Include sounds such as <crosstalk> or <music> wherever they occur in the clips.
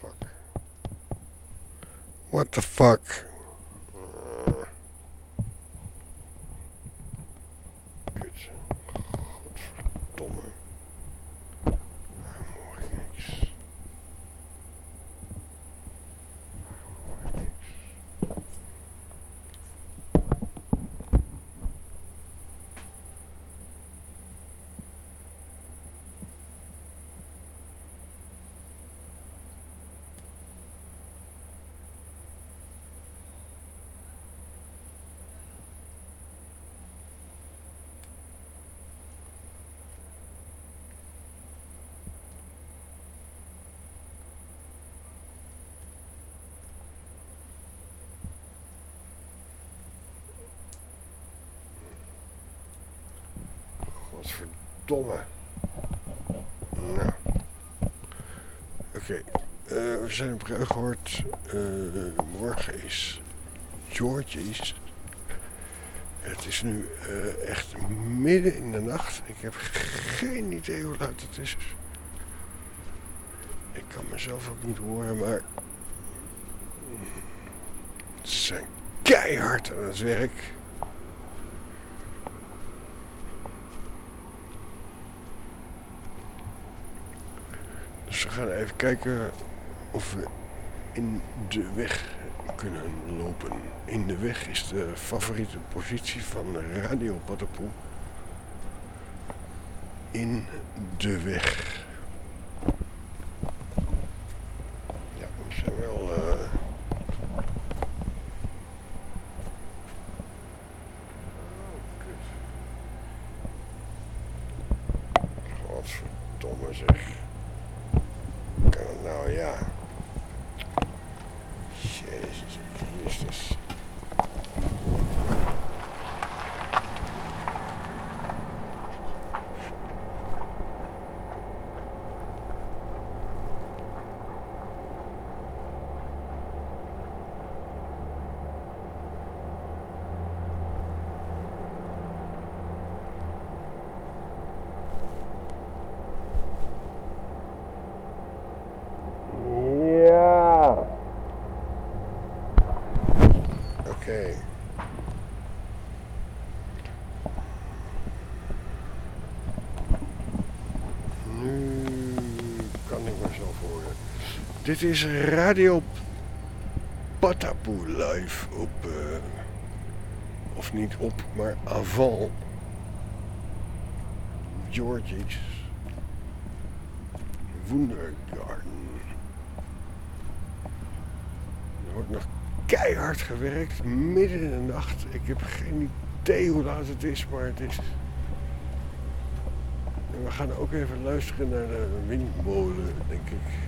Fuck. What the fuck? Nou. Oké. eh, we zijn op gehoord. Eh, morgen is George's. Het is nu eh, echt midden in de nacht. Ik heb geen idee hoe laat het is. Ik kan mezelf ook niet horen, maar... Ze zijn keihard aan het werk. Dus we gaan kijken of we in de weg kunnen lopen. In de weg is de favoriete positie van Radio Paddenpoel. In de weg. Ja, we zijn wel... eh, Oh, kut. Godverdomme zeg. Kan het nou, ja. Jezus Christus. Ja. Oké. Nu kan ik mezelf horen. Dit is Radio Patapoe live op, eh, of niet op, maar avant George's Wundergarten. Er wordt nog keihard gewerkt, midden in de nacht. Ik heb geen idee hoe laat het is, maar het is... En we gaan ook even luisteren naar de windmolen, denk ik.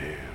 do.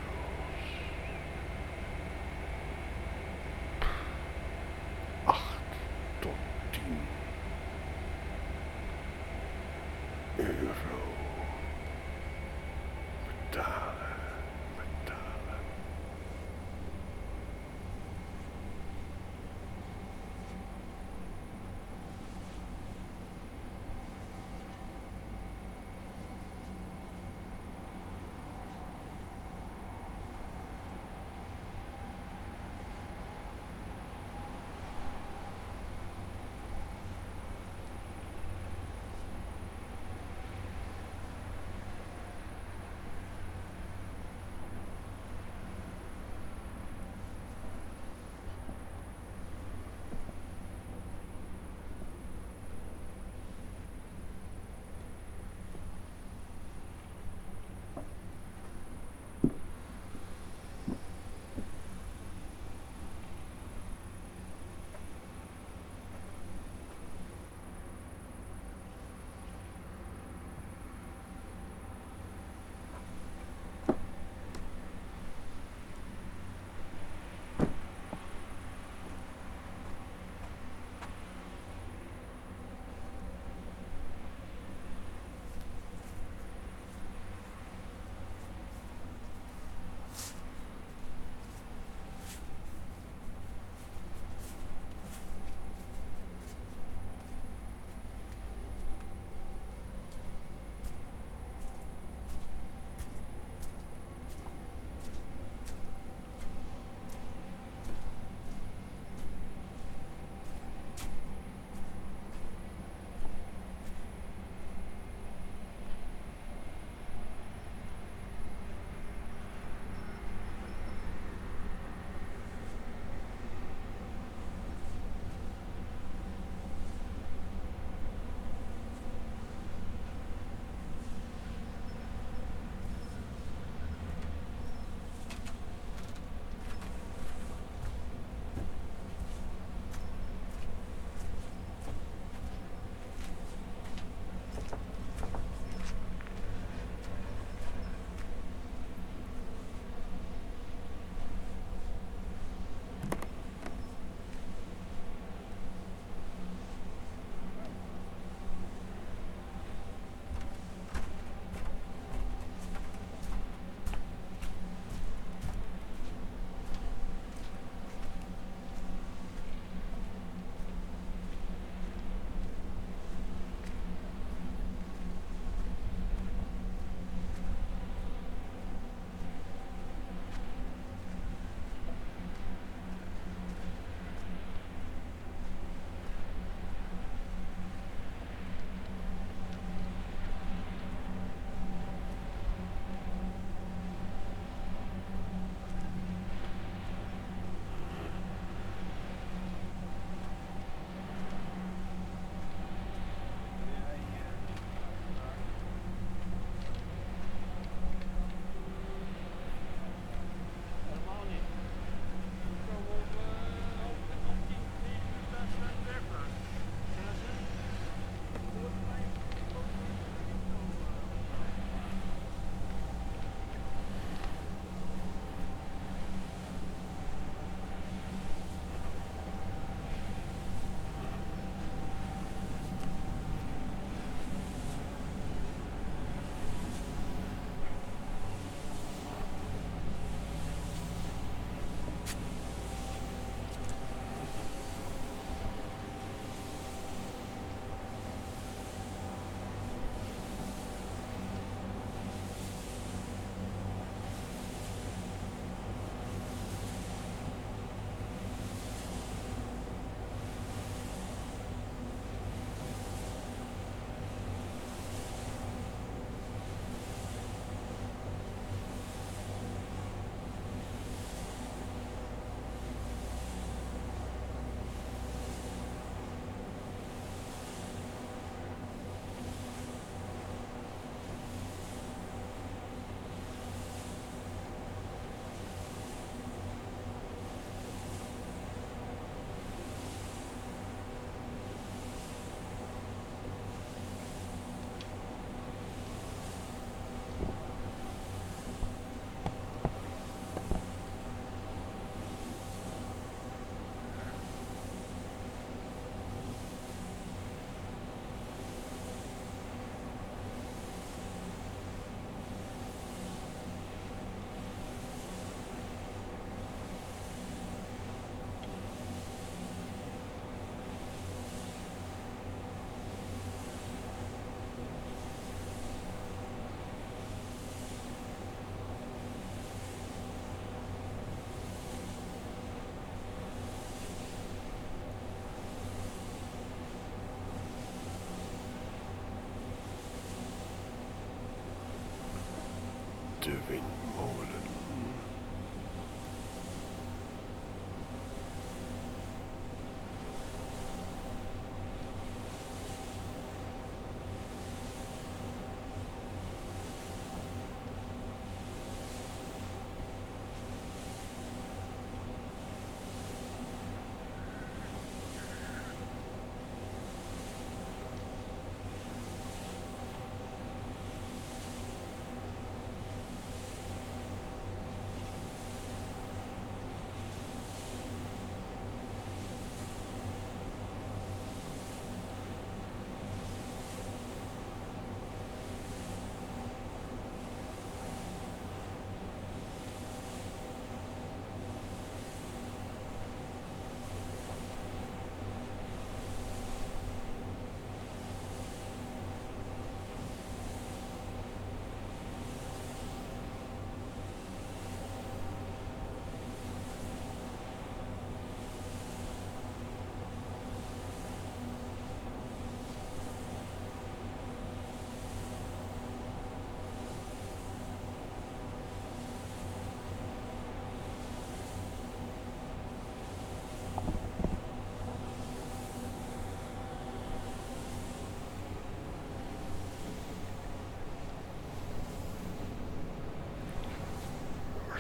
stupid molar.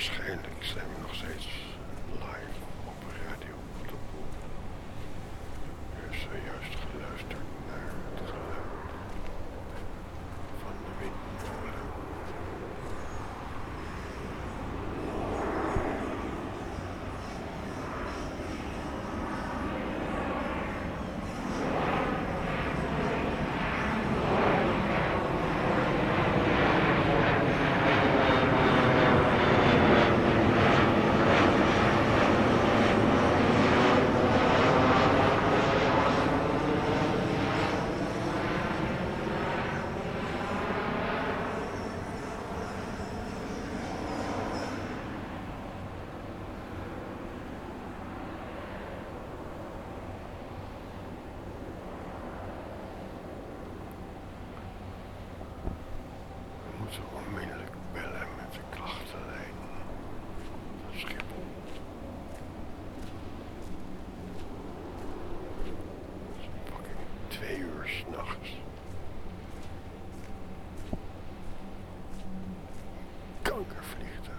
Waarschijnlijk zijn we nog steeds live op Radio Pottenpoel. U heeft zojuist geluisterd naar het geluid van de windmolen. We moeten onmiddellijk bellen met de klachtenlijn van Schiphol. Het is fucking twee uur s'nachts. Kankervliegtuig.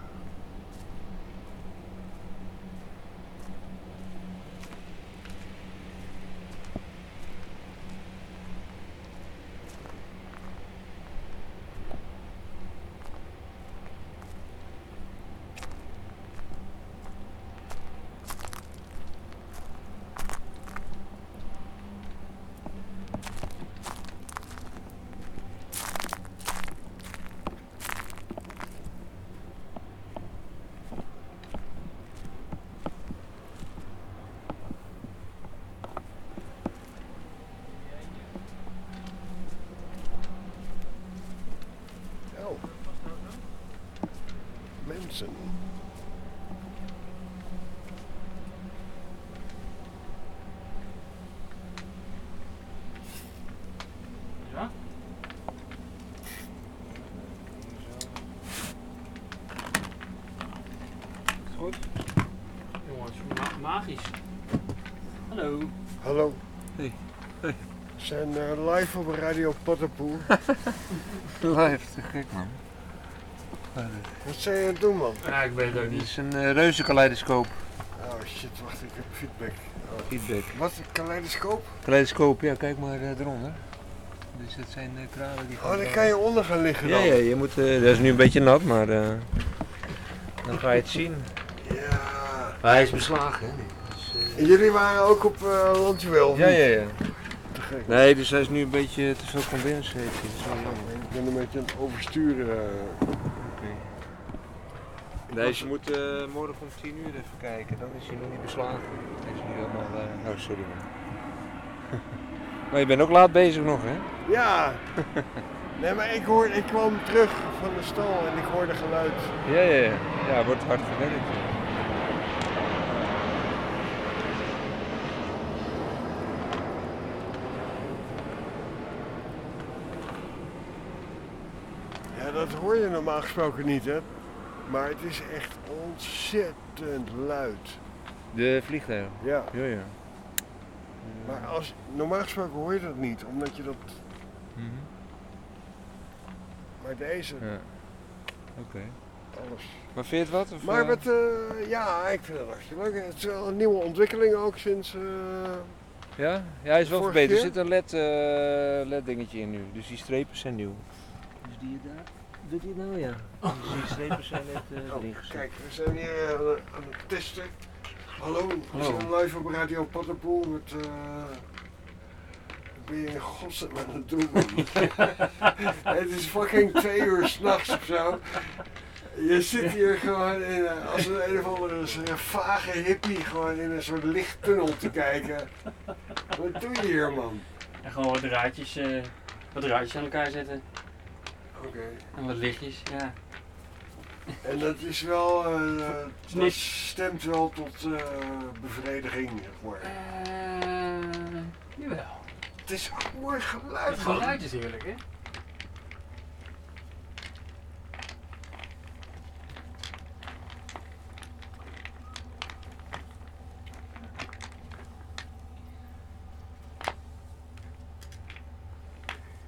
Oh. Mensen. Ja? Goed. Jongens, ma- magisch. Hallo. Hallo. Hey. We zijn eh, live op Radio Pottenpoel. <laughs> Live, te gek man. Wat zijn je aan het doen, man? Ja, ik weet het ook niet. is een uh, reuze kaleidoscoop. Oh shit, wacht, ik heb feedback. Oh. Feedback. Wat, een kaleidoscoop? Kaleidoscoop, ja, kijk maar uh, eronder. Dus dat zijn uh, kralen die Oh, daar kan je onder gaan liggen Ja, dan. ja, je moet, uh, dat is nu een beetje nat, maar uh, dan ga je het zien. Ja. Maar hij is beslagen, hè? Dus, En jullie waren ook op uh, Landjuwel? ja, ja, ja. Te gek. Nee, dus hij is nu een beetje te veel condens heeft hij. Ik ben een beetje aan het oversturen. Eh. Nee, was- je moet uh, morgen om 10 uur even kijken, dan is hij nog niet beslagen. Is nu helemaal. Uh... Oh, sorry man. <laughs> maar je bent ook laat bezig nog, hè? Ja. Nee, maar ik, hoorde, ik kwam terug van de stal en ik hoorde geluid. Ja, ja, ja. Ja, wordt hard gewerkt. Ja, dat hoor je normaal gesproken niet, hè? Maar het is echt ontzettend luid. De vliegtuigen. Ja. Ja, ja. Maar als, normaal gesproken hoor je dat niet, omdat je dat... Mhm. Maar deze, Ja. Oké. alles. Maar vind je het wat? Of, Maar eh? met, eh, ja, ik vind het hartstikke leuk. Het is wel een nieuwe ontwikkeling ook sinds... eh, Ja? Ja, hij is wel verbeterd. Er zit een LED, eh, LED dingetje in nu. Dus die strepen zijn nieuw. Dus die daar, doet hij nou ja. Dus die strepen zijn net uh, oh, kijk, we zijn hier eh, aan het testen. Hallo, we zijn live op Radio Paddenpoel met... eh, wat ben je in godsnaam aan het doen? <laughs> het is fucking twee uur s'nachts of zo. Je zit hier gewoon in, een- als een, een of andere soort vage hippie gewoon in een soort lichttunnel te kijken. Wat doe je hier, man? En gewoon wat draadjes, eh, wat draadjes aan elkaar zetten. Oké. En wat lichtjes, ja. En dat is wel, is dat stemt wel tot eh, bevrediging, zeg maar. Eh, jawel. Het is ook mooi geluid, Het geluid is heerlijk, hè?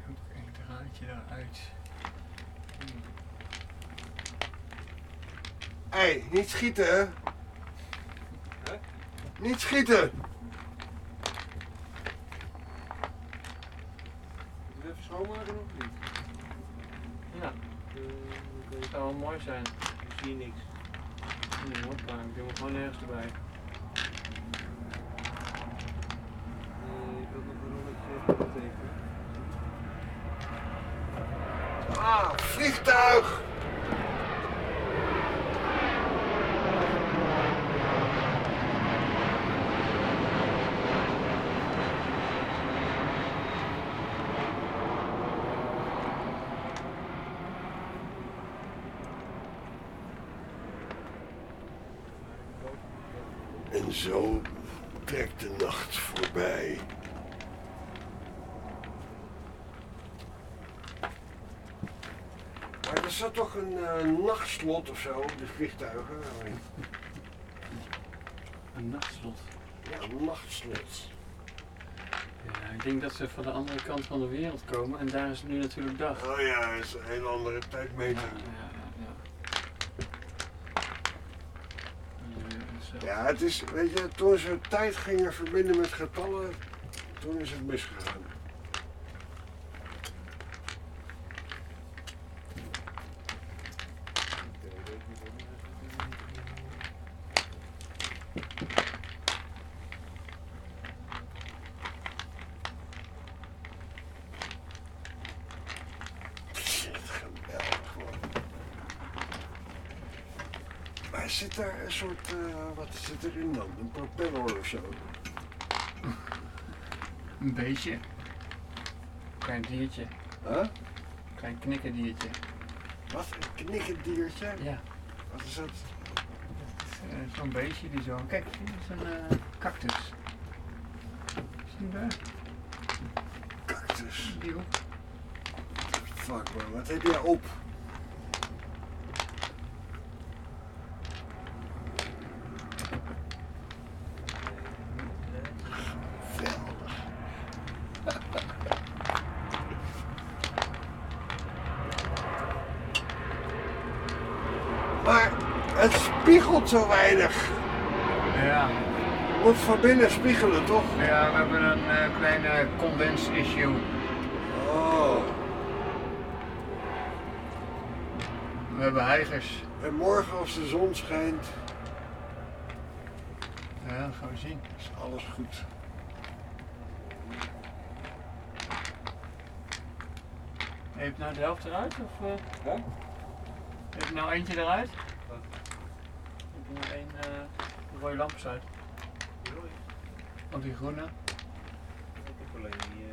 Een draadje eruit. Hé, hey, niet schieten, hè? Niet schieten! Moet je even schoonmaken of niet? Ja, dat zou wel mooi zijn. Ik zie niks. Nee, hoppa, ik doe hem gewoon nergens erbij. Nee, ik wil nog een rolletje tekenen. Ah, vliegtuig! En zo trekt de nacht voorbij. Maar er zat toch een eh, nachtslot of zo op de vliegtuigen? Een nachtslot. Ja, een nachtslot. Ja, ik denk dat ze van de andere kant van de wereld komen en daar is het nu natuurlijk dag. Oh ja, dat is een hele andere Ja, tijdmeting. ja, ja. ja. Ja, het is, weet je, toen ze tijd gingen verbinden met getallen, toen is het misgegaan. Shit, geweldig man. Maar zit daar een soort, eh, wat zit erin dan? Een propeller of zo? Een beetje. Klein diertje. Huh? Klein knikkerdiertje. Wat? Een knikkerdiertje? Ja. Wat is dat? Eh, Zo'n beestje die zo. Kijk, dit is een eh, cactus. Zie je daar? Cactus. Die hoek. Fuck man, wat heb jij op? Geweldig. Maar het zo weinig. Ja. Moet van binnen spiegelen, toch? Ja, we hebben een eh, kleine condens issue. Oh. We hebben heigers. En morgen als de zon schijnt, Ja, dat gaan we zien. is alles goed. Je nou de helft eruit? Of, eh, Hè? Heb je nou eentje eruit? Wat? Heb je nou één rode lampjes uit? Of die groene? Ik heb alleen die.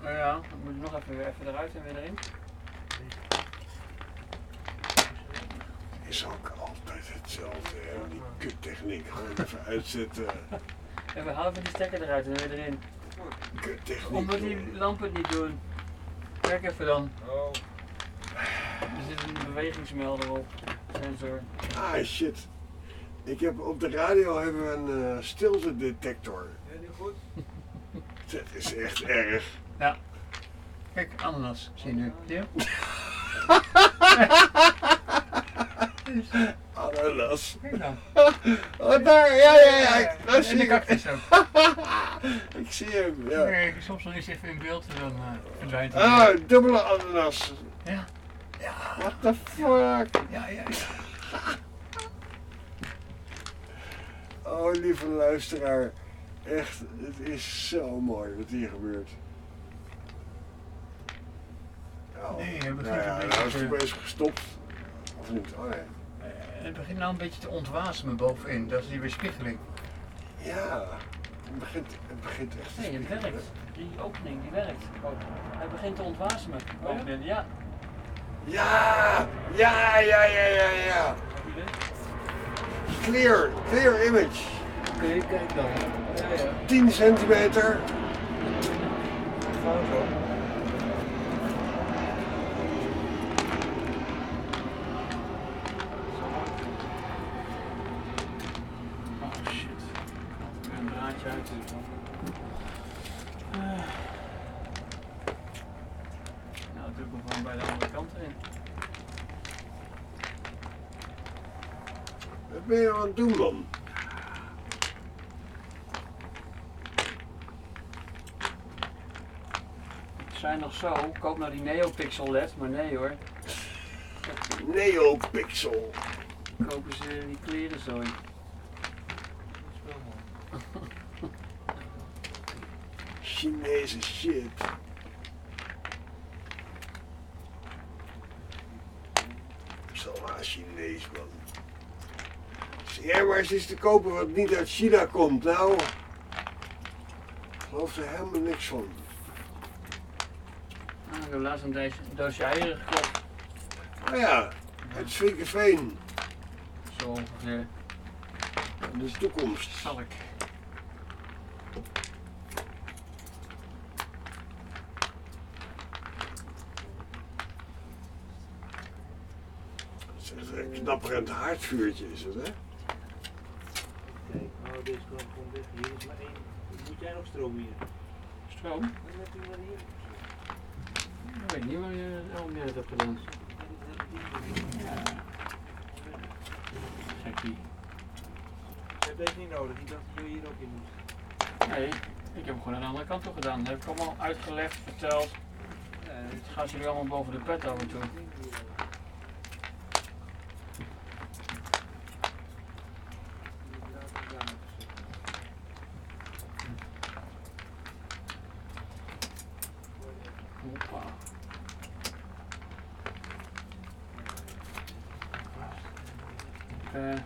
Nou ja, dan moet je nog even, even eruit en weer erin. Is ook altijd hetzelfde, hè? Die kuttechniek. Gewoon even uitzetten. <laughs> En we halen even die stekker eruit en weer erin. Kuttechniek. Omdat die lampen het niet doen. Kijk even dan. Oh. Er zit een bewegingsmelder op. Sensor. Ah, shit. Ik heb, op de radio hebben we een eh stilte detector. Ja, niet goed? Dat is echt erg. Kijk, ananas. Zie je nu. Ja? Ananas. Kijk dan. Oh, daar, ja, ja, ja. ik- En zie de cactus ook. <laughs> Ik zie hem, ja. Kijk, soms nog eens even in beeld en dan eh, verdwijnt hij. Ah, dubbele ananas. Ja. Ja, What the fuck? ja, ja. ja. Oh, lieve luisteraar. Echt, het is zo mooi wat hier gebeurt. Oh, Nee, hij begint nou ja, een beetje nou is het te- opeens gestopt. Of niet? Oh nee. Eh, Het begint nou een beetje te ontwasemen bovenin. Dat is die weerspiegeling. Ja, het begint, het begint echt te Nee, het spiegelen. werkt. Die opening, die werkt. Hij begint te ontwasemen. Bovenin, ja. Ja, ja, ja, ja, ja, ja. Clear, clear image. Oké, kijk dan. Ja, ja. 10 centimeter. Gewoon zo. Oh shit. Er een draadje uit. Eh. Nou, doe ik hem gewoon bij de andere kant erin. Wat ben je nou aan het doen, man? Ik zei nog zo, koop nou die NeoPixel LED, maar nee hoor. Neopixel. Kopen ze die kleren zo. Dat is wel mooi. Chinese shit. Zo maar Chinees, man. Jij maar eens te kopen wat niet uit China komt, nou. Ik geloof er helemaal niks van. Ah, ik heb laatst een doosje, doosje eieren gekocht. Nou ja, uit Zwinkeveen. Zo ongeveer. De toekomst. Zal ik. Het is een knapperend haardvuurtje is het, hè? Kijk, nou deze kan gewoon weg. Hier is maar één. Moet jij nog stroom hier? Stroom? Dan heb je maar hier. Ik weet niet waar je al meer hebt gedaan. Ja. Gekkie. Je hebt deze niet nodig. Ik dacht dat je hier ook in moest. Nee, ik heb hem gewoon aan de andere kant toe gedaan. Dat heb ik allemaal uitgelegd, verteld. Het gaat jullie allemaal boven de pet af en toe. Hoppa. Eh,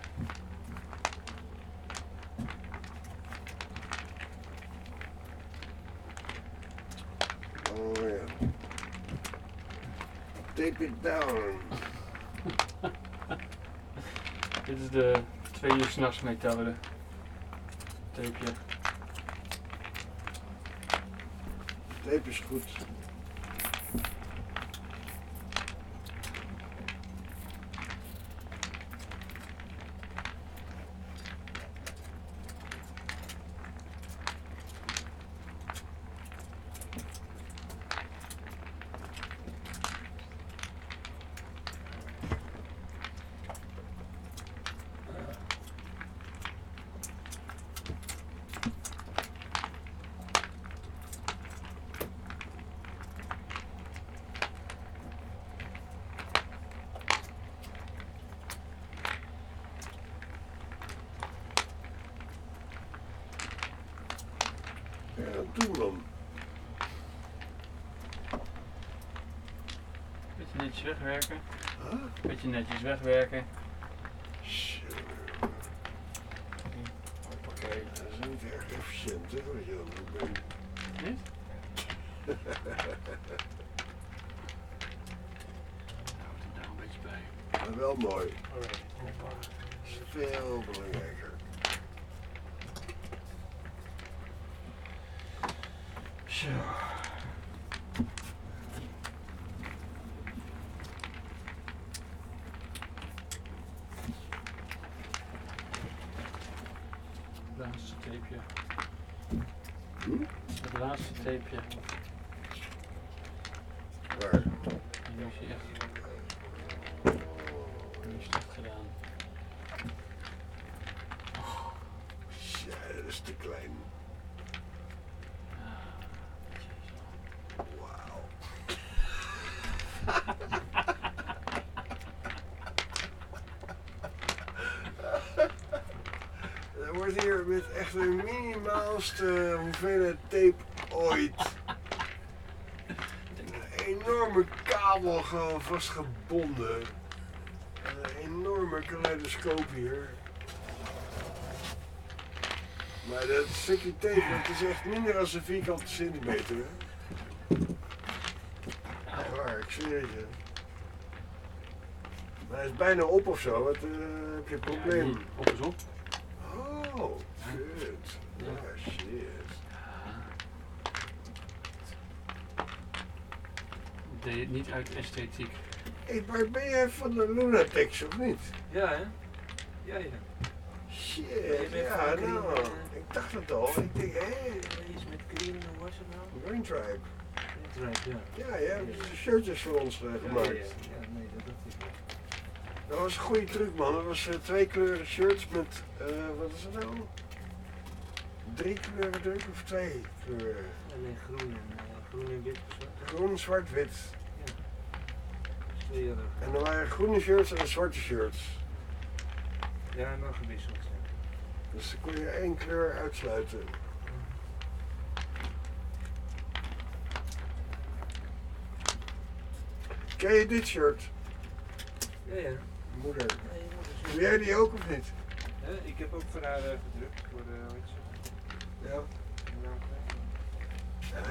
Oh ja. Tape it down. dit is de twee uur s'nachts mee tellen. Tapeje. Tape is goed. Ja, doe man. Beetje netjes wegwerken. Huh? Beetje netjes wegwerken. Zo. Hoppakee. Dat is niet erg efficiënt, hè, wat je aan het er daar een beetje bij. Maar wel mooi. is veel belangrijker. Zo. laatste tapeje. Hm? Het tapeje. Waar? Nu is hij echt. Is het gedaan. Ja, dat is te klein. Wauw. <laughs> Er wordt hier met echt de minimaalste hoeveelheid tape ooit een enorme kabel gewoon vastgebonden. En Een enorme kaleidoscoop hier. Maar dat stukje tape, dat is echt minder dan een vierkante centimeter. Ja, waar, ik zweer het je. Maar hij is bijna op of zo, wat eh, heb je een probleem? Op is op. Oh, shit. Ja, shit. Deed het niet uit esthetiek. Hé, maar ben jij van de Lunatex of niet? Ja, hè? Ja, ja. Shit, ja, nou, Green, eh, ik dacht het al. Ik denk, hé, Iets met Green, hoe was het nou? Green Tribe. Internet, ja. Ja, jij hebt shirtjes voor ons eh, Ja, gemaakt. ja, ja, nee, dat dacht ik wel. Dat was een goede truc, man. Dat was eh, twee kleuren shirts met, wat is het nou? Drie kleuren druk of twee kleuren? Alleen groen en, groen en wit. Groen, zwart, wit. En er waren groene shirts en zwarte shirts. Ja, en dan gewisseld. ja. Dus dan kon je één kleur uitsluiten. Ken je dit shirt? Ja, ja. Moeder. Nee, Doe jij die ook of niet? Ik heb ook voor haar eh, gedrukt. Voor de, ze? Ja. Ja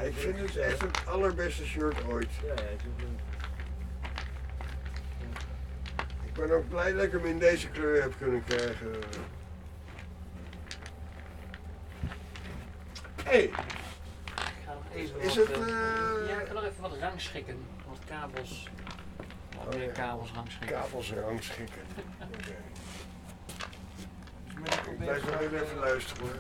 ik vind het echt het allerbeste shirt ooit. Ja, ja, het is ook leuk. Ik ben ook blij dat ik hem in deze kleur heb kunnen krijgen. Even is wat, het... eh, eh, Ja, ik ga nog even wat rangschikken. Wat kabels. Wat Oh, ja. kabels rangschikken. kabels rangschikken. <laughs> Oké. Ik blijf heel even luisteren hoor.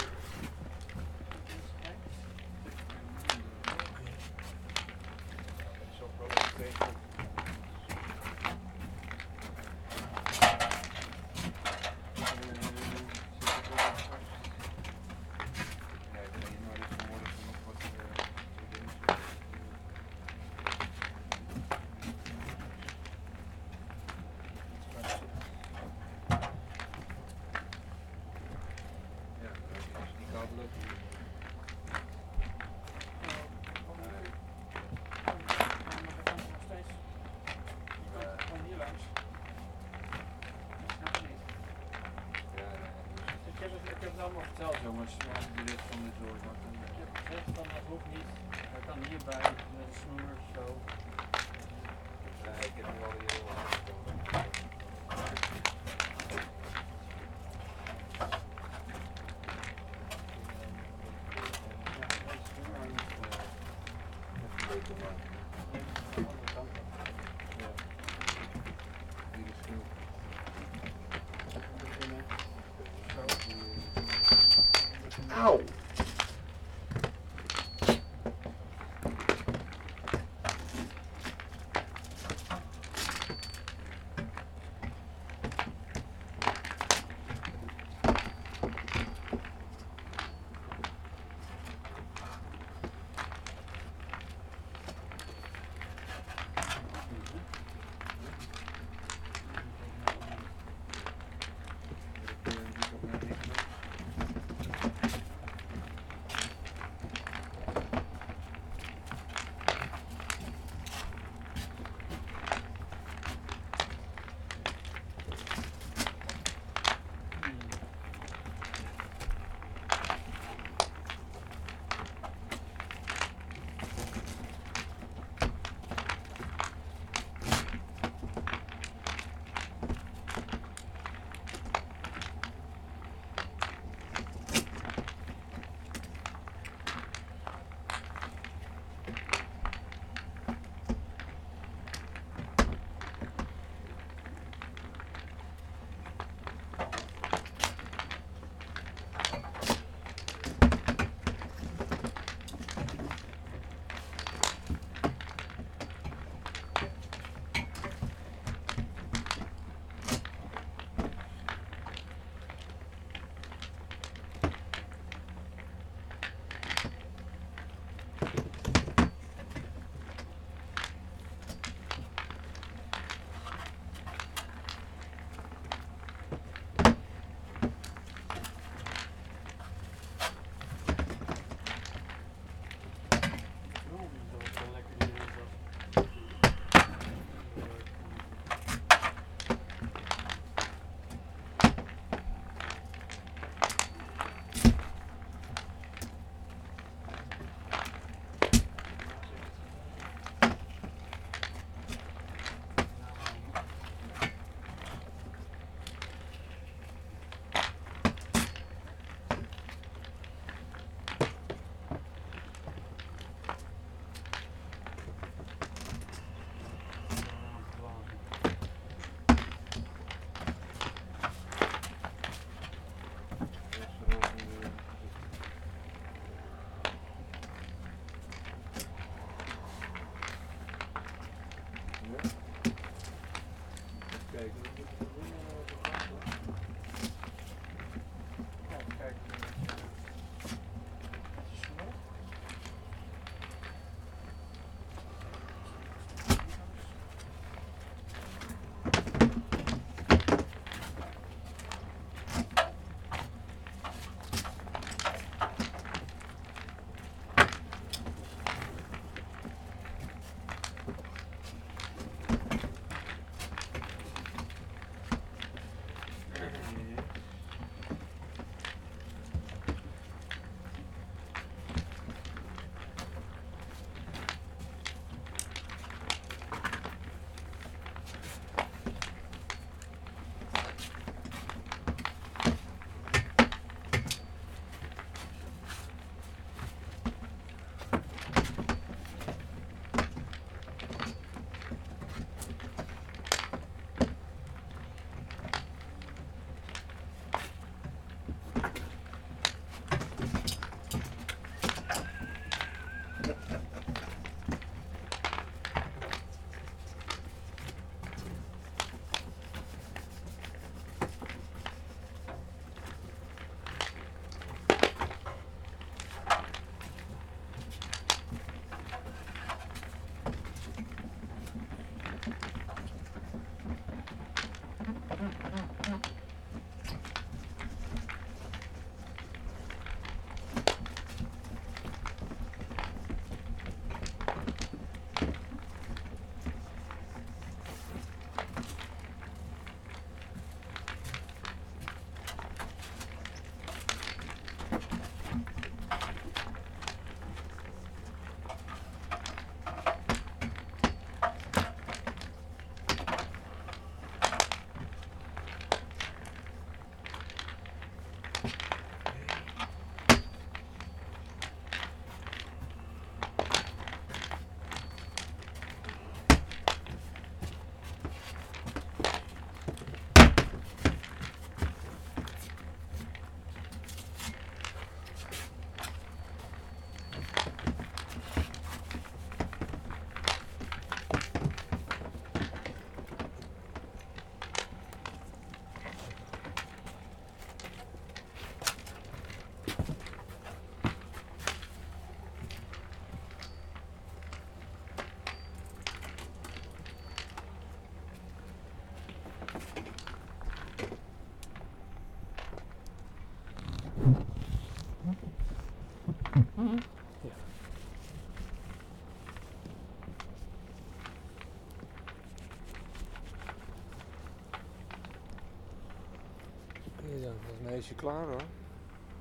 Ja, volgens mij is je klaar hoor.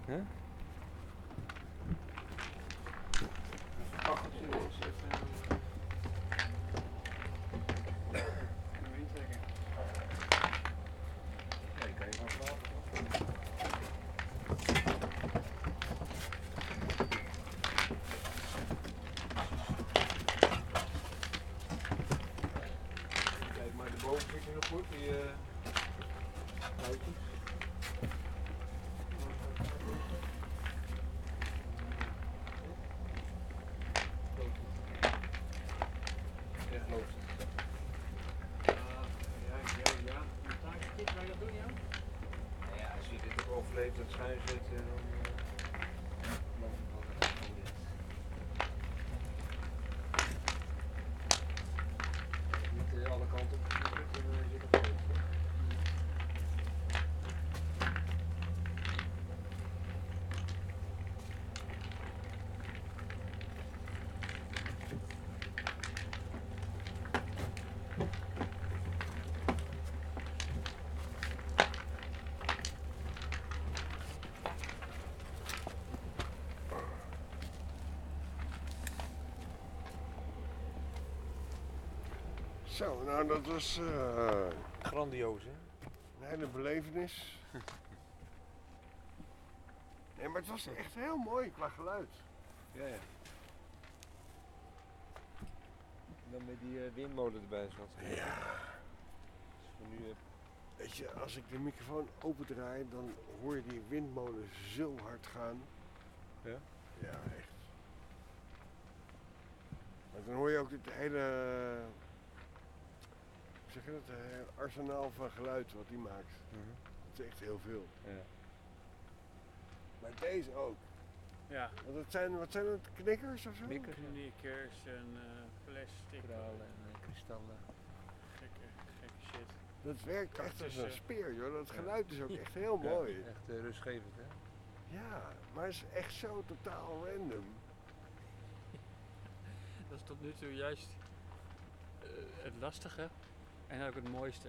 Hè? Ach, serieus, even. Even intrekken. Nee, kan je van slapen. Kijk, maar de boven zit je nog goed, die eh houtjes. Echt loopt. Ja, ja, ja, ja. Een taakje dit, ga je dat doen, ja? Nou ja, als je dit ook overleeft, dat schuin zit, dan uh, geloof ik wel dat het goed is. Niet eh, alle kanten op gestuurd, dan uh, zit het goed. Zo, nou dat was eh, Grandioos, hè? een hele belevenis. Nee, maar het was echt heel mooi qua geluid. Ja, ja. Dan met die eh, windmolen erbij zat. Ja. Dus voor nu, eh, Weet je, als ik de microfoon opendraai, dan hoor je die windmolen zo hard gaan. Ja? Ja, echt. Maar dan hoor je ook het hele, zeg je dat, het hele arsenaal van geluid wat hij maakt. Dat is echt heel veel. ja. Maar deze ook. Ja. Want het zijn, wat zijn het, knikkers of zo? Knikkers. Knikkers en eh plastic. Koralen en eh, kristallen. Gekke, gekke shit. Dat werkt echt als een speer, joh. Dat Ja. geluid is ook echt <laughs> heel Ja, mooi. echt eh, rustgevend, hè? Ja, maar het is echt zo totaal random. <laughs> Dat is tot nu toe juist eh, het lastige en ook het mooiste.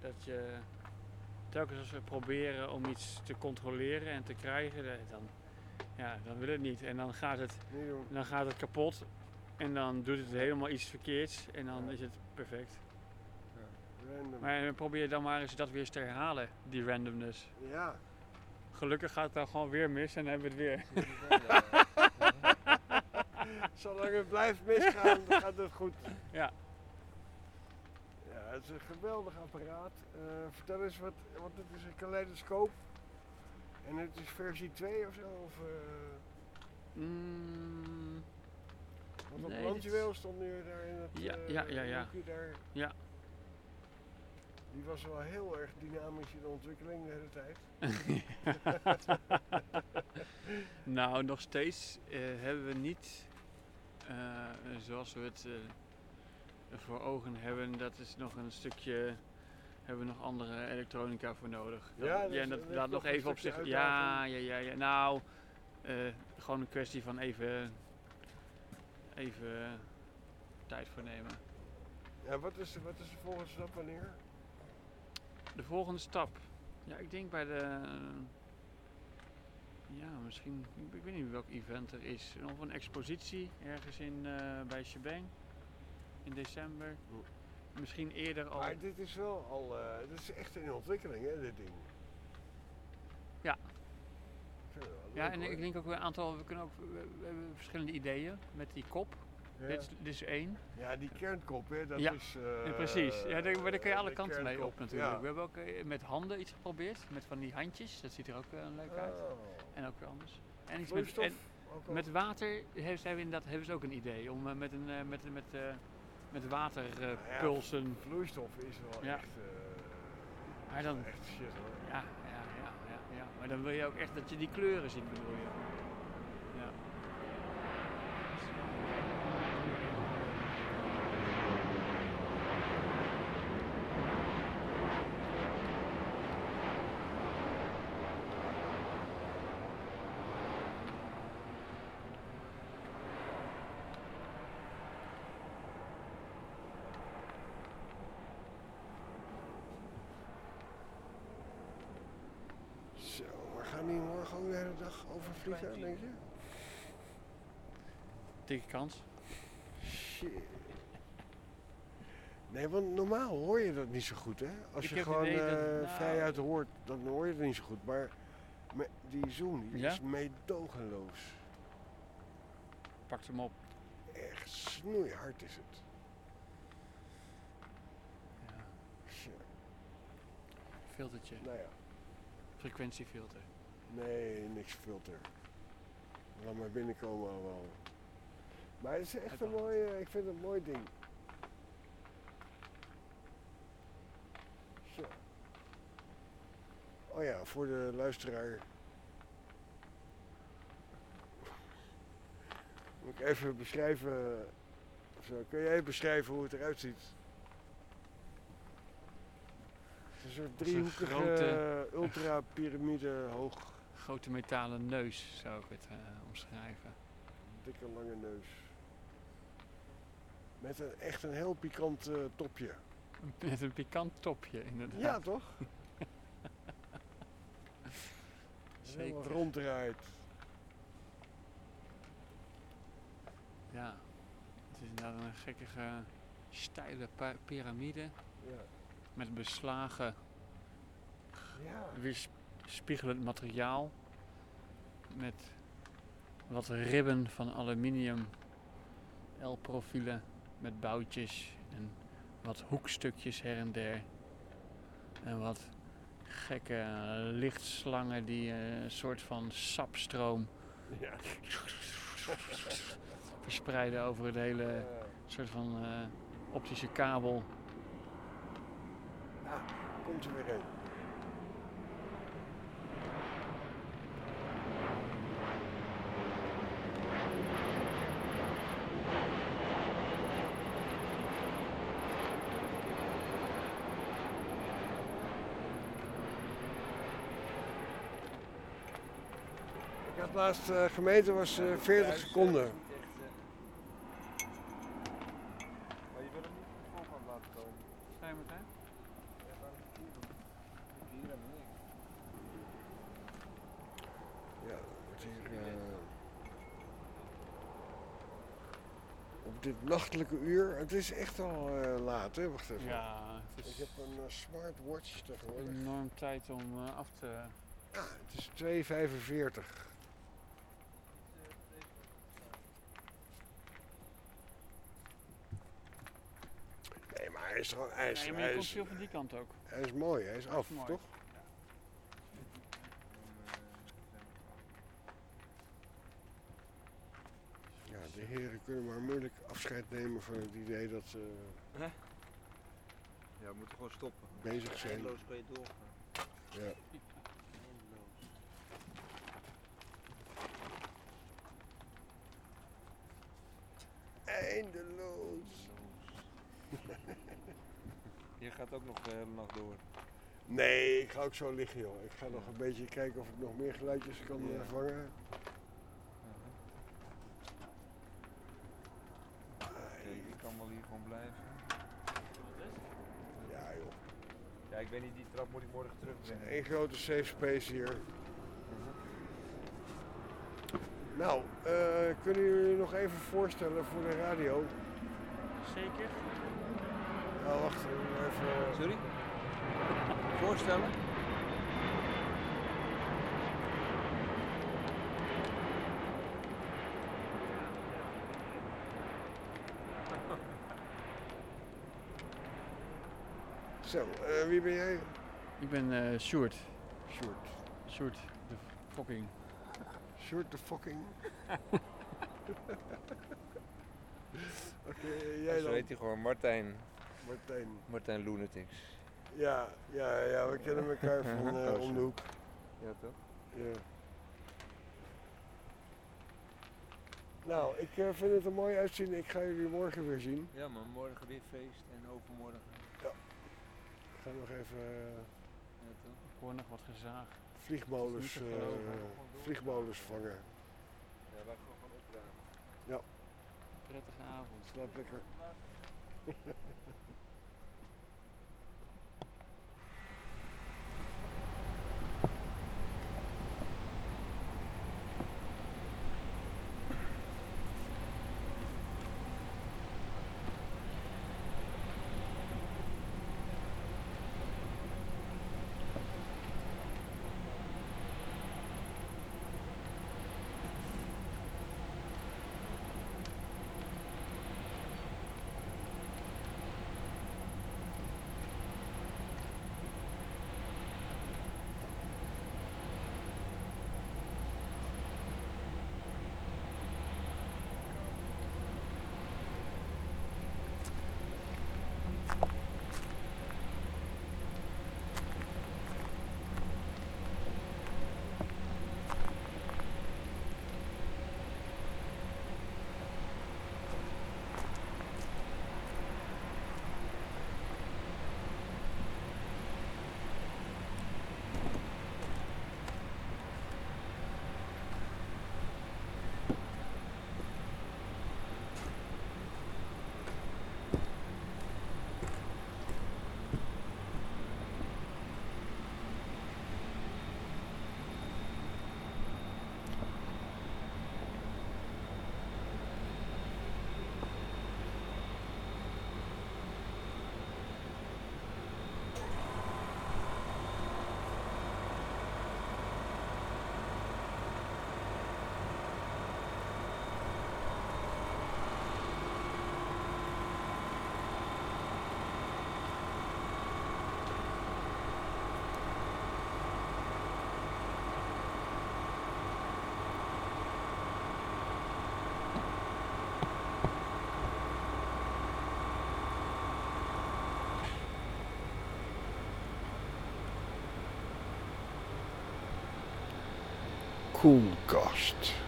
Dat je telkens als we proberen om iets te controleren en te krijgen, da- dan, ja, dan wil het niet. En dan gaat het, Nee, dan gaat het kapot en dan doet het helemaal iets verkeerds en dan Ja. is het perfect. Random. Maar probeer dan maar eens dat weer eens te herhalen, die randomness. Ja, Gelukkig gaat het dan gewoon weer mis en dan hebben we het weer. <laughs> zolang het blijft misgaan, gaat het goed. Ja. Het is een geweldig apparaat. Eh, vertel eens wat, want het is een kaleidoscoop. En het is versie 2 of zo? Of, eh, Mm, want op Nee, Landjuweel stond nu daar in het Ja, eh, ja, ja, ja. daar. Ja. Die was wel heel erg dynamisch in de ontwikkeling de hele tijd. <laughs> Nou, nog steeds hebben we niet zoals we het voor ogen hebben. Dat is nog een stukje. Hebben we nog andere elektronica voor nodig? Ja, dus en dat laat nog even op zich. Ja, ja, ja, ja. Nou, eh, gewoon een kwestie van even. Even tijd voor nemen. Ja, wat is, wat is de volgende stap wanneer? De volgende stap. Ja, ik denk bij de. Ja, misschien. Ik weet niet welk event er is. Of een expositie ergens in, eh, bij Shebang in december. Misschien eerder al. Maar dit is wel al, eh, dit is echt in ontwikkeling hè, dit ding. Ja. Ja, en hoor. ik denk ook weer een aantal. We, kunnen ook, we, hebben verschillende ideeën met die kop. Ja. Dit, is, dit is één. Ja, die kernkop, hè, dat Ja, is... Ja, eh, precies. Ja, daar, maar daar kun je alle de kanten mee op natuurlijk. ja. We hebben ook eh, met handen iets geprobeerd. Met van die handjes. Dat ziet er ook eh, leuk uit. Oh. En ook weer anders. En iets met, en? Met water hebben ze, inderdaad, hebben ze ook een idee om eh, met, een, eh, met, met, eh met waterpulsen. Vloeistof is wel Ja. echt, eh, maar dan, echt shit hoor. ja, ja, ja, ja, ja, maar dan wil je ook echt dat je die kleuren ziet, bedoel je. Denk je? Dikke kans. Shit. Nee, want normaal hoor je dat niet zo goed, hè? Als Ik je gewoon eh, nou- vrijuit hoort, dan hoor je het niet zo goed. Maar die Ja? is meedogenloos. Pak hem op. Echt snoeihard is het. Ja. Shit. Filtertje. Nou ja, Frequentiefilter. nee, niks filter. Laat maar binnenkomen allemaal. Maar het is echt een wel. mooi, eh, ik vind het een mooi ding. Zo. Oh ja, voor de luisteraar. Moet ik even beschrijven. Zo, kun jij even beschrijven hoe het eruit ziet? Het is een soort driehoekige ultra piramide hoog. Grote metalen neus zou ik het eh, omschrijven. Dikke lange neus. Met een, echt een heel pikant eh, topje. <laughs> Met een pikant topje, inderdaad. Ja, toch? <laughs> Zeker. ronddraait. Ja. Het is inderdaad een gekkige, steile piramide Ja. met beslagen, ja. Weerspiegelend materiaal. Met wat ribben van aluminium, L-profielen met boutjes en wat hoekstukjes her en der. En wat gekke lichtslangen die eh, een soort van sapstroom ja. <laughs> verspreiden over het hele soort van eh, optische kabel. nou, komt er weer een. Ik had laatst eh, gemeten, was eh, 40 seconden. Maar je wil hem niet op de voorkant laten komen. Ga je meteen? Ja, waarom hier. Ja, eh, op dit nachtelijke uur. Het is echt al eh, laat, hè? Wacht even. Ja, het Ik heb een eh, smartwatch tegenwoordig. enorm tijd om eh, af te... Ah, het is 2,45. Nee, maar hij is, gewoon- hij is, Nee, maar hij je komt is, veel van die kant ook. hij is mooi, hij is af, mooi. toch? Ja, de heren kunnen maar moeilijk afscheid nemen van het idee dat ze Ja, we moeten gewoon stoppen. bezig zijn. Eindeloos kan je doorgaan. Ja. Eindeloos. Eindeloos. Je gaat ook nog de hele nacht door. Nee, ik ga ook zo liggen, joh. Ik ga nog een beetje kijken of ik nog meer geluidjes kan Ja. eh, vangen. Oké, ik kan wel hier gewoon blijven. Ja, joh. Ja, ik weet niet, die trap moet ik morgen terugbrengen. Eén grote safe space hier. Nou, eh, kunnen jullie nog even voorstellen voor de radio? Zeker. Nou, wacht even. Sorry? Voorstellen? Zo, eh, wie ben jij? Ik ben eh Sjoerd. Short. Sjoerd, de fucking. Short the fucking. <laughs> <laughs> Oké, jij Zo dan? heet hij gewoon Martijn. Martijn. Martijn Lunatics. Ja, ja, ja, we kennen elkaar <laughs> van eh, om de hoek. Ja, toch? Ja. Nou, ik eh, vind het er mooi uitzien. Ik ga jullie morgen weer zien. Ja, maar morgen weer feest en overmorgen. Ik ga nog even eh, Ja, toch? Ik hoor nog wat gezaag. vliegmolens, eh, geloven. vliegmolens vangen. Ja, wij gaan gewoon opruimen. Prettige avond. Slaap lekker. <laughs> koelkast.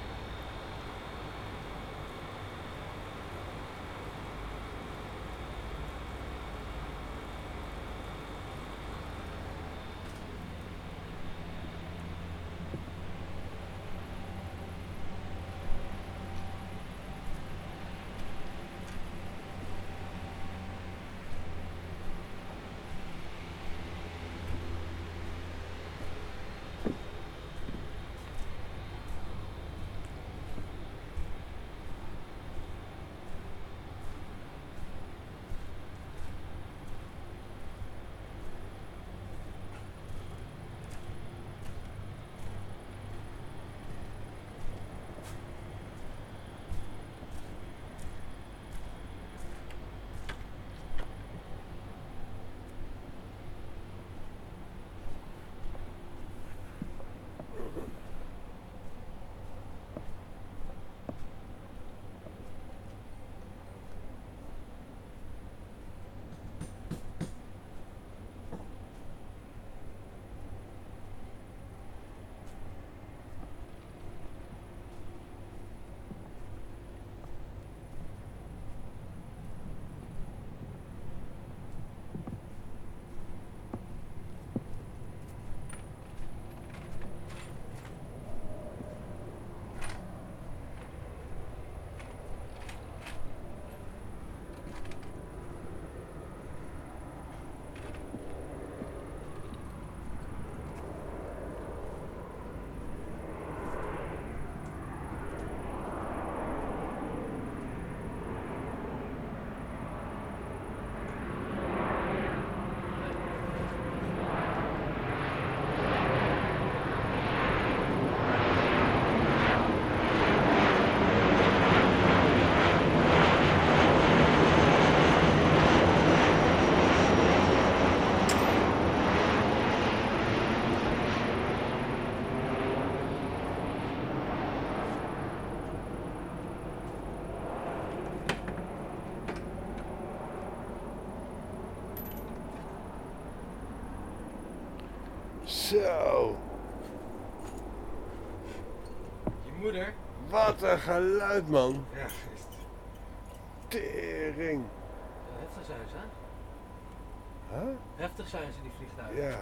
Zo, Je moeder? wat een geluid man. Ja, Tering. heftig zijn ze, hè? Huh? Heftig zijn ze, die vliegtuigen. Ja.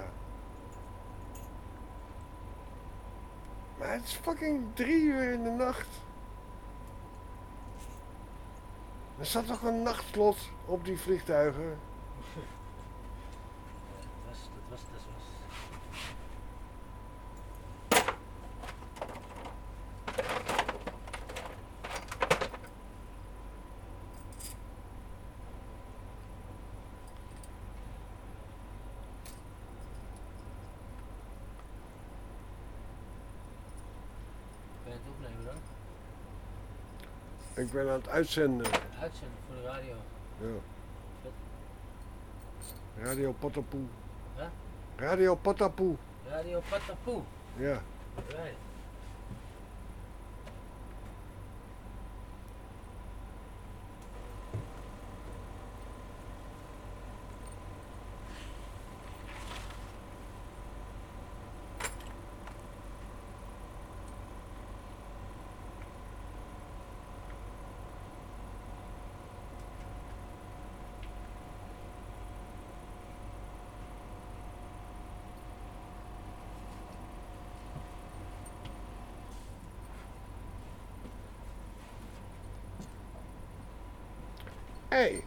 Maar het is fucking drie uur in de nacht. Er zat toch een nachtslot op die vliegtuigen? Dat was, dat was, dat was. Ben je het opnemen dan? Ik ben aan het uitzenden. Uitzenden voor de radio. Ja. Radio Patapoe. Huh? Radio Patapoe. Radio Patapoe. Ja. Right. Hé. Hey.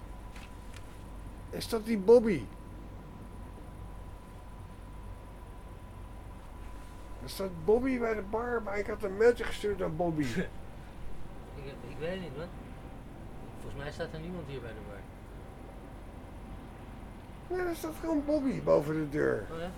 Is dat die Bobby? Er staat Bobby bij de bar, maar ik had een mailtje gestuurd naar Bobby. Ik, <laughs> ik weet het niet, man. Volgens mij staat er niemand hier bij de bar. Nee, er staat gewoon Bobby boven de deur. Oh ja?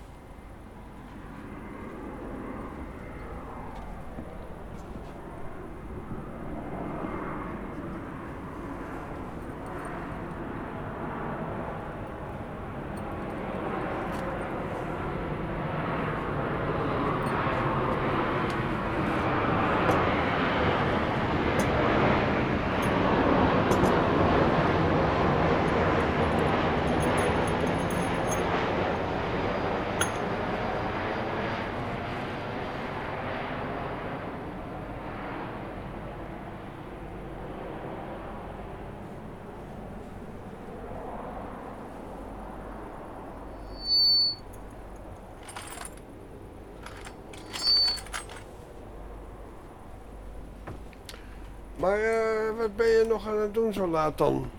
Maar eh, wat ben je nog aan het doen zo laat dan?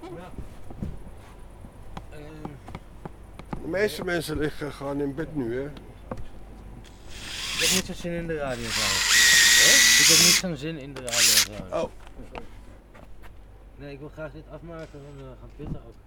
Ja. De meeste mensen liggen gewoon in bed nu, hè? ik heb niet zo'n zin in de radio. Ik heb niet zo'n zin in de radio. Oh. Nee, ik wil graag dit afmaken en uh, gaan pitten ook.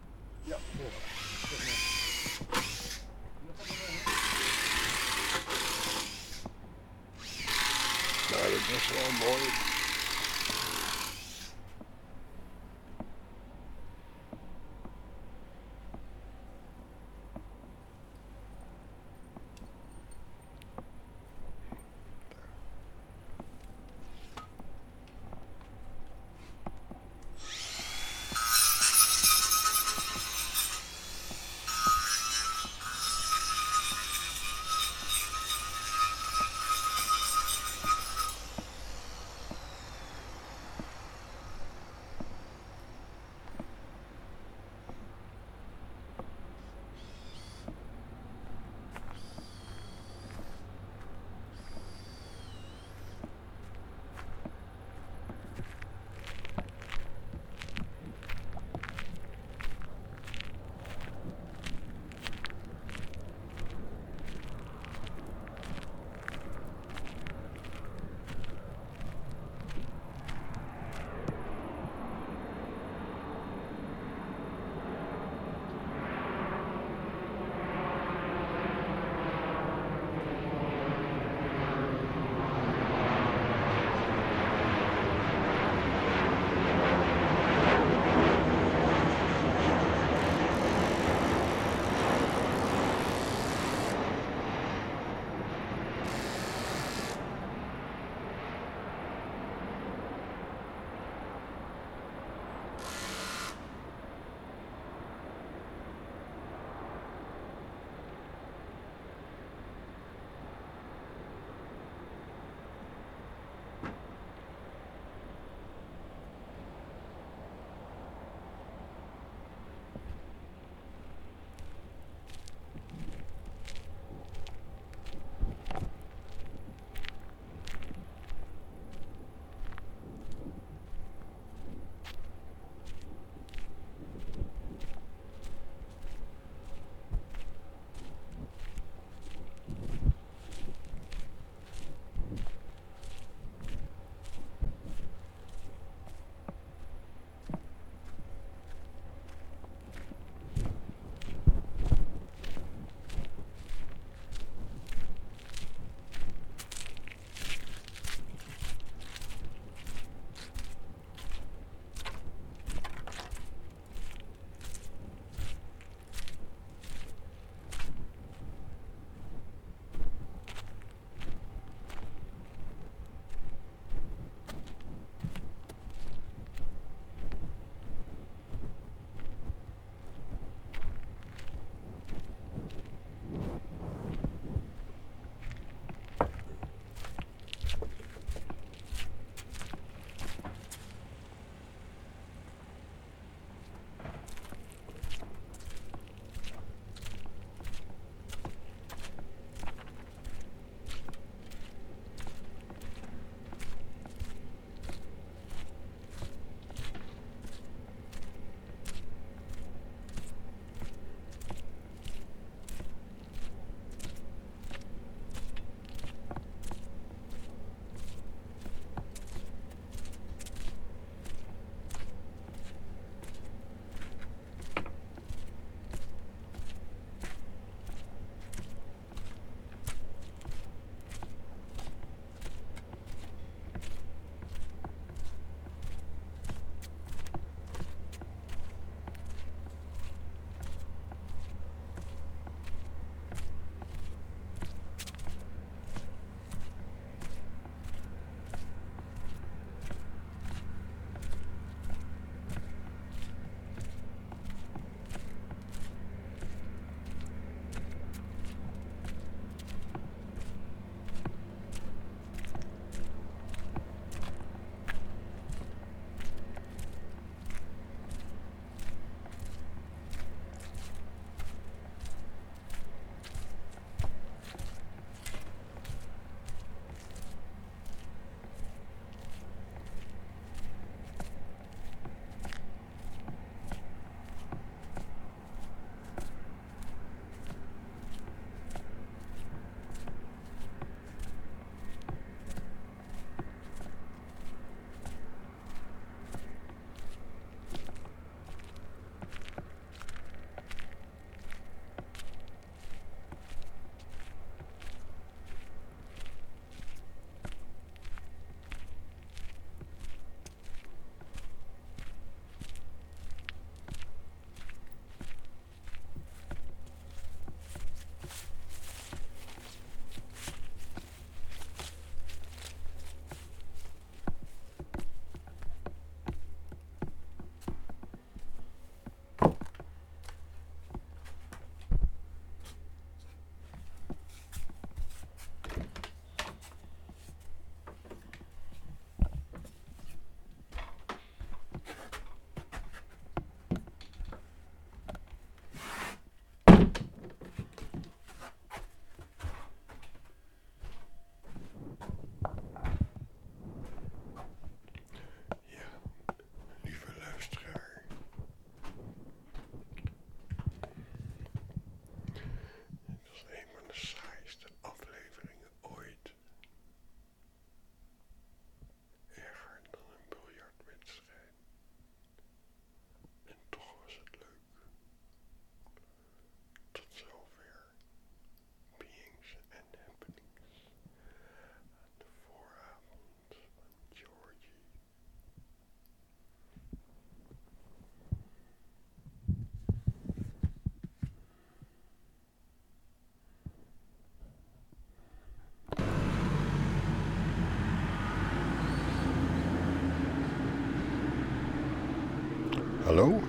Hallo?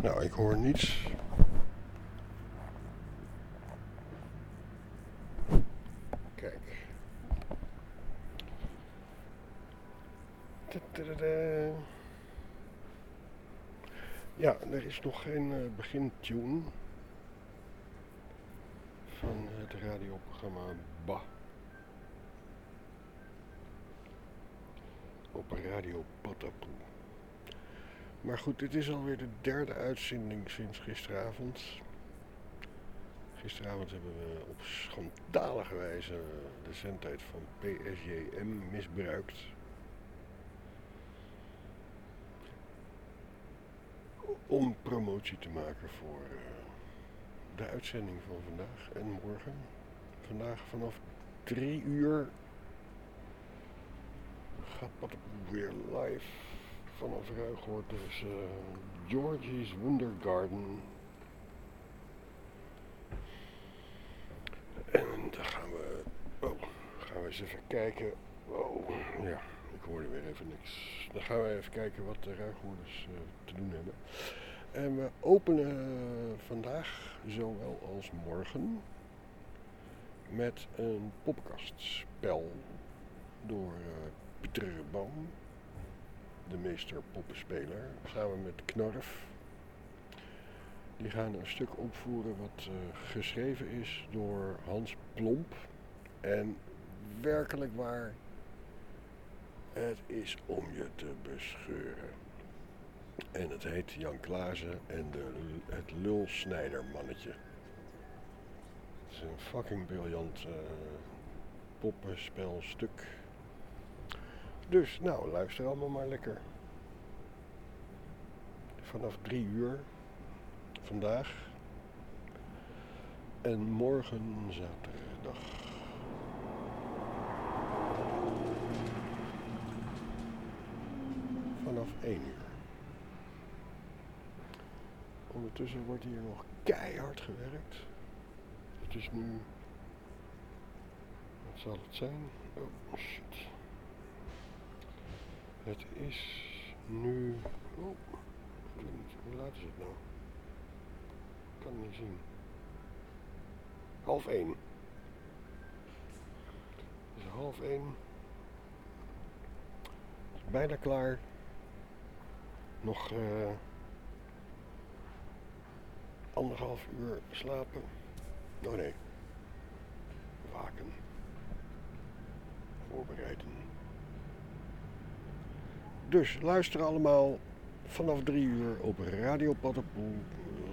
Nou, ik hoor niets. Kijk. Ja, er is nog geen eh, begintune van het radioprogramma Ba. Op Radio Patapoe. Maar goed, dit is alweer de derde uitzending sinds gisteravond. Gisteravond hebben we op schandalige wijze de zendtijd van PSJM misbruikt. Om promotie te maken voor eh, de uitzending van vandaag en morgen. Vandaag vanaf drie uur gaat Patapoe weer live vanaf Ruigoort. Dus eh Georgie's Wonder Garden. En dan gaan we, oh, gaan we eens even kijken. Oh, ja, ik hoorde weer even niks. Dan gaan we even kijken wat de Ruigoorders eh, te doen hebben. En we openen vandaag, zowel als morgen, met een poppenkastspel door eh, Pieter de meester poppenspeler, samen met Knorf. Die gaan een stuk opvoeren wat eh, geschreven is door Hans Plomp. En werkelijk waar, het is om je te bescheuren. En het heet Jan Klaassen en de, het lulsnijdermannetje. Het is een fucking briljant eh, poppenspelstuk. Dus nou, luister allemaal maar lekker. Vanaf drie uur vandaag. En morgen zaterdag. Vanaf 1 uur. Ondertussen wordt hier nog keihard gewerkt. Het is nu. Wat zal het zijn? Oh shit. Het is nu. Oh. Hoe laat is het nou? Ik kan het niet zien. Half één. Het is half één. Het is bijna klaar. Nog eh, anderhalf uur slapen. Oh nee. Waken. Voorbereiden. Dus luister allemaal vanaf drie uur op Radio Paddenpoel.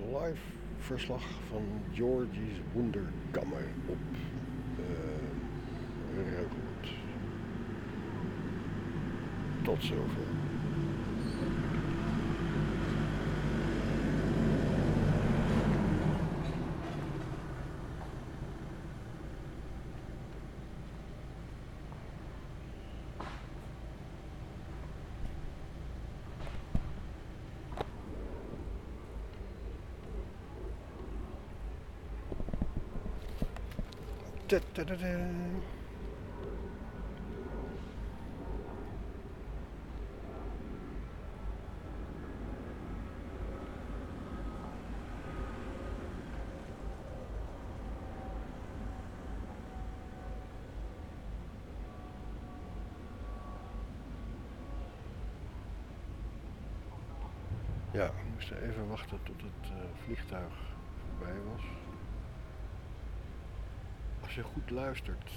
Live verslag van Georgie's Wonderkammer op uh. Tot zover. Ja, we moesten even wachten tot het eh, vliegtuig voorbij was. Als je goed luistert.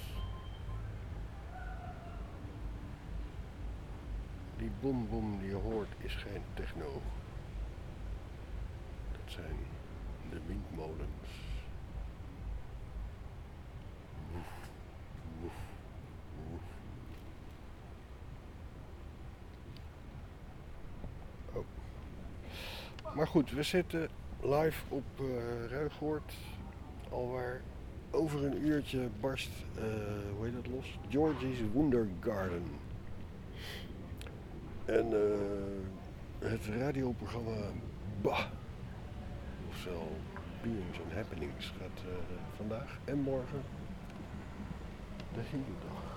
Die bom bom die je hoort is geen techno. Dat zijn de windmolens. Woef, woef, woef. Oh. Maar goed, we zitten live op uh, Ruigoord. Alwaar over een uurtje barst, uh, hoe heet dat los? Georgie's Wonder Garden. En uh, het radioprogramma Bah, ofwel Beings and Happenings, gaat uh, vandaag en morgen de hele dag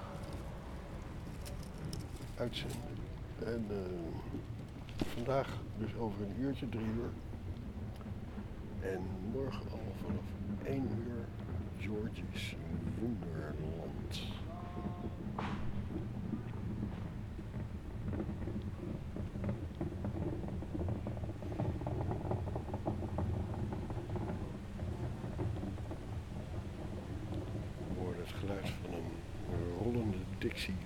uitzenden. En eh, vandaag dus over een uurtje, drie uur. En morgen al vanaf één uur George's Wonderland. We horen het geluid van een rollende Dixie. Er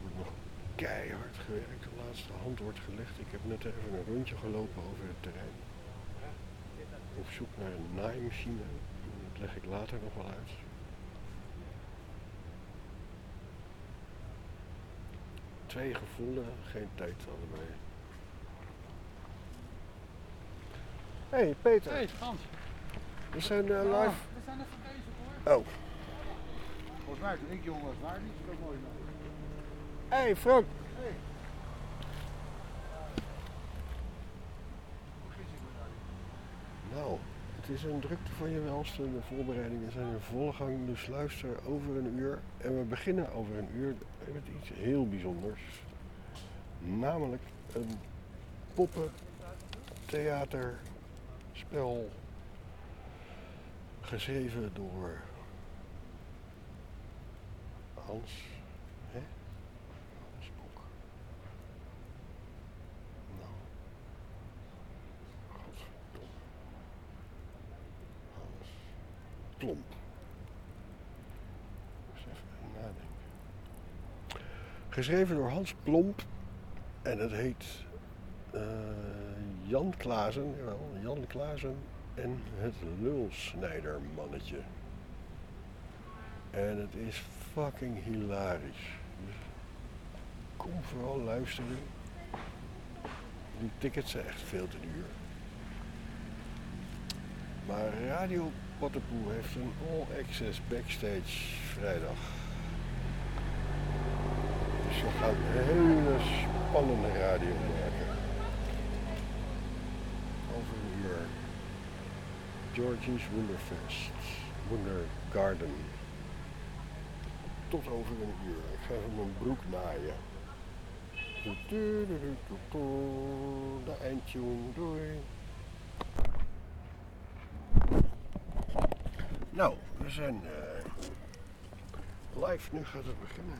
wordt nog keihard gewerkt. De laatste hand wordt gelegd. Ik heb net even een rondje gelopen over het terrein. Op zoek naar een naaimachine. Dat leg ik later nog wel uit. Twee gevonden, geen tijd allebei. Hey Peter, Hey, Frans. we zijn eh, live. We zijn even bezig hoor. Oh, Volgens mij toen ik jong was, waren niet zo mooi. hey Frank. Nou, het is een drukte van je welste. De voorbereidingen zijn in volle gang, dus luister over een uur. En we beginnen over een uur met iets heel bijzonders. Namelijk een poppentheaterspel geschreven door Hans, hè? Hans Boek. Nou, godverdomme. Hans Klomp. Even nadenken. Geschreven door Hans Plomp en het heet eh, Jan Klaassen, jawel, Jan Klaassen en het lulsnijdermannetje. En het is fucking hilarisch. Dus kom vooral luisteren. Die tickets zijn echt veel te duur. Maar Radio Potterpoel heeft een all-access backstage vrijdag. Dus we gaan een hele spannende radio maken. Over een uur. Georgie's Wonderfest. Wonder Garden. Tot over een uur. Ik ga even mijn broek naaien. De eindtune. Doei. Nou, we zijn eh, live. Nu gaat het beginnen.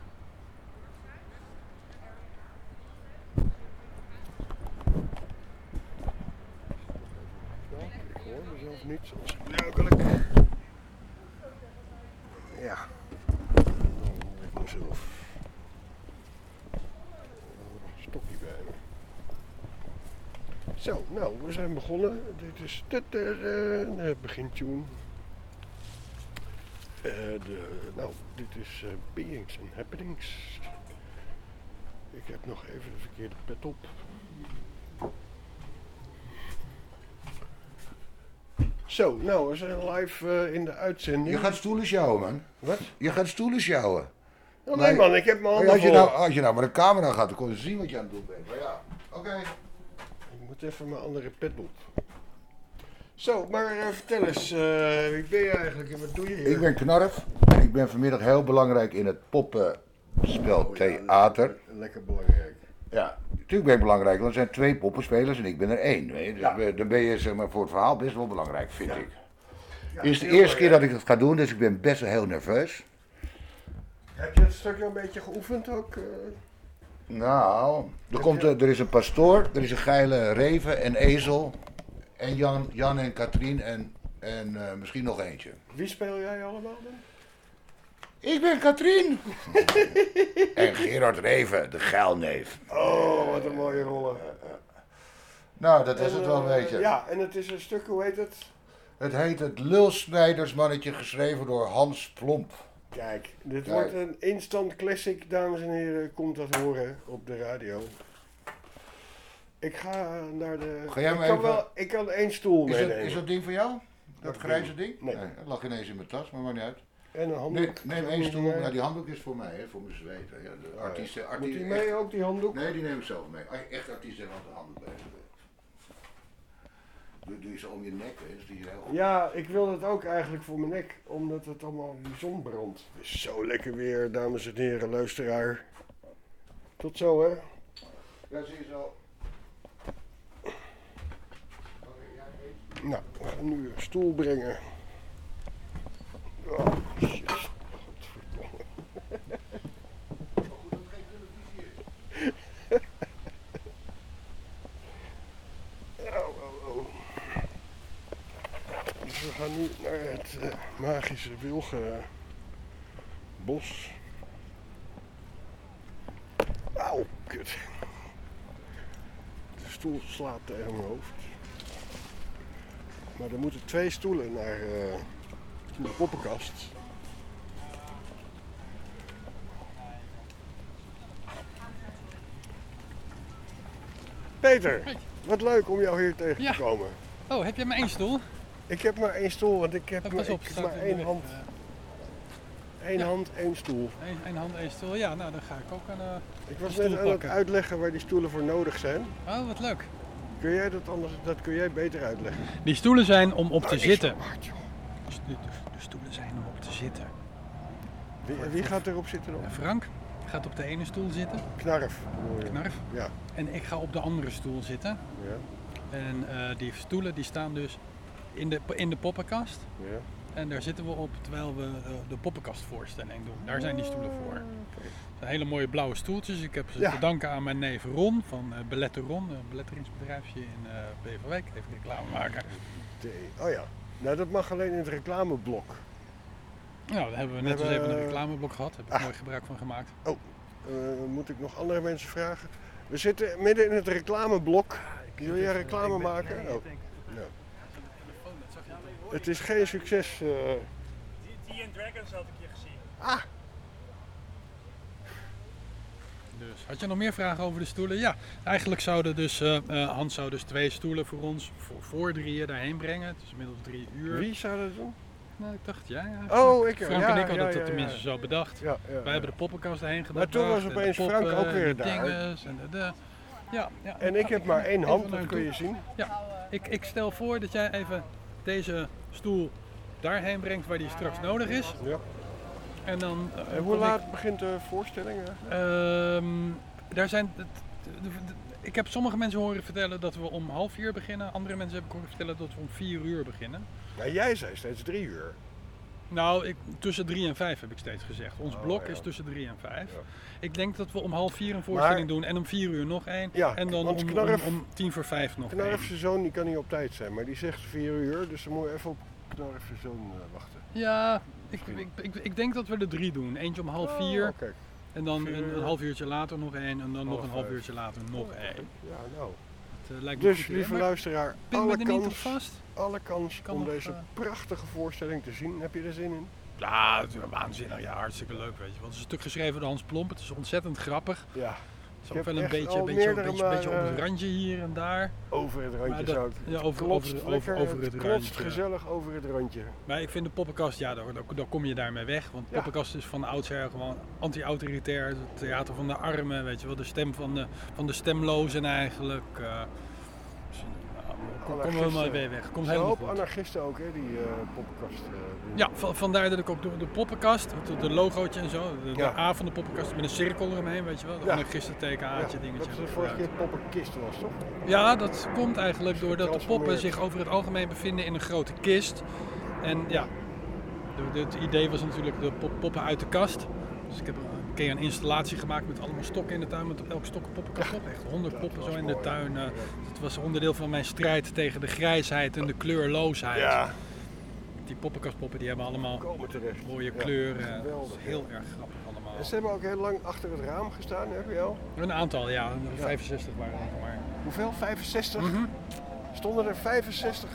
Ik hoor mezelf niet zoals gebruikelijk. Ja, dan hoor ik mezelf. Een stokje bij me. Zo, nou, we zijn begonnen. Dit is de, de begintune. Eh, de, nou, dit is eh, Beings and Happenings. Ik heb nog even de verkeerde pet op. Zo, nou, we zijn live eh, in de uitzending. Je gaat stoelen sjouwen, man. Wat? Je gaat stoelen sjouwen. Maar- nee man, ik heb mijn Maar handen als, je nou, als je nou met een camera gaat, dan kon je zien wat je aan het doen bent. Maar ja, oké. Ik moet even mijn andere pet op. Zo, maar eh, vertel eens, eh, wie ben je eigenlijk en wat doe je hier? Ik ben Knarf en ik ben vanmiddag heel belangrijk in het poppenspel Oh, theater. lekker- Lekker belangrijk. Ja, natuurlijk ben ik belangrijk, want er zijn twee poppenspelers en ik ben er één. Weet je? Dus Ja. dan ben je zeg maar, voor het verhaal best wel belangrijk, vind Ja. ik. Het is de eerste keer dat ik het ga doen, dus ik ben best wel heel nerveus. Heb je het stukje een beetje geoefend ook? eh? Nou, er, komt, er is een pastoor, er is een geile reven en ezel. En Jan, Jan en Katrien en, en eh, misschien nog eentje. Wie speel jij allemaal dan? Ik ben Katrien. <laughs> en Gerard Reven, de geilneef. Oh, wat een mooie rollen. Nou, dat is het wel een eh, beetje. Ja, en het is een stuk, hoe heet het? Het heet Het Lulsnijdersmannetje, geschreven door Hans Plomp. Kijk, dit Kijk. wordt een instant classic, dames en heren. Komt dat horen op de radio. Ik ga naar de... Ga jij ik, maar kan even- wel, ik kan één stoel Is dat, meenemen. is dat ding voor jou? Dat Dat grijze ding? Nee. dat lag ineens in mijn tas, maar maakt niet uit. En een handdoek. Nee, neem één die stoel. Ja, die handdoek is voor mij, hè, voor mijn zweten. Ja, de Oh, artiesten, Moet die mee ook, die handdoek? Nee, die neem ik zelf mee. Echt artiesten hebben altijd handdoek bij zich. Doe, doe je zo om je nek, hè? Dus die heel. Ja, ik wil het ook eigenlijk voor mijn nek, omdat het allemaal in de zon brandt. Het is zo lekker weer, dames en heren, luisteraar. Tot zo, hè. Ja, zie je zo. Nou, we gaan nu een stoel brengen. Oh, au. Dus we gaan nu naar het eh, magische wilge bos. Auw, kut. De stoel slaat tegen mijn hoofd. Maar er moeten twee stoelen naar eh, de poppenkast. Peter, Hey. wat leuk om jou hier tegen Ja. te komen. Oh, heb jij maar één stoel? Ik heb maar één stoel, want ik heb Oh, maar, op, ik maar één hand, Eh, één ja. hand, één stoel. één, één hand, één stoel. Ja, nou dan ga ik ook een... eh, Ik was Een net aan het uitleggen waar die stoelen voor nodig zijn. Oh, wat leuk. Kun jij dat anders, dat kun jij beter uitleggen? Die stoelen zijn om op te Nou, zitten. hard, joh. Dus De, stoelen zijn om op te zitten. Wie, wie gaat erop zitten dan? Frank gaat op de ene stoel zitten, Knarf. knarf. Ja. En ik ga op de andere stoel zitten. Ja, En eh, die stoelen die staan dus in de, in de poppenkast. ja. En daar zitten we op terwijl we eh, de poppenkastvoorstelling doen. Daar zijn die stoelen voor. Het zijn hele mooie blauwe stoeltjes. Ik heb ze Ja. te danken aan mijn neef Ron van eh Beletter Ron, een beletteringsbedrijfje in eh Beverwijk. Even reclame maken. De- oh ja. Nou, dat mag alleen in het reclameblok. Nou, daar hebben we We net eens hebben, even een reclameblok gehad. Daar heb ik ah. mooi gebruik van gemaakt. Eh, moet ik nog andere mensen vragen? We zitten midden in het reclameblok. Wil jij reclame maken? Oh. Het is geen succes. eh. Die Dragons had ik je gezien. Ah, Dus, had je nog meer vragen over de stoelen? Ja, eigenlijk zouden dus, eh, eh, Hans zou dus twee stoelen voor ons voor, voor drieën daarheen brengen. Het is inmiddels drie uur. wie zou dat doen? Nou, ik dacht, ja, ja. Oh, ik. Frank ja, en ik hadden ja, dat ja, tenminste ja. zo bedacht. Ja, ja, Wij hebben de poppenkast daarheen gedaan. Maar toen was opeens Frank ook weer daar. En de, de, ja, ja, En ik heb maar één hand, dat kun je zien. Ik, ik stel voor dat jij even deze stoel daarheen brengt waar die straks nodig is. Ja. En dan. eh, En hoe ik- laat begint de voorstelling? Ehm, daar zijn. Ik heb sommige mensen horen vertellen dat we om half vier beginnen. Andere mensen heb ik horen vertellen dat we om vier uur beginnen. Nou, jij zei steeds drie uur. Nou, ik, tussen drie en vijf heb ik steeds gezegd. Ons Oh, blok ja. is tussen drie en vijf. Ja. Ik denk dat we om half vier een voorstelling doen en om vier uur nog één. Ja, en dan om, om, Knarf- om tien voor vijf nog één. Knarfse zoon die kan niet op tijd zijn, maar die zegt vier uur, dus dan moet je even op Knarfse zoon eh, wachten. Ja, ik, ik, ik, ik denk dat we er drie doen. Eentje om half vier Oh, kijk. en dan vier een, half uurtje later nog één en dan nog een half uurtje later nog één. Ja, nou. Het, eh, lijkt me Dus, lieve luisteraar, alle niet op kans, vast. alle kans Kan om deze eh, prachtige voorstelling te zien. Heb je er zin in? Ja, het is waanzinnig. Ja, hartstikke leuk, weet je. Want het is een stuk geschreven door Hans Plomp. Het is ontzettend grappig. Ja, Het is ook wel een beetje, al beetje, meerdere beetje, beetje op het malen- randje hier en daar. over het randje dat- zou ik. ja, over- klotst over- lekker, over- over het klotst randje. gezellig over het randje. Maar ik vind de poppenkast, ja, daar, daar, daar kom je daarmee weg. Want Ja. poppenkast is van oudsher gewoon anti-autoritair. Het theater van de armen, weet je wel. De stem van de, van de stemlozen eigenlijk. eh kom, kom helemaal Anarchisten. weer weg. Komt Er een helemaal hoop goed. anarchisten ook, hè, die eh poppenkast eh. Ja, va- vandaar dat ik ook de, de poppenkast, de, de logootje en zo, de, de Ja. A van de poppenkast met een cirkel eromheen, weet je wel. De Ja. A'tje, dat dingetje. is de vorige keer poppenkist was, toch? Ja, dat komt eigenlijk doordat de poppen zich over het algemeen bevinden in een grote kist. En ja, het idee was natuurlijk de pop- poppen uit de kast. Dus ik heb een keer een installatie gemaakt met allemaal stokken in de tuin, met op elk stok een poppenkast op. Echt honderd dat poppen zo in de mooi. tuin. eh. Was onderdeel van mijn strijd tegen de grijsheid en de kleurloosheid. Ja, Die poppenkastpoppen die hebben allemaal mooie Ja, kleuren. Dat is heel erg grappig allemaal. En ze hebben ook heel lang achter het raam gestaan, heb je al? Een aantal, ja, 65 waren er maar. Hoeveel? 65? Mhm. Stonden er 65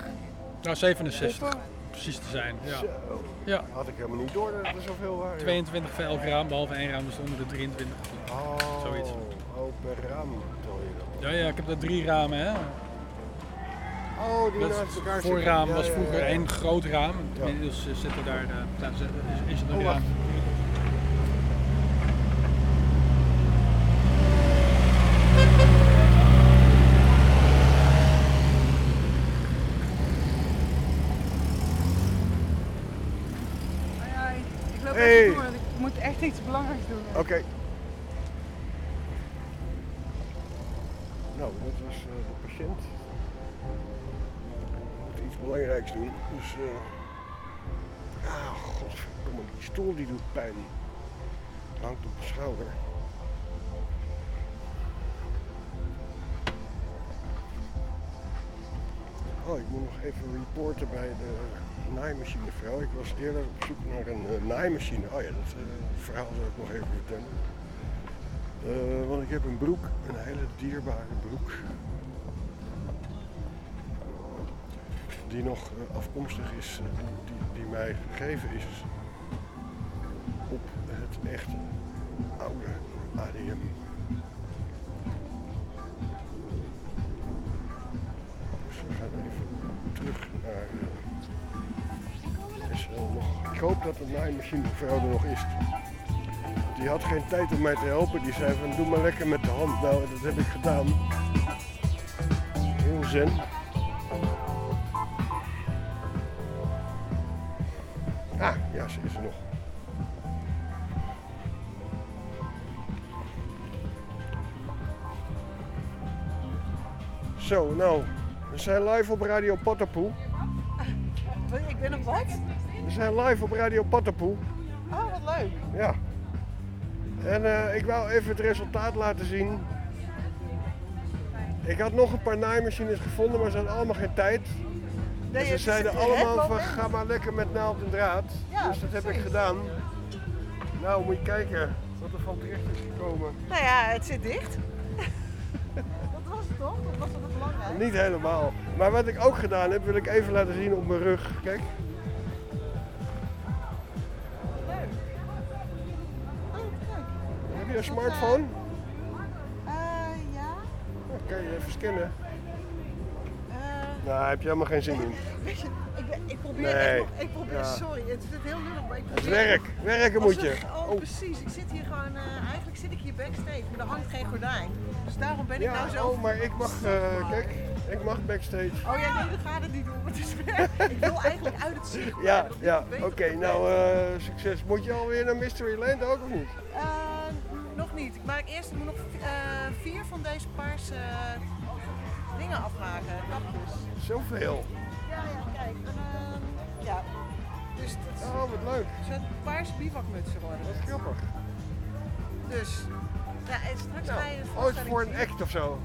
Nou, 67 poppen? precies te zijn. Ja. Zo. Ja. Had ik helemaal niet door dat er zoveel waren. 22 voor elk raam, behalve één raam, er stonden er 23. Oh, Zoiets. Oh, per raam. Ja, ja, ik heb daar drie ramen. Hè. Oh, die Dat naast elkaar voorraam. Ja, was vroeger ja. één groot raam. Inmiddels eh, zitten daar, eh, nou, is, is het een Oh, raam. wacht. Hoi, hoi. Ik loop Hey. even door, want ik moet echt iets belangrijks doen. Oké. Belangrijks doen. Dus, ah, godverdomme, die stoel die doet pijn. Hangt op de schouder. Oh, ik moet nog even reporten bij de naaimachinevrouw. Ik was eerder op zoek naar een eh, naaimachine. Oh ja, dat eh, verhaal zal ik nog even vertellen. Want ik heb een broek, een hele dierbare broek. Die nog eh, afkomstig is, die, die, mij gegeven is op het echte oude ADM. Dus we gaan even terug naar eh, SL nog. Ik hoop dat de naaimachinevrouw er nog is. Die had geen tijd om mij te helpen. Die zei van doe maar lekker met de hand. Nou, dat heb ik gedaan. Heel zen. Ah, ja, ze is er nog. Zo, nou, we zijn live op Radio Patapoe. Ik ben op wat? We zijn live op Radio Patapoe. Oh, wat leuk. Ja. En eh, ik wou even het resultaat laten zien. Ik had nog een paar naaimachines gevonden, maar ze hadden allemaal geen tijd. Nee, En ze is zeiden allemaal van ga maar lekker met naald en draad. Ja, dus dat heb ik gedaan. Nou, moet je kijken wat er van terecht is gekomen. Nou ja, het zit dicht. <laughs> dat was het toch? Dat was het belangrijk. Niet helemaal. Maar wat ik ook gedaan heb, wil ik even laten zien op mijn rug. Kijk. Leuk. Oh, kijk. Heb je een smartphone? Eh, ja. Dan kan je even scannen. Eh, Nou, heb je helemaal geen zin in. <laughs> weet je, ik, ben, ik probeer Nee. echt nog- ik probeer, Ja. sorry, het is heel lullig, maar ik Het probeer... werk. Werken moet je. Oh, Oh. precies. Ik zit hier gewoon, eh, eigenlijk zit ik hier backstage, maar er hangt geen gordijn. Dus daarom ben ik Ja, nou zo... oh, maar ik mag, eh, kijk, ik mag backstage. Oh ja, nee, dat gaat het niet doen. Het is weer... ik wil eigenlijk uit het zicht. Ja, ja, oké, nou eh, succes. Moet je alweer naar Mysteryland ook of niet? Nog niet. Ik maak eerst moet nog vier van deze paarse dingen afmaken, kapjes. Zoveel. Ja, ja, kijk. En, eh, ja. Dus het Oh, wat leuk. zijn paarse bivakmutsen worden. Wat grappig. Dus, ja, en straks Nou, ga je een ooit voorstelling voor een act of zo.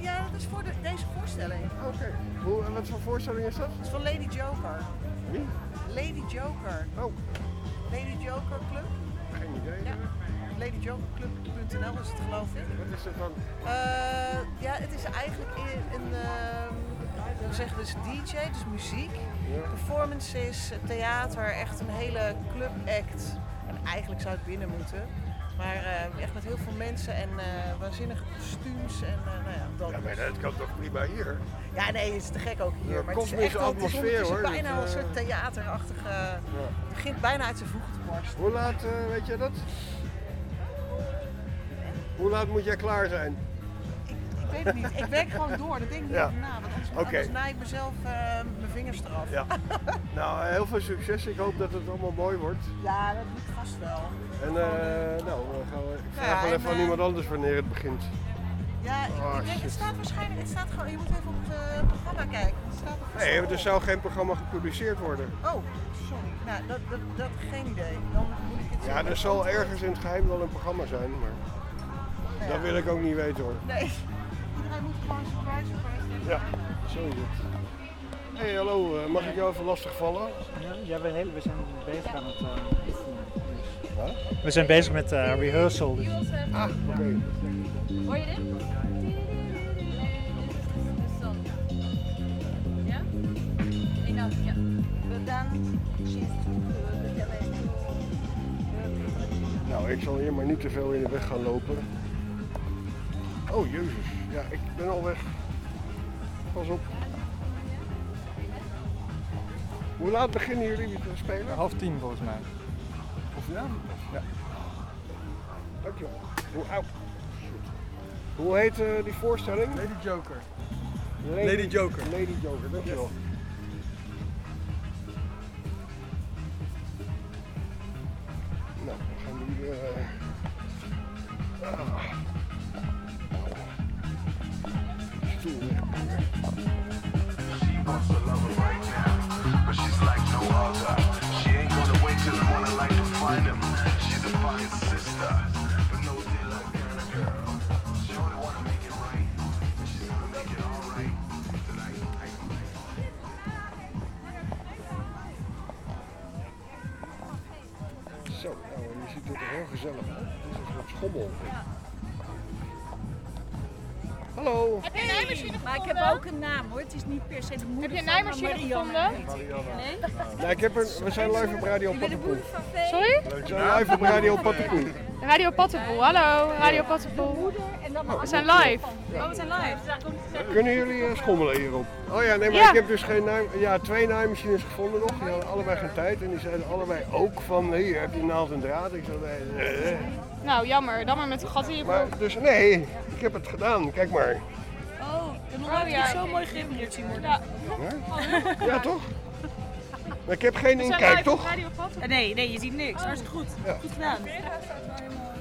Ja, dat is voor de, deze voorstelling. Oké. Hoe en wat voor voorstelling is dat? Dat is van Lady Joker. Wie? Lady Joker. Oh, Lady Joker Club. geen idee. Ja. LadyJokerClub.nl is het geloof ik. Wat is het dan? Eh, ja, het is eigenlijk een, ehm we zeggen dus DJ, dus muziek, Ja. performances, theater, echt een hele club act. En eigenlijk zou het binnen moeten. Maar eh, echt met heel veel mensen en eh, waanzinnige kostuums en eh, nou ja, dat. Ja, maar dat kan toch prima hier? Ja, nee, het is te gek ook hier. Ja, maar het is echt het is atmosfeer, ondertussen hoor. bijna Dat, een soort theaterachtige. Het begint bijna uit zijn voegen te barsten. Hoe laat, weet je dat? Hoe laat moet jij klaar zijn? Ik weet het niet. Ik werk gewoon door. Dat denk ik niet Ja. na. Want anders, naai ik mezelf eh, mijn vingers eraf. Ja. <laughs> nou, heel veel succes. Ik hoop dat het allemaal mooi wordt. Ja, dat moet vast wel. En eh, nou, dan gaan we, ik vraag wel en, even aan eh, iemand anders wanneer het begint. Ja, ik, Oh, ik denk, shit. het staat waarschijnlijk, het staat gewoon, je moet even op het eh, programma kijken. Het staat er Nee, er zou geen programma gepubliceerd worden. Oh, sorry. Nou, dat, dat, dat geen idee. Dan moet ik het Ja, er zal ergens in het geheim wel een programma zijn, maar Nou ja. dat wil ik ook niet weten hoor. Nee. Iedereen moet gewoon surprise, surprise. Ja, zo is het. Hey, hallo, eh, mag ik jou even lastig vallen? Ja, ja we, heel- we zijn bezig aan het eh, oefenen. Dus. We zijn bezig met eh, rehearsal. Dus. Ah, oké. Hoor je dit? Ja? En dan, ja. Nou, ik zal hier maar niet te veel in de weg gaan lopen. Oh, jezus. Ja, ik ben al weg. Pas op. Hoe laat beginnen jullie te spelen? Half tien volgens mij. Of ja? Ja. Dankjewel. Hoe, au. Shit. Hoe heet eh, die voorstelling? Lady Joker. Lady, Lady Joker. Lady Joker, dankjewel. Nou, we gaan nu... eh, ah. Zo, nou, je ziet het er heel gezellig uit. Het is een soort schommel. Hallo. Heb je een naaimachine Maar ik heb ook een naam hoor. Het is niet per se de moeder Heb je een naaimachine gevonden? Nee? Nou, ik heb een, we zijn live op Radio Pattenpoel. Sorry? We zijn live op Radio Pattenpoel. Radio Pattenpoel. Hallo, Radio Pattenpoel. We zijn live. Oh, we zijn live. Kunnen jullie eh, schommelen hierop? Oh ja, nee, maar Ja. ik heb dus geen naam, ja, twee naaimachines gevonden nog. Die hadden allebei geen tijd en die zeiden allebei ook van, hier heb je naald en draad. Ik zei, nee. Nou, jammer. Dan maar met een gat in je Maar broek. dus nee, ik heb het gedaan. Kijk maar. Oh, en nog Oh, nooit ja. zo mooi geïnformeerd zien worden. Ja. Ja, ja toch? Maar ik heb geen inkijk, toch? Nee, nee, je ziet niks. Hartstikke goed. Ja. Goed gedaan.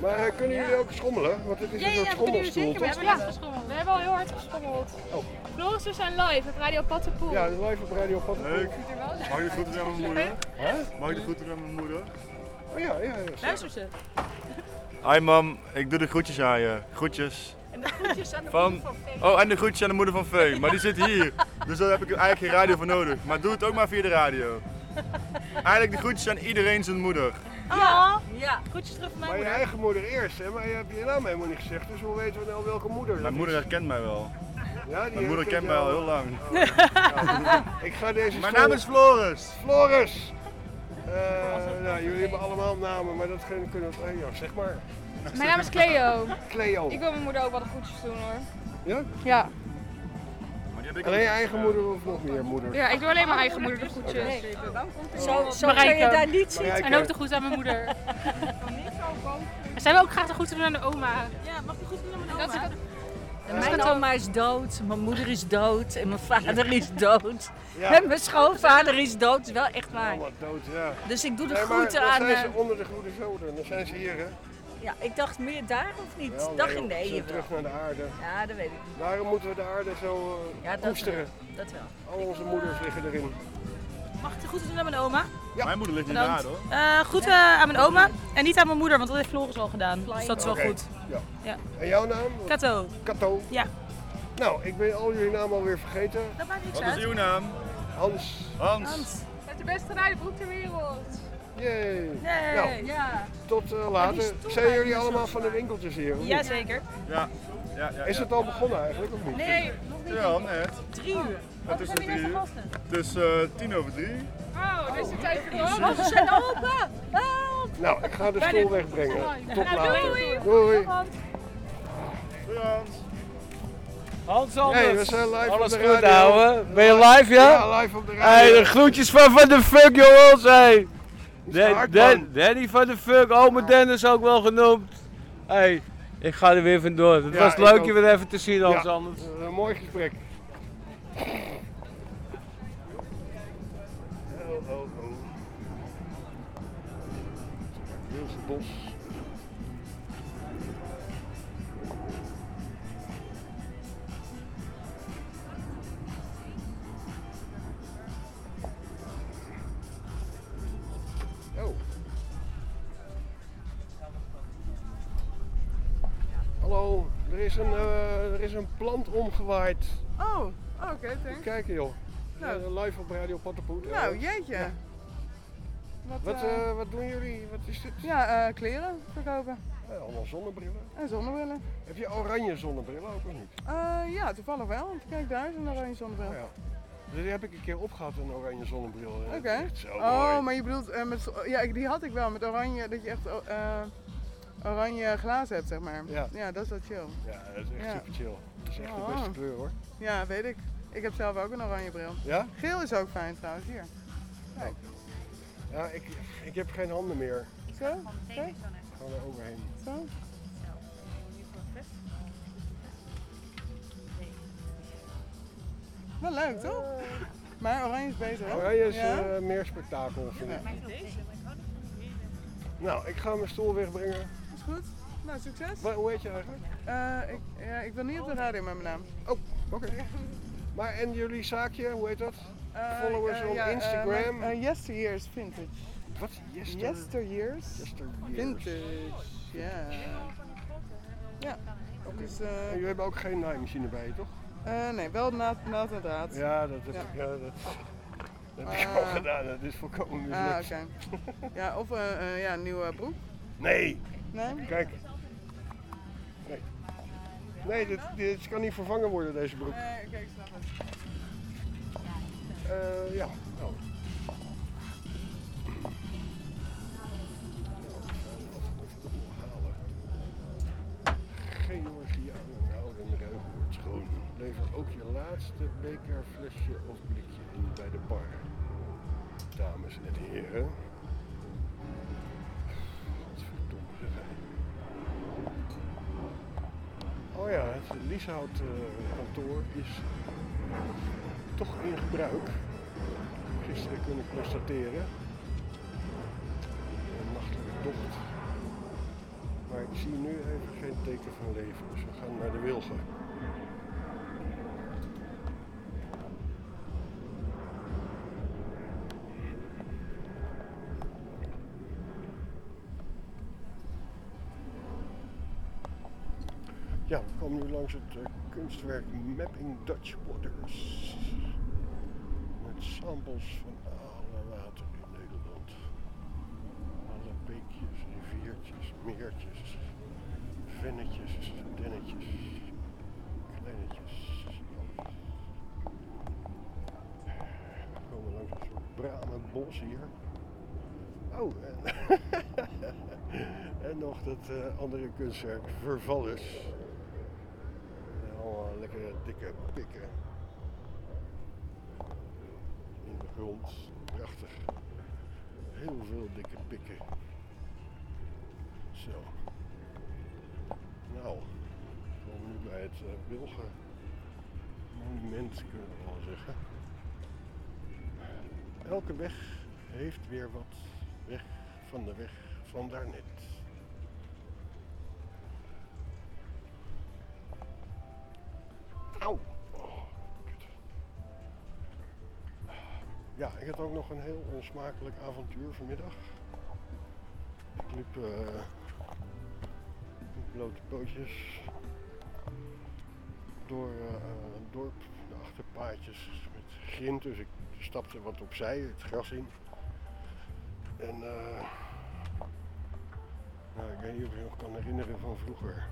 Maar eh, kunnen jullie ook schommelen? Want het is Ja, een ja, soort ja, schommelstoel, zeker. We hebben net geschommeld. We hebben al heel hard geschommeld. Oh. Floris, we zijn live op Radio Pattenpoel. Ja, live op Radio Pattenpoel. Leuk. Mag ik de groeten aan mijn moeder? Hè? Mag ik de groeten aan mijn moeder? Oh ja, ja, ja. Luister ze. Hi mam, ik doe de groetjes aan je. Groetjes. En de groetjes aan de Van, moeder van Vee. oh, en de groetjes aan de moeder van Vee. Maar die zit hier. Dus daar heb ik eigenlijk geen radio voor nodig. Maar doe het ook maar via de radio. Eigenlijk de groetjes aan iedereen zijn moeder. Ja. Ja. Groetjes terug van mijn Maar je eigen moeder eerst, hè? Maar je hebt je naam helemaal niet gezegd, dus hoe weten we nou welke moeder dat Mijn moeder is? herkent mij wel. Ja, die Mijn moeder herkent kent mij al heel lang. Ja, ik ga deze Mijn naam is Floris. Floris! Eh, nou, jullie hebben allemaal namen, maar dat kunnen we... eh, ja, zeg maar. Mijn naam is Cleo. Cleo. Ik wil mijn moeder ook wel de groetjes doen hoor. Ja? Ja. Alleen je eigen moeder of nog meer moeders? Ja, ik doe alleen mijn eigen moeder de groetjes. Zo, zo kan je daar niet zien. Marijke. En ook de groet aan mijn moeder. En zij wil ook graag de groeten doen aan de oma. Ja, mag ik goed doen aan mijn Dat is oma? En mijn oma is dood, mijn moeder is dood en mijn vader is dood. Ja. En mijn schoonvader is dood, is wel echt waar. Allemaal dood, ja. Dus ik doe de Nee, groeten dan aan... zijn ze eh, onder de goede zoden, dan zijn ze hier, hè? Ja, ik dacht meer daar of niet? Nee, ik joh, nee. terug naar de aarde. Ja, dat weet ik niet. Waarom moeten we de aarde zo Ja, dat koesteren? wel. Dat wel. Al onze moeders liggen erin. Mag ik de groeten doen aan mijn oma? Mijn moeder ligt niet daar hoor. Eh groeten aan mijn oma en niet aan mijn moeder, want dat heeft Floris al gedaan. Dus dat is wel goed. Ja. Ja. En jouw naam? Kato. Kato. Ja. Nou, ik ben al jullie namen alweer vergeten. Dat maakt niks Wat is uit. uw naam? Hans. Hans. Met de beste rijdenbroek ter wereld. Yay. Nee, Nou, ja. tot eh, later. Zijn jullie allemaal van de winkeltjes hier? Jazeker. Ja. ja, ja Is het al begonnen eigenlijk of niet? Nee, nog niet. Ja, net. Drie uur. Het is zijn drie uur. is eh, tien over drie. Oh, dus de tijd voor Oh, ze zijn open. Help. Nou, ik ga de stoel wegbrengen. Tot later. doei. Doei. Doei Hans. Hans Hey, we zijn live Alles op de goed, radio. ouwe? Ben je live, ja? Ja, live op de radio. Hey, de groetjes van Van de Fuck, jongens, hey. Dan-. Danny van de Fuck, ome Dennis ook wel genoemd. Hey, ik ga er weer vandoor. Het Ja, was leuk je weer even te zien, Hans Ja, anders. Een mooi gesprek. Bos. Oh. Hallo, er is een, eh, er is een plant omgewaaid. Oh, oké, thanks. Kijk joh. Nou. Eh, live op Radio Pattenpoet. Nou, jeetje. ja. Wat, Wat, eh, eh, wat doen jullie? Wat is dit? ja, eh, kleren verkopen. Allemaal zonnebrillen. En zonnebrillen. Heb je oranje zonnebrillen ook of niet? Ja, toevallig wel. Want kijk, daar is een oranje zonnebril. Oh ja. Dus die heb ik een keer opgehad, een oranje zonnebril. Oké. Oh, maar je bedoelt, met, ja, die had ik wel met oranje, dat je echt oranje glazen hebt, zeg maar. Ja. dat is wel chill. Ja, dat is echt Ja. super chill. Dat is echt de Oh. beste kleur hoor. Ja, weet ik. Ik heb zelf ook een oranje bril. Ja? Geel is ook fijn trouwens, hier. Kijk. Ja, ik, ik heb geen handen meer. Zo? Zo? Ik ga er overheen. Zo? Wel leuk, toch? Maar oranje is beter, hè? Oranje is Ja? eh, meer spektakel vind ik. Nou, ik ga mijn stoel wegbrengen. Is goed. Nou, succes. Hoe heet je eigenlijk? Eh, ik, ja, ik wil niet op de radio met mijn naam. Oh, oké. Maar en jullie zaakje, hoe heet dat? Eh, Followers eh, on ja, eh, Instagram? yesteryears Vintage. Wat? Yester- Yesteryears? Yesteryears. Vintage, ja. Ja. Dus, eh, En jullie hebben ook geen naaimachine bij je, toch? nee, wel naad naad en draad. Ja, dat heb Ja. ik, ja, dat, dat heb ik Ah. al gedaan. Dat is volkomen Ah, mislukt. oké. Ja, of eh, ja, een nieuwe broek. Nee. Nee? Kijk. Nee. Nee, dit, dit kan niet vervangen worden, deze broek. Nee, oké, ik snap het. Eh, ja. Nou. Georgianen houden ruim wordt schoon. Lever ook je laatste beker, flesje of blikje in bij de bar. Dames en heren. Oh ja, het Lieshout eh, kantoor is toch in gebruik. Gisteren kunnen constateren. Een nachtelijke tocht. Maar ik zie nu even geen teken van leven, dus we gaan naar de Wilgen. Ja, we komen nu langs het eh, kunstwerk Mapping Dutch Waters. Met samples van alle water in Nederland. Alle beekjes, riviertjes, meertjes, vennetjes, dennetjes, kleinetjes. We komen langs een soort bramenbos hier. Oh, <laughs> en, nog dat eh, andere kunstwerk, Vervallers. Lekkere dikke pikken. In de grond. Prachtig. Heel veel dikke pikken. Zo. Nou, we komen nu bij het uh, Wilgen monument, kunnen we wel zeggen. Elke weg heeft weer wat weg van de weg van daarnet. Auw. Ja, ik had ook nog een heel onsmakelijk avontuur vanmiddag. Ik liep met blote pootjes door eh, een dorp, de achterpaadjes met grind, dus ik stapte wat opzij, het gras in. En nou, ik weet niet of je nog kan herinneren van vroeger.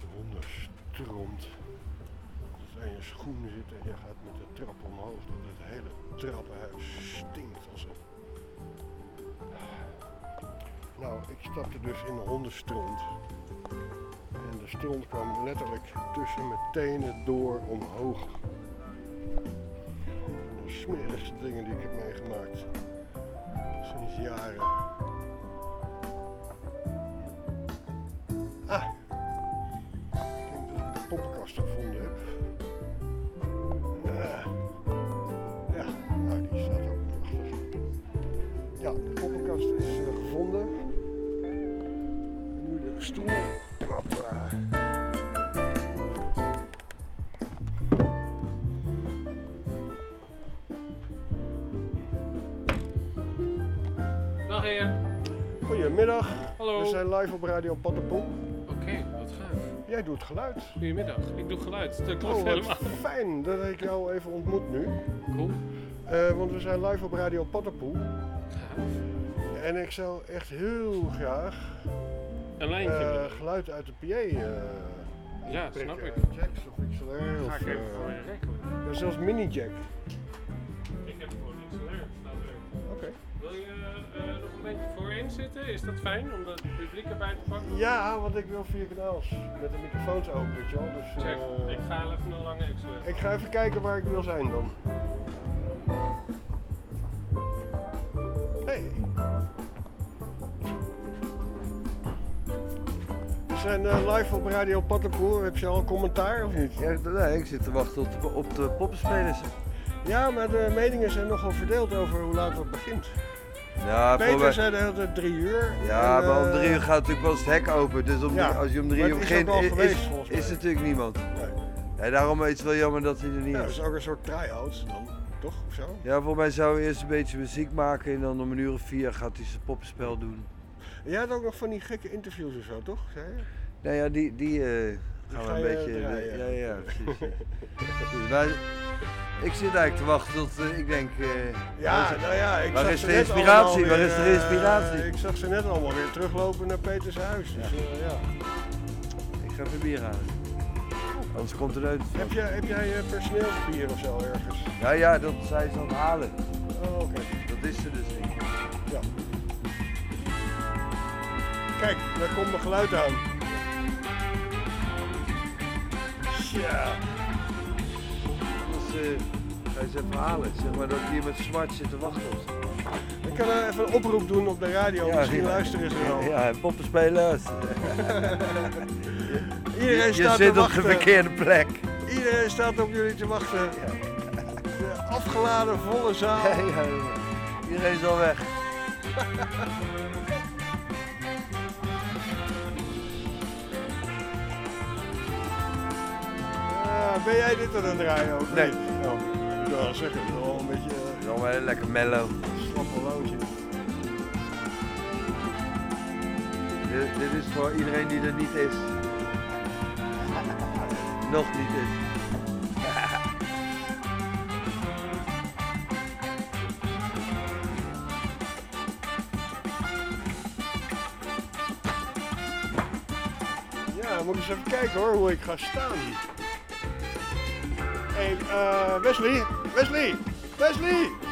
De hondenstront. Aan je schoen zit en je gaat met de trap omhoog. Dat het hele trappenhuis stinkt als een... Nou, ik stapte dus in de hondenstront. En de stront kwam letterlijk tussen mijn tenen door omhoog. De smerigste dingen die ik heb meegemaakt. Sinds jaren. Ah. Ik denk dat ik de poppenkast gevonden heb. Eh, ja, nou die staat ook prachtig. Ja, de poppenkast is eh, gevonden. En nu de stoel. Hoppa. Dag heer. Goedemiddag. Hallo. We zijn live op Radio Paddenpoel. Jij doet geluid. Goedemiddag, ik doe geluid. Dat klopt Oh, helemaal. fijn dat ik jou even ontmoet nu. Cool. Eh, want we zijn live op Radio Paddenpoel. En ik zou echt heel graag Een lijntje eh, geluid uit de PA eh Ja, inprikken. snap ik. Jacks of XLR. Ga ik even voor je regelen. Ja, zelfs mini-jack. Beetje voorin zitten? Is dat fijn om het publiek erbij te pakken? Ja, want ik wil vier kanaals met de microfoons open, weet je wel. Dus, Check. eh, Ik ga even een lange XLR. ik ga even kijken waar ik wil zijn dan. Hey. We zijn eh, live op Radio Pattenpoel. Heb je al een commentaar of niet? Ja, nee, ik zit te wachten op de, op de poppenspelers. Ja, maar de meningen zijn nogal verdeeld over hoe laat het begint. Ja, de hele tijd drie uur. Ja, En, maar om eh, drie uur gaat natuurlijk wel eens het hek open. Dus om ja, als je om drie uur is begint, is, geweest, is, is natuurlijk niemand. Ja, daarom is het wel jammer dat hij er niet Ja, dat is. is ook een soort try-out dan, toch? Of zo? Ja, volgens mij zou hij eerst een beetje muziek maken en dan om een uur of vier gaat hij zijn poppenspel doen. En jij had ook nog van die gekke interviews of zo, toch? Zei je? Nou ja, die, die eh, gaan we een je beetje... draaien. ja, ja, <laughs> precies. Dus wij- ik zit eigenlijk te wachten tot, eh, ik denk... eh, Ja, nou ja, ik Waar zag is ze de net inspiratie? Waar is de eh, inspiratie? ik zag ze net allemaal weer teruglopen naar Peters huis. Dus, eh, ja. Ik ga even bier halen. Anders komt het uit. Heb jij, heb jij eh, personeelsbier of zo ergens? Ja, ja, dat zij ze aan het halen. Oh, oké. Dat is ze dus niet. Ja. Kijk, daar komt mijn geluid aan. Ja. Dus ga je ze even halen. Zeg maar dat hier met smart zit te wachten. Ik kan er even een oproep doen op de radio. Misschien luisteren ze wel. Ja, poppenspelers. <laughs> Iedereen je staat zit te op de verkeerde plek. Iedereen staat op jullie te wachten. De afgeladen volle zaal. Ja, ja, ja. Iedereen is al weg. <laughs> ben jij dit aan het draaien ook? Nee. Oh, ik wil wel zeggen, het is wel een beetje Het is heel lekker mellow. een slap horloge. Dit, dit is voor iedereen die er niet is. <laughs> Nog niet is. <laughs> Ja, moet ik eens even kijken hoor, hoe ik ga staan. Hé, hey, eh, Wesley, Wesley, Wesley!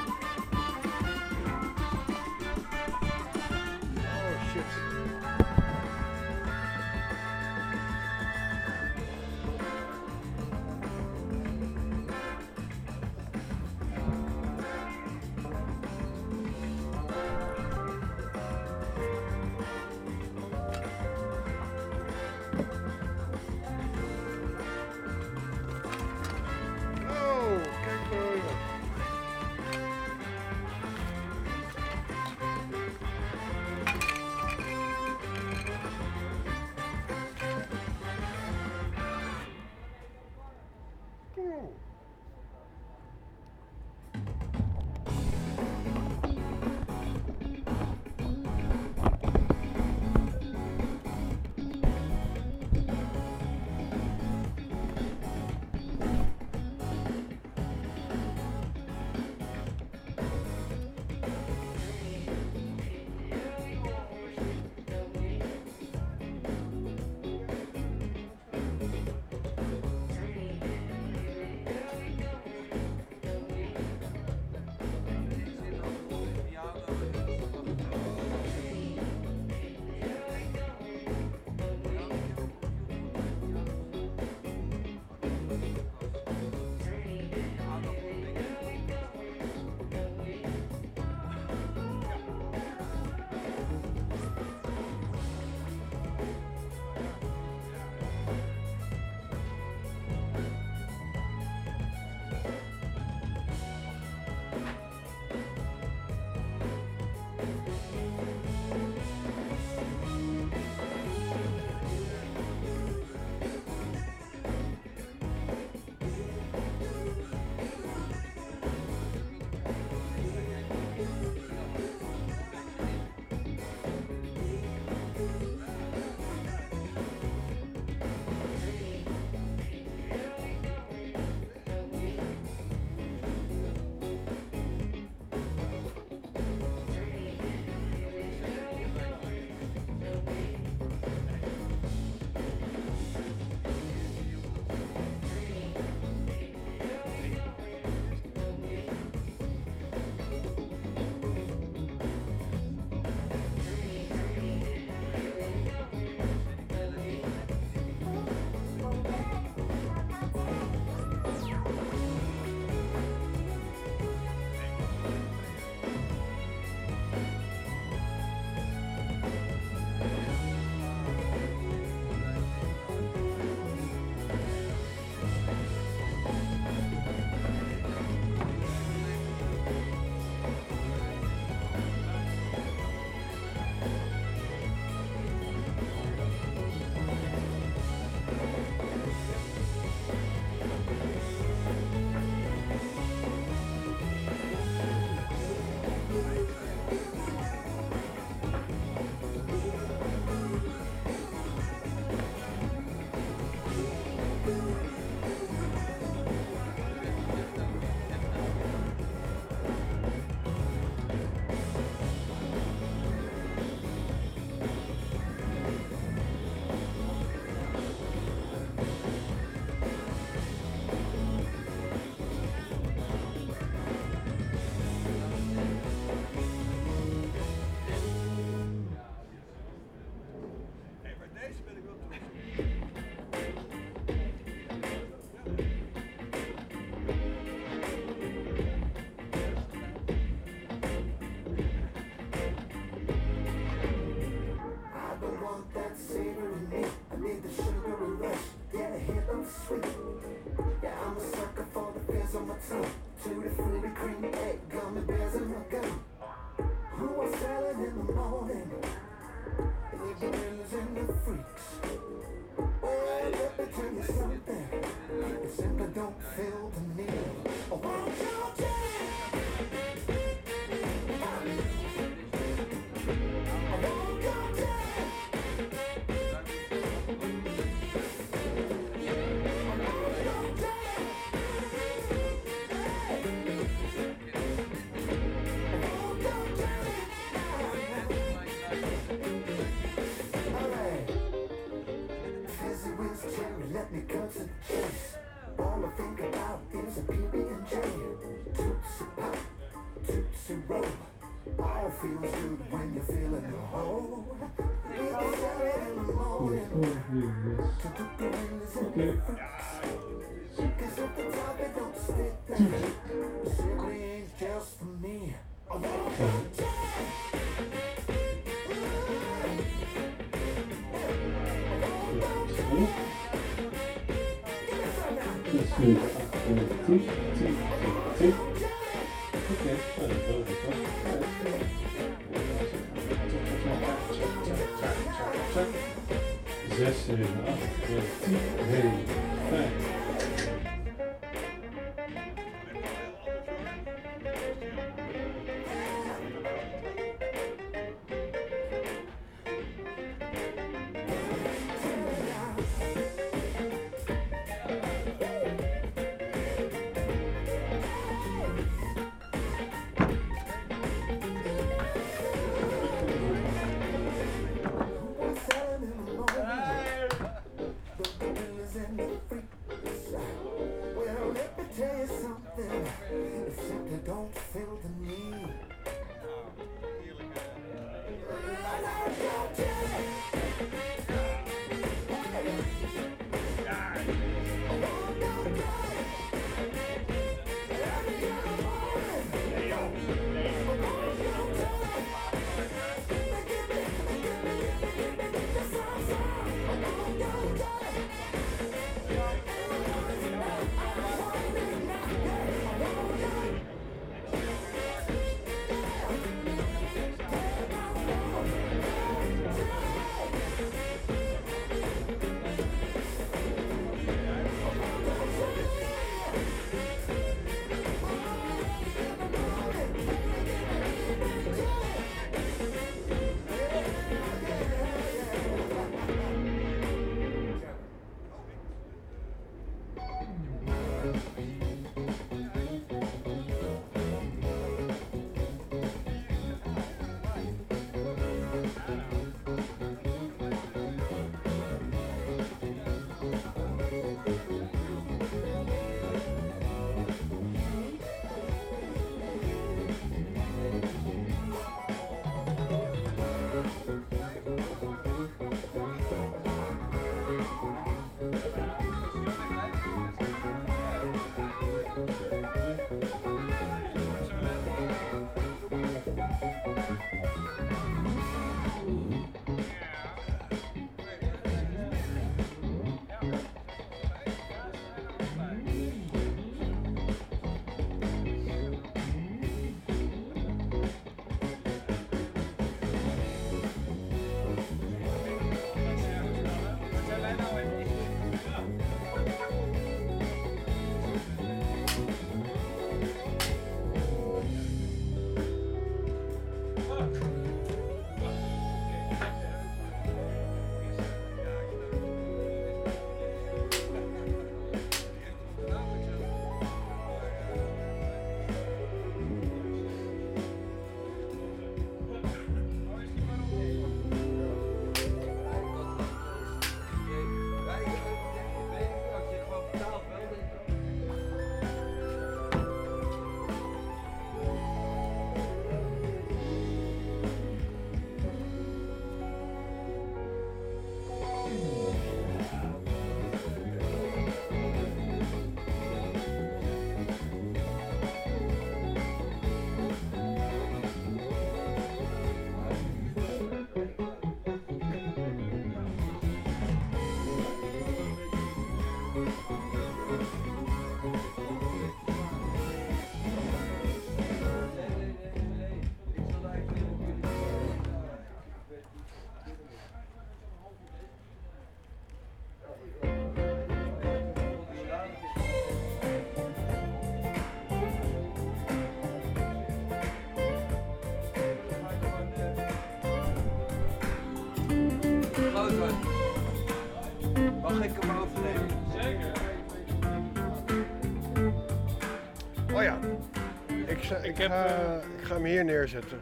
Ik, heb, ga, eh, ik ga hem hier neerzetten.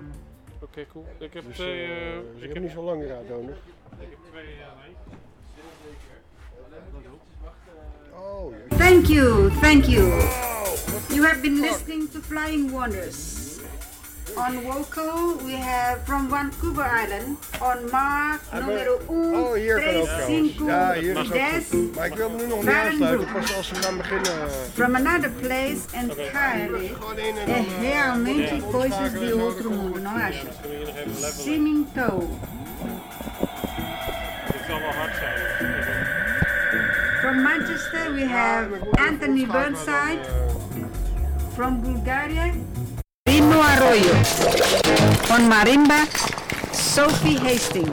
Oké, cool. Ik heb Dus, twee... eh, eh, dus ik ik heb niet zo lang eruit nodig. Ik heb twee uh. Oh, Thank you, thank you. You have been listening to Flying Wonders. On vocal, we have from Vancouver Island. On mark maar- numero uno, Oh, hier kan ook tres, trouwens. cinco, Ja, hier is ook Maar ik wil nu nog niet aansluiten, pas als we gaan beginnen. Eh. From another place entirely. É realmente coisas de outro mundo, não acha? Singing Toe. Zal wel hard zijn. From Manchester, we have Anthony Burnside. Eh. From Bulgaria, Rino Arroyo. On marimba, Sophie Hastings.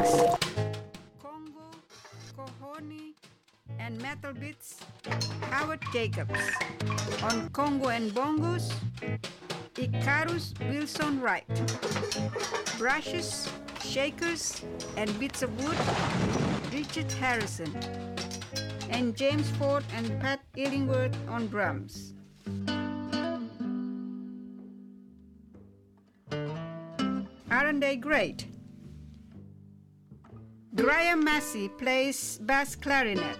Congo, Kohoni, and metal beats, Howard Jacobs. On Congo and bongos, Icarus Wilson Wright. Brushes, shakers, and bits of wood, Richard Harrison. And James Ford and Pat Illingworth on drums. Aren't they great? Graham Massey plays bass clarinet,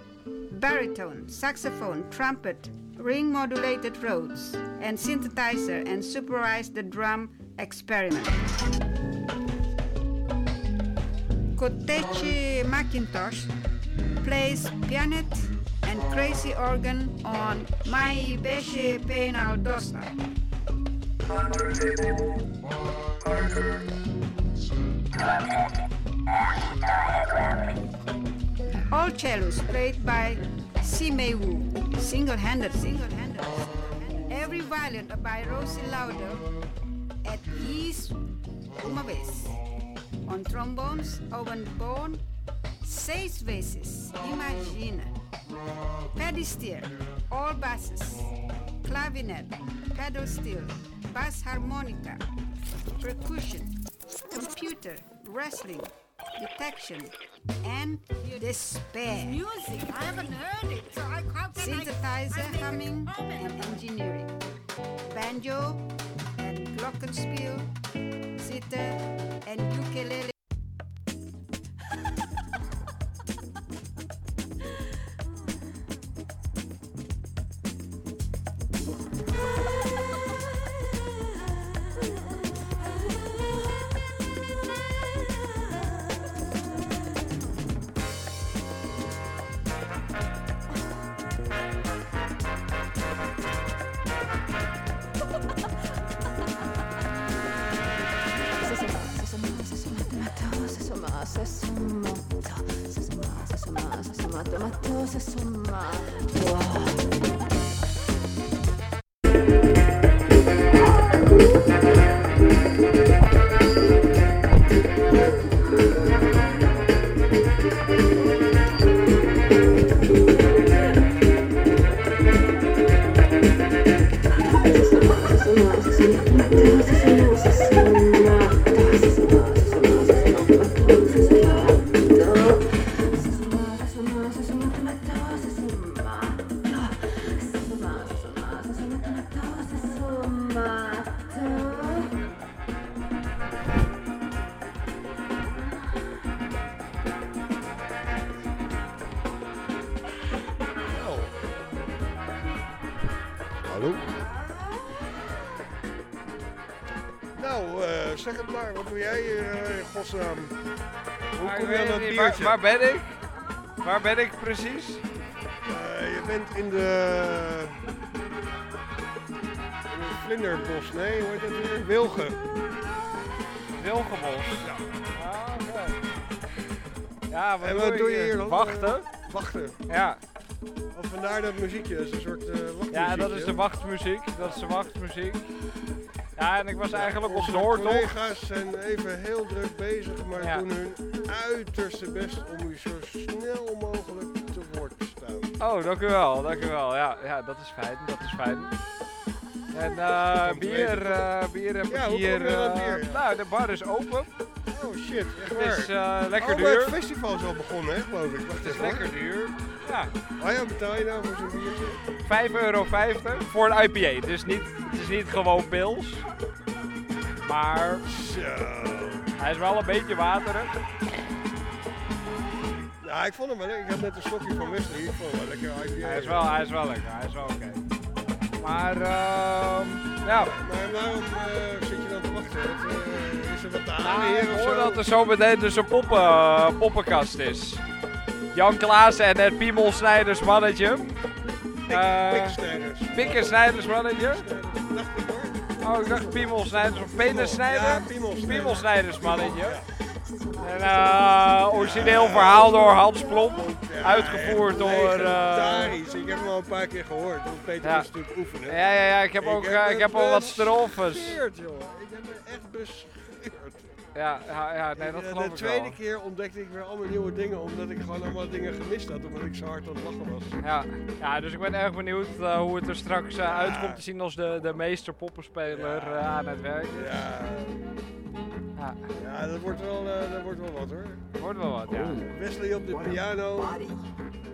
baritone, saxophone, trumpet, ring modulated Rhodes, and synthesizer and supervised the drum experiment. Kotechi McIntosh plays pianet and crazy organ on My Beshe Penal Dosta. All cellos played by Si Simei Wu, single-handed, single-handed. Every violin by Rosie Lauder at least uma vez. On trombones, Owen Bone, seis vezes, imagina. Paddy steer, all basses, clavinet, pedal steel, bass harmonica, percussion, computer, wrestling, detection, and despair. Music, I haven't heard it, so I can I- Synthesizer, I make humming, and engineering. Banjo and glockenspiel, sitar, and ukulele. Waar, ben ik? Waar ben ik precies? Eh, je bent in de... in het Vlinderbos, nee, hoe heet dat weer? Wilgen. Wilgenbos. Ja. Ah. Ja, wat en doe wat doe je hier? dan? Wachten. Wachten. Ja. Want vandaar dat muziekje, dat is een soort eh wachtmuziekje. Ja, dat is de wachtmuziek. Dat is de wachtmuziek. Ja, en ik was eigenlijk op de hoortocht. collega's zijn even heel druk bezig, maar Ja. doen hun uiterste best om u zo snel mogelijk te woord te staan. Oh, dank u wel, dank u wel. Ja, ja dat is fijn, dat is fijn. En eh, bier, eh, bier heb Ja, ik hier. aan eh, bier? nou, de bar is open. Oh shit, echt Het waar? is eh, lekker oh, duur. het festival is al begonnen, hè, geloof ik. Wacht Het is even, hoor. lekker duur. Ja. Ja, betaal je nou voor zo'n biertje? 5,50 euro voor een IPA. Dus niet, het is niet gewoon pils. Maar hij is wel een beetje waterig. Ja, ik vond hem wel lekker. Ik had net een slokje van Wesley. Ik vond hem wel lekker IPA. Hij is wel, hij is wel lekker, hij is wel oké. Maar, ehm ja. Maar waarom eh, zit je dan te wachten? Het, gaan we hier of Hoor zo? dat er zo meteen dus een poppen, eh, poppenkast is. Jan Klaassen en het Piemel Snijders mannetje. Eh, Piksnijders. Pikker Snijders mannetje. Dacht ik hoor. Oh, ik dacht Piemel Snijders of Peter Snijder. Ja, Snijders. Piemel Snijders mannetje. En eh origineel verhaal door Hans Plomp. Uitgevoerd door... Legendarisch. Ik heb hem al een paar keer gehoord. Want Peter Ja. moest natuurlijk oefenen. Ja, ja, ja, ik heb ook, eh, ik heb al wat strofes. Ik heb me echt bescheerd. Ja, ja, ja nee, dat En geloof de ik tweede wel. keer ontdekte ik weer allemaal nieuwe dingen, omdat ik gewoon allemaal dingen gemist had, omdat ik zo hard aan het lachen was. Ja, ja, dus ik ben erg benieuwd eh, hoe het er straks eh, uitkomt te zien als de, de meester poppenspeler eh, aan het werk is. Ja. Ja. Ja, dat wordt wel, eh, dat wordt wel wat hoor. Wordt wel wat, ja. Wesley op de piano.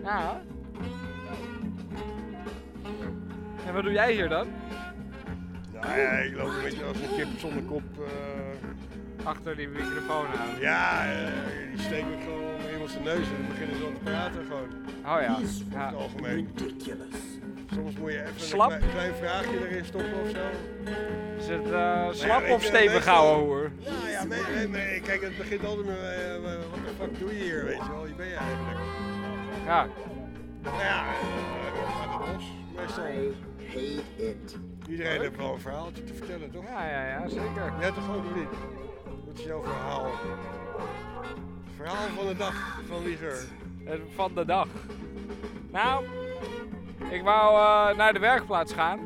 Ja. En wat doe jij hier dan? Nou ja, ik loop een beetje als een kip zonder kop. Eh, Achter die microfoon aan. ja, eh, die steek ik gewoon onder iemand zijn neus en dan beginnen ze al te praten gewoon. Oh ja. Over ja. het algemeen. Soms moet je even Slap? een klein, klein vraagje erin stoppen of zo. Is het eh, slap ja, of eh, stevig houden hoor? Ja, ja, nee, nee, nee, kijk, het begint altijd met, eh, wat de fuck doe je hier, weet je wel, wie ben je eigenlijk? Ja. Nou ja, eh, gaat het los, meestal. Iedereen heeft wel een verhaaltje te vertellen, toch? Ja, ja, ja, zeker. Jij toch ook niet? Wat is jouw verhaal? Het verhaal van de dag van Wieger. Het Van de dag. Nou, ik wou eh, naar de werkplaats gaan.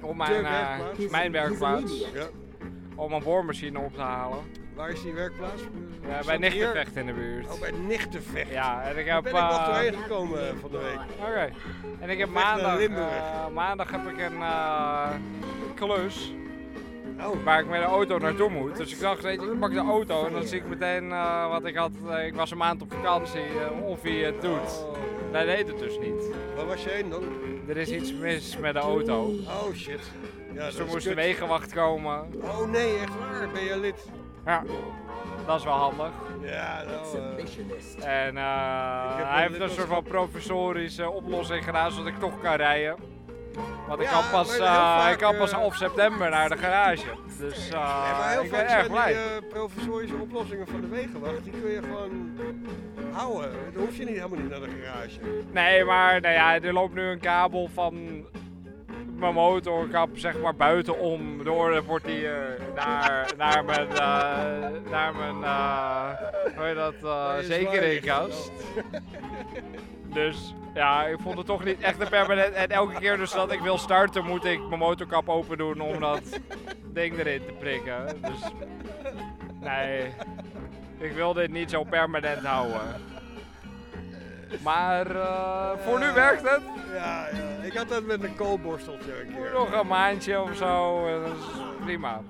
Om mijn, eh, werkplaats? mijn werkplaats. Ja. Om een boormachine op te halen. Waar is die werkplaats? Ja, bij? Nichtenvecht in de buurt. Oh, bij Nichtenvecht. Ja, en ik Daar heb... ben ik nog doorheen gekomen van de week. Oké. En ik heb maandag, maandag heb ik een eh, klus. Oh. Waar ik met de auto naartoe moet. Dus ik dacht, weet je, ik pak de auto en dan zie ik meteen eh, wat ik had. eh, ik was een maand op vakantie, eh, of hij het doet. Hij deed het dus niet. Waar was je heen dan? Er is iets mis met de auto. Oh shit. Ja, dus dat er is moest een kut. wegenwacht komen. Oh nee, echt waar? Ben je lid? Ja, dat is wel handig. Ja, nou... eh, En eh, heb hij een heeft een soort van provisorische oplossing gedaan zodat ik toch kan rijden. Want ik Ja, kan pas, eh, vaak, ik kan pas eh, half september naar de garage. Dus eh, Nee, maar heel ik ben erg blij. die eh, provisorische oplossingen van de wegenwacht, die kun je gewoon houden. Dan hoef je niet helemaal niet naar de garage. Nee, maar nou ja, er loopt nu een kabel van mijn motorkap zeg maar buitenom door de portier naar, naar mijn, eh, naar mijn eh, hoe heet dat, eh je zekeringkast. <laughs> Dus ja, ik vond het toch niet echt een permanent. En elke keer dus dat ik wil starten, moet ik mijn motorkap open doen om dat ding erin te prikken. Dus nee, ik wil dit niet zo permanent houden. Maar eh, voor nu werkt het. Ja, ja. Ik had dat met een koolborsteltje een keer. Nog een maandje of zo, dat is prima.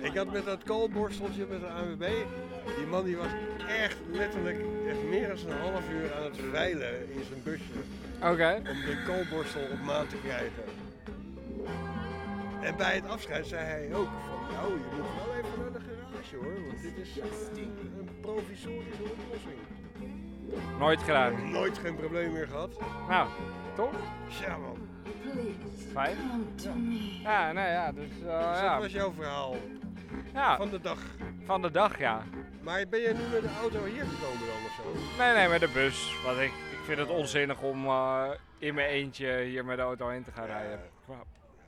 Ik had met dat koolborsteltje met de ANWB, die man die was echt letterlijk echt meer dan een half uur aan het veilen in zijn busje. Oké. Om de koolborstel op maat te krijgen. En bij het afscheid zei hij ook van, nou je moet wel even naar de garage hoor, want dit is een provisorische oplossing. Nooit gedaan. Nooit geen probleem meer gehad. Nou, toch? Ja man. Fijn. Ja, nee, ja, dus eh, Dus ja. dat was jouw verhaal. Ja. Van de dag. Van de dag, ja. Maar ben je nu met de auto hier gekomen dan of zo? Nee, nee, met de bus. Want ik, ik vind het onzinnig om eh, in mijn eentje hier met de auto heen te gaan rijden.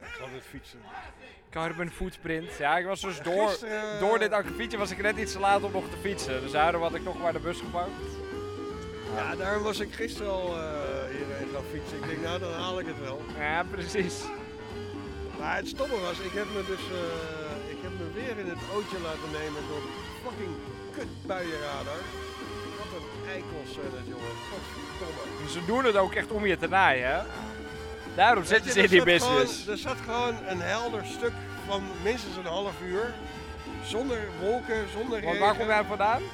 Ik ga het fietsen. Carbon footprint. Ja, ik was dus door, Gisteren- door dit akkefietje was ik net iets te laat om nog te fietsen. Dus daarom had ik nog maar de bus gepakt. Ja, daarom was ik gisteren al eh, hierheen gaan fietsen. Ik denk, nou dan haal ik het wel. Ja, precies. Maar het stomme was, ik heb me dus eh, weer in het ootje laten nemen door fucking kutbuienradar. Wat een eikels zijn dat jongen. Godverdomme. Ze doen het ook echt om je te naaien, hè? Daarom zitten ze in die gewoon- business. er zat gewoon een helder stuk van minstens een half uur. Zonder wolken, zonder Want regen. waar kom jij vandaan? Ja,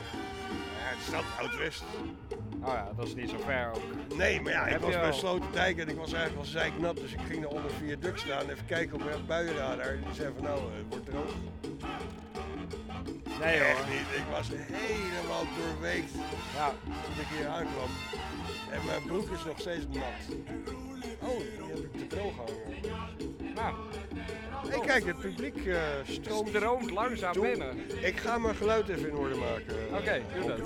het staat Oud-West. Oh ja, dat is niet zo ver ook. Nee, maar ja, ik Heb was je bij wel- Sloterdijk en ik was eigenlijk wel zeiknat. Dus ik ging naar onder viaduct staan en even kijken op een buienradar. En die zei van nou, het wordt droog. Nee hoor. Echt niet. Ik was helemaal doorweekt ja. toen ik hier aankwam. En mijn broek is nog steeds nat. Oh, die heb ik te droog hangen. Nou. Hey, kijk, het publiek eh, stroomt, Stroomt langzaam binnen. Ik ga mijn geluid even in orde maken. Oké, doe dat.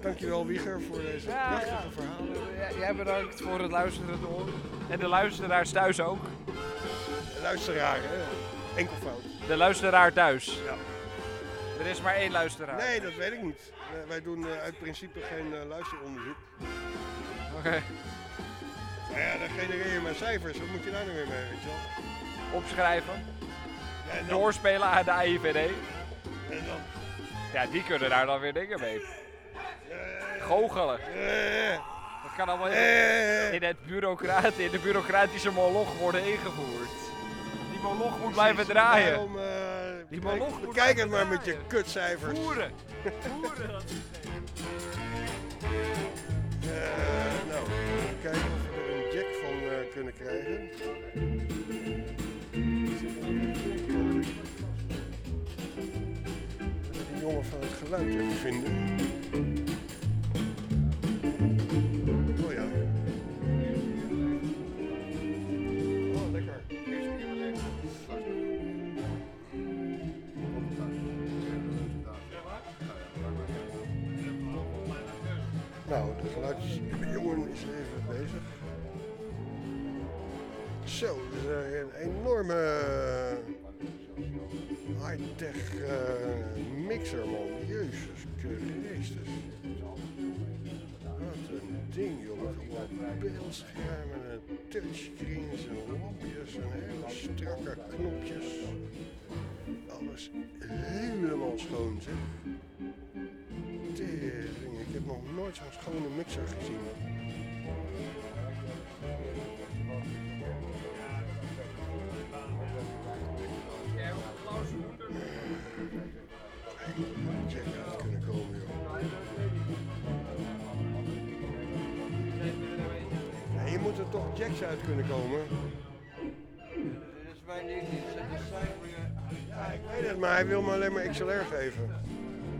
Dankjewel Wieger voor deze Ja, prachtige ja. verhalen. Jij bedankt voor het luisteren door. En de luisteraars thuis ook. Luisteraar, hè? Enkelvoud. De luisteraar thuis. Ja. Er is maar één luisteraar. Nee, dat weet ik niet. Wij doen eh, uit principe geen eh, luisteronderzoek. Oké. Nou ja, dan genereer je maar cijfers. Wat moet je daar nou weer mee, weet je wel? Opschrijven. dan- Doorspelen aan de AIVD. En dan? Ja, die kunnen daar dan weer dingen mee. Goochelen. Dat kan allemaal in, het bureaucraat, in de bureaucratische moloch worden ingevoerd. Die moloch moet blijven draaien. Daarom, eh, Die moloch moet bekijk het maar met je kutcijfers. Voeren. Voeren dat Eh, nou, kijken of we er een jack van eh, kunnen krijgen. Geluid even vinden. Oh ja. Oh, lekker. Nou, de geluidsjongen is even bezig. Zo, dat is een enorme high-tech eh, mixer, man. Jezus Christus. Wat een ding, jongen. Allemaal beeldschermen en touchscreens en lampjes en hele strakke knopjes. Alles helemaal schoon, zeg. Tering, ik heb nog nooit zo'n schone mixer gezien. Jacks uit kunnen komen. Dat is mijn ding niet. Ja, ik weet het, maar hij wil me alleen maar XLR geven.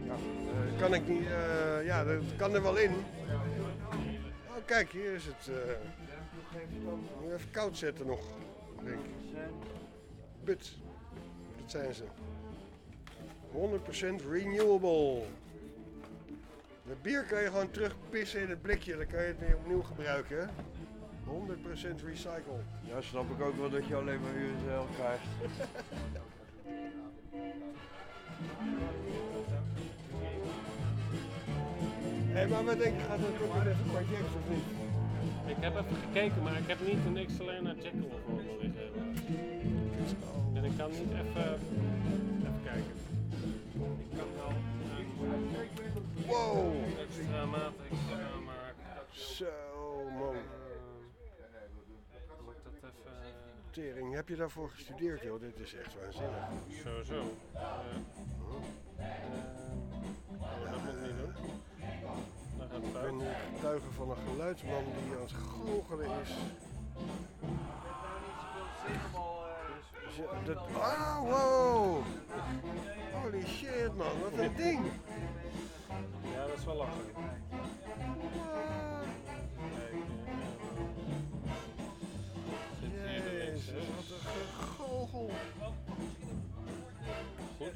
Ja, eh, kan ik niet, eh, ja, dat kan er wel in. Oh, kijk, hier is het. moet even koud zetten nog, denk ik. But, dat zijn ze. 100% renewable. De bier kan je gewoon terugpissen in het blikje, dan kan je het weer opnieuw gebruiken. Hè? 100% recycle. Ja, snap ik ook wel dat je alleen maar USL krijgt. <laughs> Hé, maar wat denk je, gaat het ook met een paar jacks of niet? Ik heb even gekeken, maar ik heb niet een XLR naar Jekyll voor me liggen. En ik kan niet even, even kijken. Ik kan wel Wow! extra maat extra maken. Zo, man. Moet ik dat even... Tering, heb je daarvoor gestudeerd, joh? Dit is echt waanzinnig. Sowieso. Oh, dat moet ik niet doen. Gaat Ik ben getuige van een geluidsman die aan het goochelen is. Dat- Ah, wow! Holy shit, man, wat een ding! Ja, dat is wel lastig. Wat een! Goed,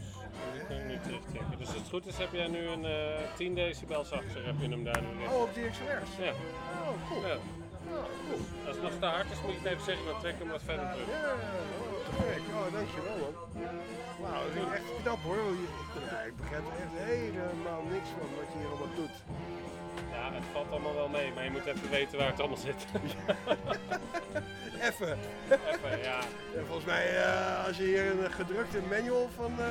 kan terugtrekken. Dus als het goed is heb jij nu een eh 10 decibel zachter, heb je hem daar nu liggen. Oh, op die XLR's? Ja. Oh, cool. Ja. Oh, cool. Als het nog te hard is, moet je het even zeggen, dan trek hem wat verder terug. Ja, oh, te gek. Oh, dankjewel, man. Wauw, dat is echt knap, hoor. Ja, ik begrijp er echt helemaal niks van wat je hier allemaal doet. Ja, het valt allemaal wel mee, maar je moet even weten waar het allemaal zit. <laughs> Even. Even, ja. Ja, volgens mij, eh, als je hier een gedrukte manual van eh,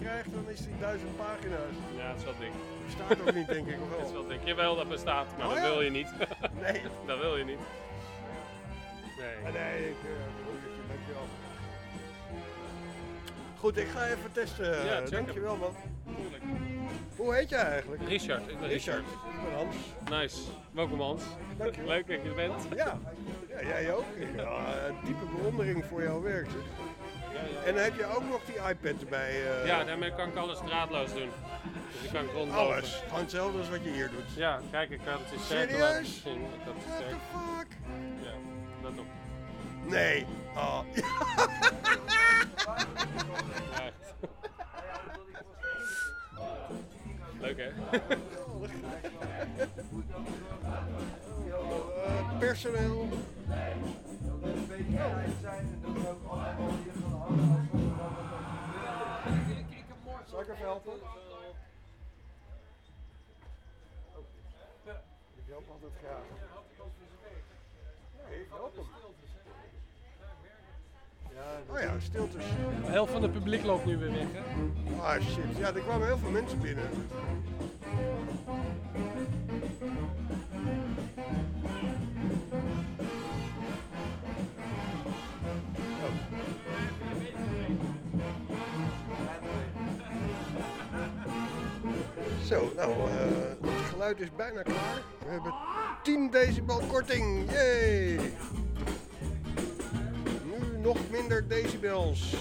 krijgt, dan is die duizend pagina's. Ja, het is wel dik. Bestaat ook niet, denk ik, of <laughs> wel? Het is wel dik. Jawel, dat bestaat, maar Oh, dat ja? wil je niet. <laughs> Nee. dat wil je niet. Nee. Ah, nee, ik uh, Goed, ik ga even testen. Ja, check dankjewel, man. Tuurlijk. Hoe heet jij eigenlijk? Richard, ik ben Richard. Ik ben Hans. Nice. Welkom Hans. Dankjewel. Leuk dat je er bent. Ja, ja jij ook. Ja, diepe bewondering voor jouw werk. Zeg. En dan heb je ook nog die iPad erbij. eh, Ja, daarmee kan ik alles draadloos doen. Dus ik kan rondlopen. Alles. Gewoon hetzelfde als wat je hier doet. Ja, kijk, ik kan het in sterker Serieus? laten zien. Het What the fuck? Ja, dat ook. Nee. Oh. Leuk hè? personeel. Oh. Zijn. Nou ja, stiltes. De helft van het publiek loopt nu weer weg. Ah shit, ja, er kwamen heel veel mensen binnen. Oh. Zo, nou, eh, het geluid is bijna klaar. We hebben 10 decibel korting. Yay! nog minder decibels.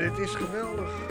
het dit is geweldig.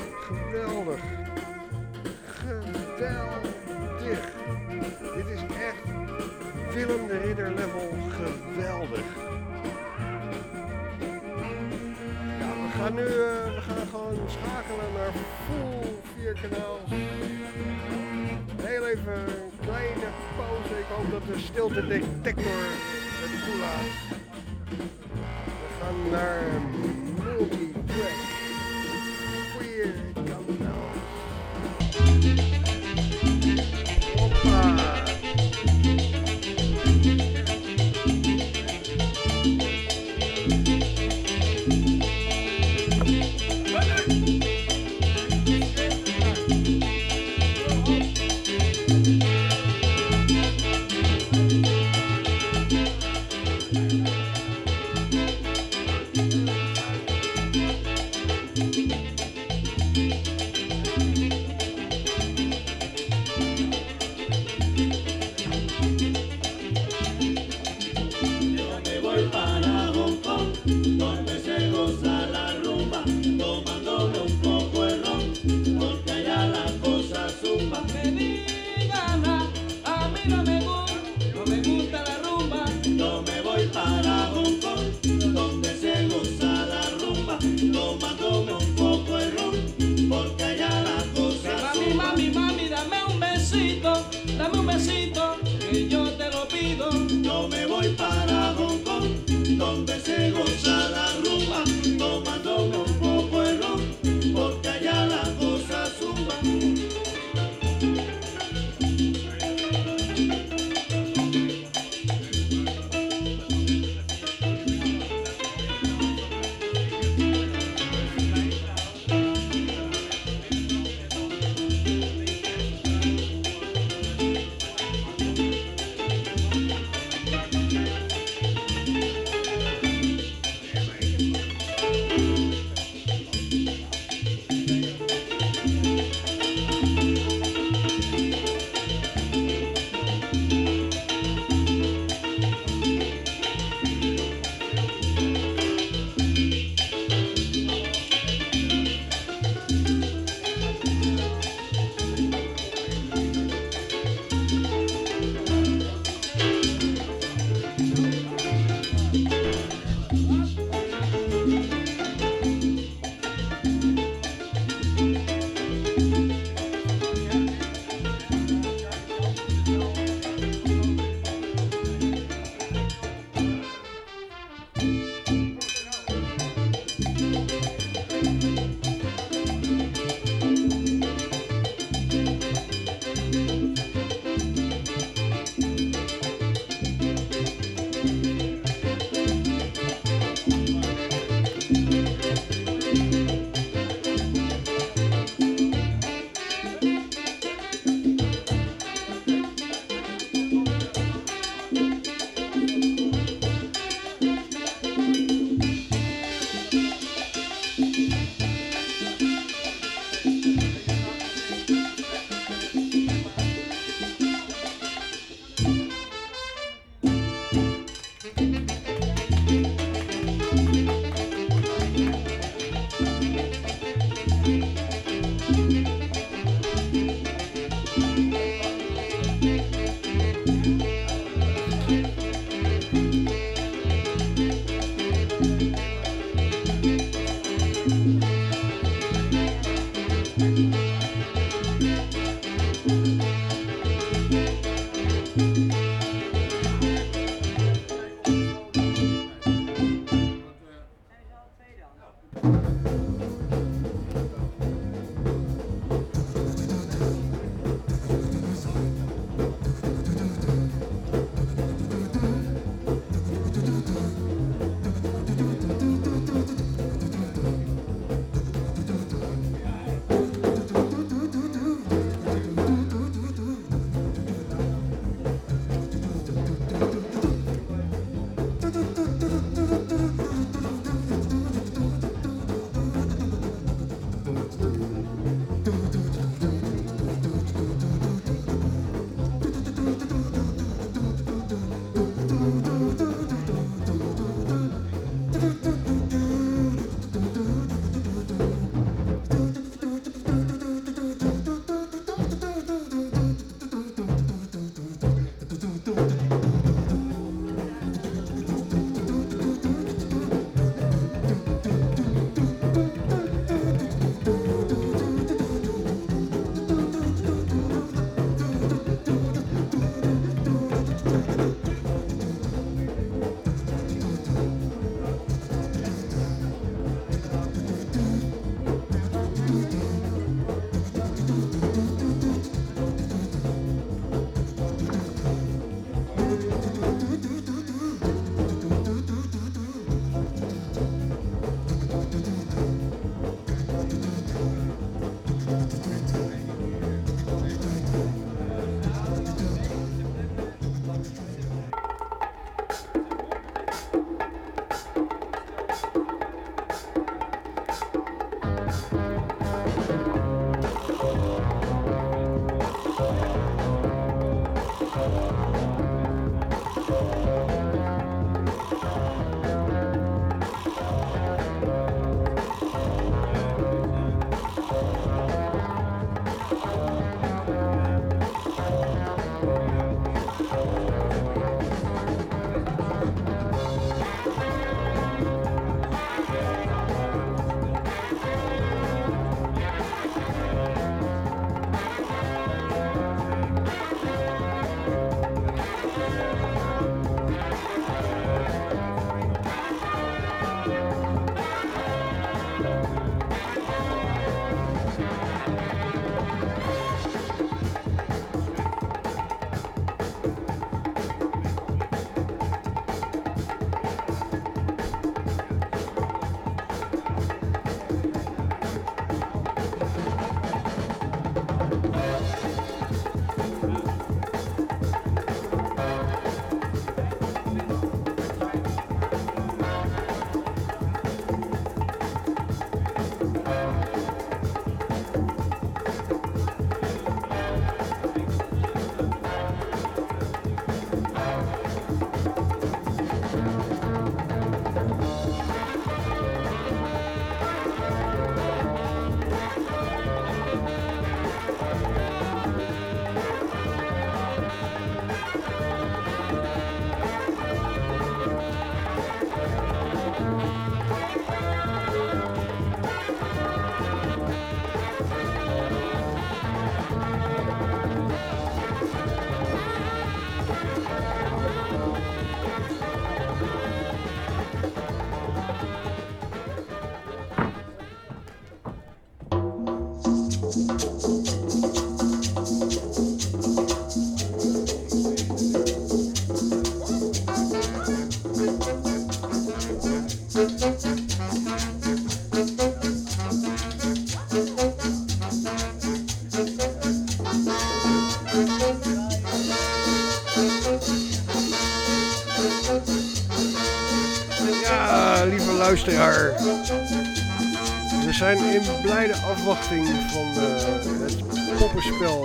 We zijn in blijde afwachting van eh, het poppenspel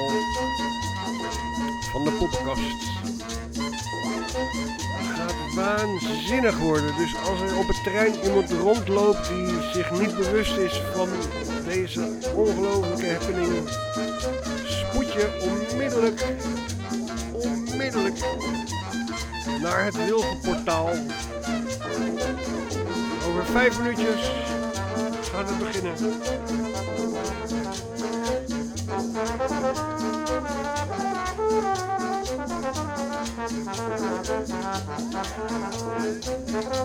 van de poppenkast. Het gaat waanzinnig worden. Dus als er op het terrein iemand rondloopt die zich niet bewust is van deze ongelofelijke happening, spoed je onmiddellijk, onmiddellijk naar het Wilgenportaal. Vijf minuutjes gaan we beginnen. Oye,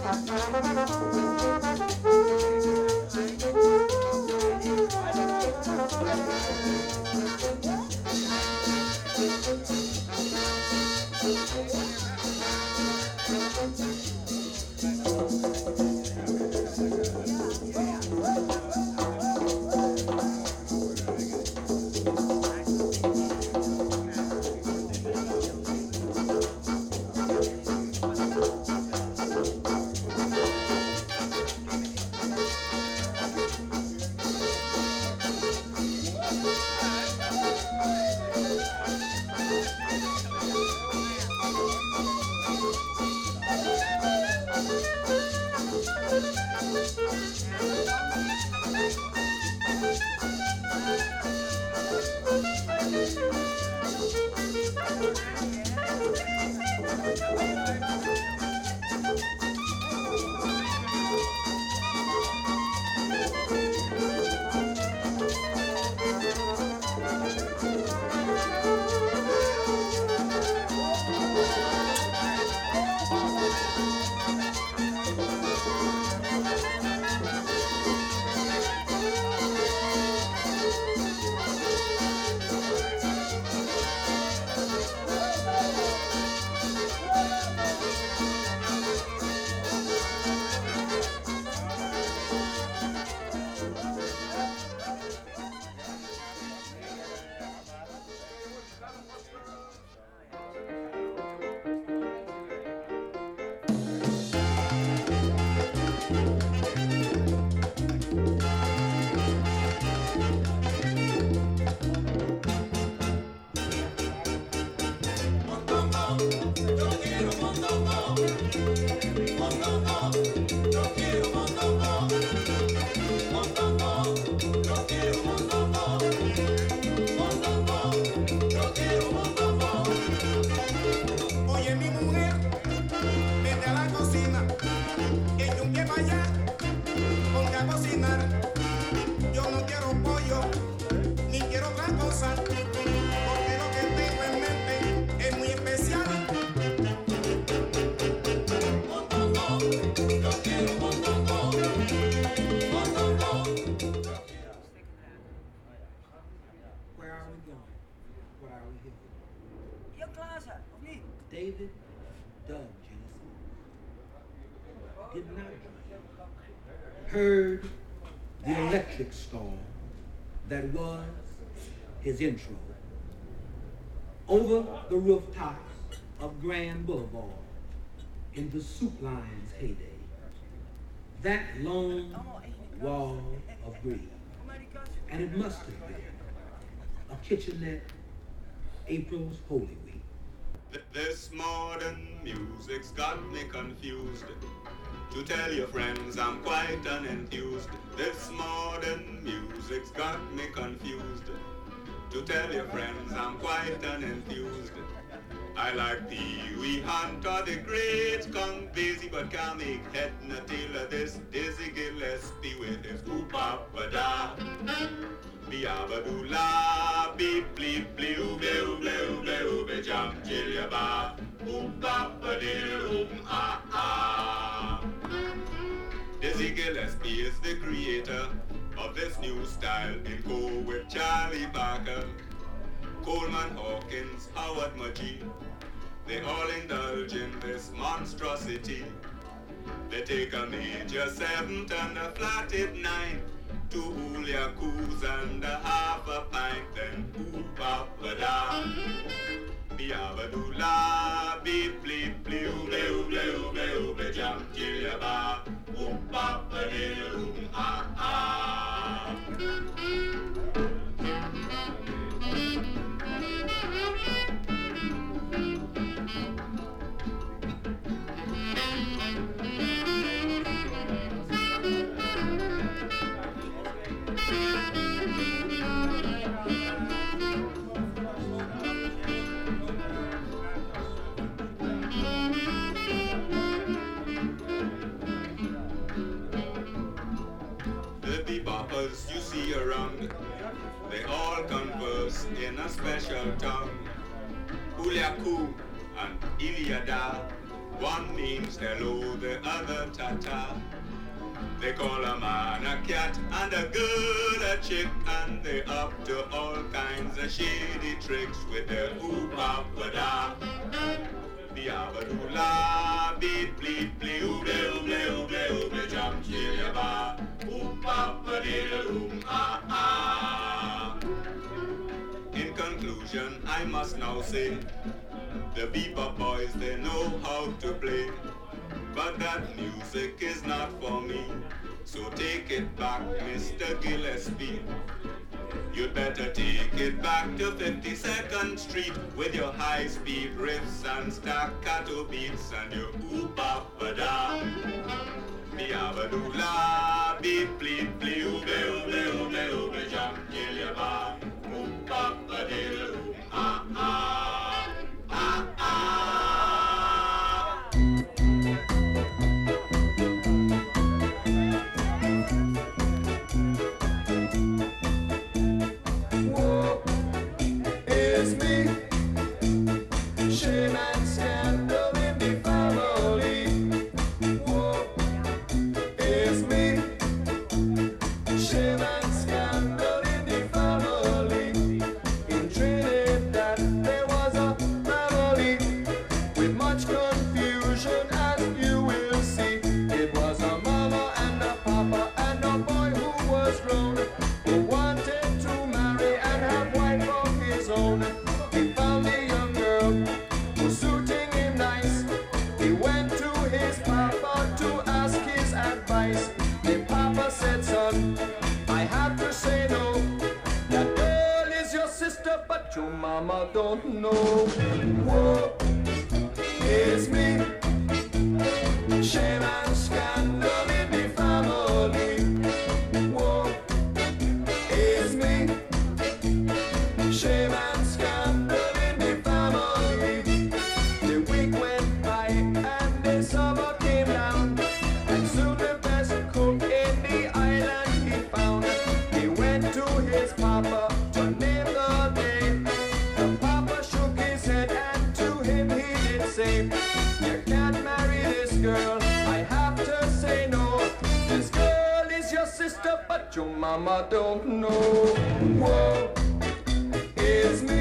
that was his intro over the rooftops of Grand Boulevard in the soup line's heyday. That long wall of green. And it must have been a kitchenette April's Holy Week. This modern music's got me confused. To tell your friends I'm quite unenthused. This modern music's got me confused. To tell your friends I'm quite unenthused. I like Pee Wee Hunter, the great Skunk Busy, but can't make head nor tail of this Dizzy Gillespie with his oop a da. Biabadoola, beep bleep bleep oobe oobe oobe oobe jump jilly ba. Oop up a dee oop ah ah. Dizzy Gillespie is the creator of this new style in co with Charlie Parker, Coleman Hawkins, Howard Mudgee. They all indulge in this monstrosity. They take a major seventh and a flatted nine. Two Julia coos and a half a pint, then oop up a da. Biabadoola, beep bleep bleep, ooble ooble ooble ooble jump jilly ba. Oop up a dee oop ah ah. and converse in a special tongue. Uliaku and Iliada, one means hello, the other tata. They call a man a cat and a girl a chick, and they up to all kinds of shady tricks with their oopa bada. Biabadula, beep, bleep, bleep, oop bleep bleep, oop bleep ooble, ooble, jump, jilly, ya oopa, ba, oop, ah, ah conclusion I must now sing. The bebop boys, they know how to play. But that music is not for me. So take it back, Mr. Gillespie. You'd better take it back to 52nd Street with your high-speed riffs and staccato beats and your oop-a-da-da Ah, ah, ah, ah. so mama don't know. Whoa. Mom, I don't know what is me.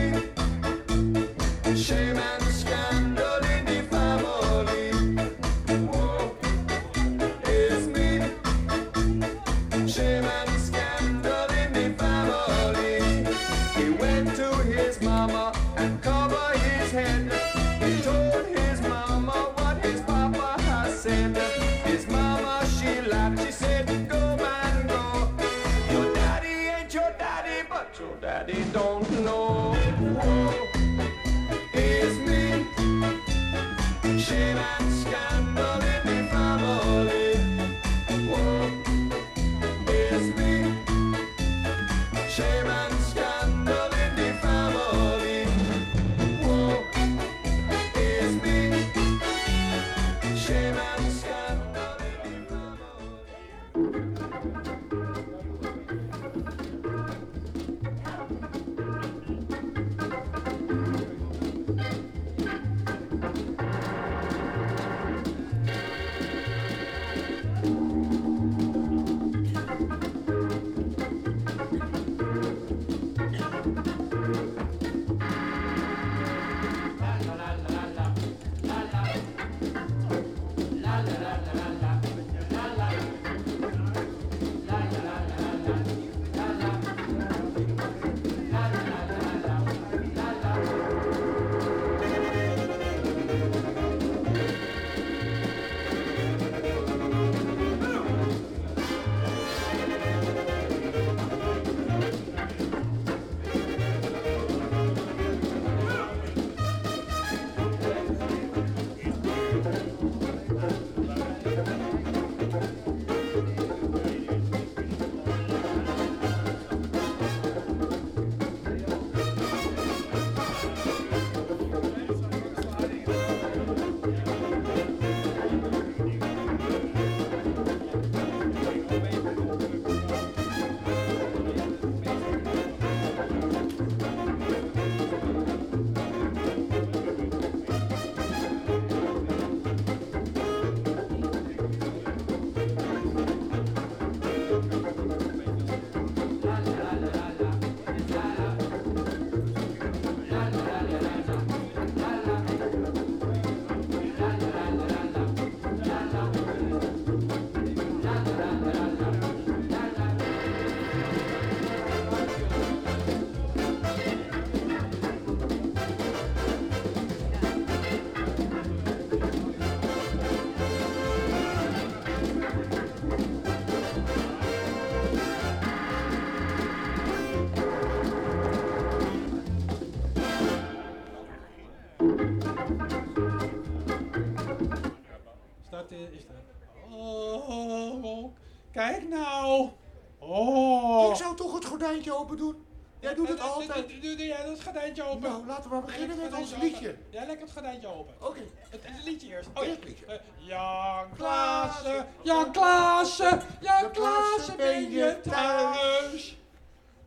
Gordijntje open doen? Jij doet het Eh, eh, altijd. Doe, doe jij dat gordijntje open? Nou, laten we maar beginnen met ons liedje. open. Ja, lekker het gordijntje open. Oké. Het, het liedje eerst. Oh ja. Eerst liedje. Eh, Jan Klaassen, Jan Klaassen, Jan Klaassen, ben je thuis?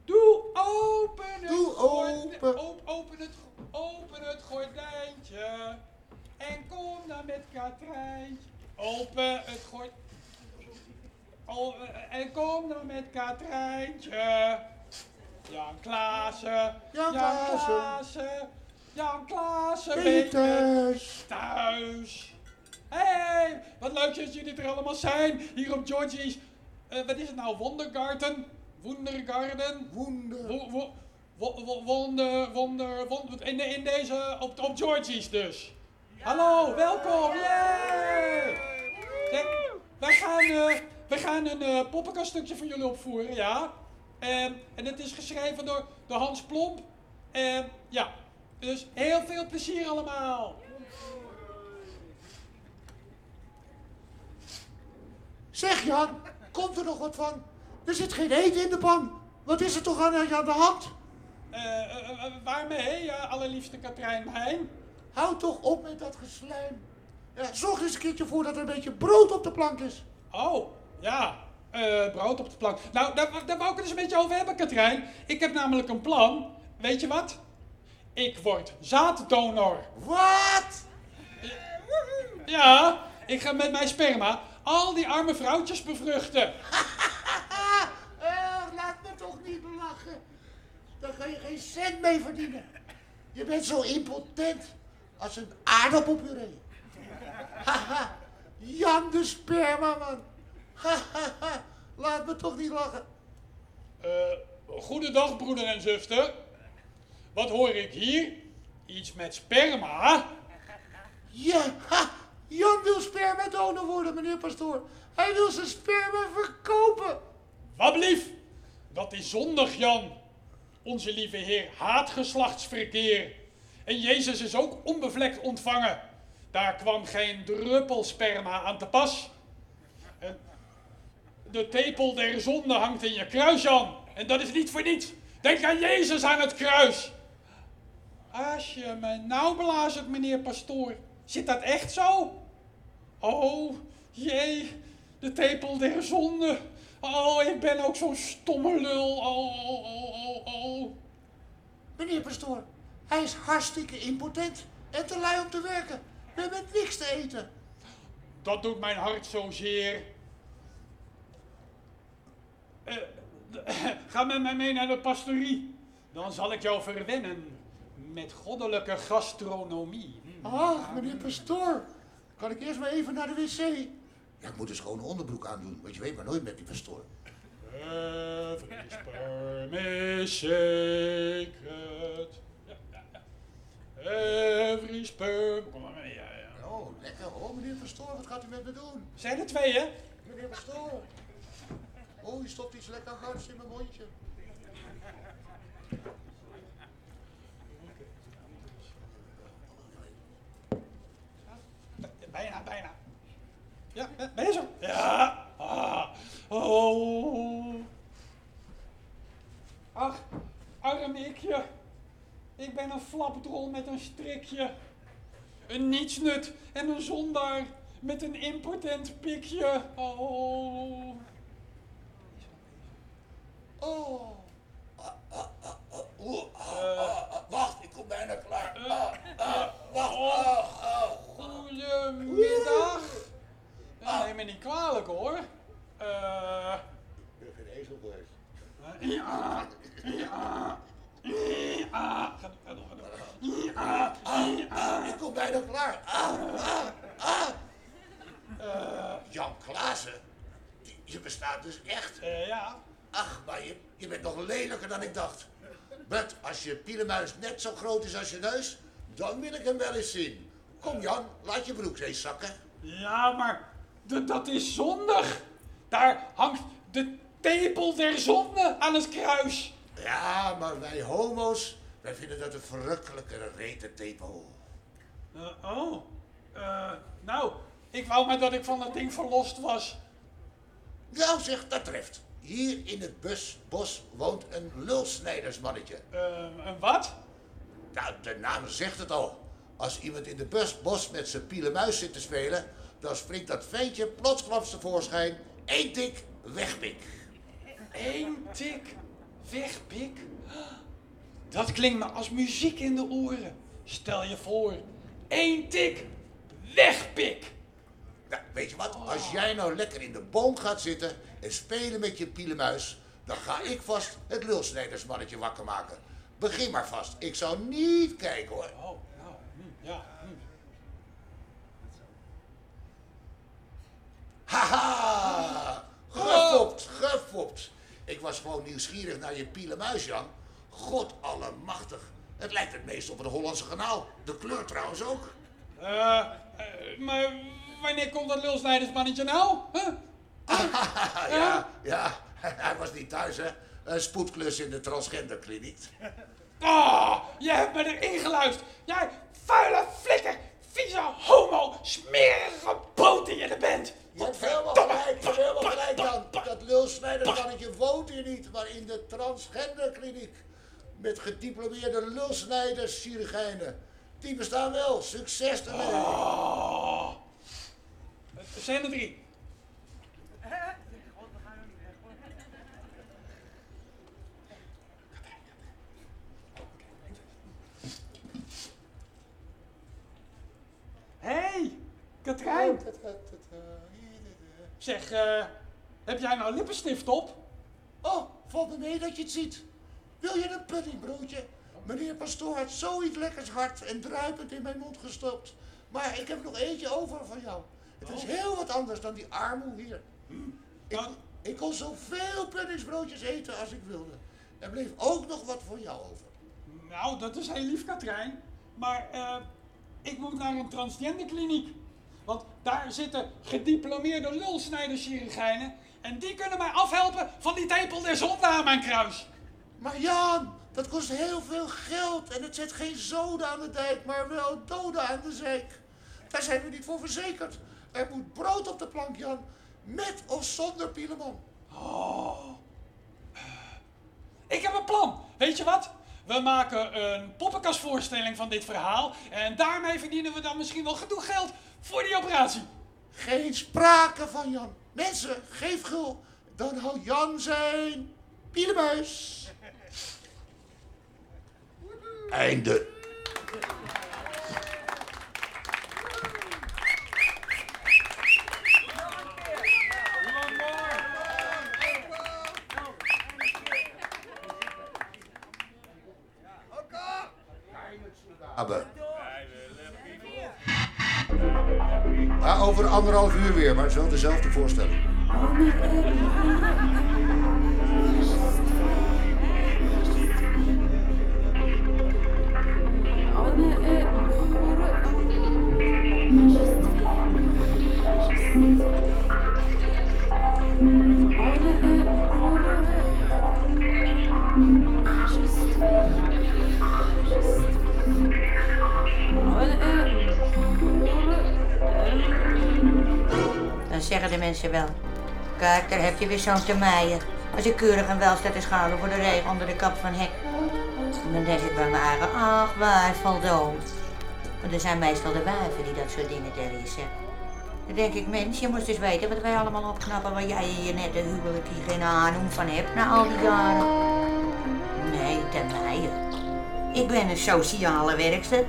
Doe open het Doe gorde- op- open het, open het gordijntje. En kom dan met Katrijntje. Open het gordijntje. Oh, eh, en kom dan met Katrijntje. Jan Klaassen, Jan Klaassen. Klaassen, Jan Klaassen, je thuis? Hey, wat leuk dat jullie er allemaal zijn, hier op Georgie's. eh, wat is het nou, Wondergarten? Wondergarden? Wonder. Wo, wo, wo- wo- wonder, wonder, wonder, in, de- in deze, op, op Georgie's dus. Hallo, welkom, yay! Kijk, wij gaan, eh, wij gaan een poppenkaststukje voor jullie opvoeren, ja. En, en het is geschreven door, door Hans Plomp. En ja, dus heel veel plezier allemaal. Zeg Jan, komt er nog wat van? Er zit geen eten in de pan. Wat is er toch aan, aan de hand? Eh, eh, eh, waarmee, allerliefste Katrijn Heijn? Houd toch op met dat geslijm. Ja, zorg eens een keertje voor dat er een beetje brood op de plank is. Oh, ja. Eh, brood op de plank. Nou, daar, daar wou ik het eens een beetje over hebben, Katrijn. Ik heb namelijk een plan. Weet je wat? Ik word zaaddonor. Wat? Ja, ik ga met mijn sperma al die arme vrouwtjes bevruchten. <laughs> Eh, laat me toch niet lachen. Daar ga je geen cent mee verdienen. Je bent zo impotent als een aardappelpuree. <laughs> Haha, Jan de sperma. <laughs> Hahaha, laat me toch niet lachen. Eh, goedendag, broeder en zuster. Wat hoor ik hier? Iets met sperma? Ja, ha, Jan wil spermadonor worden, meneer pastoor. Hij wil zijn sperma verkopen. Wat blief? Dat is zondig, Jan. Onze lieve Heer haat geslachtsverkeer. En Jezus is ook onbevlekt ontvangen. Daar kwam geen druppel sperma aan te pas. De tepel der zonde hangt in je kruis, Jan. En dat is niet voor niets. Denk aan Jezus aan het kruis. Als je me nou belazert, meneer pastoor. Zit dat echt zo? Oh, jee, de tepel der zonde. Oh, ik ben ook zo'n stomme lul. Oh, oh, oh, oh, oh. Meneer pastoor, hij is hartstikke impotent en te lui om te werken. We hebben niks te eten. Dat doet mijn hart zozeer. Eh, <laughs> ga met mij mee naar de pastorie. Dan zal ik jou verwennen met goddelijke gastronomie. Ach, meneer pastoor, kan ik eerst maar even naar de wc? Ja, ik moet een schone onderbroek aandoen, want je weet maar nooit met die pastoor. Every sacred. Every sperm. Kom maar mee, ja, ja. Oh, lekker hoor, meneer pastoor, wat gaat u met me doen? Zijn er twee, hè? Meneer pastoor. Oh, je stopt iets lekker hards in mijn mondje. Bijna, bijna. Ja, ben- je zo? Ja. Ah. Oh. Ach, arm ikje. Ik ben een flapdrol met een strikje. Een nietsnut en een zondaar met een impotent pikje. Oh. Oh. wacht, ik kom bijna klaar. wacht. Oh, goedemiddag. Neem me niet kwalijk hoor. Eh. Ik ben geen ezel geweest. Ja, ja, ja. Ga door, ga door, ga door. Ja, ja. Ik kom bijna klaar. Ah, ah, ah. Eh, Jan Klaassen, je bestaat dus echt. eh, ja. Ach, maar je, je bent nog lelijker dan ik dacht. But als je pielenmuis net zo groot is als je neus, dan wil ik hem wel eens zien. Kom Jan, laat je broek eens zakken. Ja, maar dat is zondig. Daar hangt de tepel der zonde aan het kruis. Ja, maar wij homo's, wij vinden dat een verrukkelijke retetepel. Eh, oh, Eh, nou, ik wou maar dat ik van dat ding verlost was. Nou zeg, dat treft. Hier in het busbos woont een lulsnijdersmannetje. een wat? Nou, de naam zegt het al. Als iemand in de busbos met zijn pielenmuis zit te spelen, dan springt dat ventje plotsklaps tevoorschijn. Eén tik, wegpik. Eén tik, wegpik. Dat klinkt me als muziek in de oren. Stel je voor, één tik, wegpik. Nou, weet je wat? Als jij nou lekker in de boom gaat zitten en spelen met je pielenmuis, dan ga ik vast het lulsnijdersmannetje wakker maken. Begin maar vast. Ik zou niet kijken hoor. Oh, nou, hm, ja. hm. Haha! Gefopt, gefopt. Ik was gewoon nieuwsgierig naar je pielenmuis, Jan. God allemachtig. Het lijkt het meest op een Hollandse kanaal. De kleur trouwens ook. Eh, eh, maar wanneer komt dat lulsnijdersmannetje nou? Huh? <laughs> ja, ja. <laughs> Hij was niet thuis, hè. Een spoedklus in de transgenderkliniek. Ah, je hebt me erin geluisterd. Jij vuile flikker, vieze homo, smerige boot die je er bent. Je hebt helemaal gelijk, je hebt helemaal gelijk, Jan. Dat lulsnijdersmannetje woont hier niet, maar in de transgenderkliniek. Met gediplomeerde lulsnijders, chirurgijnen. Die bestaan wel. Succes ermee. Ah. Er zijn er drie. Hé, hey, Katrijn. Zeg, eh, heb jij nou lippenstift op? Oh, valt me mee dat je het ziet. Wil je een puddingbroodje? Meneer Pastoor had zoiets lekkers hard en druipend in mijn mond gestopt. Maar ik heb nog eentje over van jou. Het is heel wat anders dan die armoe hier. Ik, ik kon zoveel puddingsbroodjes eten als ik wilde. Er bleef ook nog wat voor jou over. Nou, dat is heel lief, Katrijn. Maar eh, ik moet naar een transgenderkliniek. Want daar zitten gediplomeerde lulsnijderschirurgijnen. En die kunnen mij afhelpen van die tepel der zonde aan mijn kruis. Maar Jan, dat kost heel veel geld en het zet geen zoden aan de dijk, maar wel doden aan de zeik. Daar zijn we niet voor verzekerd. Er moet brood op de plank, Jan. Met of zonder Pieleman. Oh. Ik heb een plan. Weet je wat? We maken een poppenkastvoorstelling van dit verhaal. En daarmee verdienen we dan misschien wel genoeg geld voor die operatie. Geen sprake van Jan. Mensen, geef gul. Dan houdt Jan zijn pielemuis. Einde. Over anderhalf uur weer, maar het is wel dezelfde voorstelling. Dan zeggen de mensen wel. Kijk, daar heb je weer zo'n termijnen. Als ik keurig en wel sta te schalen voor de regen onder de kap van hek. Dan denk ik bij mijn eigen, ach, waar verdoemd. Want er zijn meestal de wijven die dat soort dingen terrorissen. Dan denk ik, mens, je moest eens weten wat wij allemaal opknappen waar jij je net een huwelijk hier geen aanhoen van hebt na al die jaren. Nee, termijnen. Ik ben een sociale werkster.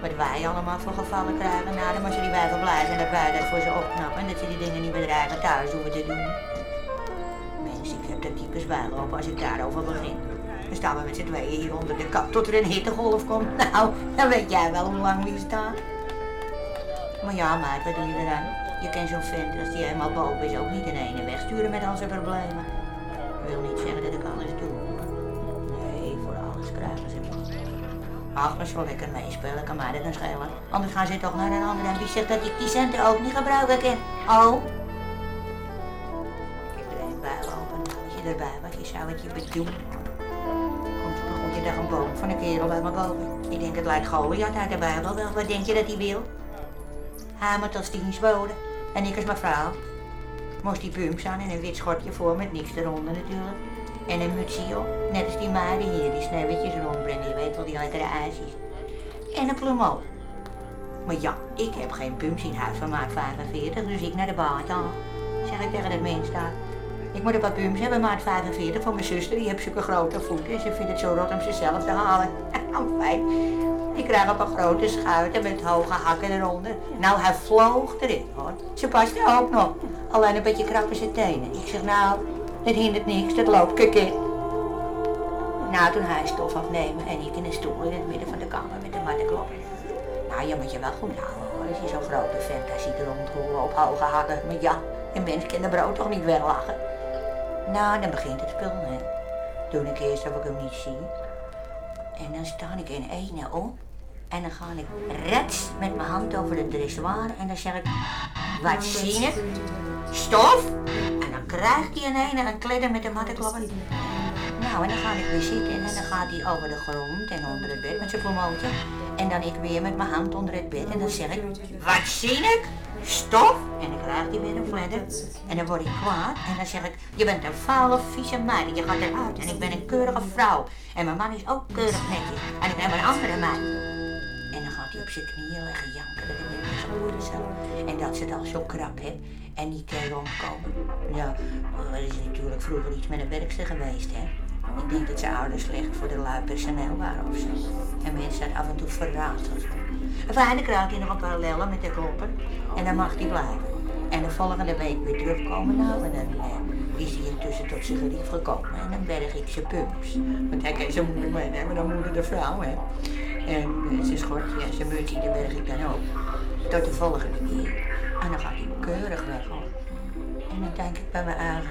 Wat wij allemaal voor gevallen krijgen, nou dan moeten die wijven blij zijn dat wij dat voor ze opknappen en dat ze die dingen niet hun eigen thuis hoeven te doen. Mensen, ik heb de types bijgelopen als ik daarover begin. Dan staan we met z'n tweeën hier onder de kap tot er een hittegolf komt. <laughs> Nou, dan weet jij wel hoe lang we staan. Maar ja, meid, wat doe je eraan? Je kent zo'n vent, als die helemaal boven is, ook niet in ene wegsturen met al zijn problemen. Ik wil niet zeggen dat ik alles doe. Nee, voor alles krijgen ze maar zo lekker meespelen, kan mij dat dan schelen. Anders gaan ze toch naar een ander en wie zegt dat ik die centen ook niet gebruiken kan. Oh. Ik heb er even bij lopen. Als je erbij was, je zou het je bedoelen. Komt je daar een boom van een kerel bij me boven. Ik denk, het lijkt Goliath uit de Bijbel wel. Wat denk je dat hij wil? Moet als dienstbode. En ik als mevrouw. moest die pumps aan en een wit schortje voor met niks eronder natuurlijk. En een mutsje op, net als die meiden hier die sneeuwtjes rondbrengen. Je weet wel, die lekkere ijsjes. En een plumeau. Maar ja, ik heb geen pumps in huis van maat 45, dus ik naar de baat aan. Zeg ik tegen het mens daar. Ik moet een paar pumps hebben, maat 45, voor mijn zuster. Die heeft zulke grote voeten en ze vindt het zo rot om ze zelf te halen. <laughs> Nou, fijn. Ik krijg een grote schuiten met hoge hakken eronder. Nou, hij vloog erin hoor. Ze past er ook nog. Alleen een beetje krap in zijn tenen. Ik zeg nou, dat hindert niks, dat loopt kukke. Nou, toen hij stof afnemen en ik in een stoel in het midden van de kamer met de mattenklop. Nou, je moet je wel goed houden hoor. Als je zo'n grote vent daar ziet rondhoren op hoge hakken. Maar ja, een mens kan de brood toch niet weglachen. Nou, dan begint het spul, hè. Doe ik eerst of ik hem niet zie. En dan sta ik in ene op. En dan ga ik rets met mijn hand over de dressoir. En dan zeg ik, wat zie ik? Stof? En dan krijgt hij in ene een kledder met de mattenklopper. Nou, en dan ga ik weer zitten en dan gaat hij over de grond en onder het bed met zijn promotor. En dan ik weer met mijn hand onder het bed en dan zeg ik, wat zie ik? Stof? En dan krijgt hij weer een fledder. En dan word ik kwaad en dan zeg ik, je bent een vuile, vieze meid, je gaat eruit. En ik ben een keurige vrouw. En mijn man is ook keurig netjes. En ik heb een andere man. En dan gaat hij op zijn knieën liggen janken dat ik niet geboren zo. En dat ze het al zo krap heeft en niet kan rondkomen. Ja, er is natuurlijk vroeger iets met een werkster geweest, hè. Ik denk dat zijn ouders slecht voor de lui personeel waren of zo. En mensen zijn af en toe verraad of zo. Enfin, krijgt hij nog een parallellen met de klopper. En dan mag hij blijven. En de volgende week weer terugkomen nou. En dan eh, is hij intussen tot zijn gerief gekomen. En dan berg ik zijn pumps. Want hij kan zijn moeder meenemen, dan moeder de vrouw, hè. En eh, zijn schortje zijn mutsje, die berg ik dan ook. Tot de volgende keer. En dan gaat hij keurig weg, hoor. En dan denk ik bij mijn eigen.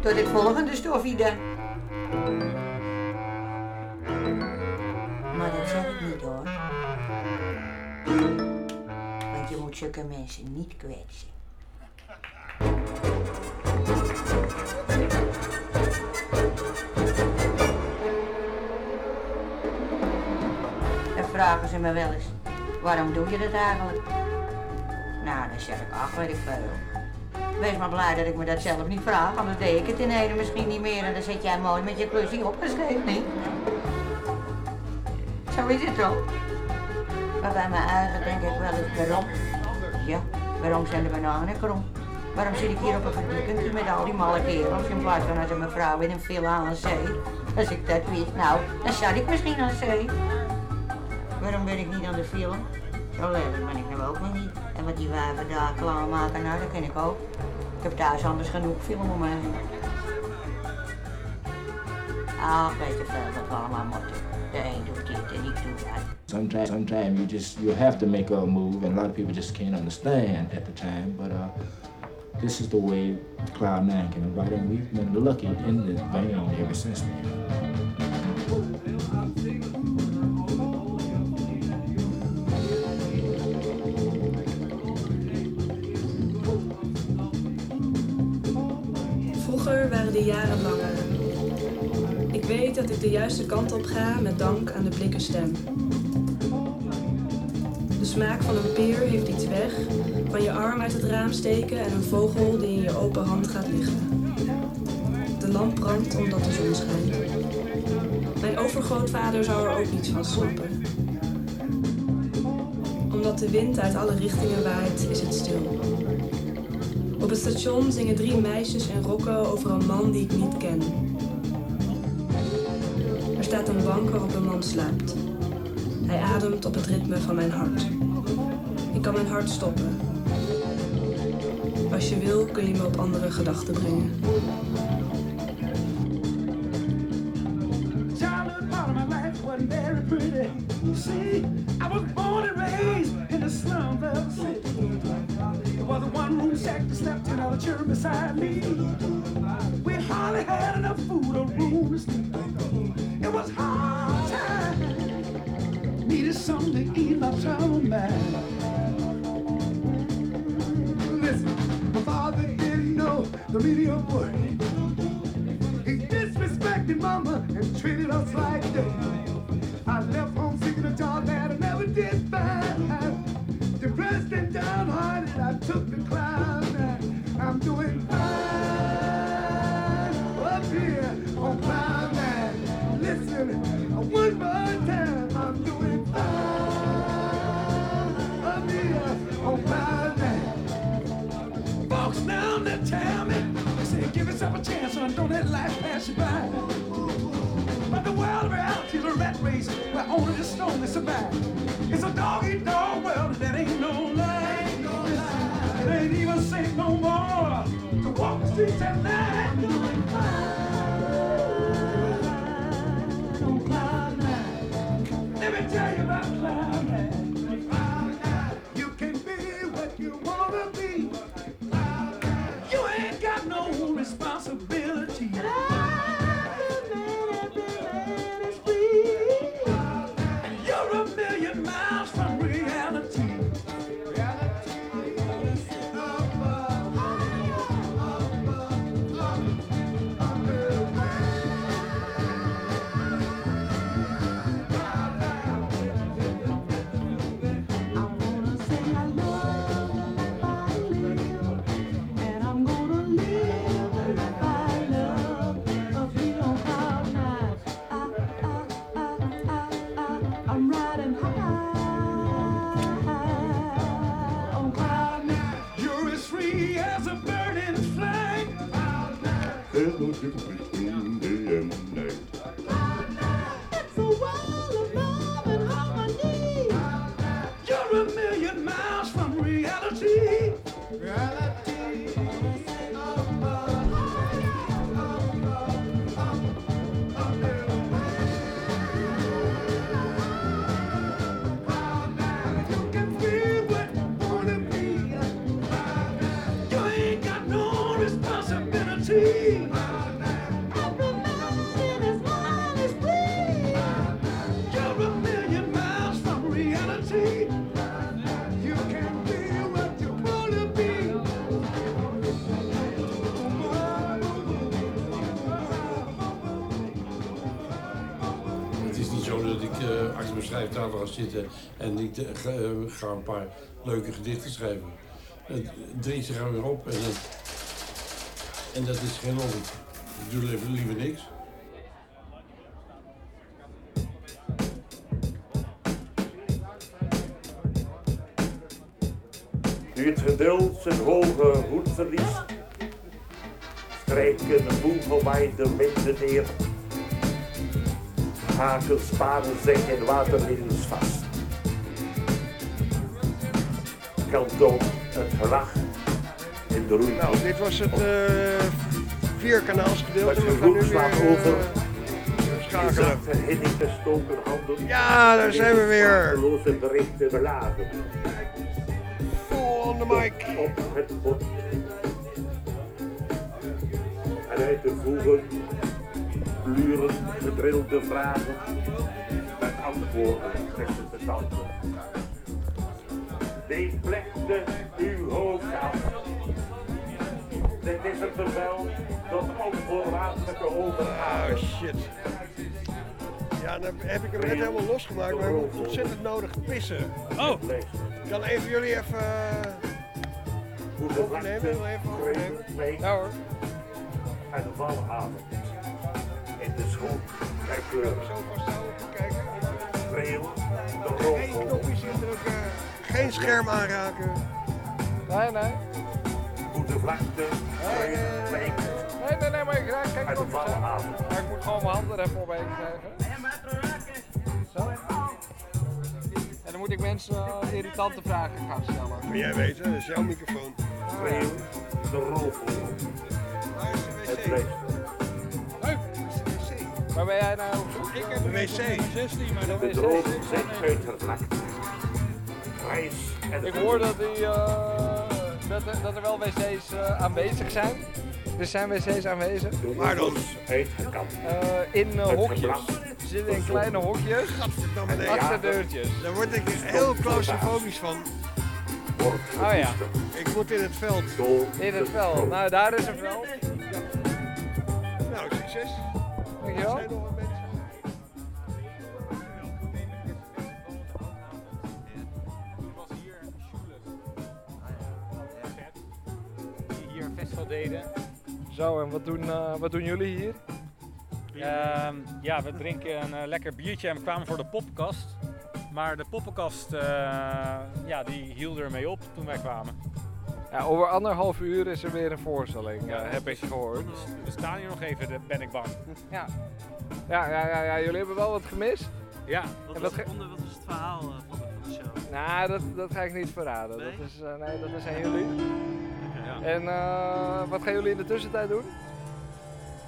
Tot het volgende stofje dan. Maar dat zeg ik niet hoor. Want je moet zulke mensen niet kwetsen. Dan vragen ze me wel eens, waarom doe je dat eigenlijk? Nou, dan zeg ik, ach, weet ik veel. Wees maar blij dat ik me dat zelf niet vraag, anders deed ik het in ene misschien niet meer en dan zit jij mooi met je klusje opgeschreven, niet? Zo is het toch? Maar bij mijn eigen denk ik wel eens, waarom? Ja, waarom zijn de bananen krom? Waarom zit ik hier op een verdieping met al die malle kerels in plaats van als een mevrouw in een villa aan zee? Als ik dat wist, nou, dan zat ik misschien aan zee. Waarom ben ik niet aan de film? Zo lelijk ben ik nou ook nog niet. En wat die wijven daar klaarmaken, nou, dat ken ik ook. Ik heb thuis anders genoeg film om me heen. Ach, weet je veel wat we allemaal moeten. De een doet dit en ik doe dat. Sometimes, sometimes you just you have to make a move, and a lot of people just can't understand at the time. But uh, this is the way Cloud Nine came about, and we've been lucky in this vein ever since. Vroeger waren de jaren langer. Ik weet dat ik de juiste kant op ga met dank aan de blikken stem. De smaak van een peer heeft iets weg, van je arm uit het raam steken en een vogel die in je open hand gaat liggen. De lamp brandt omdat de zon schijnt. Mijn overgrootvader zou er ook niets van snappen. Omdat de wind uit alle richtingen waait, is het stil. Op het station zingen drie meisjes in rokken over een man die ik niet ken. Er staat een bank waarop een man slaapt. Hij ademt op het ritme van mijn hart. Ik kan mijn hart stoppen. Als je wil kun je me op andere gedachten brengen. My. It was a one-room shack that slept in all the children the of work. He disrespected mama and treated us like dirt. Life pass you by. But the world of reality is a rat race where only the strong survive. It's a dog eat dog world that ain't no lie. It ain't even safe no more to walk the streets at night. There's en ik eh, ga, eh, een paar leuke gedichten schrijven. Het drinkt gaan weer op en, en dat is geen hobby. Ik doe liever, liever niks. Nu het geduld zijn hoge hoed verliest, strijken de boegelwijde winden neer. Haken, sparen, zek en waterlelies vast. Kanton het gelach in de roei. Nou, dit was het uh, vierkanaalsgedeelte. Het geroep slaat eh, over. schakelen. Zachte hinnik gestoken handen. Ja, daar zijn we weer. Loze berichten beladen. Vol on the mic. Op het bord. En uit de voegen gluren gedrilde vragen met antwoorden tussen de. Die plekte uw hoofd af. Dit is een bevel tot onvoorwaardelijke overgave. Oh shit. Ja, dan heb ik hem net helemaal losgemaakt, maar ik heb ontzettend nodig pissen. Oh! Kan een van jullie even uh, overnemen? Even overnemen? Ja hoor. En de valhaven. In de. Zo vasthouden, kijken. Breel, de Geen roffel. knopjes indrukken, geen scherm aanraken. Nee, nee. Goede vlakte, brede wijk. Nee, nee, nee, maar ik raak geen knopjes aan. Maar ik moet gewoon mijn handen er even opeen krijgen. Zo. En dan moet ik mensen eh, irritante vragen gaan stellen. Moet jij weten, dat is jouw microfoon. Breel, de roffel. Het blijft. Waar ben jij nou? Ik heb een wc. 16, maar De is droom zijn uitgevlakt. Reis en Ik hoor dat, die, eh, dat, er, dat er wel wc's eh, aanwezig zijn. Er zijn wc's aanwezig. Waar dan? Uitgekant. Eh, in eh, Het hokjes. Ze zitten in kleine hokjes. Achterdeurtjes. Daar word ik heel claustrofobisch van. Oh ja. Ik moet in het veld. In het veld. Nou, daar is een veld. Nou, succes. Wat mensen. die hier een festival deden. Zo, en wat doen, eh, wat doen jullie hier? Ehm, ja, we drinken een eh, lekker biertje en we kwamen voor de poppenkast. Maar de poppenkast, eh, ja, die hield ermee op toen wij kwamen. Ja, over anderhalf uur is er weer een voorstelling, eh, heb ik gehoord. We staan hier nog even, daar ben ik bang. Ja. Ja, ja, ja, ja, jullie hebben wel wat gemist. Ja. Wat En was, onder- wat was het verhaal eh, van, de, van de show? Nou, dat, dat ga ik niet verraden. Nee? Dat, is, eh, nee, dat is aan jullie. ja. En eh, wat gaan jullie in de tussentijd doen?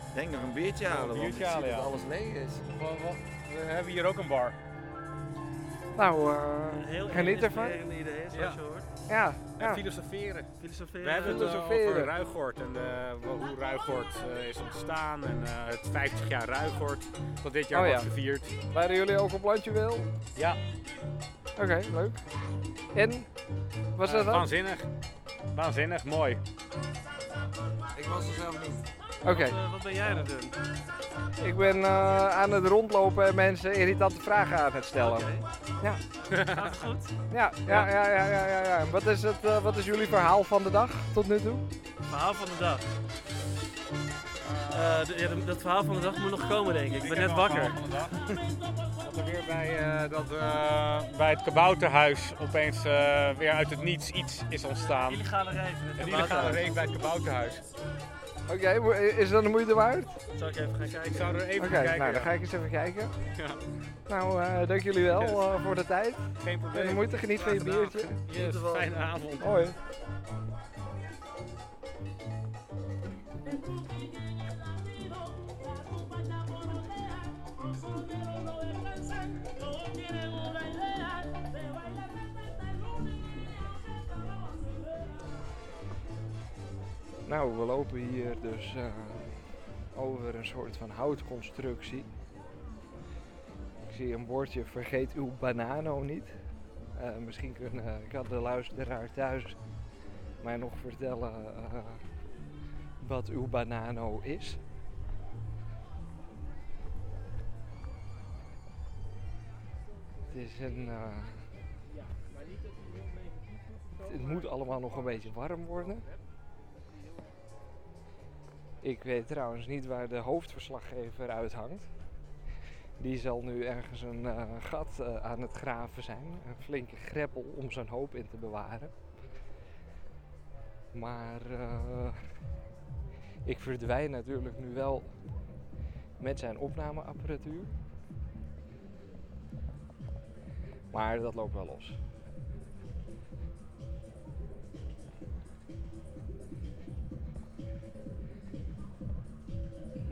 Ik denk nog een biertje halen, een want biertje zie halen, dat ja. alles leeg is. We hebben hier ook een bar. Nou, eh, Een heel geniet ervan. inspirerende idee, zoals Ja. je hoort. Ja, En ja. filosoferen. Filosoferen. We hebben het eh, Filosoferen. over Ruigoort en eh, hoe Ruigoort eh, is ontstaan en eh, het 50 jaar Ruigoort dat dit jaar Oh ja. wordt gevierd. Waren jullie ook op Landjewil? Ja. Oké, leuk. En? Was Eh, dat dan? Waanzinnig. Waanzinnig, mooi. Ik was er zelf niet. Oké. Wat, eh, wat ben jij aan het doen? Ik ben eh, aan het rondlopen en mensen irritante vragen aan het stellen. Oké. Ja. <laughs> Gaat het goed? Ja, ja, ja, ja, ja, ja, ja. Wat, is het, eh, wat is jullie verhaal van de dag tot nu toe? Verhaal van de dag. Eh, de- ja, de- dat verhaal van de dag moet nog komen, denk ik. Ik ben net wakker. Dat er weer bij, eh, dat, eh, bij het kabouterhuis opeens eh, weer uit het niets iets is ontstaan. Illegale reef Een illegale reef bij het kabouterhuis. Oké, is dat de moeite waard? Zal ik even gaan kijken? Ik zou er even Oké, gaan kijken. nou dan ja. ga ik eens even kijken. Ja. Nou, eh, dank jullie wel eh, voor de tijd. Geen probleem. En de moeite, geniet van je biertje. Yes, fijne avond. Hoi. Nou, we lopen hier dus eh, over een soort van houtconstructie. Ik zie een bordje, vergeet uw banano niet. Eh, misschien kunnen kan de luisteraar thuis mij nog vertellen eh, wat uw banano is. Het is een... eh, het moet allemaal nog een beetje warm worden. Ik weet trouwens niet waar de hoofdverslaggever uithangt. Die zal nu ergens een eh, gat eh, aan het graven zijn. Een flinke greppel om zijn hoop in te bewaren. Maar eh, ik verdwijn natuurlijk nu wel met zijn opnameapparatuur. Maar dat loopt wel los.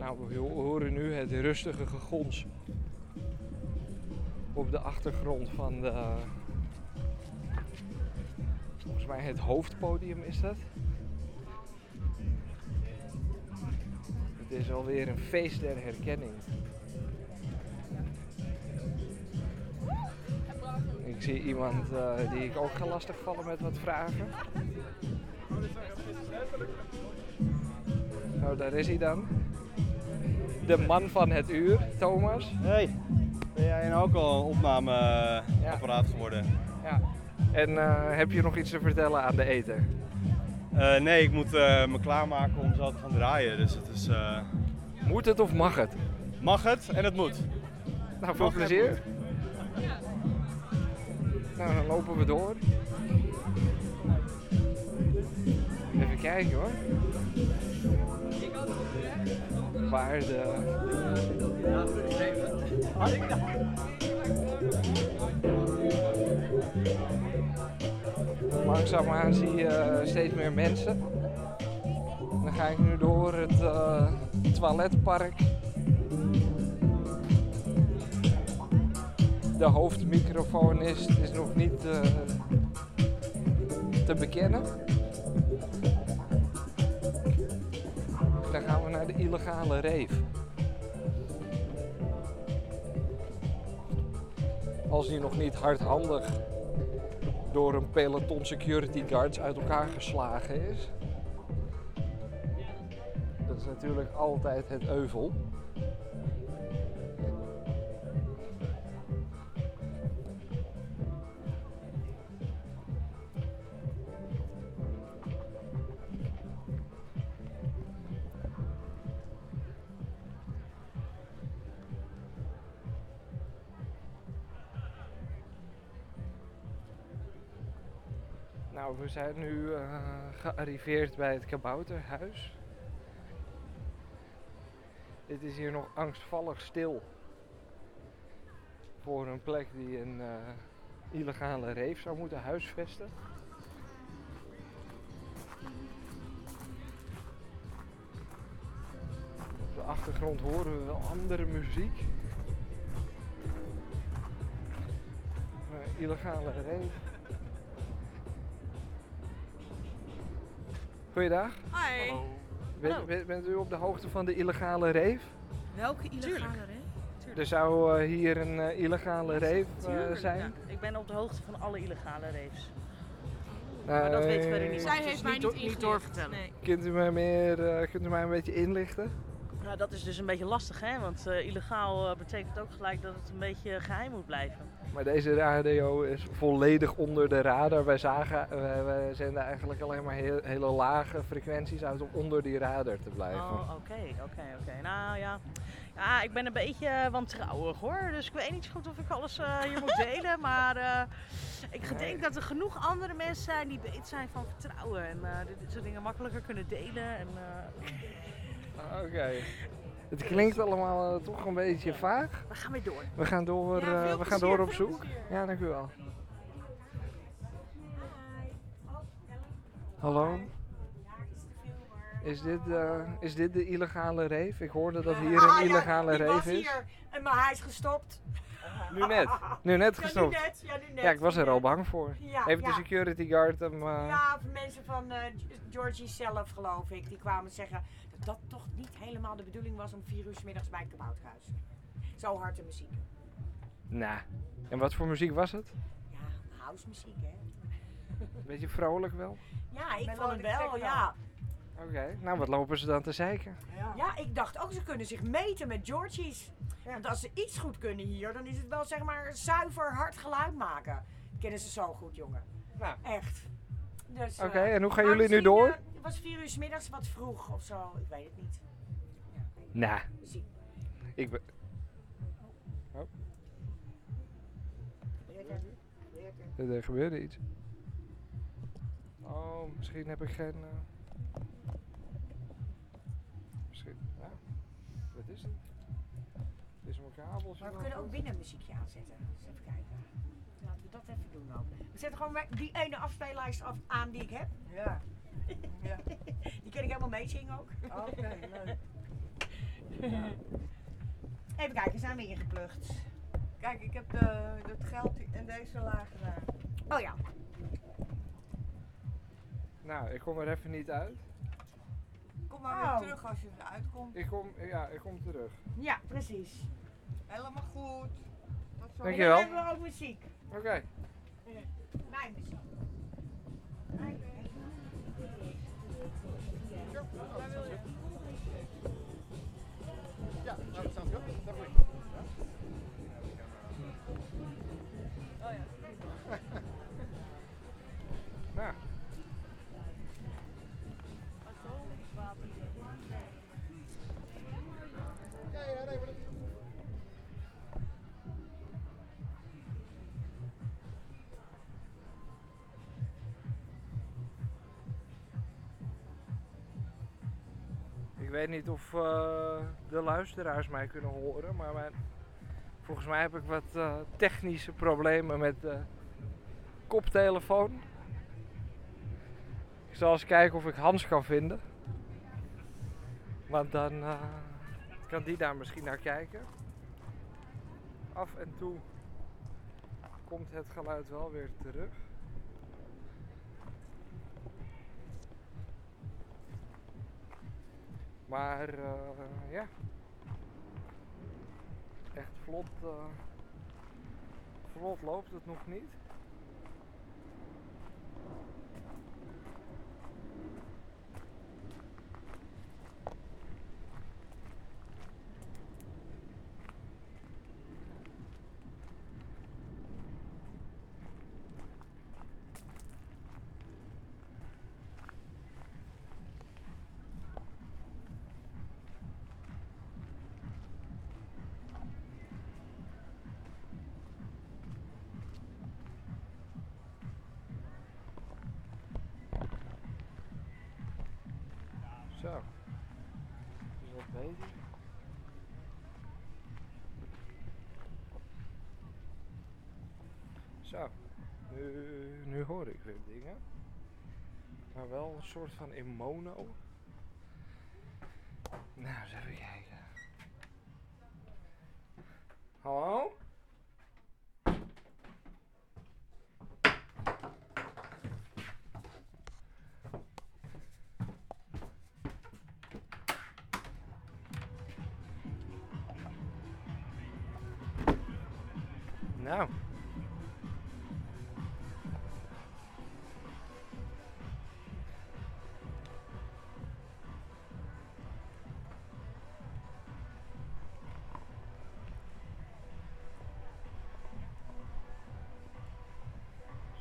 Nou, we ho- horen nu het rustige gegons op de achtergrond van de. Volgens mij het hoofdpodium is dat. Het is alweer een feest der herkenning. Ik zie iemand eh, die ik ook ga lastigvallen met wat vragen. Oh, daar is hij dan. De man van het uur, Thomas. Hey, ben jij nou ook al een opnameapparaat geworden? Ja. En eh, heb je nog iets te vertellen aan de eter? Eh, nee, ik moet eh, me klaarmaken om zo te gaan draaien. Dus het is. Moet het of mag het? Mag het en het moet. Nou, veel Mag plezier. Nou, dan lopen we door. Even kijken hoor. Waar de... Langzaamaan zie je eh, steeds meer mensen. Dan ga ik nu door het eh, toiletpark. De hoofdmicrofonist is nog niet eh, te bekennen. Dan gaan we naar de illegale reef. Als die nog niet hardhandig door een peloton security guards uit elkaar geslagen is. Dat is natuurlijk altijd het euvel. Nou, we zijn nu eh, gearriveerd bij het kabouterhuis. Het is hier nog angstvallig stil. Voor een plek die een eh, illegale reef zou moeten huisvesten. Op de achtergrond horen we wel andere muziek. Illegale reef. Goeiedag. Hi. Bent, Hallo. bent- bent u op de hoogte van de illegale reef? Welke illegale reef? Er zou eh, hier een eh, illegale reef eh, Tuurlijk, zijn. ja. Ik ben op de hoogte van alle illegale reefs. Maar dat weet verder niet. Zij Dus heeft niet, door- niet doorvertellen. Kunt u, mij meer, eh, kunt u mij een beetje inlichten? Nou, dat is dus een beetje lastig, hè? Want eh, illegaal eh, betekent ook gelijk dat het een beetje geheim moet blijven. Maar deze radio is volledig onder de radar. Wij, zagen, wij, wij zenden eigenlijk alleen maar heel- hele lage frequenties uit om onder die radar te blijven. Oh, oké, oké, oké. Nou ja. ja, ik ben een beetje eh, wantrouwig hoor. Dus ik weet niet zo goed of ik alles eh, hier moet <laughs> delen. Maar eh, ik denk dat er genoeg andere mensen zijn die beter zijn van vertrouwen. En eh, dit, dit soort dingen makkelijker kunnen delen. En, Ah, Oké. Het klinkt allemaal eh, toch een beetje vaag. we gaan weer door. We gaan door, Ja, eh, we gaan door op zoek. Ja, dank u wel. Hallo? Is dit, eh, is dit de illegale reef? Ik hoorde dat hier Ah, een ja, illegale ik reef is. hier en maar hij is gestopt. Nu net. Nu net <laughs> Ja, gestopt. nu net, ja, nu net, Ja, ik was er al bang voor. Ja, Heeft de ja. security guard hem... eh, Ja, mensen van Georgie zelf, geloof ik, die kwamen zeggen dat toch niet helemaal de bedoeling was om vier uur 's middags bij het kabouterhuis. Zo harde muziek. Nou. En wat voor muziek was het? House muziek, hè? Een beetje vrolijk wel? Ja, ik vond het wel, ja. Oké. Nou, wat lopen ze dan te zeiken? Ja. ik dacht ook, ze kunnen zich meten met Georgie's. Want als ze iets goed kunnen hier, dan is het wel zeg maar zuiver hard geluid maken. Kennen ze zo goed, jongen. Nou. Echt. Dus, Oké, eh, en hoe gaan jullie nu door? eh, Het was vier uur 's middags wat vroeg of zo, ik weet het niet. Nou. Ik ben... Oh, er, er gebeurde iets. Oh, misschien heb ik geen... eh, Misschien... Ja. Wat is het? Is mijn kabels Maar we kunnen ook binnen een muziekje aanzetten. Dus even kijken. Laten we dat even doen ook. Zetten gewoon die ene afspeellijst af, aan die ik heb. Ja. ja. <laughs> Die kan ik helemaal meezingen ook. Oké, leuk. Even kijken, zijn we ingeplucht. Kijk, ik heb de, het geld in deze laag gedaan. Oh ja. Nou, ik kom er even niet uit. Kom maar Oh. weer terug als je eruit komt. Ik kom, ja, ik kom terug. Ja, precies. Helemaal goed. Tot zo. Dankjewel. En dan hebben we ook muziek. Oké. Mijn weet niet of eh, de luisteraars mij kunnen horen, maar volgens mij heb ik wat eh, technische problemen met de koptelefoon. Ik zal eens kijken of ik Hans kan vinden. Want dan eh, kan die daar misschien naar kijken. Af en toe komt het geluid wel weer terug. Maar eh, ja, echt vlot, eh, vlot loopt het nog niet. go. Little beter? Zo, nu, nu hoor ik weer dingen. Maar wel een soort van in mono. Nou, zo heb Nou.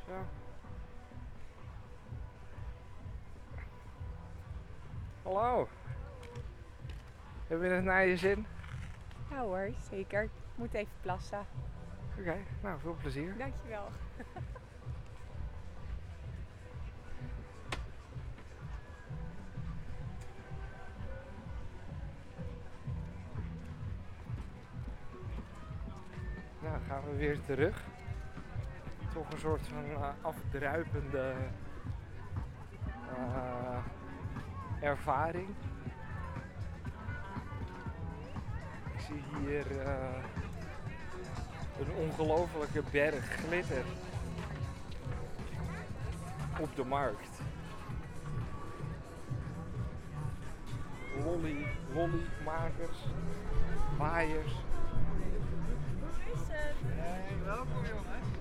Zo. Hallo. Heb je het naar je zin? Ja hoor, zeker. Moet even plassen. Oké, nou veel plezier. Dankjewel. <laughs> Nou, gaan we weer terug. Toch een soort van eh, afdruipende eh, ervaring. Ik zie hier eh, een ongelofelijke berg glitter op de markt. Lolly, lollymakers, waaiers. Hey, welkom jongens.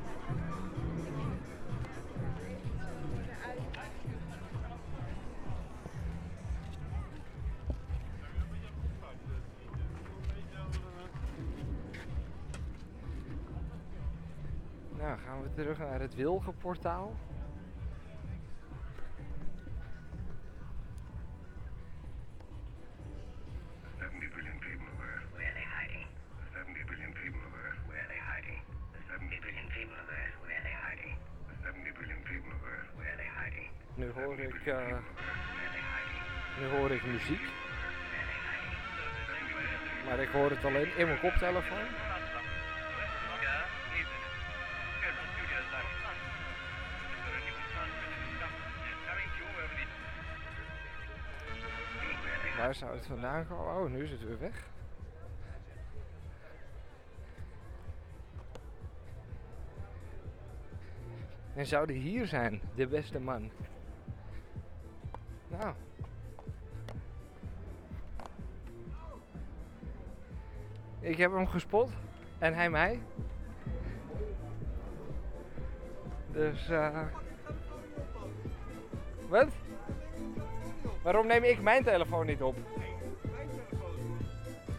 Where are they hiding? Nu hoor ik, eh, nu hoor ik muziek. Maar ik hoor het alleen in mijn koptelefoon. Waar zou het vandaan komen? Oh, nu is het weer weg. En zou die hier zijn, de beste man? Nou. Ik heb hem gespot. En hij mij. Dus, eh. Wat? Waarom neem ik mijn telefoon niet op?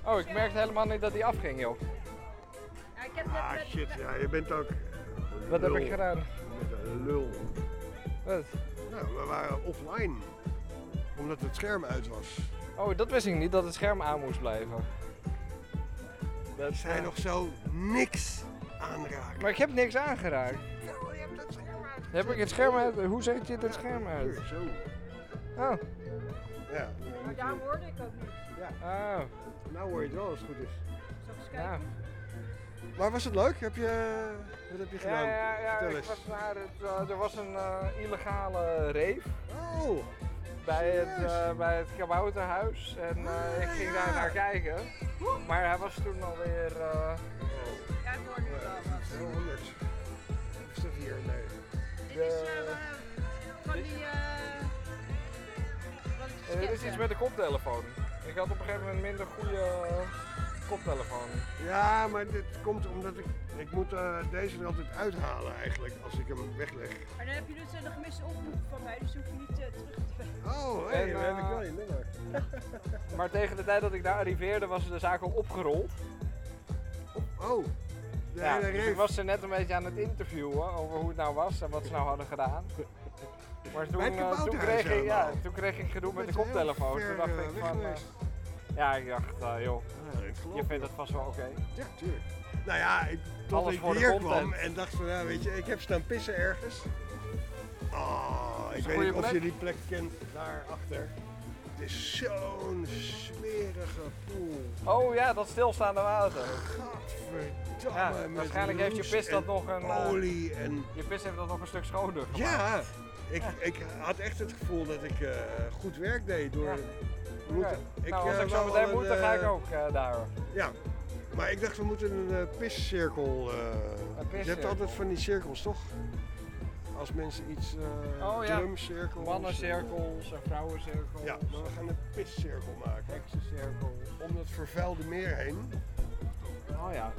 Oh, ik merkte helemaal niet dat hij afging, joh. Ja, ik heb Ah shit, ja, je bent ook. Wat heb ik gedaan? Lul. Wat? Nou, we waren offline. Omdat het scherm uit was. Oh, dat wist ik niet, dat het scherm aan moest blijven. Dat Zij nog zo niks aanraken. Maar ik heb niks aangeraakt. Zo, je hebt het scherm uit. Heb ik het scherm uit? Hoe zet je het scherm uit? Hier, zo. Oh. Ja. Maar daar hoorde ik ook niet. Ja. Oh. Nou hoor je het wel als het goed is. Zal ik eens Ja. kijken? Maar was het leuk? Heb je, wat heb je Ja, gedaan? ja, ja, Vertel ik was naar het, eh, er was een eh, illegale rave. Oh. Bij het, eh, bij het kabouterhuis. En eh, ik ging daar naar kijken. Maar hij was toen alweer... eh Ja, ik hoorde het wel. wat. 200. Is dat hier? Nee. Dit is eh, van die... eh er is iets met de koptelefoon. Ik had op een gegeven moment minder goede eh, koptelefoon. Ja, maar dit komt omdat ik... Ik moet eh, deze er altijd uithalen eigenlijk, als ik hem wegleg. Maar dan heb je dus de gemiste oproep van mij, dus hoef je niet terug te bellen. Oh, hé, En, dan heb ik wel je nummer. Maar tegen de tijd dat ik daar arriveerde was de zaak al opgerold. Oh, de Ja, dus ik was ze net een beetje aan het interviewen over hoe het nou was en wat ze nou hadden gedaan. Maar toen, eh, toen, kreeg, ik, ja, toen kreeg ik gedoe met de koptelefoon. ver, Toen dacht eh, ik van, eh, ja, ik dacht, joh, Ja, je vindt het vast wel oké. Ja, tuurlijk. Nou ja, ik, tot Alles ik hier kwam en dacht van, ja, weet je, ik heb staan pissen ergens. Oh, ik weet niet of je die plek kent, daarachter. Het is zo'n smerige poel. Oh ja, dat stilstaande water. Ja, met waarschijnlijk heeft je pis dat nog een... Olie en... Je pis heeft dat nog een stuk schoner gemaakt. Ja, ik, ik had echt het gevoel dat ik eh, goed werk deed door... Oké. nou, als eh, ik zo meteen moet, dan ga ik eh, ook daar. Ja, maar ik dacht we moeten een piscirkel... je hebt altijd van die cirkels, toch? Als mensen iets... eh Oh ja, drumcirkels. mannencirkels en vrouwencirkels. Ja, maar we gaan een piscirkel maken. Heksencirkel. Om dat vervuilde meer heen. Oh ja.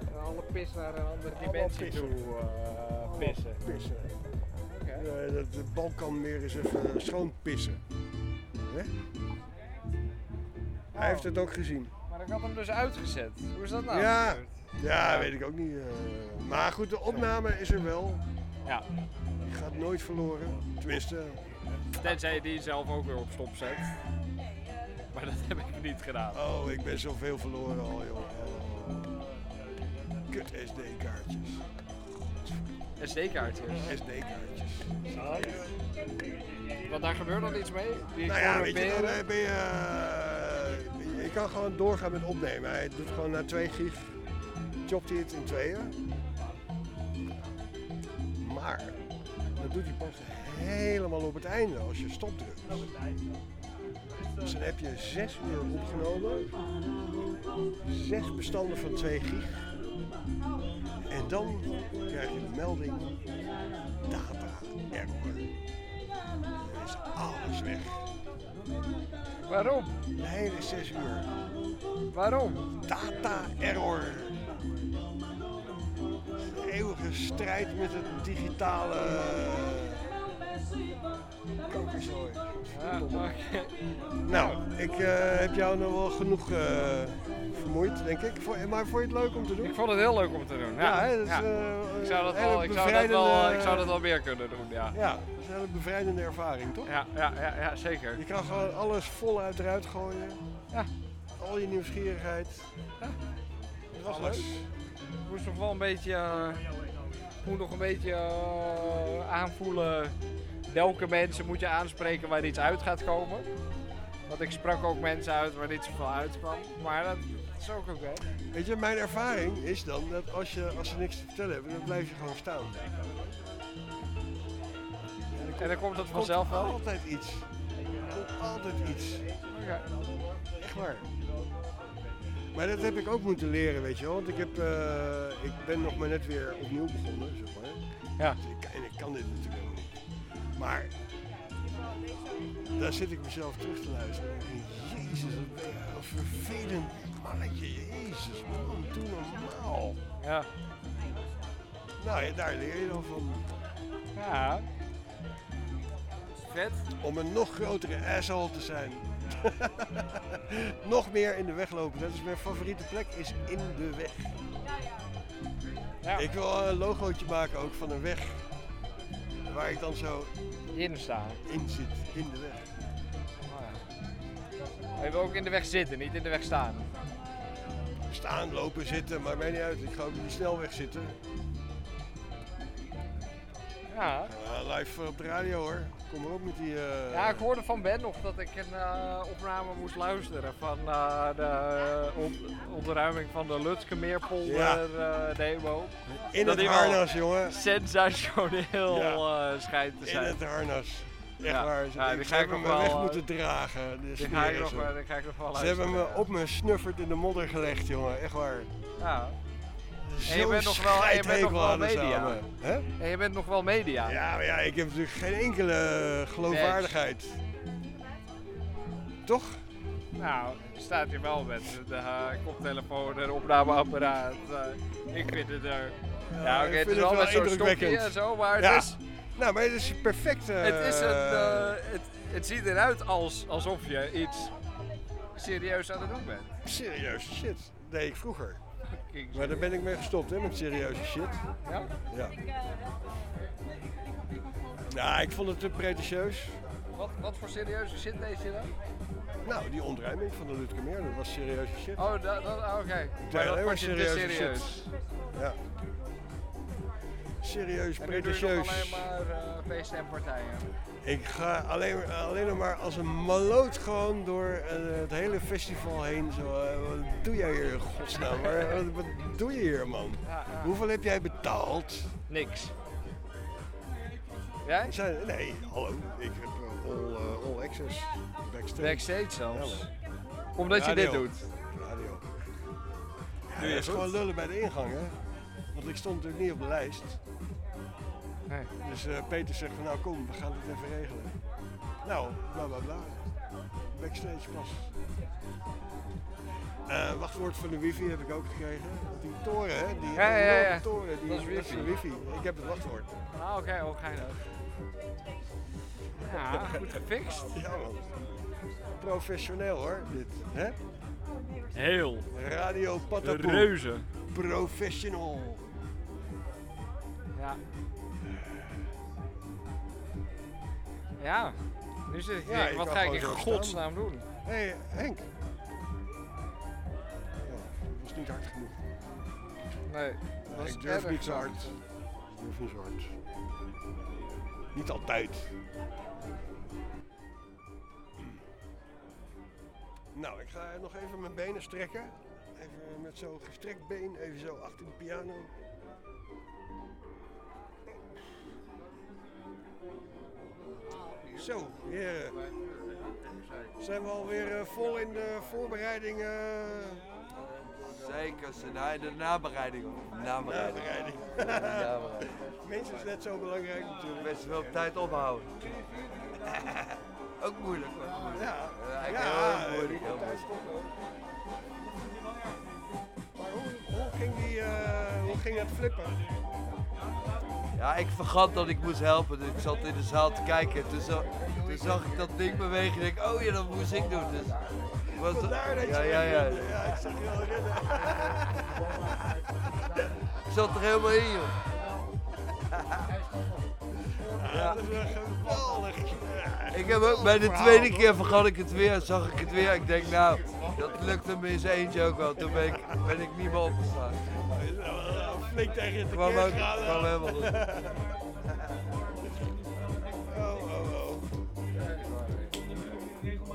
En alle pis naar een andere dimensie toe eh, pissen. Pissen. Eh, dat de Balkanmeer eens even schoon pissen. Hè? Hij heeft het ook gezien. Maar ik had hem dus uitgezet. Hoe is dat nou? ja, gebeurd? ja, weet ik ook niet. eh. maar goed, de opname is er wel. Ja. Die gaat nooit verloren. Tenminste, Tenzij je die zelf ook weer op stop zet. Maar dat heb ik niet gedaan. oh, ik ben zoveel verloren al, joh. Oh. Kut SD-kaartjes. SD-kaartjes. SD-kaartjes. Want daar gebeurt dan iets mee? Die Nou ja, weet je, dan eh, ben je, eh, je kan gewoon doorgaan met opnemen. Hij doet gewoon na 2 gig, chopt hij het in tweeën. Maar, dat doet hij pas helemaal op het einde als je stop drukt. Dus dan heb je 6 uur opgenomen, 6 bestanden van 2 gig. En dan krijg je de melding data error. Dan is alles weg. Waarom? De hele 6 uur. Waarom? Data error. Een eeuwige strijd met het digitale Ja. Nou, ik eh, heb jou nog wel genoeg eh, vermoeid, denk ik. Maar vond je het leuk om te doen? Ik vond het heel leuk om te doen. Ja, is, ja. eh, ik zou dat wel, ik zou dat wel, ik zou dat wel meer kunnen doen. Ja. Ja, dat is een hele bevrijdende ervaring, toch? Ja, ja, ja, ja, zeker. Je kan gewoon alles voluit eruit gooien. Ja. Al je nieuwsgierigheid. Dat was Alles. leuk. Ik moest nog wel een beetje, eh, ik moet nog een beetje aanvoelen welke mensen moet je aanspreken waar iets uit gaat komen. Want ik sprak ook mensen uit waar niet zoveel uitkwam. Maar dat is ook oké. Weet je, mijn ervaring is dan dat als, je, als ze niks te vertellen hebben, dan blijf je gewoon staan. En dan komt het vanzelf wel? altijd iets. Er komt altijd iets. Echt waar. Maar dat heb ik ook moeten leren, weet je wel. Want ik, heb, eh, ik ben nog maar net weer opnieuw begonnen, zeg maar. Ja. Dus ik, en ik kan dit natuurlijk. Maar daar zit ik mezelf terug te luisteren. Jezus, wat ben je een vervelend mannetje. Jezus, man, doe normaal. Ja. Nou ja, daar leer je dan van. Ja. Vet. Om een nog grotere asshole te zijn. <laughs> nog meer in de weg lopen. Dat is mijn favoriete plek, is in de weg. Ja. Ik wil een logootje maken ook van een weg. Waar ik dan zo In staan. in zit, in de weg. Oh, ja. Maar je wil ook in de weg zitten, niet in de weg staan. Staan, lopen, zitten, maakt mij niet uit. Ik ga ook op die snelweg zitten. Ja. Ja, live op de radio hoor. Kom maar op met die... eh, Ja, ik hoorde van Ben nog dat ik een eh, opname moest luisteren van eh, de on- ontruiming van de Lutkemeerpolder Ja. eh, demo. In Dat het harnas, jongen. Sensationeel Ja. schijnt te In zijn. het harnas. Echt Ja. waar. Ze, Ja, die ga ik nog me wel, weg moeten dragen. Die ga ik nog die ga ik nog wel Ze hebben me op me snuffert in de modder gelegd, jongen. Echt waar. Ja. En je bent nog wel, en je bent nog wel media. Hè? En je bent nog wel media. Ja, maar ja, ik heb natuurlijk geen enkele geloofwaardigheid. Toch? Nou, staat hier wel met de uh, koptelefoon en opnameapparaat. eh, ik vind het er. Ja, oké, ik het is wel met zo'n stokje en zo, maar Ja. het is... Nou, maar het is perfect. eh, Het, is een, eh, het, het ziet eruit als, alsof je iets serieus aan het doen bent. Serieuze shit. Deed ik vroeger. Maar daar ben ik mee gestopt, hè, met serieuze shit. Ja? Ja. Ja, ik vond het te pretentieus. Wat, wat voor serieuze shit deed je dan? Nou, die ontruiming van de Lutkemeer, dat was serieuze shit. Oh, dat, dat, ah, oké. Maar dat te serieuze serieus. shit. Ja. serieus En nu doe je nog pretentieus. alleen maar eh, feesten en partijen. Ik ga alleen, alleen maar als een maloot gewoon door eh, het hele festival heen. Zo, eh, wat doe jij hier in godsnaam? Wat, wat doe je hier man? Ja, ja. Hoeveel heb jij betaald? Niks. Jij? Zijn, nee, hallo. Ik heb eh, all, all access. Backstage. Backstage zelfs. Ja. Omdat je dit doet. Radio. Doe je dat is gewoon lullen bij de ingang, hè? Want ik stond natuurlijk niet op de lijst. Nee. Dus eh, Peter zegt van nou kom, we gaan het even regelen. Nou, bla bla bla. Backstage pas. Eh, wachtwoord van de wifi heb ik ook gekregen. Die toren, hè? Die Ja, ja, ja, toren, die Dat is wifi. de wifi. Ik heb het wachtwoord. Ah, oké, oh, geinig. Ja, goed gefixt. <laughs> Ja man. Professioneel hoor, dit. Hè? Heel. Radio Patapoe. Reuze. Professional. Ja. Ja, nu zit ik wat ga ik in godsnaam doen? Hé, hey, Henk. Dat was niet hard genoeg. Nee, dat was ik durf erg niet zo hard. Ik durf niet zo hard. Niet altijd. Nou, ik ga nog even mijn benen strekken. Even met zo'n gestrekt been, even zo achter de piano. Zo, heren. Zijn we alweer eh, vol in de voorbereidingen? Zeker, zijn hij de nabereiding. Nabereiding. Nabereiding. Nabereiding. <laughs> Mensen is net zo belangrijk natuurlijk. Mensen wel op tijd ophouden. Ook moeilijk hoor. Ja, Ja, ik ja, heel moeilijk. heel moeilijk. Maar hoe, hoe, ging die, eh, hoe ging het flippen? Ja, ik vergat dat ik moest helpen. Dus ik zat in de zaal te kijken. Toen, za- toen zag ik dat ding bewegen. En ik dacht, oh ja, dat moest ik doen. Dus ik was Vandaar dat je ja, ja, ja. ja, ik zag je al rennen. Ik zat er helemaal in, joh. <laughs> Ja, dat is wel geweldig. Ik heb ook bij de tweede keer vergat ik het weer, zag ik het weer. Ik denk, nou, dat lukt hem in zijn eentje ook wel. Toen ben ik, ben ik niet meer opgestaan. Flink tegen je Kwam ook- kwam helemaal goed. Oh, oh, oh.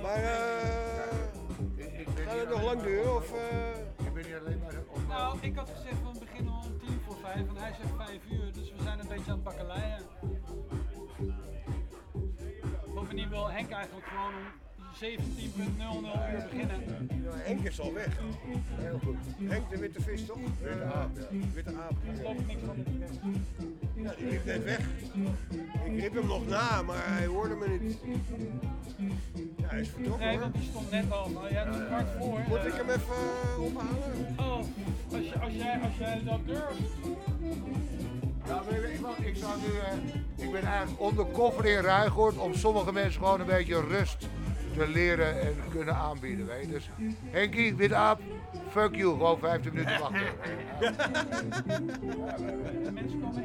Maar eh, gaat het nog lang duren? Of, eh? Ik ben niet alleen maar Nou, ik had gezegd we beginnen om tien voor vijf en hij zegt vijf uur, dus we zijn een beetje aan het bakkeleien. Eingeistung wil Henk eigenlijk gewoon om 17.00 uur beginnen. Henk is al weg. Heel goed. Henk de witte vis toch? Witte aap. Witte aap. Ik geloof niks van. Ja, die liep net weg. Ik riep hem nog na, maar hij hoorde me niet. Ja, hij is vertrokken Nee, hoor. want die stond net al. Nou, jij doet kwart voor. Moet ik hem even eh, ophalen? Oh, als, je, als, jij, als jij dat durft. Ja, weet je wat, ik zou nu, eh, ik ben eigenlijk undercover in Ruigoord om sommige mensen gewoon een beetje rust te leren en kunnen aanbieden. Weet je. Dus Henkie, wit aap, fuck you, gewoon 15 minuten wachten.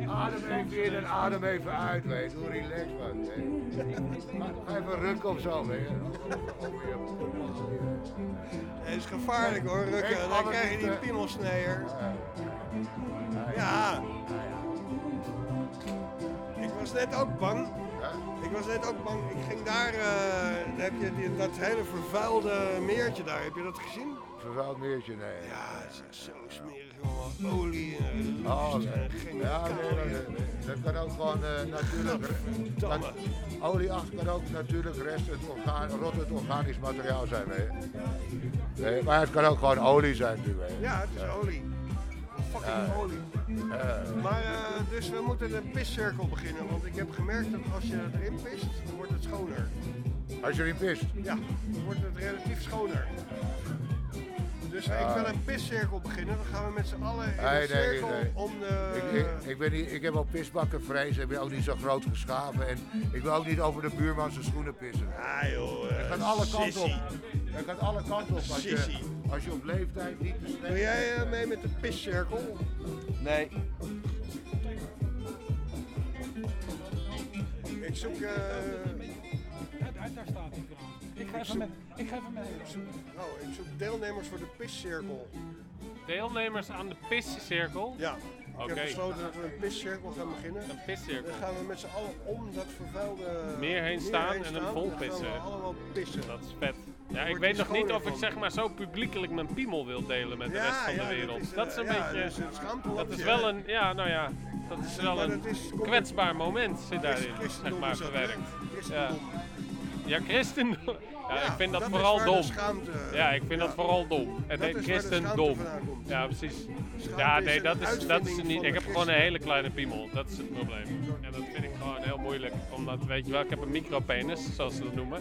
Adem even in en adem even uit, weet je. Doe relax man. Ga even rukken of zo, weet Het is gevaarlijk hoor, rukken. Dan krijg je niet, die eh, piemelsnijer. Ja. Ik was net ook bang. Ik was net ook bang. Ik ging daar, eh, dan heb je die, dat hele vervuilde meertje daar. Heb je dat gezien? Vervuild meertje, nee. Ja, het is zo smerig allemaal. Olie en Oh, nee. Ja, nee, nee. Dat kan ook gewoon eh, natuurlijk. Dat- Olieacht kan ook natuurlijk rest het orgaan, rot het organisch materiaal zijn. Je. Nee, maar het kan ook gewoon olie zijn natuurlijk. Ja, het is olie. Fucking Ja. olie. Ja. Maar eh, dus we moeten een piscirkel beginnen, want ik heb gemerkt dat als je erin pist, dan wordt het schoner. Als je erin pist. Ja, dan wordt het relatief schoner. Dus Ja. ik wil een piscirkel beginnen, dan gaan we met z'n allen in Nee, een nee, cirkel nee. om de... Ik, ik, ik, ben niet, ik heb al pisbakken vrees, ik ben ook niet zo groot geschaven en ik wil ook niet over de buurman zijn schoenen pissen. Ah joh, Het gaat alle kanten op. Het gaat alle kanten op als je, als je op leeftijd niet te Wil jij eh, mee met de piscirkel? Nee. Ik zoek... eh, Ja, daar, daar staat hij. Ik ga even met. Ik ga even mee. Oh, ik zoek deelnemers voor de piscirkel. Deelnemers aan de piscirkel? Ja, Ik Oké. heb besloten dat we een piscirkel gaan beginnen. Een piscirkel. Dan gaan we met z'n allen om dat vervuilde meer heen staan en staan. hem vol Dan gaan we pissen. allemaal pissen. Dat is vet. Ja, ik weet nog niet of ik zeg maar zo publiekelijk mijn piemel wil delen met de Ja, rest van ja, de dat wereld. Dat is, eh, een ja, beetje. dat is een schaamtelapje, dat is wel een. Ja, nou ja. Dat is wel een kwetsbaar moment zit daarin, zeg maar, verwerkt. Ja. Ja, christendom. Ja, Ja, ik vind dat, vooral dom. schaamte- ja, ik vind ja. dat vooral dom. Het Dat heet christendom. Ja, precies. Schaamte Ja, nee, dat is, dat is niet. Ik heb gewoon een christen. hele kleine piemel. Dat is het probleem. En dat vind ik moeilijk. Omdat, weet je wel, ik heb een micropenis, zoals ze dat noemen.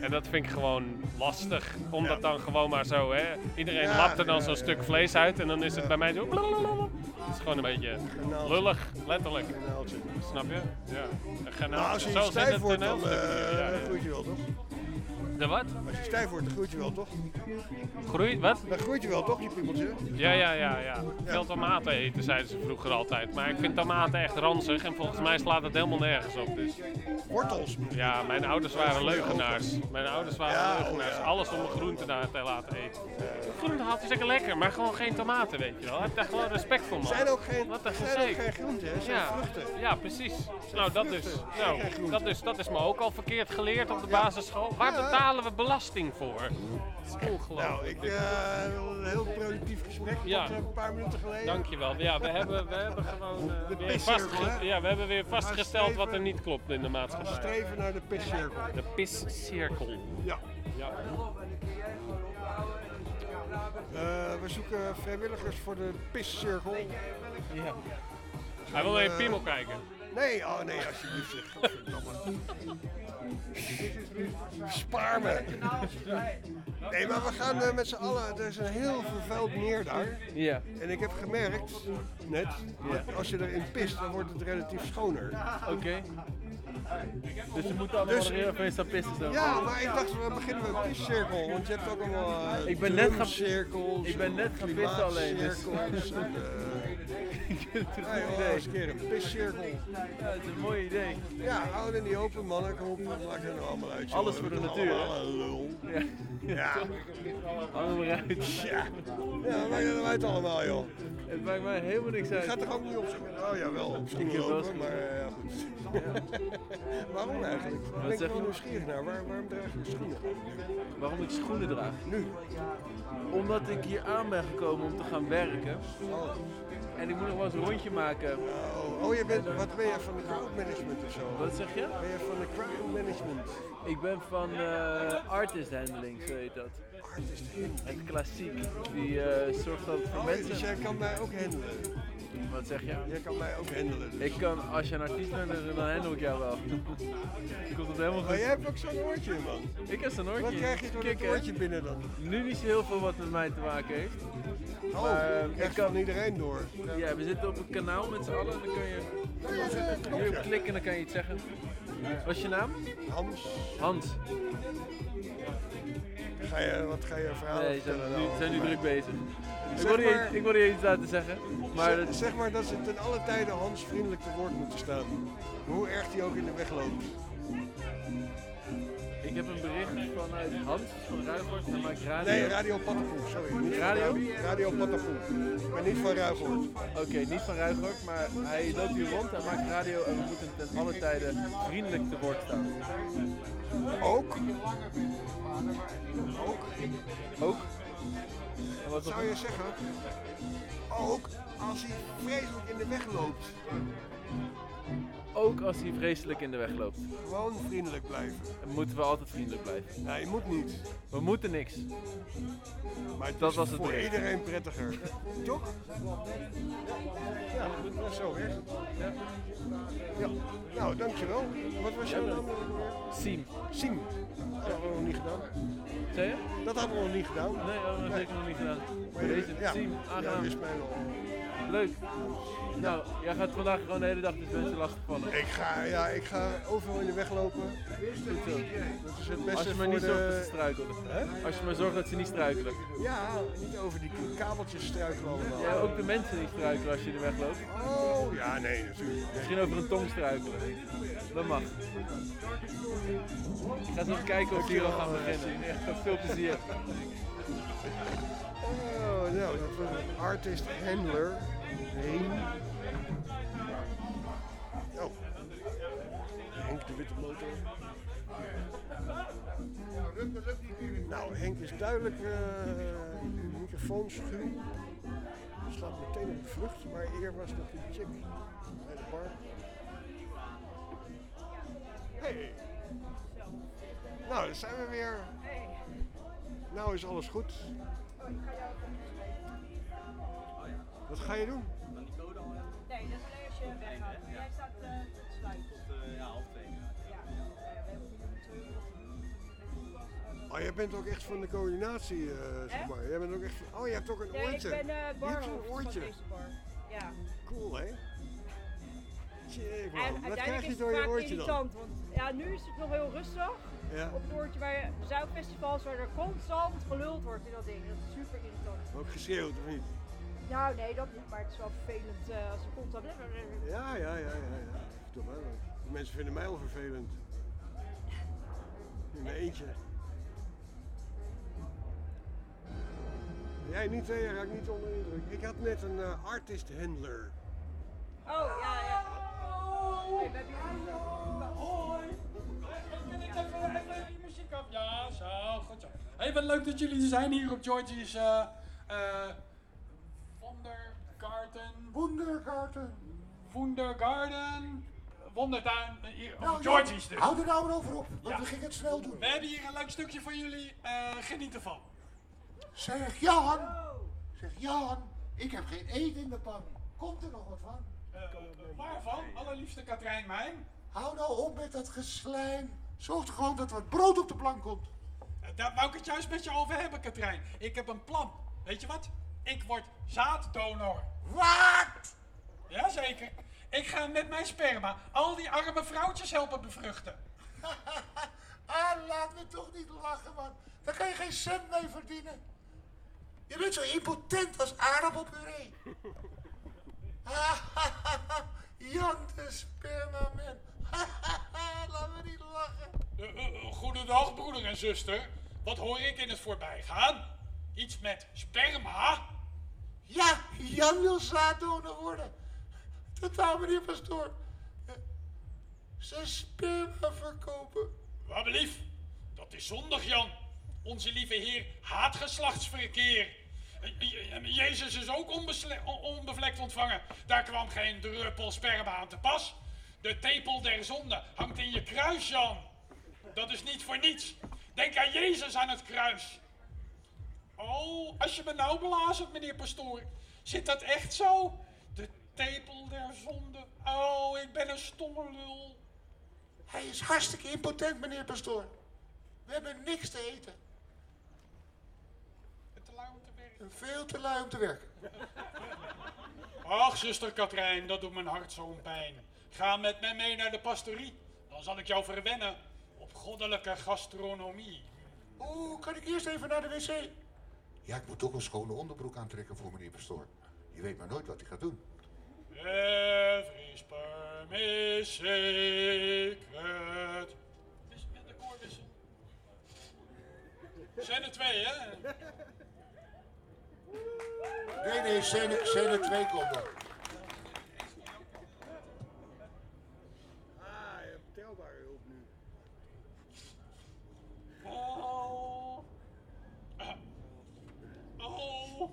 En dat vind ik gewoon lastig. Om dat dan gewoon maar zo, hè. Iedereen lapt er dan zo'n stuk vlees uit. En dan is het bij mij zo... blablabla. Het is gewoon een beetje lullig, letterlijk. Snap je? Ja. Een. Nou, als je Zo stijf het wordt, dan eh, Ja, ja. groeit je wel, toch? De wat? Als je stijf wordt, dan groeit je wel, toch? Groeit, wat? Dan groeit je wel, toch, je piemeltje? Ja, ja, ja, ja. Veel tomaten eten, zeiden ze vroeger altijd. Maar ik vind tomaten echt ranzig en volgens mij slaat het helemaal nergens op. Dus. Wortels? Ja, mijn ouders waren leugenaars. Mijn ouders waren Ja, leugenaars. oh ja. Alles om groenten daar te laten eten. Groenten had is lekker lekker, maar gewoon geen tomaten, weet je wel. Heb daar gewoon respect voor, man. Zijn ook geen, Wat een zijn ook geen groenten, hè? Zijn Ja, vruchten. ja, precies. Nou, dat is, vruchten, nou, dat, is, dat is me ook al verkeerd geleerd op de basisschool. Waar. Betalen we belasting voor? Dat is ongelooflijk. Nou, ik eh, wil een heel productief gesprek Ja. tot, eh, een paar minuten geleden. Dankjewel. Ja, we hebben, we hebben gewoon eh, De weer, vastge- ja, we hebben weer We vastgesteld wat er niet klopt in de We maatschappij. streven naar de piscirkel. De piscirkel. Ja. ja. Eh, we zoeken vrijwilligers voor de piscirkel. Ja. Hij wil naar je piemel kijken. Nee, oh nee, alsjeblieft. <laughs> Spaar me. Nee, maar we gaan eh, met z'n allen, er is een heel vervuild meer daar. Ja. En ik heb gemerkt, net, dat als je erin pist, dan wordt het relatief schoner. Oké. Dus je moet allemaal Dus- heel even staan pissen zo. Ja, maar ik dacht, we beginnen met een piscirkel, want je hebt ook allemaal eh, Ik ben net gaan- drumcirkels ik ben net gaan pissen alleen, dus- en, eh, Ik vind het een goed idee. eens een keer een piscirkel. Ja, het is een mooi idee. Ja, houden niet open, mannen. Kom op, wat maakt er nou allemaal uit? joh? Alles voor de natuur, lul. Ja. Ja. Hang hem eruit. Ja. Ja, wat maakt het nou uit allemaal, joh? Het maakt mij helemaal niks Je uit. gaat toch ook niet op schoenen? Oh ja, wel op schoenen lopen, maar eh, ja, goed. <laughs> Waarom eigenlijk? Daar ben ik zeg wel je? nieuwsgierig naar. Waar, waarom draag je schoenen? Waarom ik schoenen draag? Nu? Omdat ik hier aan ben gekomen om te gaan werken. En ik moet nog wel eens een rondje maken. Oh, oh je bent, wat ben je van de crowd management of zo? Wat zeg je? Ben je van de crowd management? Ik ben van eh, artist handling, zo heet dat. Het klassiek. Die eh, zorgt dat het voor Oh, mensen... dus jij kan mij ook handelen? Wat zeg je? Jij kan mij ook handelen dus. Ik kan, als je een artiest bent, dan handel ik jou wel. <laughs> Komt het helemaal goed. Maar jij hebt ook zo'n oortje, man. Ik heb zo'n oortje. Wat krijg je door dat hè? oortje binnen dan? Nu niet zo heel veel wat met mij te maken heeft. Oh, maar eh, ik kan iedereen door. Ja, we zitten op een kanaal met z'n allen en dan kan je hier op klikken en dan kan je iets zeggen. Wat is je naam? Hans. Hans. Ga je, wat ga je verhalen Nee, ze zijn vertellen nu, nou zijn nu druk bezig. Ik wilde, je, ik je iets laten zeggen. Maar zeg, maar dat ze ten alle tijde Hans vriendelijk te woord moeten staan. Hoe erg die ook in de weg loopt. Ik heb een bericht vanuit Hans van Ruigoort. Hij maakt radio. Nee, Radio sorry. Radio? Ra- Radio. Maar niet van Ruigoort. Oké, niet van Ruigoort, maar hij loopt hier rond, hij maakt radio en we moeten ten alle tijden vriendelijk te woord staan. Ook? Ook? Ook? En wat Zou je zeggen? Ook als hij vreselijk in de weg loopt. Ook als hij vreselijk in de weg loopt. Gewoon vriendelijk blijven. Dan moeten we altijd vriendelijk blijven. Nee, je moet niet. We moeten niks. Maar het Dat is was het voor bericht. iedereen prettiger. <laughs> Toch? Ja, dat is zo werkt het. Ja. ja. Nou, dankjewel. Wat was jouw naam? Siem. Siem. Dat hadden we nog niet gedaan. Zei je? Dat hadden we nog niet gedaan. Nee, dat hebben we zeker nog niet gedaan. Maar deze ja, Siem, ja, aangenaam. mij wel. Leuk. Nou, jij gaat vandaag gewoon de hele dag dus mensen lastigvallen. Ik ga, ja, ik ga overal in de weg lopen. Goed zo. Dat is het beste Als je maar voor niet de... zorgt dat ze struikelen. Als je maar zorgt dat ze niet struikelen. Ja, niet over die kabeltjes struikelen allemaal. Ja, ook de mensen niet struikelen als je in de weg loopt. Oh, ja, nee, natuurlijk. Misschien over een tong struikelen. Dat mag. Ik ga eens even kijken of we hier al gaan beginnen. Veel plezier. Oh, nou, dat was een artist handler. Heen. Oh. Henk de Witte Motor. Nou, Henk is duidelijk eh microfoonschuw. Slaat meteen op de vlucht, maar eer was dat die chick bij de bar. Hey. Nou, daar zijn we weer. Nou is alles goed. Wat ga je doen? Weggaat. Maar jij staat eh, te sluiten. Tot ja, half twee. Ja, we hebben. Oh, jij bent ook echt van de coördinatie, eh, zeg Hè? maar. Jij bent ook echt van... Oh, je hebt ook een Nee, oortje. ik ben eh zo'n barhoofd van oortje. deze bar. Ja. Cool, hè? Man. En Wat uiteindelijk krijg je is door het je vaak oortje dan? irritant, want ja, nu is het nog heel rustig. Ja. Op het oortje bij zuidfestivals waar er constant geluld wordt in dat ding. Dat is super irritant. Ook geschreeuwd, of niet? Nou, nee, dat niet, maar het is wel vervelend eh, als er constant... Ja, ja, ja, ja. ja. Toch wel. De mensen vinden mij al vervelend. In mijn eentje. Jij niet, hè? Jij raakt niet onder de indruk. Ik had net een eh, artist handler. Oh, ja, ja. Hey, hebben hier Hoi! Kan ik even, even die muziek af? Ja, zo, goed zo. Hey, wat leuk dat jullie er zijn hier op Georgie's eh Wondergarten. Wondergarten. Wondergarten. Wondertuin. eh, Hier, Nou, Georgie's dus. Hou er nou maar over op, want Ja. we gingen het snel doen. We hebben hier een leuk stukje voor jullie. eh geniet ervan. Zeg Jan, zeg Jan, ik heb geen eten in de pan. Komt er nog wat van? Eh, waarvan? Allerliefste Katrijn Mijn. Hou nou op met dat geslijm. Zorg er gewoon dat er wat brood op de plank komt. Daar wou ik het juist met je over hebben, Katrijn. Ik heb een plan. Weet je wat? Ik word zaaddonor. Wat? Jazeker. Ik ga met mijn sperma al die arme vrouwtjes helpen bevruchten. <laughs> Ah, laat me toch niet lachen, man. Daar kan je geen cent mee verdienen. Je bent zo impotent als aardappelpuree. <laughs> Jan de spermaman. <laughs> laat me niet lachen. Eh, eh, eh, goedendag, broeder en zuster. Wat hoor ik in het voorbijgaan? Iets met sperma? Ja, Jan wil zaaddonor worden. Totaal, meneer pastoor. Zijn sperma verkopen. Wat lief, dat is zondig, Jan. Onze lieve Heer haat geslachtsverkeer. Jezus is ook onbevlekt ontvangen. Daar kwam geen druppel sperma aan te pas. De tepel der zonde hangt in je kruis, Jan. Dat is niet voor niets. Denk aan Jezus aan het kruis. Oh, als je me nou belazert, meneer pastoor. Zit dat echt zo? De tepel der zonde. Oh, ik ben een stomme lul. Hij is hartstikke impotent, meneer pastoor. We hebben niks te eten. Te lui om te werken. En veel te lui om te werken. Ach, zuster Katrijn, dat doet mijn hart zo'n pijn. Ga met mij mee naar de pastorie. Dan zal ik jou verwennen op goddelijke gastronomie. Oeh, kan ik eerst even naar de wc? Ja, ik moet toch een schone onderbroek aantrekken voor meneer pastoor. Je weet maar nooit wat hij gaat doen. Every sperm is sacred. Dus met de koorwissel. Zijn er twee, hè? Nee, nee, scène 2 komt er. Ah, je hebt telbare hulp nu. Oh. Oh,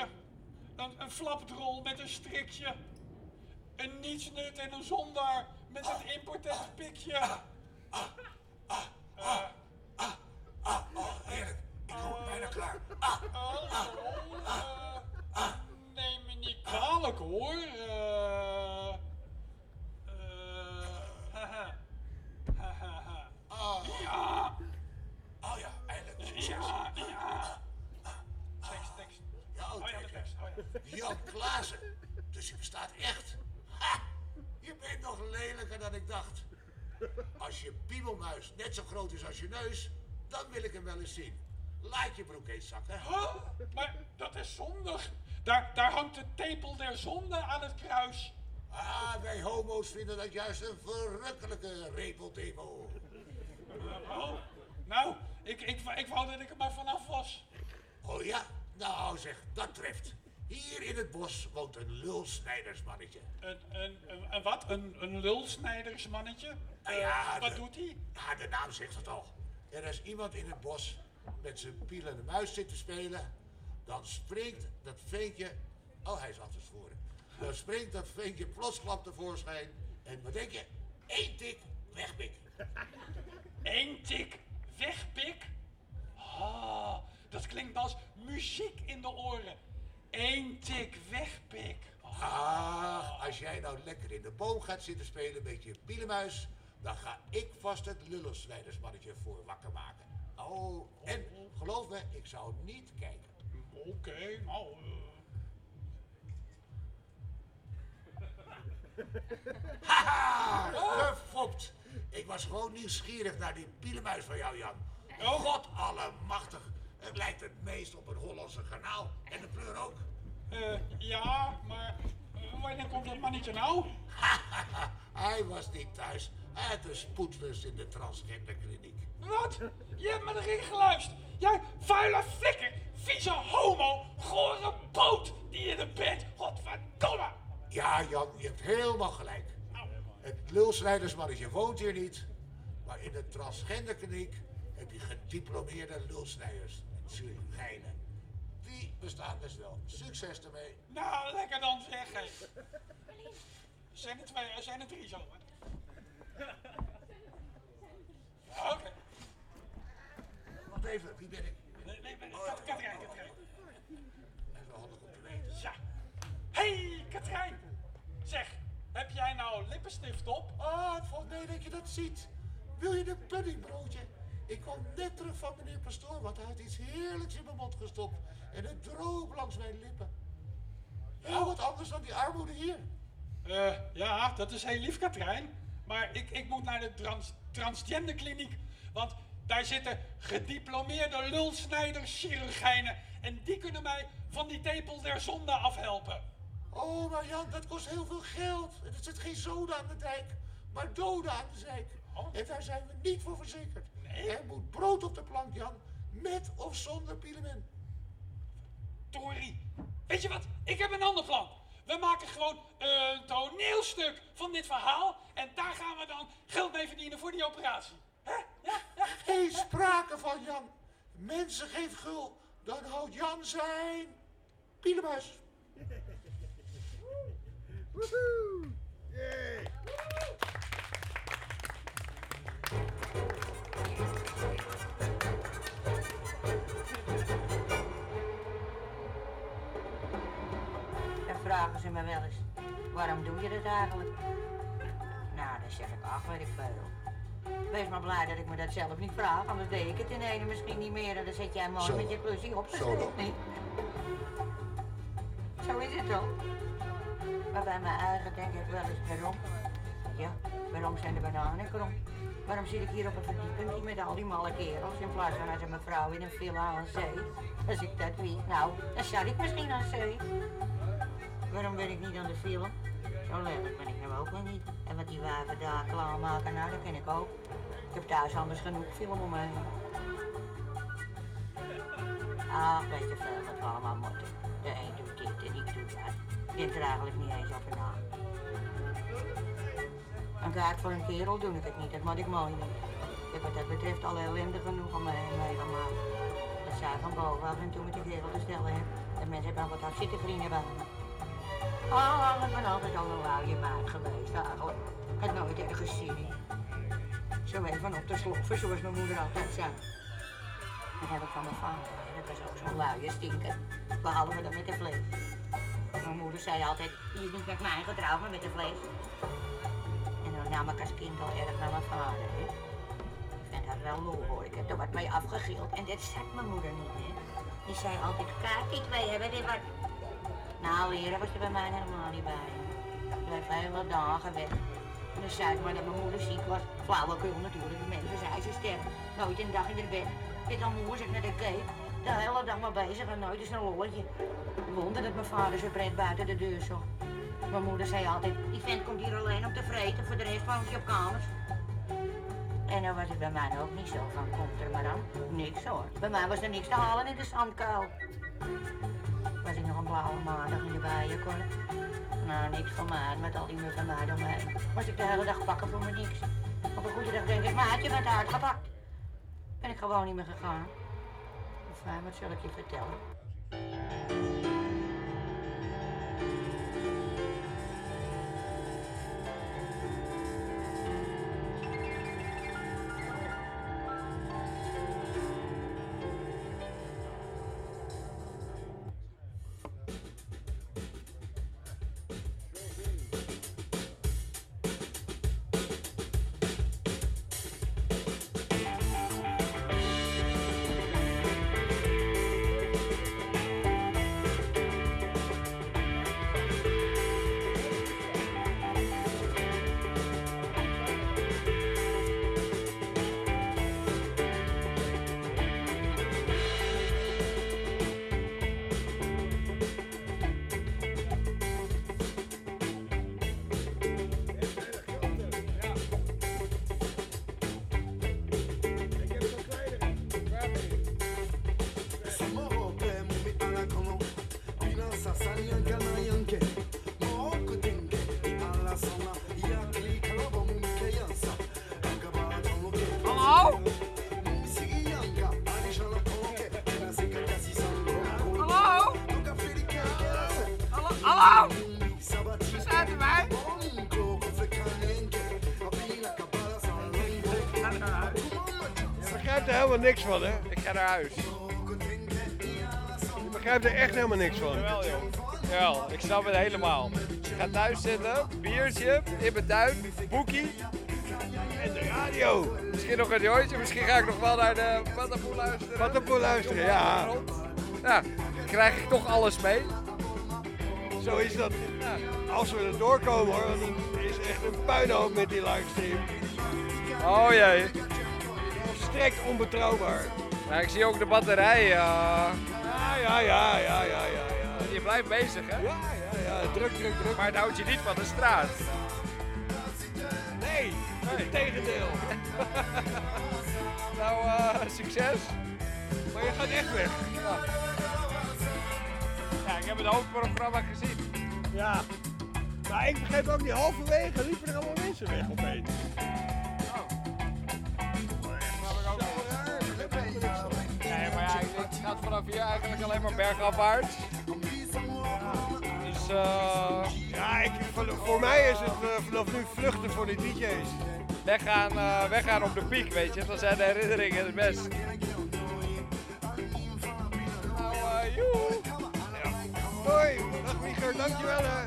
Een, een flapdrol met een strikje. Een nietsnut en een zondaar met een impotent pikje. Eh, Heerlijk, ik word bijna klaar. oh, eh, neem me niet kwalijk hoor. Eh, eh, haha. Hahaha. Ja. Oh ja, eindelijk. Ja, ja. Jan Klaassen. Dus je bestaat echt. Ha! Je bent nog lelijker dan ik dacht. Als je piebelmuis net zo groot is als je neus, dan wil ik hem wel eens zien. Laat je broek eens zakken. Maar dat is zondig. Daar, daar hangt de tepel der zonde aan het kruis. Ah, wij homo's vinden dat juist een verrukkelijke repeltepel. Oh, nou, ik, ik, ik wou dat ik er maar vanaf was. Oh ja? Nou zeg, dat treft. Hier in het bos woont een lulsnijdersmannetje. Een, een, een, een wat? Een, een lulsnijdersmannetje? Nou ja, Eh, wat de- doet hij? Ja, de naam zegt het al. Er is iemand in het bos met zijn piel en de muis zit te spelen. Dan springt dat veentje... Oh, hij is achterstevoren. Dan springt dat veentje plotsklap tevoorschijn. En wat denk je? Eén tik, wegpik. Eén tik, wegpik? Ah, dat klinkt als muziek in de oren. Eén tik, wegpik. Ah, als jij nou lekker in de boom gaat zitten spelen met je pielenmuis... dan ga ik vast het lullensnijdersmannetje voor wakker maken. Oh, en geloof me, ik zou niet kijken. Oké, nou... <laughs> Haha, gefopt. Ik was gewoon nieuwsgierig naar die pielenmuis van jou, Jan. God allemachtig. Het lijkt het meest op een Hollandse kanaal. En de pleur ook. Eh, ja, maar eh, wanneer komt dat mannetje nou? <laughs> Hij was niet thuis. Hij had een spoedlust in de transgenderkliniek. Wat? Je hebt me erin geluisterd. Jij vuile flikker, vieze homo, gore boot die je er bent. Godverdomme. Ja, Jan, je hebt helemaal gelijk. Het lulsnijdersmannetje woont hier niet. Maar in de transgenderkliniek heb je gediplomeerde lulsnijders Die bestaan dus wel. Succes ermee. Nou, lekker dan zeg. hé. Zijn er twee, zijn er drie zo? Oké. Wacht even, wie ben ik? Nee, nee, nee, Kat, Katrijn, Katrijn. Dat is wel handig om te weten. Ja. hey, Katrijn. Zeg, heb jij nou lippenstift op? Ah, het valt mee dat je dat ziet. Wil je een puddingbroodje? Ik kwam net terug van meneer Pastoor, want hij had iets heerlijks in mijn mond gestopt. En het droop langs mijn lippen. Heel wat anders dan die armoede hier. Eh, ja, dat is heel lief, Katrijn. Maar ik, ik moet naar de trans, transgenderkliniek. Want daar zitten gediplomeerde lulsnijders, chirurgijnen. En die kunnen mij van die tepel der zonde afhelpen. Oh, maar Jan, dat kost heel veel geld. En er zit geen zoden aan de dijk, maar doden aan de zijk. En daar zijn we niet voor verzekerd. Er moet brood op de plank, Jan. Met of zonder pielemin. Tori, weet je wat? Ik heb een ander plan. We maken gewoon een toneelstuk van dit verhaal. En daar gaan we dan geld mee verdienen voor die operatie. Geen sprake van, Jan. Mensen geeft gul, dan houdt Jan zijn pielemuis. Woehoe! Yay! Me wel eens, waarom doe je dat eigenlijk? Nou, dan zeg ik, ach, weet ik veel. Wees maar blij dat ik me dat zelf niet vraag, anders deed ik het in ene misschien niet meer. En dan zet jij mooi Zo. met je klusje op. Zo dan. <laughs> Niet? Zo is het toch? Maar bij mijn eigen denk ik wel eens, waarom? Ja, waarom zijn de bananen krom? Waarom zit ik hier op een verdieping met al die malle kerels in plaats van als een mevrouw in een villa aan zee? Als ik dat weet, nou, dan zat ik misschien aan zee. Waarom ben ik niet aan de film? Zo lelijk ben ik nou ook wel niet. En wat die wijven daar klaarmaken, nou, dat ken ik ook. Ik heb thuis anders genoeg film om me heen. Ach, weet je veel wat we allemaal moeten. De een doet dit en ik doe dat. Ik denk er eigenlijk niet eens over na. En kijk, voor een kerel doe ik het niet, dat moet ik mooi niet. Ik heb wat dat betreft al ellende genoeg om me heen meegemaakt. Dat zij van boven af en toe met die kerel te stellen. De mensen hebben wat zitten vrienden bij me. Ah, ik ben altijd al een luie maat geweest eigenlijk. Ik had nooit ergens in. Zo even op te sloffen, zoals mijn moeder altijd zei. Dat heb ik van mijn vader. Dat was ook zo'n luie stinker. Behalve dan met de vlees. Mijn moeder zei altijd, die is niet met mij getrouwd, maar met de vlees. En dan nam ik als kind al erg naar mijn vader. Hè. Ik vind dat wel lol hoor. Ik heb er wat mee afgegild. En dit zegt mijn moeder niet. Hè. Die zei altijd, kijk, twee hebben dit wat. Nou, leren was er bij mij helemaal niet bij. Ik bleef hele dagen weg. En dan zei ik maar dat mijn moeder ziek was. Flauwekul natuurlijk, de mensen zei ze sterven. Nooit een dag in de bed. Dit al moe ik naar de keek. De hele dag maar bezig en nooit eens een lolletje. Wonder dat mijn vader zo breed buiten de deur zag. Mijn moeder zei altijd, die vent komt hier alleen om te vreten, voor de rest woont hij op kamers. En dan was het bij mij ook niet zo van, komt er maar aan. Niks hoor. Bij mij was er niks te halen in de zandkuil. Was ik nog een klauwe maandag in de bijenkorf. Nou, niks van mij met al die muggen bij omheen. Was ik de hele dag pakken voor me niks. Op een goede dag denk ik, maar had je bent uitgepakt. Ben ik gewoon niet meer gegaan. Of uh, wat zal ik je vertellen? Niks van, hè? Ik ga naar huis. Je begrijpt er echt helemaal niks van. Jawel, joh. Jawel, ik snap het helemaal. Ik ga thuis zitten, biertje, in mijn tuin, boekie. En de radio. Misschien nog een jooitje, misschien ga ik nog wel naar de Patapoe luisteren. Patapoe luisteren, ja. Ja, dan krijg ik toch alles mee. Zo is dat. Als we er doorkomen hoor, want het is echt een puinhoop met die livestream. Oh jee. Volstrekt onbetrouwbaar. Nou, ik zie ook de batterij. eh, Ja, ja, ja, ja, ja, ja. Je blijft bezig, hè? Ja, ja, ja. Druk, druk, druk. Maar het houdt je niet van de straat. Nee, het tegendeel. <laughs> nou, eh, succes. Maar je gaat echt weg. Ja. ja, ik heb het hoofdprogramma gezien. Ja. Maar ik begreep ook niet, halverwege liepen er allemaal mensen weg opeens. Het gaat vanaf hier eigenlijk alleen maar bergafwaarts. Dus, eh... Ja, ik, voor, mij is het eh, vanaf nu vluchten voor de DJ's. Weggaan, eh, weggaan op de piek, weet je. Dan zijn de herinneringen het best. Nou, joe. Hoi, dag Wieger, dankjewel hè.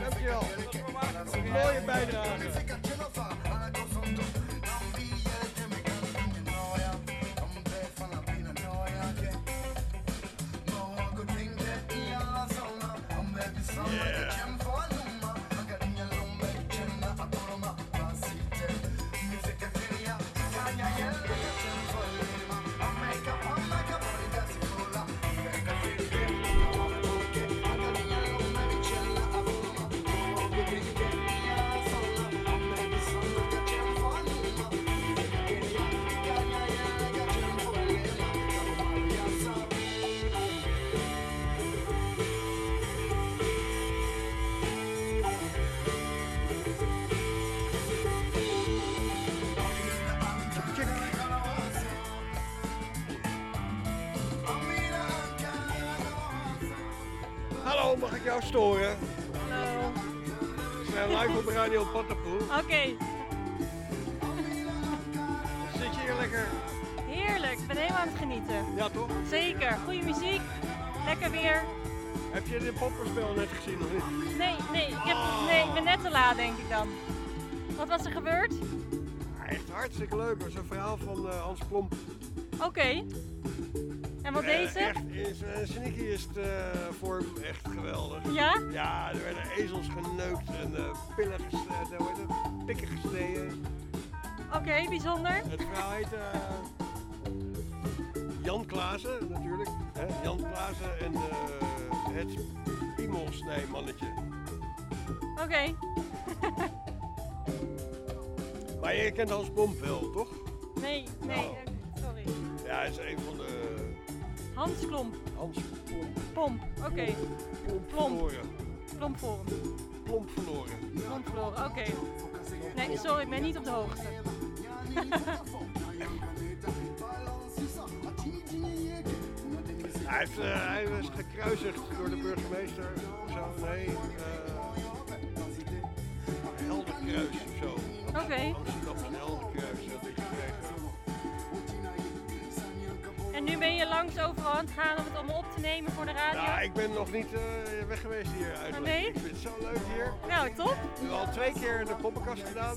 Dankjewel. Mooie bijdrage. Jou storen? Hallo. We zijn live op Radio Patapoe. Oké, Zit je hier lekker? heerlijk. Ik ben helemaal aan het genieten. Ja, toch? Zeker. Goede muziek. Lekker weer. Heb je de popperspel net gezien of niet? Nee, nee, ik, heb, nee, ik ben net te laat, denk ik dan. Wat was er gebeurd? Ja, echt hartstikke leuk. Dat is een verhaal van eh, Hans Plomp. Oké. En wat Eh, deed ze? Echt, in zijn sneakyest eh, vorm echt geweldig. Ja? Ja, er werden ezels geneukt en eh, pillen gesneden, hoe heet het? pikken gesneden. Oké, bijzonder. Het verhaal heet eh, Jan Klaassen natuurlijk. Hè? Jan Klaassen en eh, het piemelsnijmannetje. Oké. Maar je kent Hans Plomp wel, toch? Nee, nee, Nou. sorry. Ja, hij is een van de... Hans Klomp. Hans Plomp. Pomp, oké. Plomp Plomp. verloren. Plomp Forum. Plomp verloren. Plomp verloren, oké. Nee, sorry, ik ben niet op de hoogte. Hij, heeft, eh, hij is gekruisigd door de burgemeester. Zo, nee. eh Helderkruis of zo. Oké. En nu ben je langs overal aan het gaan om het allemaal op te nemen voor de radio? Ja, ik ben nog niet eh, weg geweest hier eigenlijk. Oh, nee? Ik vind het zo leuk hier. Nou, top. We hebben al twee keer de poppenkast gedaan.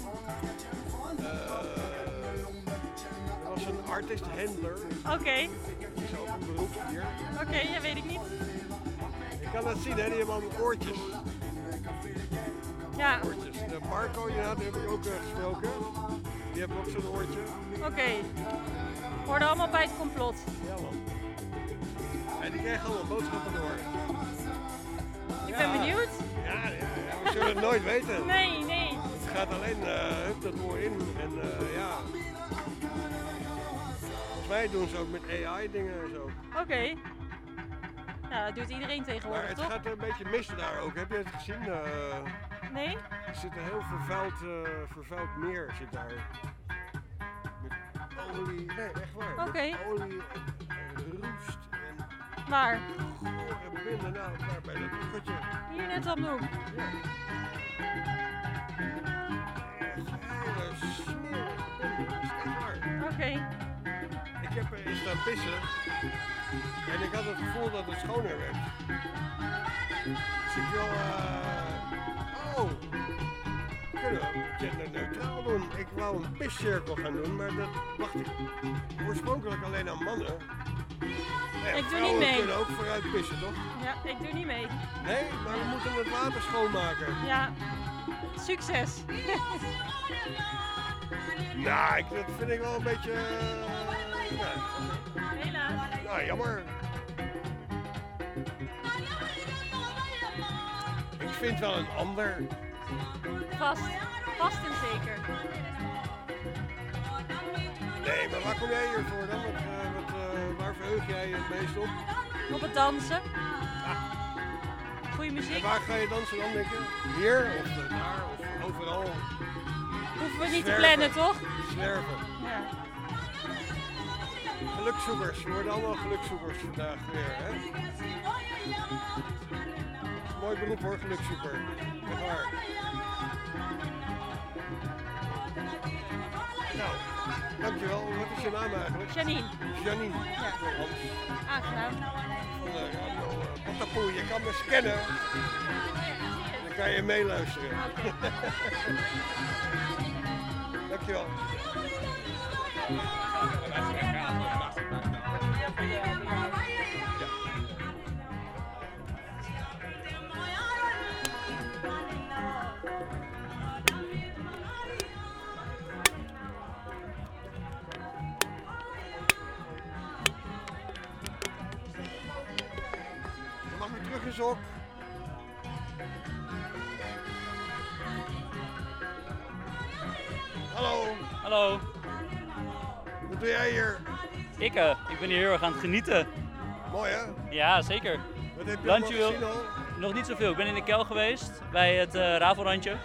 Er was een artist handler. Oké. Dat is ook een beroep hier. Oké, ja, weet ik niet. Ik kan dat zien, hè? Die hebben allemaal oortjes. Ja. Oortjes. De Marco, ja, die heb ik ook eh, gesproken. Die hebben ook zo'n oortje. Oké. Hoorden allemaal bij het complot. Ja, man. En die krijgen allemaal boodschappen door. Ik Ja. ben benieuwd. Ja, ja, ja, we zullen het nooit weten. Nee, nee. Het gaat alleen hup, dat oor in. En eh, ja. Volgens mij doen ze ook met AI dingen en zo. Oké. Nou, dat doet iedereen Maar tegenwoordig, het toch? gaat een beetje mis daar ook. Heb je het gezien? Eh, Nee? er zit een heel vervuild, vervuild meer zit daar. Olie. Nee, echt waar. Oké. Met olie en roest en Waar? gore binnen. Nou, daar bij dat bruggetje. Hier net is echt waar. Oké. Ik heb erin staan pissen. En ik had het gevoel dat het schoner werd. Dus ik wil... eh, oh, kunnen genderneutraal doen. Ik wou een piscirkel gaan doen, maar dat wacht ik oorspronkelijk alleen aan mannen. Ja, Ik doe niet mee. kunnen ook vooruit pissen, toch? Ja, ik doe niet mee. Nee, maar we moeten het water schoonmaken. Ja. Succes. Nou, ik, dat vind ik wel een beetje... eh, ja. Helaas. Nou, jammer. Ik vind wel een ander. Vast. Vast en zeker. Nee, maar waar kom jij hier voor dan? Wat, eh, wat, eh, waar verheug jij je het meest op? Op het dansen. Goeie En muziek. waar ga je dansen dan, denk je? Hier of eh, daar of overal? Hoeven we niet te plannen, toch? Zwerven. Ja. Gelukzoekers. We worden allemaal gelukzoekers vandaag weer, hè? Mooi beroep hoor, gelukzoeker. Nou, dankjewel. Wat is je naam eigenlijk? Janine. Janine. Ja. Aangenaam. van de radio eh. Je kan me scannen. Dan kan je meeluisteren. <laughs> dankjewel. Zok. Hallo. Hallo. Wat doe jij hier? Ik, eh, ik ben hier heel erg aan het genieten. Mooi hè? Ja, zeker. Wat heb je gezien al? Nog niet zoveel. Ik ben in de kel geweest bij het eh Ravelrandje.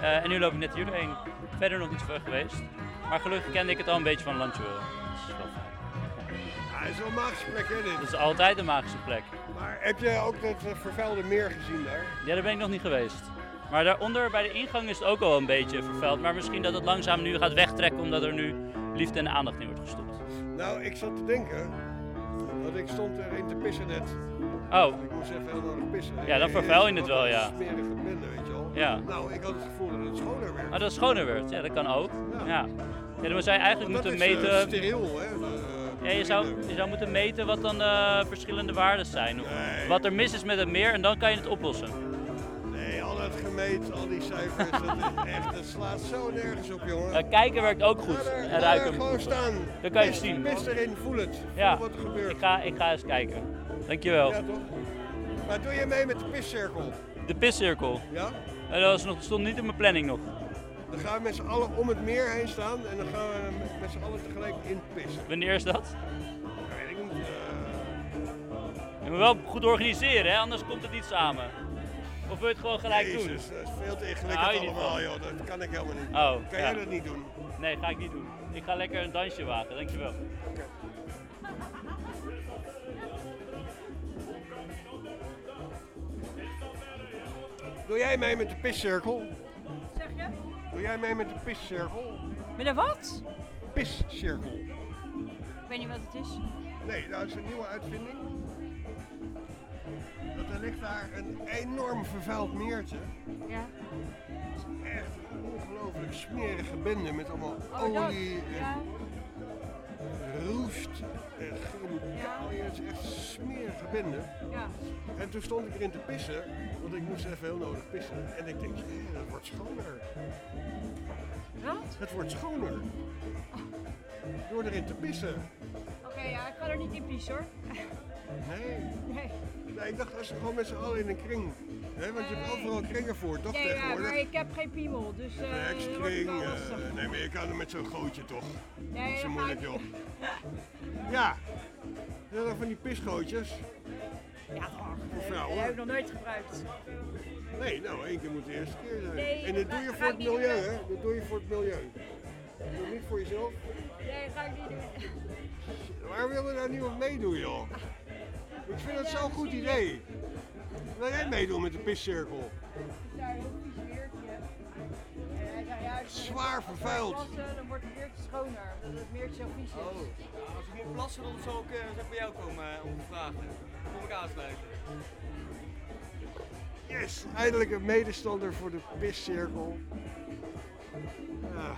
Eh, en nu loop ik net hier doorheen. Verder nog niet zoveel geweest. Maar gelukkig kende ik het al een beetje van Landje wil. Dat is wel fijn. Ja, het is wel een magische plek hè dit. Het is altijd een magische plek. Maar heb je ook dat eh, vervuilde meer gezien daar? Ja, daar ben ik nog niet geweest. Maar daaronder bij de ingang is het ook al een beetje vervuild. Maar misschien dat het langzaam nu gaat wegtrekken omdat er nu liefde en aandacht in wordt gestopt. Nou, ik zat te denken. Want ik stond erin te pissen net. Oh. Ik moest even heel nodig pissen. Ja, dan vervuil je het wel, ja. Smerige binnen, weet je wel. Ja. Nou, ik had het gevoel dat het schoner werd. Maar dat het schoner werd, ja, dat kan ook. Ja. Ja, dan zou je eigenlijk dat moeten is, eh, meten. steriel, hè? de- Ja, je, zou, je zou moeten meten wat dan de verschillende waarden zijn. Wat er mis is met het meer en dan kan je het oplossen. Nee, al dat gemeten, al die cijfers, dat, is <laughs> echt, dat slaat zo nergens op, jongen. Eh, kijken werkt ook goed. Er- En ruiken. gewoon staan. Dan kan je het zien. Erin, voel het. Voel Ja, wat er gebeurt. ik ga, ik ga eens kijken. Dankjewel. Ja, toch? Maar doe je mee met de piscirkel? De piscirkel. Ja? Dat was nog, stond niet in mijn planning nog. Dan gaan we met z'n allen om het meer heen staan en dan gaan we met- z'n allen tegelijk in pissen. Wanneer is dat? Weet ik niet. eh, Je moet wel goed organiseren, hè? anders komt het niet samen. Of wil je het gewoon gelijk doen? Jezus, dat is veel te ingewikkeld allemaal, joh. Dat kan ik helemaal niet. Oh, kan ja. jij dat niet doen? Nee, ga ik niet doen. Ik ga lekker een dansje wagen, dankjewel. Doe jij mee met de piscirkel? Zeg je? Doe jij mee met de piscirkel? Met een wat? Piscirkel. Ik weet niet wat het is. Nee, dat is een nieuwe uitvinding. Dat er ligt daar een enorm vervuild meertje. Ja. Het is echt een ongelooflijk smerige bende met allemaal Oh, dat. olie en Ja. roest en chemicaliën. Het is echt smerige bende. Ja. En toen stond ik erin te pissen, want ik moest even heel nodig pissen. En ik denk, "Eh, het wordt schoner. Wat? Het wordt schoner. Door erin te pissen. Oké, ja, ik ga er niet in pissen hoor. Nee. Nee. Nee, ik dacht als we gewoon met z'n allen in een kring. Hè, want je hebt overal kringen voor, toch Nee, ja, maar ik heb geen piemel, dus eh dat Hekskring, eh, lastig. nee, maar je kan er met zo'n gootje toch? Nee, Niet zo dat moeilijk ik joh. Ja. Zijn er van die pisgootjes? Ja, toch. Voor Dat heb ik nog nooit gebruikt. Nee, nou, één keer moet de eerste keer zijn. Nee, en dit dat doe je voor ik het milieu, hè? Dat doe je voor het milieu. Dat doe je niet voor jezelf. Nee, ga ik niet doen. Waar wil je nou niet op meedoen, joh? <laughs> Ik vind het zo'n goed idee. Wil jij meedoen met de piscirkel? Als Zwaar vervuild. plassen, dan wordt het weertje schoner, omdat het weertje zo vies is. Oh, als ik moet plassen, dan zal ik, eh, zal ik bij jou komen eh, om te vragen. Dan kom ik aansluiten. Yes, eindelijk een medestander voor de piscirkel. Ja.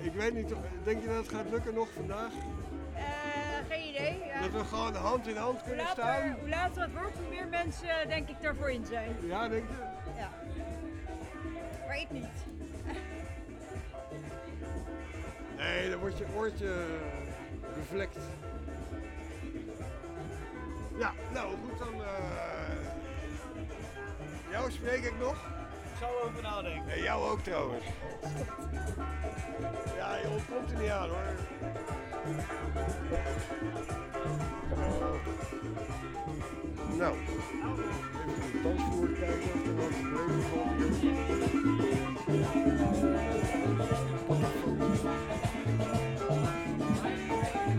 Ik weet niet, denk je dat het gaat lukken nog vandaag? Eh, geen idee. Ja. Dat we gewoon hand in hand Hoe kunnen later, staan? hoe later het wordt, hoe meer mensen denk ik daarvoor in zijn. Ja, denk je? Ja. Maar ik niet. Nee, dan wordt je oortje bevlekt. Ja, nou goed dan. eh jou spreek ik nog? Zou over nadenken. En jou ook trouwens. Ja, je ontkomt er niet aan hoor. Nou, even de dansvloer kijken of er wat gebleven valt hier.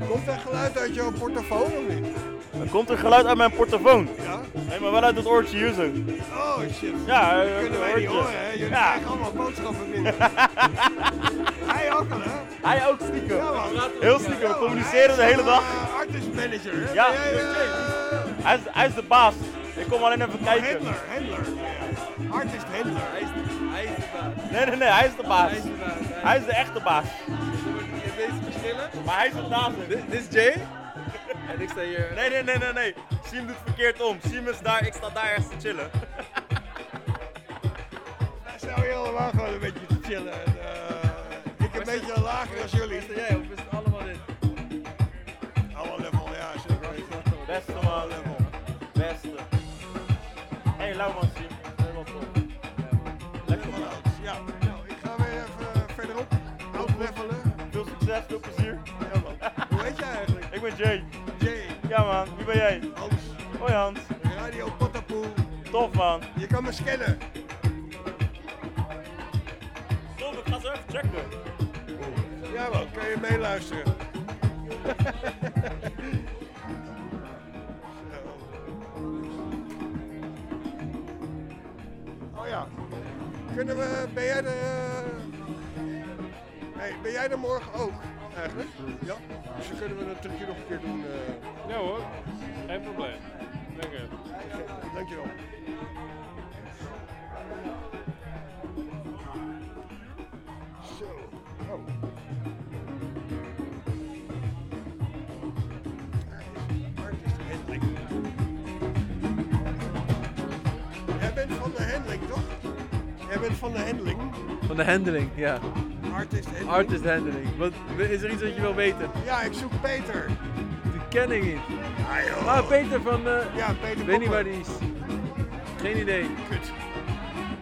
Komt er geluid uit jouw portofoon of niet? Er komt er geluid uit mijn portofoon. Ja? Nee, maar wel uit het oortje hier zo. Oh shit. Ja, dat eh, kunnen wij niet je. horen hè. Jullie Ja. krijgen allemaal boodschappen binnen. <laughs> Hij ook al hè? Hij ook stiekem. Ja, man. Heel stiekem, we Ja, communiceren de hele dag. eh, artist manager hè? Ja, jij, hij, is, hij is de baas. Ik kom alleen even oh, kijken. Handler, handler. Ja. Artist handler. Hij is, hij is de baas. Nee, nee, nee, hij is de baas. Hij is de baas. Hij is de echte baas. Je weet het verschillen. Maar hij is het naast hem. Dit, dit is Jay. En ik sta hier. Nee, nee, nee, nee, nee. Siem doet verkeerd om. Siem is daar, ik sta daar ergens te chillen. Wij staan hier allemaal gewoon een beetje te chillen. En, eh, ik een beetje lager als jullie. Is jij of is het allemaal dit? Allemaal level, ja, zeker weten. Beste man. Beste. Hé, hey, Lauwman Siem. Helemaal top. Lekker man. Ja, nou, ik ga weer even eh, verderop. Outlevelen. Veel succes, veel plezier. Ja man. <laughs> Hoe heet jij eigenlijk? Ik ben Jay. Ja man, wie ben jij? Hans. Hoi Hans. Radio Potapoe. Tof man. Je kan me scannen. Tof, ik ga zo even checken. Ja man, kan je meeluisteren. <laughs> oh ja. Kunnen we, ben jij er... Hey, ben jij er morgen ook, eigenlijk? Ja. Dus dan kunnen we dat trucje nog een keer doen. eh. Ja hoor, geen probleem. Lekker. Dankjewel. Zo. Oh. Jij bent van de handling, toch? Jij bent van de handling. Van de handling, ja. Artist handling. Artist handling. Wat, is er iets wat je wil weten? Ja, ik zoek Peter. Die ken ik niet. Ah, joh. Ah, Peter van... eh Ja, Peter weet niet waar die is. Geen idee. Kut.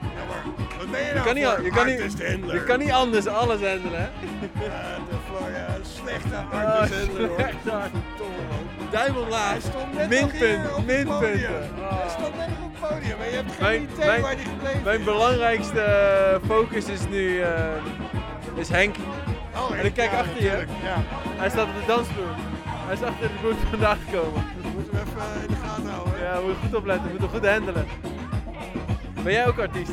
Ja, maar wat ben je Je nou kan niet, je kan artist niet, je kan niet anders alles handelen, hè? Ja, de Florida, slechte artist Oh, handler hoor. slechte man. duim omlaag. Hij stond net nog hier Minpunt, op het minpunten. podium. Hij stond net nog op het podium en je hebt geen Mijn, idee mijn, waar die gebleven mijn is. belangrijkste eh, focus is nu eh, is Henk. Oh, en ik kijk ja, achter je. ja. Hij staat op de dansvloer. Hij is achter de boot vandaag gekomen. Moeten we even eh, in de gaten houden. Ja, we moeten goed opletten, we moeten goed handelen. Ben jij ook artiest?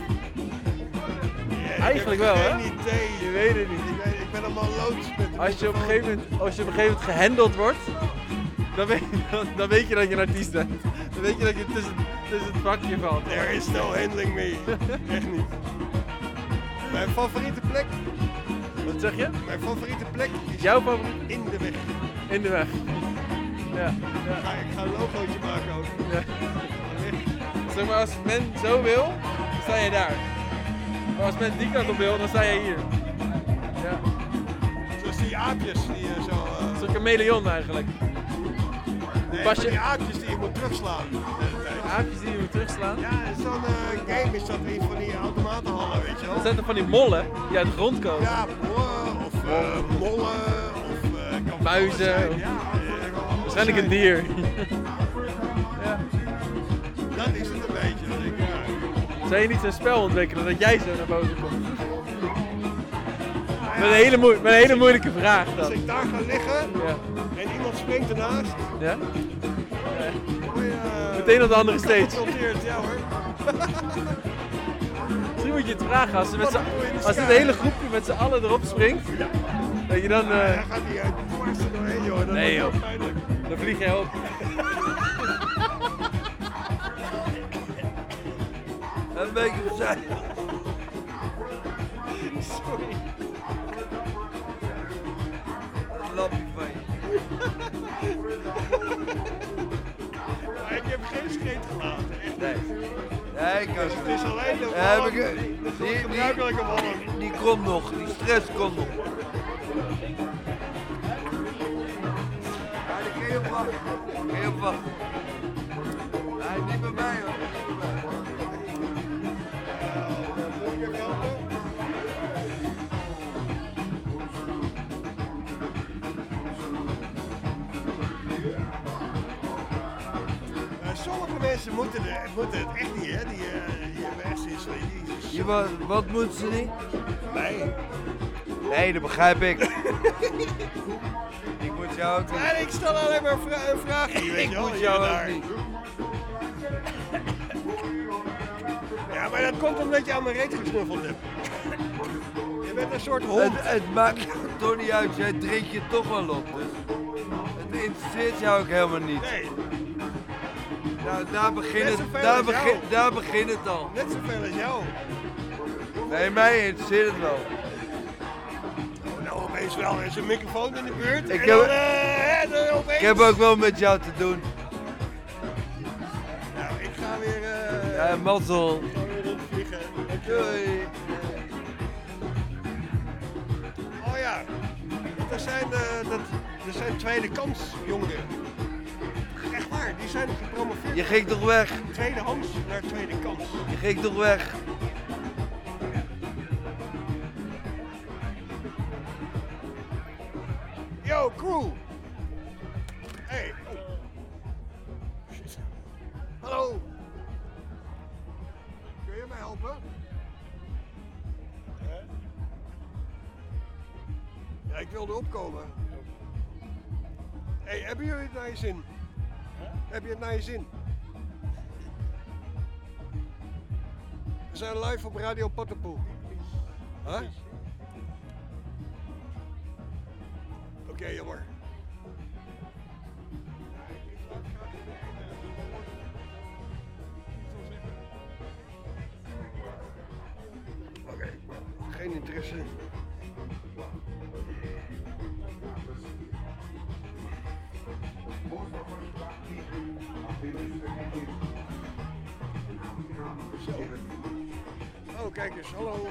Eigenlijk ik heb wel, hè? idee. Je weet het niet. Ik, ben allemaal loods met Als je op een gegeven moment, als je op een gegeven moment gehandeld wordt, dan weet, dan, dan weet je dat je een artiest bent. Dan weet je dat je tussen, tussen het vakje valt. There is no handling me. <laughs> Echt niet. Mijn favoriete plek. Wat zeg je? Mijn favoriete plek is Jouw favoriet? in de weg. In de weg. Ja. Ik, ga, ik ga een logootje maken ook. Ja. Zeg maar, als men zo wil, dan sta je daar. Maar als men die kant op wil, dan sta jij hier. Ja. Zoals die aapjes die je zo... eh, Zo'n chameleon eigenlijk. Nee, pas van je- die aapjes die je moet terugslaan. Aapjes die je moet terugslaan. Ja, zo'n eh, game is dat in van die automatenhallen, weet je wel. Dat zijn toch van die mollen die uit de grond komen? Ja, mollen of eh, mollen of Muizen. alles zijn. of- Ja, kan alles Waarschijnlijk een dier. Ja. Dat is het een beetje. Ik. Zou je niet zo'n spel ontwikkelen dat jij zo naar boven komt? Met een hele, moe- met een hele moeilijke vraag Als dan. ik daar ga liggen Ja. en iemand springt ernaast, Ja? je, eh, Meteen op de andere stage. geconfronteerd, ja hoor. <laughs> Misschien moet je het vragen als, met als het sky? hele groepje met z'n allen erop springt. Dat je dan... Ja, eh, gaat hij uit dwars er doorheen, joh. Dat Nee, joh. Dan vlieg jij op. <laughs> Een beetje opzij. Sorry. Lappie van je. Maar ik heb geen scheet gelaten. Nee. Nee, ik Dus het is alleen de heb ik, eh, die, gebruikelijke die, die komt nog, die stress komt nog. Ja, die kun je op wachten. Kun je op wachten. Nee, niet bij mij hoor. Sommige mensen moeten, de, moeten het echt niet, hè? Die, eh, die hebben echt zoiets van. Je, wat, wat moeten ze niet? Nee. Nee, dat begrijp ik. ik moet jou ook niet. Nee, ik stel alleen maar vra weet Ik wel. moet jou en ook daar. niet. Ja, maar dat komt omdat je aan mijn reet gesnuffeld hebt. Je bent een soort hond. Het, het maakt toch niet uit, jij drinkt je toch wel op. Dus het interesseert jou ook helemaal niet. Nee, Nou, daar begint het, daar als begin, jou. daar begint het al. net zoveel als jou. Nee, mij interesseert het wel. Oh, nou, opeens wel. Er is een microfoon in de buurt. Ik en heb- dan, eh, en dan opeens... Ik heb ook wel met jou te doen. Nou, ik ga weer... eh Ja, mazzel. ik ga weer rondvliegen. Doei. Oh ja, er zijn, eh, dat, er zijn tweede kans jongeren. Echt waar, die zijn gepromoveerd. Je ging toch weg? Tweedehands naar tweede kans. Je ging toch weg? Yo, crew! Hey! Oh. Shit. Hallo! Kun je mij helpen? Ja, ik wilde opkomen. Hey, hebben jullie het naar je zin? Heb je het naar je zin? We zijn live op Radio Pattenpoel. Huh? Oké, jammer. Oké, geen interesse. Kijk eens, hallo.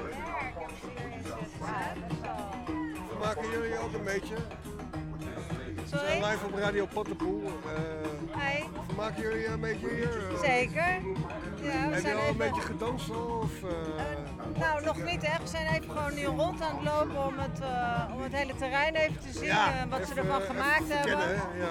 Vermaken jullie ook een beetje? We zijn live op Radio Pottenpoel. Uh, Hi. vermaken jullie een beetje hier? Eh, Zeker. Ja, we Heb je zijn al een even... beetje gedanst al, of... eh, Nou, nog niet echt. We zijn even gewoon nu rond aan het lopen om het, eh, om het hele terrein even te zien. Ja, eh, wat ze even, ervan eh, gemaakt hebben. ja.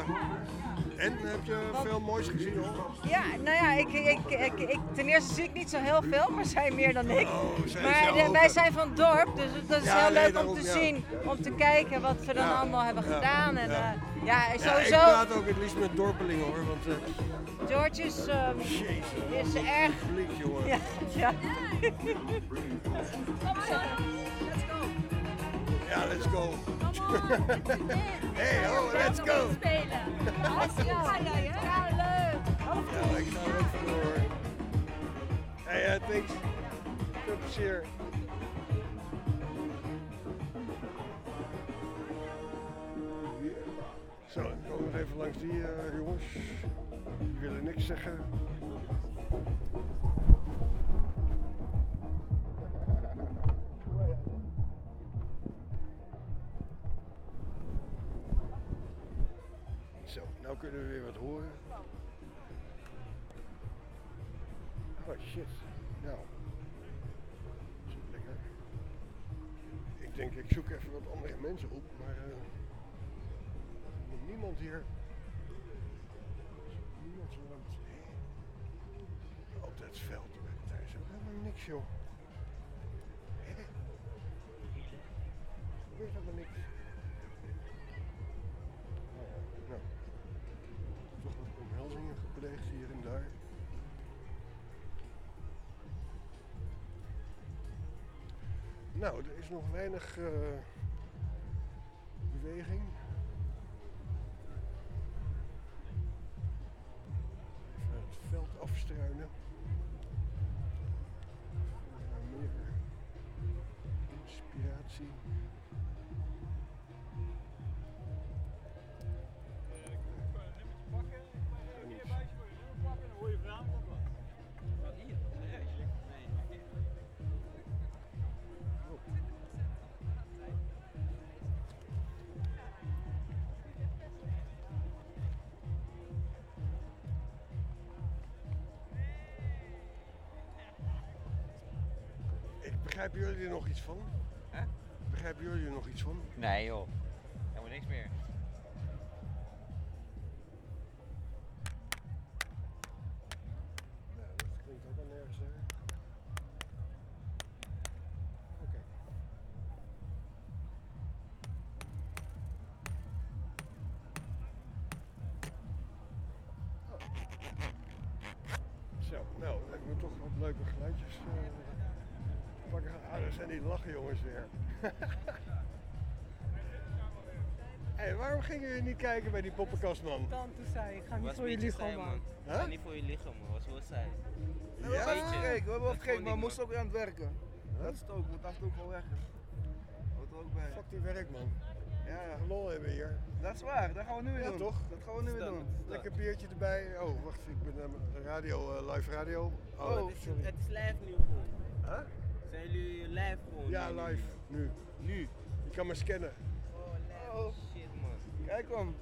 En heb je veel moois gezien hoor? Ja, nou ja, ik, ik, ik, ik, ten eerste zie ik niet zo heel veel, maar zij meer dan ik. zij maar de- ogen. wij zijn van het dorp, dus dat is Ja, heel nee, leuk daarom, om te ja. zien, om te kijken wat we dan Ja. allemaal hebben gedaan. En, Ja. eh, ja, Ja, ik sowieso, praat ook het liefst met dorpelingen hoor, want eh George is, ehm, is erg... jongen. Ja, <laughs> <laughs> ja. Ja, let's go. hey, oh, let's go. Spelen. Ja, leuk. Ja, ik ga er ook voor hoor. Hey, eh, thanks. Veel plezier. Zo, ik kom nog even langs die eh, jongens. Die willen niks zeggen. Nou kunnen we weer wat horen. Oh shit, nou. Zo lekker. Ik denk, ik zoek even wat andere mensen op, maar is niemand hier. Niemand zo langs. Het veld, daar is ook helemaal niks joh. Nou, er is nog weinig eh, beweging. Nog iets van? Begrijpen jullie er nog iets van? Nee joh, <laughs> Hé, waarom gingen jullie niet kijken bij die poppenkastman? Tante zei, ik ga niet voor je saai, man. Ik ga niet voor je liegen, man. Was wel saai. We hebben wel even gekeken, we hebben wel Dat gekeken, maar we moesten ook weer aan het werken. Dat is het ook, toe ook wel weg. Hoort er ook bij. Fuck die werk, man. Ja, ja. Lol hebben hier. Dat is waar, dat gaan we nu weer Ja, doen. toch? Dat gaan we nu weer doen. Lekker biertje erbij. Oh, wacht, ik ben eh, radio, eh, live radio. Oh, het, is, sorry. het is live nu gewoon. Huh? Jullie live gewoon? Ja, live. Nu. Nu? Je kan me scannen. Oh, live. Shit, man. Kijk hem.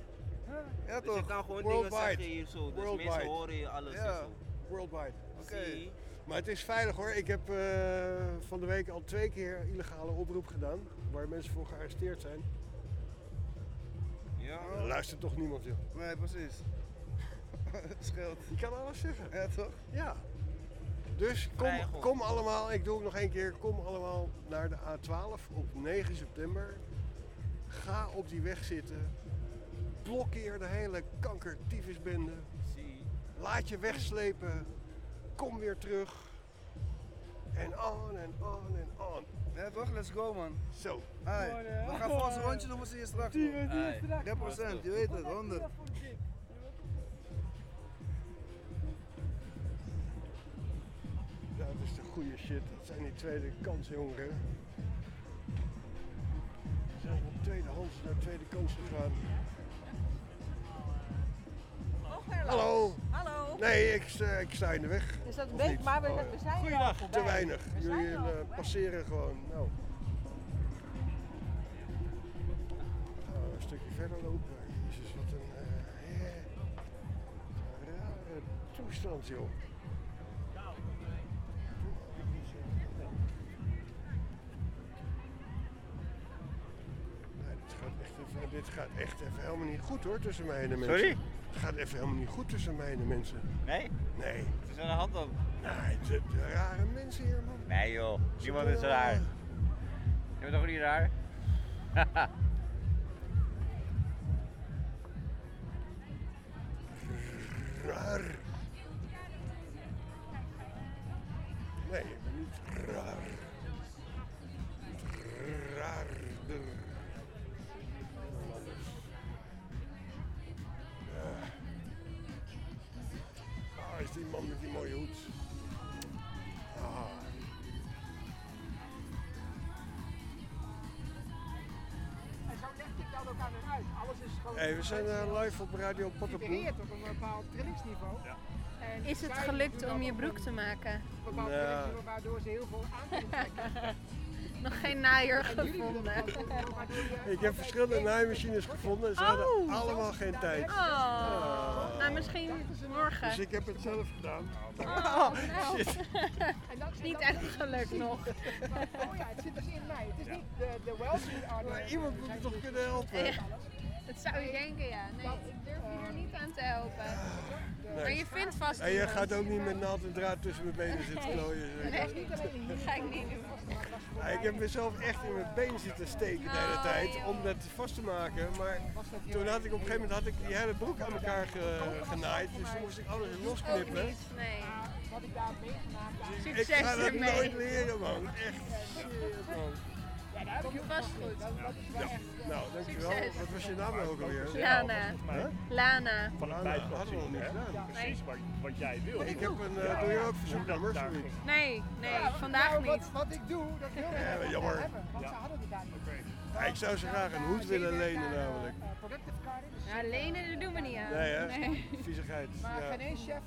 Ja Dus je toch? kan gewoon dingen Worldwide. zeggen hier zo. Dus Worldwide. mensen horen je alles Ja. en zo. Worldwide. Oké. Maar het is veilig hoor. Ik heb eh, van de week al twee keer illegale oproep gedaan. Waar mensen voor gearresteerd zijn. Ja. Er luistert toch niemand joh. Nee, precies. <laughs> Scheelt. Je kan alles zeggen. Ja, toch? Ja. Dus kom, kom allemaal, ik doe het nog één keer, kom allemaal naar de A12 op 9 september. Ga op die weg zitten. Blokkeer de hele kankertyfusbende. Laat je wegslepen. Kom weer terug. En on en on en on. Ja toch, let's go man. Zo. Hey, we gaan voor ons rondje doen, we zien je straks. Zien we, zien we Hey. straks. 100%, je weet het, 100. Goede shit. Dat zijn die tweede kans jongeren. Ze zijn van tweedehands naar tweede kans gegaan. Hallo. Hallo. Nee, ik, sta- ik sta in de weg. Is dat maar we, we zijn er Goeiedag. Te weinig. Jullie eh, passeren gewoon. Nou. Gaan we een stukje verder lopen. Jezus, wat een, eh, hè. Wat een rare toestand, joh. Dit, gaat echt even, helemaal niet goed hoor tussen mij en de mensen. Sorry? Het gaat even helemaal niet goed tussen mij en de mensen. Nee? Nee. Wat is er aan de hand dan? Nee, het zijn rare mensen hier, man. Nee joh, niemand is raar. Je bent toch niet raar? <laughs> Raar. Nee, ik ben niet raar. Hey, we zijn eh, live op Radio Potterpoel. Op een bepaald trillingsniveau. En Is het gelukt om je broek een te maken? bepaald Ja. trillingsniveau waardoor ze heel veel aan. <laughs> Nog geen naaier En gevonden. het Ik heb verschillende naaimachines gevonden. Ze hadden Oh. allemaal geen tijd. Oh, nou misschien morgen. Dus ik heb het zelf gedaan. Oh, nou. <laughs> Shit. En dat is niet echt gelukt <laughs> nog. Oh ja, het zit dus in mij. Het is niet de, de Maar iemand moet me toch kunnen helpen? Ja, dat zou je denken, ja. Nee, ik durf je er niet aan te helpen. Nee. Maar je vindt vast En je iemand. gaat ook niet met naald en draad tussen mijn benen zitten klooien. Nee, dat ga ik niet doen. Ja, ik heb mezelf echt in mijn been zitten steken de hele Oh, tijd om dat vast te maken. Maar toen had ik op een gegeven moment had ik die hele broek aan elkaar ge- genaaid. Dus toen moest ik alles losknippen. niet, nee. Wat ik daar heb meegemaakt. Ik Succes ga dat ermee. nooit leren, man. Echt shit, man. Ja, daar heb je ook vast goed. Ja. Nou, dankjewel. Succes. Wat was je naam nou ook alweer? Lana. Huh? Lana. Van we nog niet gedaan. Precies wat, wat jij wil. Ik heb een, eh, doe je ook verzoeknummers of niet? Nee, nee, Ja, vandaag nou, niet. Wat, wat ik doe, dat wil ik Ja, wel jammer. hebben, want ze hadden het daar niet. Ja, ik zou ze graag een hoed willen lenen namelijk. Eh, productive card in, dus Ja, lenen, dat doen we niet aan. Nee hè? Viezigheid. Maar Ja. geen één chef,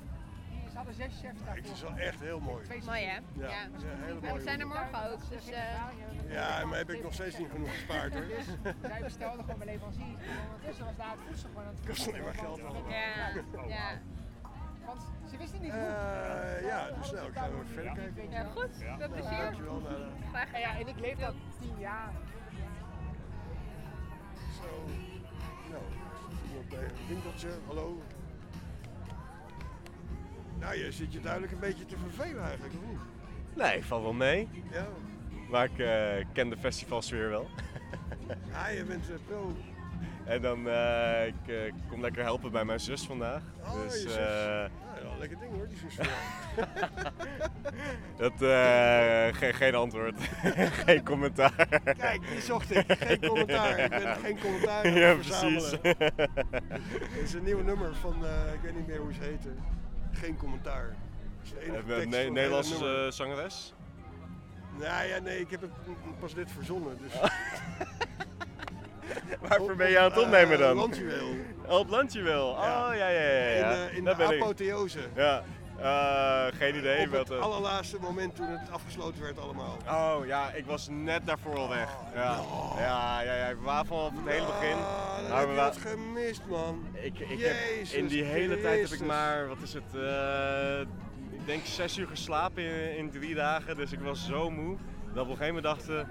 hadden zes chefs Het is wel echt heel mooi. Mooi hè? Ja, ja, hele We mooie zijn er morgen ook, dus... eh, Ja, maar heb ik nog steeds niet genoeg gespaard hoor. Dus zij bestelden gewoon mijn leverancier. En ondertussen was daar het voedsel gewoon aan het Kost alleen maar geld allemaal. Ja, ja. Want ze wisten niet hoe. Eh, ja, dus nou, ik ga nog verder kijken. Ja, goed. Veel plezier. dankjewel. Eh, Graag Ja, en ik leef dat tien jaar. Zo. Nou, iemand bij een winkeltje. Hallo. Nou, je zit je duidelijk een beetje te vervelen eigenlijk, of niet? Nee, valt wel mee. Ja. Maar ik eh, ken de festivalsfeer wel. <laughs> Ah, je bent eh, pro. en dan, eh, ik kom lekker helpen bij mijn zus vandaag. Oh, dus, je zus. Ja, een lekker ding hoor, die zus <laughs> dat, eh, geen, geen antwoord. <laughs> geen commentaar. Kijk, die zocht ik. Geen commentaar. Ik ben geen commentaar het Ja, verzamelen. precies. Dit is een nieuw nummer van, ik weet niet meer hoe ze heten. Geen commentaar. Dat is de enige Een tekst ne- van het hele Nederlandse nummer. eh, zangeres? Nou ja, nee, ik heb het pas net verzonnen. Dus... <laughs> Waarvoor ben je aan het op, opnemen dan? Landjuweel. Oh, op Landjuweel. Oh, ja, ja, ja. ja. In, eh, in Daar de ben ik. apotheose. Ja. Eh, geen idee. Op wat, het eh, allerlaatste moment toen het afgesloten werd allemaal. Oh ja, ik was net daarvoor al weg. Ja, ja, ja, ja. ik was vanaf het hele begin. Dan Maar heb we je wa- wat gemist, man. Ik, ik heb Jezus in die hele tijd heb ik maar, wat is het, eh, ik denk zes uur geslapen in, in drie dagen. Dus ik was zo moe dat we op een gegeven moment dachten,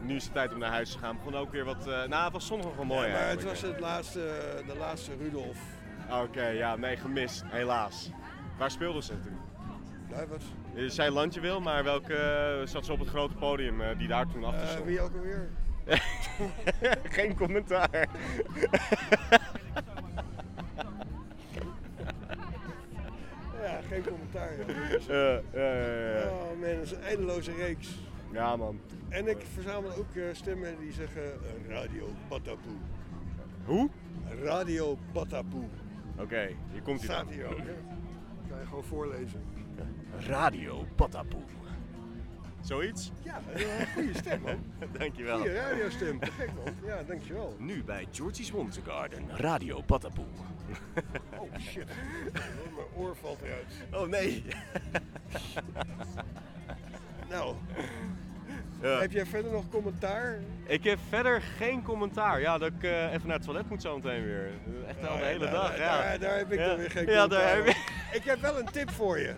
nu is het tijd om naar huis te gaan. Begon ook weer wat, eh, nou het was zondag nog wel mooi Ja, maar het was het laatste, de laatste Rudolf. Oké, ja, nee, gemist, helaas. Waar speelden ze toen? Wat? Je zei landje wil, maar welke eh, zat ze op het grote podium eh, die daar toen achter Eh, stond? wie ook alweer? <laughs> Geen commentaar. Ja, geen commentaar. <laughs> Ja, ja, ja, ja. Oh man, dat is een eindeloze reeks. Ja man. En ik verzamel ook eh, stemmen die zeggen eh, Radio Patapoe. Hoe? Radio Patapoe. Oké, hier komt hij Staat dan. hier ook, hè? Kan je gewoon voorlezen. Radio Patapoe. Zoiets? Ja, een goede stem, man. <laughs> dankjewel. Goeie radiostem, te gek man. Ja, dankjewel. Nu bij Georgie's Wondergarden, Radio Patapoe. <laughs> Oh shit, mijn oor valt eruit. Oh nee. Nou, Ja. heb jij verder nog commentaar? Ik heb verder geen commentaar. Ja, dat ik eh, even naar het toilet moet zo meteen weer. Echt al de hele dag. Ja. daar, daar heb ik dan weer geen Ja, commentaar daar heb je. Ik heb wel een tip voor je.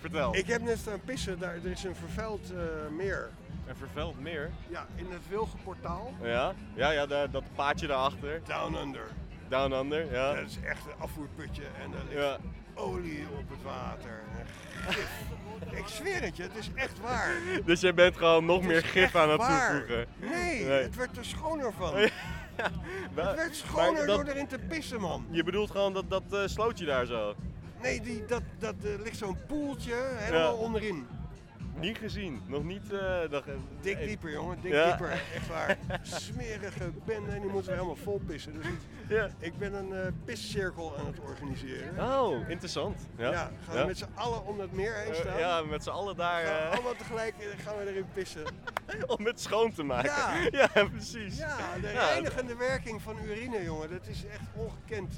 Vertel. Ik heb net staan pissen, daar, er is een vervuild eh, meer. Een vervuild meer? Ja, in het Wilgenportaal. Ja, ja, ja daar- dat paadje daarachter. Down Under. Down Under, ja. Dat is echt een afvoerputje en er ligt Ja. olie op het water. Ik zweer het je, het is echt waar. Dus jij bent gewoon nog Het meer gif aan het waar. toevoegen. Nee, Nee. het werd er schoner van. <laughs> Ja, Het werd schoner dat- door erin te pissen, man. Je bedoelt gewoon dat, dat eh, slootje daar zo? Nee, die, dat, dat eh, ligt zo'n poeltje helemaal Ja. onderin. Niet gezien, nog niet... nog, Dik dieper, jongen, dik Ja. dieper. Echt waar. <laughs> Smerige bende en die moeten we helemaal vol pissen. Dus ik, ik ben een eh piscirkel aan het organiseren. Oh, interessant. Ja, Ja, gaan we Ja. met z'n allen om dat meer heen Eh, staan? ja, met z'n allen daar... Gaan we eh, allemaal tegelijk gaan we erin pissen. <laughs> om het schoon te maken. Ja. <laughs> Ja, precies. Ja, de Ja. reinigende werking van urine, jongen, dat is echt ongekend.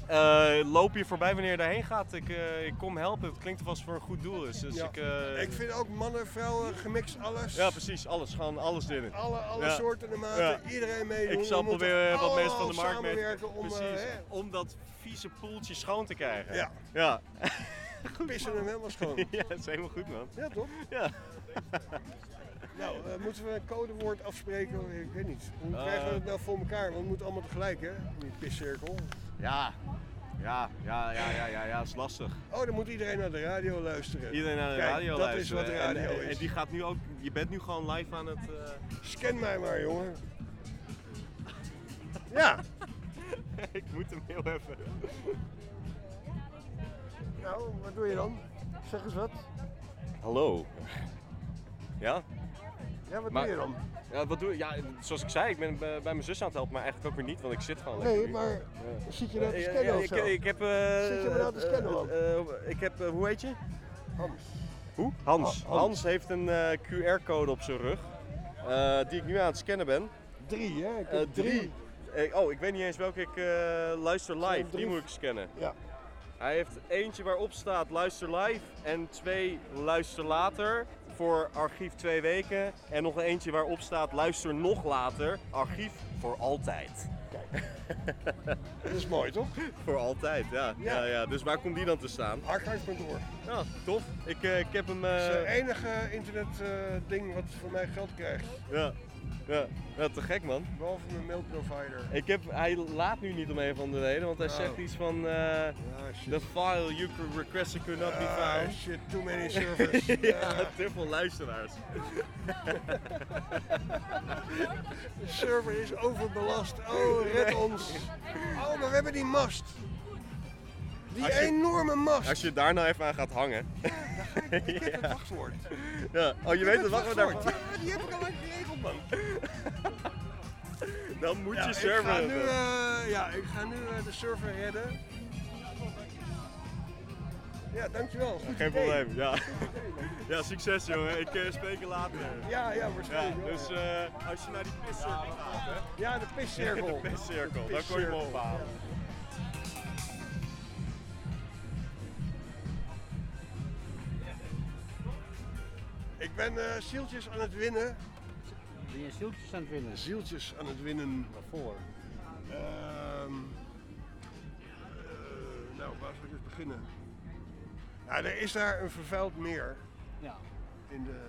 Loop je voorbij wanneer je daarheen gaat? Ik, ik kom helpen. Het klinkt vast voor een goed doel. Dus, dus Ja. ik, Ik vind ook mannen, vrouwen, gemixt, alles. Ja, precies. Alles. Gewoon alles erin. Alle, alle Ja. soorten en maten, Ja. iedereen meedoen. Ik zal proberen wat mensen van de markt mee om, Precies. hè, om dat vieze poeltje schoon te krijgen. Ja. Ja. <laughs> pissen hem helemaal schoon. <laughs> ja, dat is helemaal goed, man. Ja, toch? <laughs> Ja. Nou, eh, moeten we een codewoord afspreken? Ik weet niet. Hoe Eh. krijgen we het nou voor elkaar? Want we moeten allemaal tegelijk, hè? In die piscirkel. Ja. Ja, ja, ja, ja, ja, ja, dat is lastig. Oh, dan moet iedereen naar de radio luisteren. Iedereen naar de Kijk, radio dat luisteren. is wat radio en, is. En die gaat nu ook, je bent nu gewoon live aan het... eh, Scan mij maar, jongen. Ja. <laughs> ik moet hem heel even... Nou, wat doe je dan? Zeg eens wat. Hallo. Ja? Ja, wat Maar- doe je dan? Ja, wat doe Ja, zoals ik zei, ik ben bij, bij mijn zus aan het helpen, maar eigenlijk ook weer niet, want ik zit gewoon Nee, maar Ja. zit je nou te Eh, scannen ja, of ik, zo? ik heb... eh, Zit je me nou te scannen, eh, eh, ik heb, eh, hoe heet je? Hans. Hoe? Hans. Ha- Hans. Hans. heeft een eh, QR-code op zijn rug, eh, die ik nu aan het scannen ben. Drie, hè? Ik Eh, drie. Eh, oh, ik weet niet eens welke ik eh, luister live, die moet ik scannen. Ja. Hij heeft eentje waarop staat luister live en twee luister later voor archief twee weken. En nog eentje waarop staat luister nog later, archief voor altijd. Kijk. <laughs> Dat is mooi, toch? <laughs> voor altijd, ja. ja. Ja, Dus waar komt die dan te staan? Archive.org. Ja, tof. Ik, eh, ik heb hem... Dat is eh, het enige internet eh, ding wat voor mij geld krijgt. ja. Ja. ja, te gek man. Behalve mijn mailprovider. Ik heb, hij laat nu niet om een van de reden, want hij Oh. zegt iets van eh the file you could requested could not be Ah, found. shit, too many <laughs> servers. ja, Ja. te veel luisteraars. De <laughs> server is overbelast. Oh, red ons. Oh, maar we hebben die mast. Die je- enorme mast. Als je daar nou even aan gaat hangen. Ik heb <laughs> het wachtwoord. Ja. Oh, je Ik weet het wachtwoord daarvan? Ja, die heb ik al lang geregeld, man. <laughs> Dan moet Ja, je ik server ga nu, eh, ja, ik ga nu eh, de server redden. Ja, dankjewel. Goed Geen idee. probleem, ja. <laughs> Ja, succes jongen. Ik eh, spreek je later. Ja, ja, waarschijnlijk Ja, dus als je naar die piscirkel gaat, hè? Ja, de piscirkel. de piscirkel, De dan kon je hem ophalen. Ik ben eh zieltjes aan het winnen. Ben je zieltjes aan het winnen? Zieltjes aan het winnen. Waarvoor? Ehm, eh, nou, waar zal ik eens beginnen? Nou, er is daar een vervuild meer. Ja. In de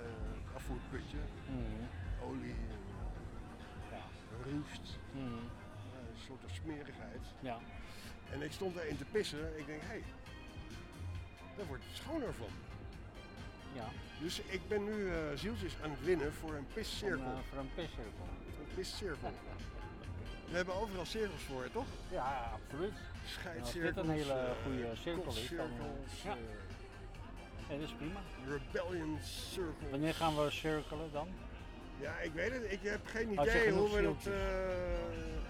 afvoerputje. Mhm. Olie, en, Ja. roest. Mhm. Een soort van smerigheid. Ja. En ik stond erin te pissen. Ik denk, hé, hey, daar wordt het schoner van. Ja. Dus ik ben nu eh, zieltjes aan het winnen voor een piscirkel. Om, eh, voor een piscirkel. Een piscirkel. We hebben overal cirkels voor, toch? Ja, absoluut. Scheidcirkels. En als dit een hele eh, goede cirkel is, dan... kotcirkels, Ja. Ja, dat is prima. Rebellion circles. Wanneer gaan we cirkelen dan? Ja, ik weet het. Ik heb geen idee hoe we dat...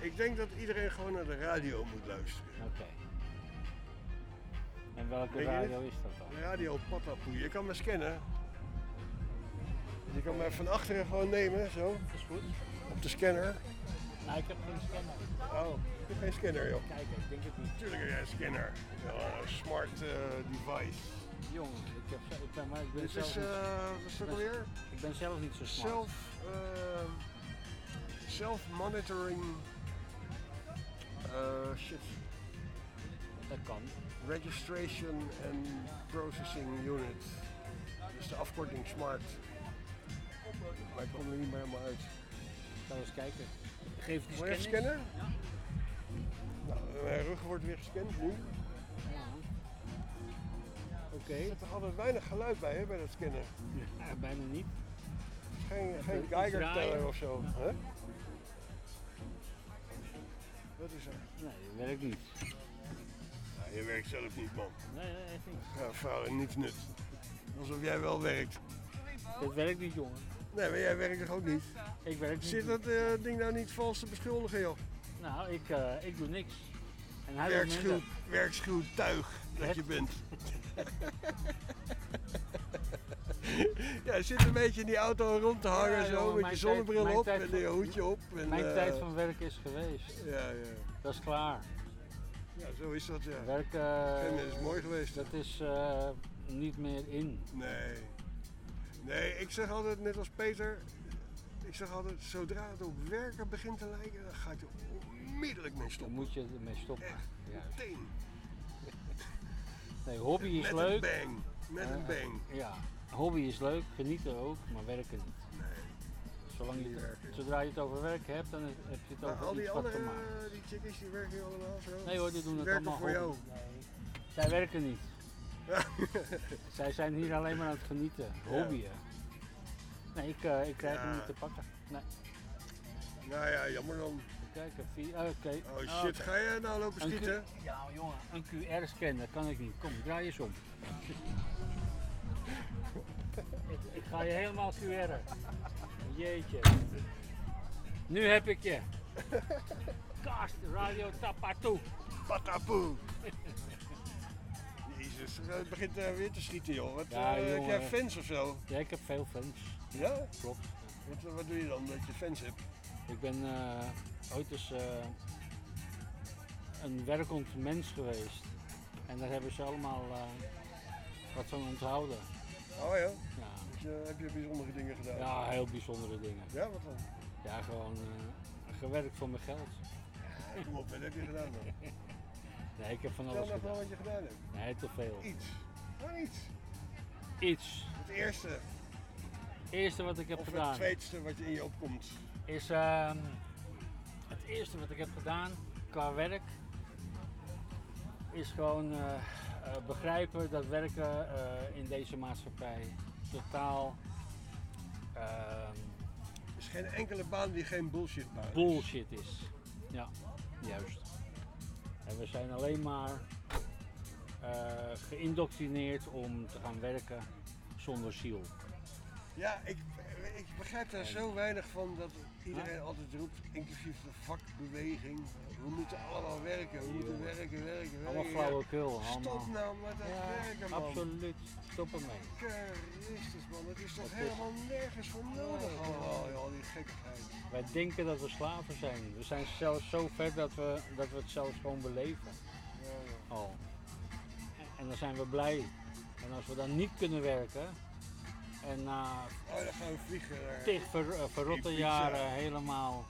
ik denk dat iedereen gewoon naar de radio moet luisteren. Oké. En welke radio is dat dan? Radio Patapoe. Je kan me scannen. Je kan me van achteren gewoon nemen, zo. Dat is goed. Op de scanner. Nou, ik heb geen scanner. Oh, je hebt geen scanner, joh. Kijk, ik denk het niet. Tuurlijk heb jij een scanner. Ja, een smart eh, device. Jongen, ik, heb, ik ben, maar ik ben Dit zelf is, niet- eh, wat is dat ik ben- alweer? Ik ben zelf niet zo smart. Self, ehm, self-monitoring. eh, shit. Dat kan. Registration and Processing Unit. Dus de afkorting SMART. Maar ik kom er niet meer helemaal uit. Ga eens kijken. Geef even scanner. scannen? Nou, mijn rug wordt weer gescand nu. Oké. Er zit altijd weinig geluid bij, hè, bij dat scannen? Ja, bijna niet. Geen, Even geen iets Geiger draaien. teller of zo. Hè? Wat is er? Nee, dat werkt niet. Nou, je werkt zelf niet, man. Nee, nee, echt niet. Ja, niets nut. Alsof jij wel werkt. Het werkt niet, jongen. Nee, maar jij werkt toch ook niet? Ik werk niet. Zit dat eh, ding nou niet vals te beschuldigen, joh? Nou, ik, eh, ik doe niks. En hij Werkschuw, werkschuw tuig dat je bent. <laughs> ja, zit een beetje in die auto rond te hangen Ja, zo, jongen, met je zonnebril tijd- op en je hoedje op. En, Mijn eh, tijd van werken is geweest. Ja, ja. Dat is klaar. Ja, zo is dat, ja. Geen mens is mooi geweest. Dat is niet meer in. Nee. Nee, ik zeg altijd, net als Peter, ik zeg altijd, zodra het op werken begint te lijken, dan gaat je onmiddellijk mee Dan stoppen. moet je ermee stoppen. Ja. Meteen. Nee, hobby is Met leuk. een bang. Met een Eh, bang. Ja, hobby is leuk, genieten ook, maar werken niet. Nee. Zolang je het, zodra je het over werken hebt, dan heb je het Maar over al die iets wat andere, te maken. eh, die chickies, die werken hier allemaal zo? Nee hoor, die doen het allemaal voor jou. Nee. Zij werken niet. <laughs> Zij zijn hier alleen maar aan het genieten, hobbyen. Nee, ik, eh, ik krijg hem niet te pakken. Nee. Nou ja, jammer dan. Kijk, vier. ah, Oké. Oh shit, ga je nou lopen Q- schieten? Ja, jongen, een QR-scan, dat kan ik niet. Kom, draai eens om. ik, ik ga je helemaal QR'en. Jeetje. Nu heb ik je. <laughs> Kast, Radio Tapatu. Patapoe. Jezus, het begint eh, weer te schieten joh. Wat, Ja, eh, heb jij fans of zo? Ja, ik heb veel fans. Ja? Klopt. Wat, wat doe je dan dat je fans hebt? Ik ben eh, ooit eens een werkend mens geweest. En daar hebben ze allemaal wat van onthouden. Oh ja? Ja. Dus, heb je bijzondere dingen gedaan? Ja, heel bijzondere dingen. Ja, wat dan? Ja, gewoon gewerkt voor mijn geld. Ja, kom op, wat heb je gedaan dan? <laughs> Nee, ik heb van alles wel gedaan. wat je gedaan hebt. Nee, te veel. Iets. Gewoon iets. Iets. Het eerste. Het eerste wat ik heb Of gedaan het tweede wat je in je opkomt. is ehm, het eerste wat ik heb gedaan qua werk is gewoon eh, eh, begrijpen dat werken eh, in deze maatschappij totaal ehm, Er is geen enkele baan die geen bullshit baan is. bullshit is. Ja, juist. En we zijn alleen maar eh, geïndoctrineerd om te gaan werken zonder ziel. Ja, ik, ik begrijp daar zo weinig van dat iedereen altijd roept, inclusief de vakbeweging. We moeten allemaal werken, we moeten werken, werken, werken. Allemaal flauwekul. Stop nou met dat Ja, werken, man. Absoluut. Stop ermee. Christus, man. Het is toch is- helemaal nergens voor nodig allemaal, joh, al die gekkigheid. Wij denken dat we slaven zijn. We zijn zelfs zo ver dat we, dat we het zelfs gewoon beleven. Ja, ja. Al. En dan zijn we blij. En als we dan niet kunnen werken en na Oh, vliegen naar... tig ver, eh, verrotte jaren helemaal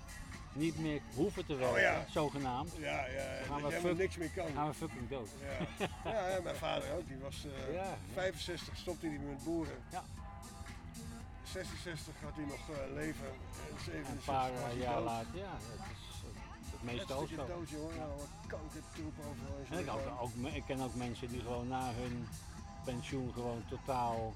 niet meer hoeven te werken, Oh ja. zogenaamd, Ja, ja, dat gaan we, fuck- niks meer kan. gaan we fucking dood. Ja. ja, ja, mijn vader ook. Die was eh, Ja. 65, stopte hij met boeren. Ja. 66 had hij nog eh, leven. En 67 Een paar was eh, hij jaar dood. later, ja, dat is eh, het meeste ook zo. dood, jongen. Ja. wat kankertroep overal. in En zijn ik, ook, ook, ik ken ook mensen die gewoon na hun pensioen gewoon totaal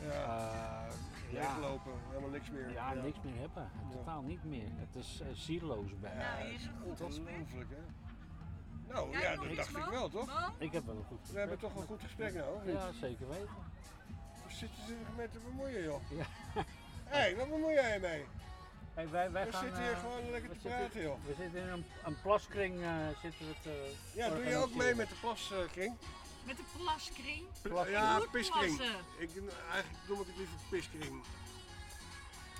Ja. eh, ja, Weglopen, helemaal niks meer. ja, niks meer hebben. Totaal niet meer. Het is eh, zieloos bijna. Ja, dat is ongelooflijk, hè? Nou, Jij ja, nog dat iets, dacht ik wel, toch? Man? Ik heb wel een goed gesprek. We hebben toch een goed gesprek nou, of niet? Ja, zeker weten. Waar zitten ze mee te bemoeien, joh? Ja. Hé, <laughs> hey, wat bemoei jij je mee? Hey, wij, wij We gaan, zitten hier eh, gewoon lekker te zitten- praten, joh. We zitten in een, een plaskring. eh, zitten we te Ja, doe je ook mee met de plaskring? Met de plaskring. Ja, Goed piskring. Ik, eigenlijk noem ik het liever piskring.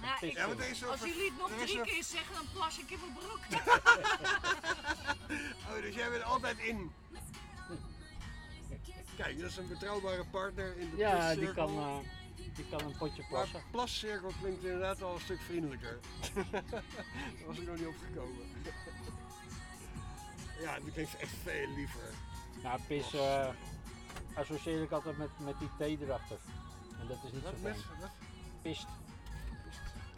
Nou, ik- Ja, als ver- jullie het nog drie keer zeggen, dan plas ik in mijn broek. <laughs> <laughs> Oh, dus jij bent altijd in. Kijk, dat is een betrouwbare partner in de Ja, plascirkel. die kan, eh, die kan een potje plassen. Maar plascirkel klinkt inderdaad al een stuk vriendelijker. <laughs> Daar was ik nog niet opgekomen. ja, die klinkt echt veel liever. Nou, pis eh, associeer ik altijd met, met die erachter. En dat is niet Wat zo fijn. wat? Pist.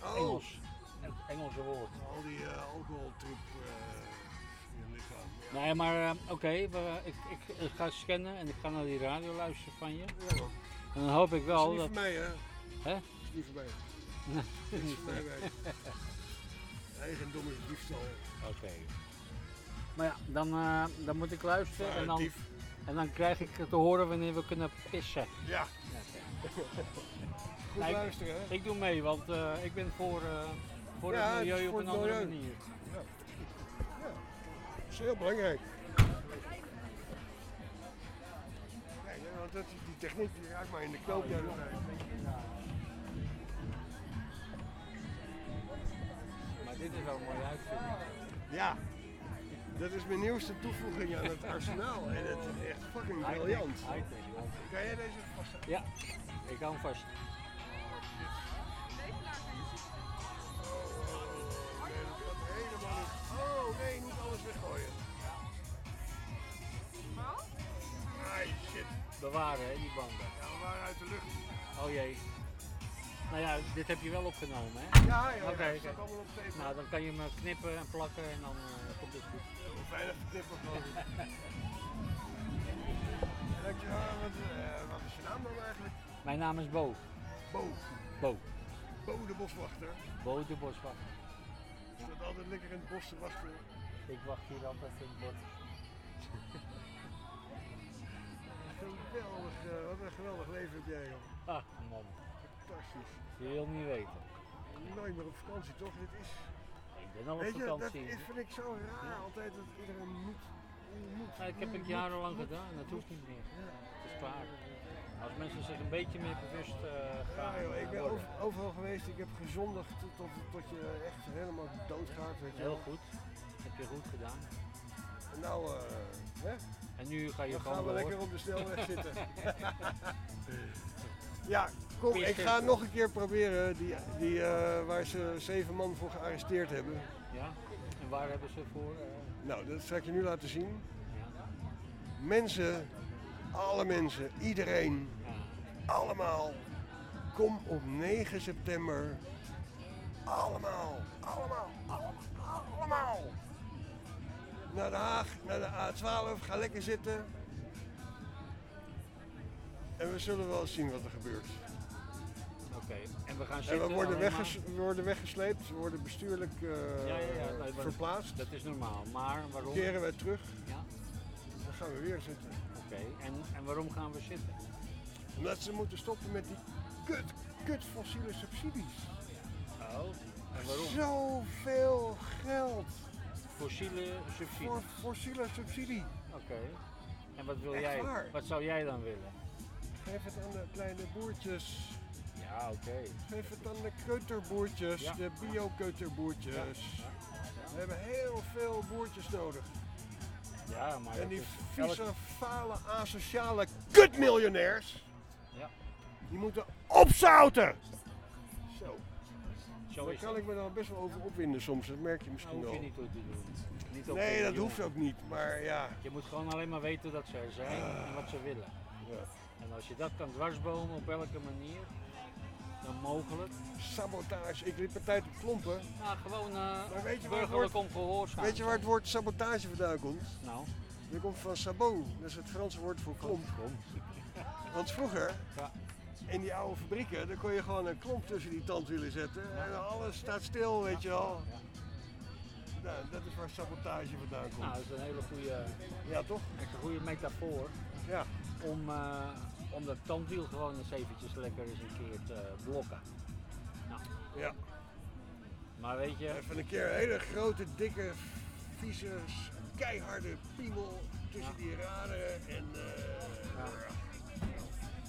Oh. Engels. Het Engelse woord. Al die eh, alcoholtroep eh, in je lichaam. Nee, maar eh, oké, ik, ik, ik ga scannen en ik ga naar die radio luisteren van je. En dan hoop ik wel Dat is dat... niet voor mij, hè? Hè? Dat is niet voor mij. <laughs> Dat is voor mij. Eigendom is diefstal. Oké. Maar ja, dan, dan moet ik luisteren Ja, en, dan, dief. En dan krijg ik te horen wanneer we kunnen pissen. Ja. Goed Nou, ik- luisteren, hè? Ik doe mee, want eh, ik ben voor, eh, voor Ja, het milieu op een andere milieu. manier. Ja. ja. Dat is heel belangrijk. Nee, nee, want dat is die techniek die raakt maar in de knoop. Ja, Maar dit is wel een mooie uitvinding. ja, dat is mijn nieuwste toevoeging aan het arsenaal. En het is echt fucking briljant. Kan jij deze vasthouden? Ja, ik hou hem vast. Niet. Oh nee, niet alles weggooien. Ai, shit. Bewaren, hè, die banden. Ja, we waren uit de lucht. Oh jee. Nou ja, dit heb je wel opgenomen, hè? Ja, ja, ja, oké. staat allemaal op tape. Nou, dan kan je hem eh, knippen en plakken en dan eh, komt het goed. Weinig verknippen gewoon. En dat je, ah, wat, wat is je naam dan eigenlijk? Mijn naam is Bo. Bo. Bo. Bo de boswachter. Bo de boswachter. Staat altijd lekker in het bos te wachten. Ik wacht hier altijd in het bos. Geweldig, eh, wat een geweldig leven heb jij joh. Ah, man. Fantastisch. Je wil niet weten. Nooit meer op vakantie toch? Dit is... Ben al op Weet je, dat vakantie. vind ik zo raar Ja. altijd dat iedereen moet. moet Ja, ik heb het jarenlang moet. gedaan, dat hoeft niet meer. Het is klaar. Als mensen zich een beetje meer bewust eh, gaan Ja, joh, ik ben over- overal geweest, ik heb gezondigd tot, tot, je echt helemaal doodgaat. Weet je Heel wel. goed. Heb je goed gedaan. En nou, eh, hè? En nu ga je Dan gewoon gaan we door. lekker op de snelweg <laughs> zitten. <laughs> ja, kom, ik ga nog een keer proberen die, die, eh, waar ze zeven man voor gearresteerd hebben. Ja? En waar hebben ze voor? eh, Nou, dat zal ik je nu laten zien. Mensen, alle mensen, iedereen, allemaal, kom op 9 september. Allemaal, allemaal, allemaal, allemaal. Naar Den Haag, naar de A12, ga lekker zitten. En we zullen wel zien wat er gebeurt. Oké, en we gaan En zitten we worden, wegges- we worden weggesleept, we worden bestuurlijk eh, Ja, ja, ja. nee, maar verplaatst. Dat is normaal. Maar waarom? Keren wij terug, Ja, dan gaan we weer zitten. oké. En, en waarom gaan we zitten? Omdat ze moeten stoppen met die kut, kut fossiele subsidies. Oh, en waarom? Zoveel geld Fossiele subsidie. voor fossiele subsidie. Oké. En wat wil Echt jij? waar. Wat zou jij dan willen? Geef het aan de kleine boertjes. Ja, oké. Geef het aan de keuterboertjes, Ja. de bio-keuterboertjes. Ja. We hebben heel veel boertjes nodig. Ja, maar en die vieze, elk- fale, asociale kutmiljonairs, Ja, die moeten opzouten. Zo. zo Daar kan het. ik me dan best wel over opwinden soms, dat merk je Nou, misschien hoef wel. je niet toe te doen. Niet Nee, dat hoeft ook niet, maar ja. Je moet gewoon alleen maar weten dat ze er zijn en wat ze willen. ja. En als je dat kan dwarsbomen op welke manier, dan mogelijk. Sabotage, ik liep een tijd op klompen. Nou, gewoon uh, Maar weet je waar het burgerlijk woord-. Weet je waar het woord sabotage vandaan komt? Nou, Dat komt van sabot, dat is het Franse woord voor klomp. Want vroeger, Ja. in die oude fabrieken, dan kon je gewoon een klomp tussen die tandwielen zetten. En alles staat stil, weet je wel. Nou, dat is waar sabotage vandaan komt. nou, dat is een hele goede, Ja, toch? een goede metafoor Ja. om, eh, om dat tandwiel gewoon eens eventjes lekker eens een keer te blokken. Nou, Ja. maar weet je, Even een keer een hele grote, dikke, vieze, keiharde piemel tussen Ja. die raderen en... eh,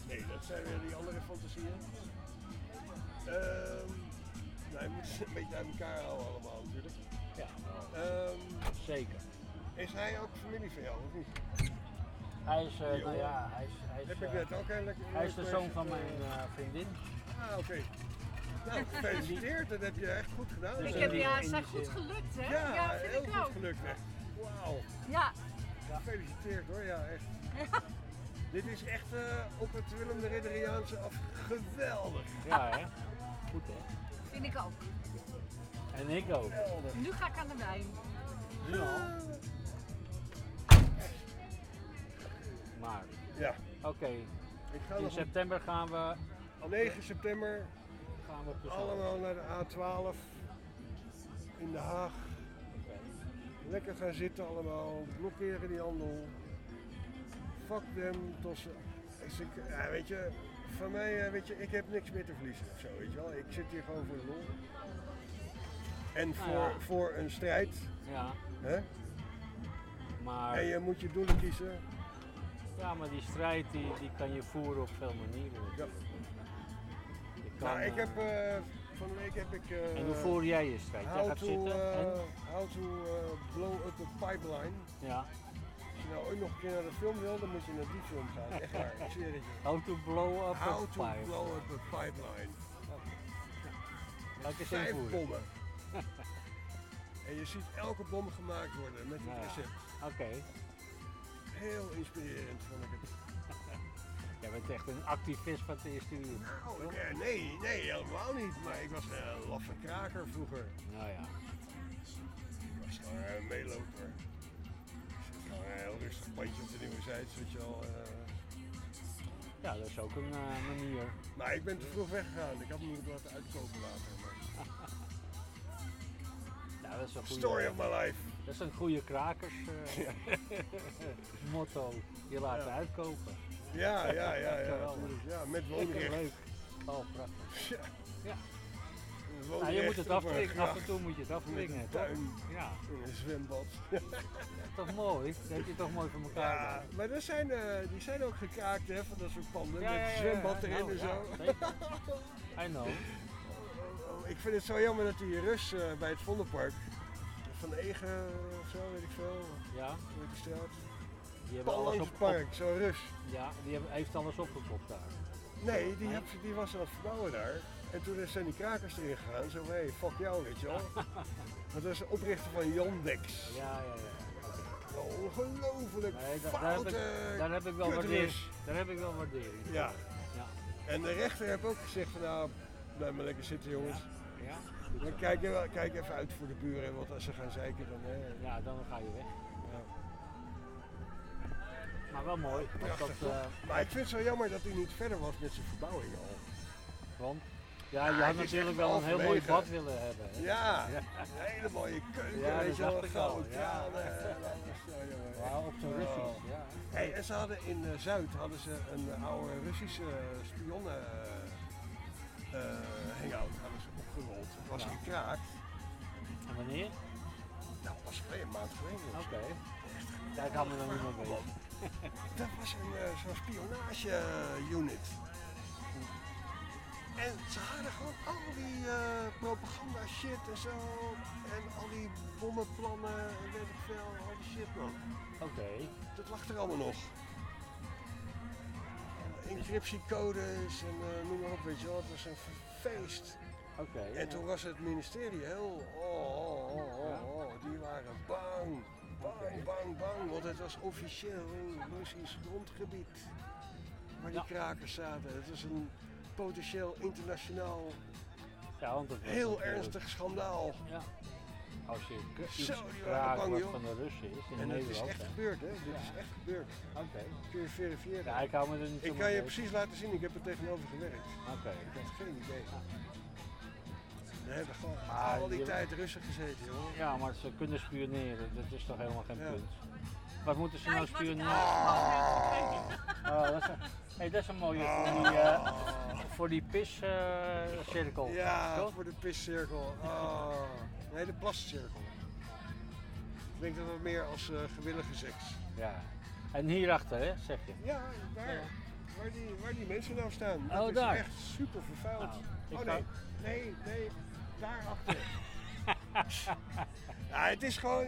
Nee, dat zijn weer die andere fantasieën. Ehm nou, je moet het een beetje uit elkaar houden allemaal natuurlijk. ja, Ehm, zeker. is hij ook familie van jou, of niet? Hij is, nou jongen. ja, hij is, hij is, Heb ik eh, net ook een lekker hij is de zoon van mijn eh, vriendin. Ah, oké. Nou, <laughs> gefeliciteerd, dat heb je echt goed gedaan. Dus Ik heb, ja, het zijn goed gelukt, hè? Ja, Ja, vind heel ik goed ook. gelukt echt. Wauw. Ja. Gefeliciteerd hoor, ja echt. Dit is echt eh, op het Willem de Ridderiaanse af geweldig. Ja, hè? Goed, hè? Vind ik ook. En ik ook. Geweldig. Nu ga ik aan de wijn. Nu al. Maar. Ja. Oké. In september gaan we. 9 september gaan we op allemaal naar de A12 in Den Haag. Lekker gaan zitten allemaal, blokkeren die handel. Fuck them tot ze... als ik- ja, weet je, van mij, eh, weet je, ik heb niks meer te verliezen of zo, weet je wel. Ik zit hier gewoon voor de lol. En Nou voor, ja. voor een strijd. Ja. Hè? Maar, En je moet je doelen kiezen. Ja, maar die strijd die, die kan je voeren op veel manieren. Ja. Je kan, Nou, ik eh, heb, eh, van de week heb ik... eh, En hoe voer jij je strijd? Jij gaat to, zitten en- how to blow up a pipeline. Ja. Als je nou ooit nog een keer naar de film wil, dan moet je naar die film gaan. Echt waar, ik zweer het je. How to blow up a How to pipeline. blow up a pipeline. Laat eens Vijf bommen. <laughs> en je ziet elke bom gemaakt worden met het Nou ja. recept. Oké. Heel inspirerend vond ik het. <laughs> Jij bent echt een activist van het eerste uur. Nou, eh, nee, nee, helemaal niet. Maar ik was een laffe kraker vroeger. Nou ja. Ik was gewoon een meeloper. Ik zit gewoon een heel rustig bandje op de nieuwe zijde, weet je wel. eh. Ja, dat is ook een eh, manier. Maar ik ben te vroeg weggegaan. Ik had hem moeten laten uitkopen later. Maar... <laughs> Ja, dat is een goede, Story of my life. Dat is een goede krakers eh, <laughs> <laughs> motto. Je Ja. uitkopen. Ja, ja, ja, ja. <laughs> Ja, met woonrecht. leuk. Oh, prachtig. Ja. Nou, je moet het afdwingen. Af en toe moet je het afdwingen. tuin. Ja. In een zwembad. toch mooi? Dat heb je toch mooi voor elkaar. Ja, maar er zijn, eh, die zijn ook gekraakt hè, van dat soort panden. Ja, met ja, zwembad erin nou, en zo. I know. Oh, Ik vind het zo jammer dat die Rus eh, bij het Vondelpark, van Egen of zo, weet ik veel. Ja. Hoe heet die straat? Die hebben alles op, park, op- zo'n Rus. Ja, die hebben, heeft alles opgekocht daar. Nee, die, die was aan het verbouwen daar. En toen zijn die krakers erin gegaan. Zo, hé, hey, fuck jou, weet je wel. <laughs> Dat is de oprichter van Yandex. Ja, ja, ja. Ongelooflijk Nee, da- daar, heb ik, daar heb ik wel waardering. Daar heb ik wel waardering. Ja. Ja. En de rechter heeft ook gezegd van nou, blijf maar lekker zitten jongens. Ja. Maar kijk, even- kijk even uit voor de buren, want als ze gaan zeiken dan... Hè, Ja, dan ga je weg. Ja. Maar wel mooi. dat, eh, maar ik vind het zo jammer dat hij niet verder was met zijn verbouwing al. want ja, je had natuurlijk wel een heel mooi bad willen hebben. hè? Ja, <laughs> een hele mooie keuken, Ja, weet je wel, gouden ja. Ja, op zo'n. Russisch, ja. Hey, en ze hadden in eh, Zuid hadden ze een oude Russische spionnen eh, hangout hadden ze opgerold. Het was Ja. gekraakt. En wanneer? Nou, dat was twee maand geleden. Oké. Ja, ik hou me dan niet meer bezig. Dat was een eh, zo'n spionage unit. En ze hadden gewoon al die eh, propaganda shit en zo. En al die bommenplannen en weet ik veel, al die shit man. Oké. Dat lag er allemaal nog. Encryptiecodes en eh, noem maar op, weet je wel. Het was een feest. Oké. En toen was het ministerie heel, oh, oh, oh, oh, oh, die waren bang, bang, bang, bang, want het was officieel Russisch grondgebied waar die krakers zaten. Het was een potentieel internationaal Ja, want het was heel ernstig schandaal. Ja. Als je iets bang wat van de Russen is in en het is Nederland. echt gebeurd hè, dit Ja. is echt gebeurd. Oké. Kun je verifiëren. Ja, ik hou me er niet Ik kan je precies laten zien, ik heb er tegenover gewerkt. Oké. Ik had geen idee. We hebben gewoon Maar al die je- tijd Russen gezeten joh. Ja, maar ze kunnen spioneren, dat is toch helemaal geen Ja. punt. Wat moeten ze nou Kijk spioneren? Oh, dat, is een, hey, dat is een mooie voor die, eh, voor die piscirkel. Ja, toch? voor de piscirkel. Oh. Nee, de plascirkel. Ik denk dat het meer als eh, gewillige seks. Ja. En hierachter, hè, zeg je? Ja, daar. Ja. Waar, die, waar die mensen nou staan. Oh, dat is daar. echt super vervuild. Nou, ik oh ga- nee, nee, nee. Daarachter. <laughs> ja, het is gewoon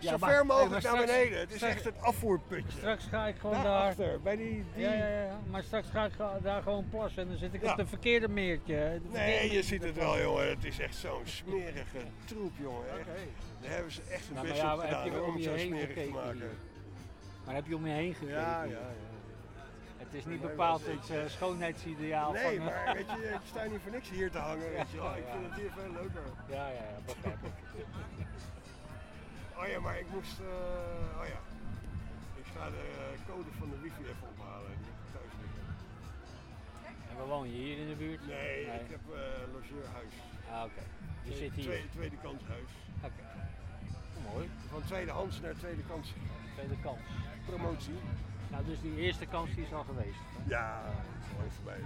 zo maar- ver mogelijk naar maar straks- beneden. Het is straks- echt het afvoerputje. Straks ga ik gewoon daar... Daarachter, bij die... die... Ja, ja, ja, maar straks ga ik daar gewoon plassen en dan zit ik op de verkeerde meertje. hè. De verkeerde Nee, je ziet het wel, jongen. Het is echt zo'n smerige troep, jongen. Daar hebben ze echt hun Nou, best ja, op gedaan om het je zo heen smerig te maken. Maar heb je om je heen gekeken? Ja, ja, ja. Het is niet bepaald het eh, schoonheidsideaal Nee, van... maar weet je, ik sta niet voor niks hier te hangen, weet je Ik vind het hier veel leuker. Ja, ja, ja, begrijp ik. Oh ja, maar ik moest, eh, oh ja. Ik ga de eh, code van de wifi even ophalen. Die heb ik thuis liggen. En waar woon je hier in de buurt? Nee, ik heb eh logeerhuis. Ah, oké. Je Tweede- zit hier. Tweede, tweede kanshuis. Oké. Mooi. Van tweedehands naar tweede kans. Tweede kans. Promotie. Nou, dus die eerste kans die is al geweest. Ja, dat is lang voorbij.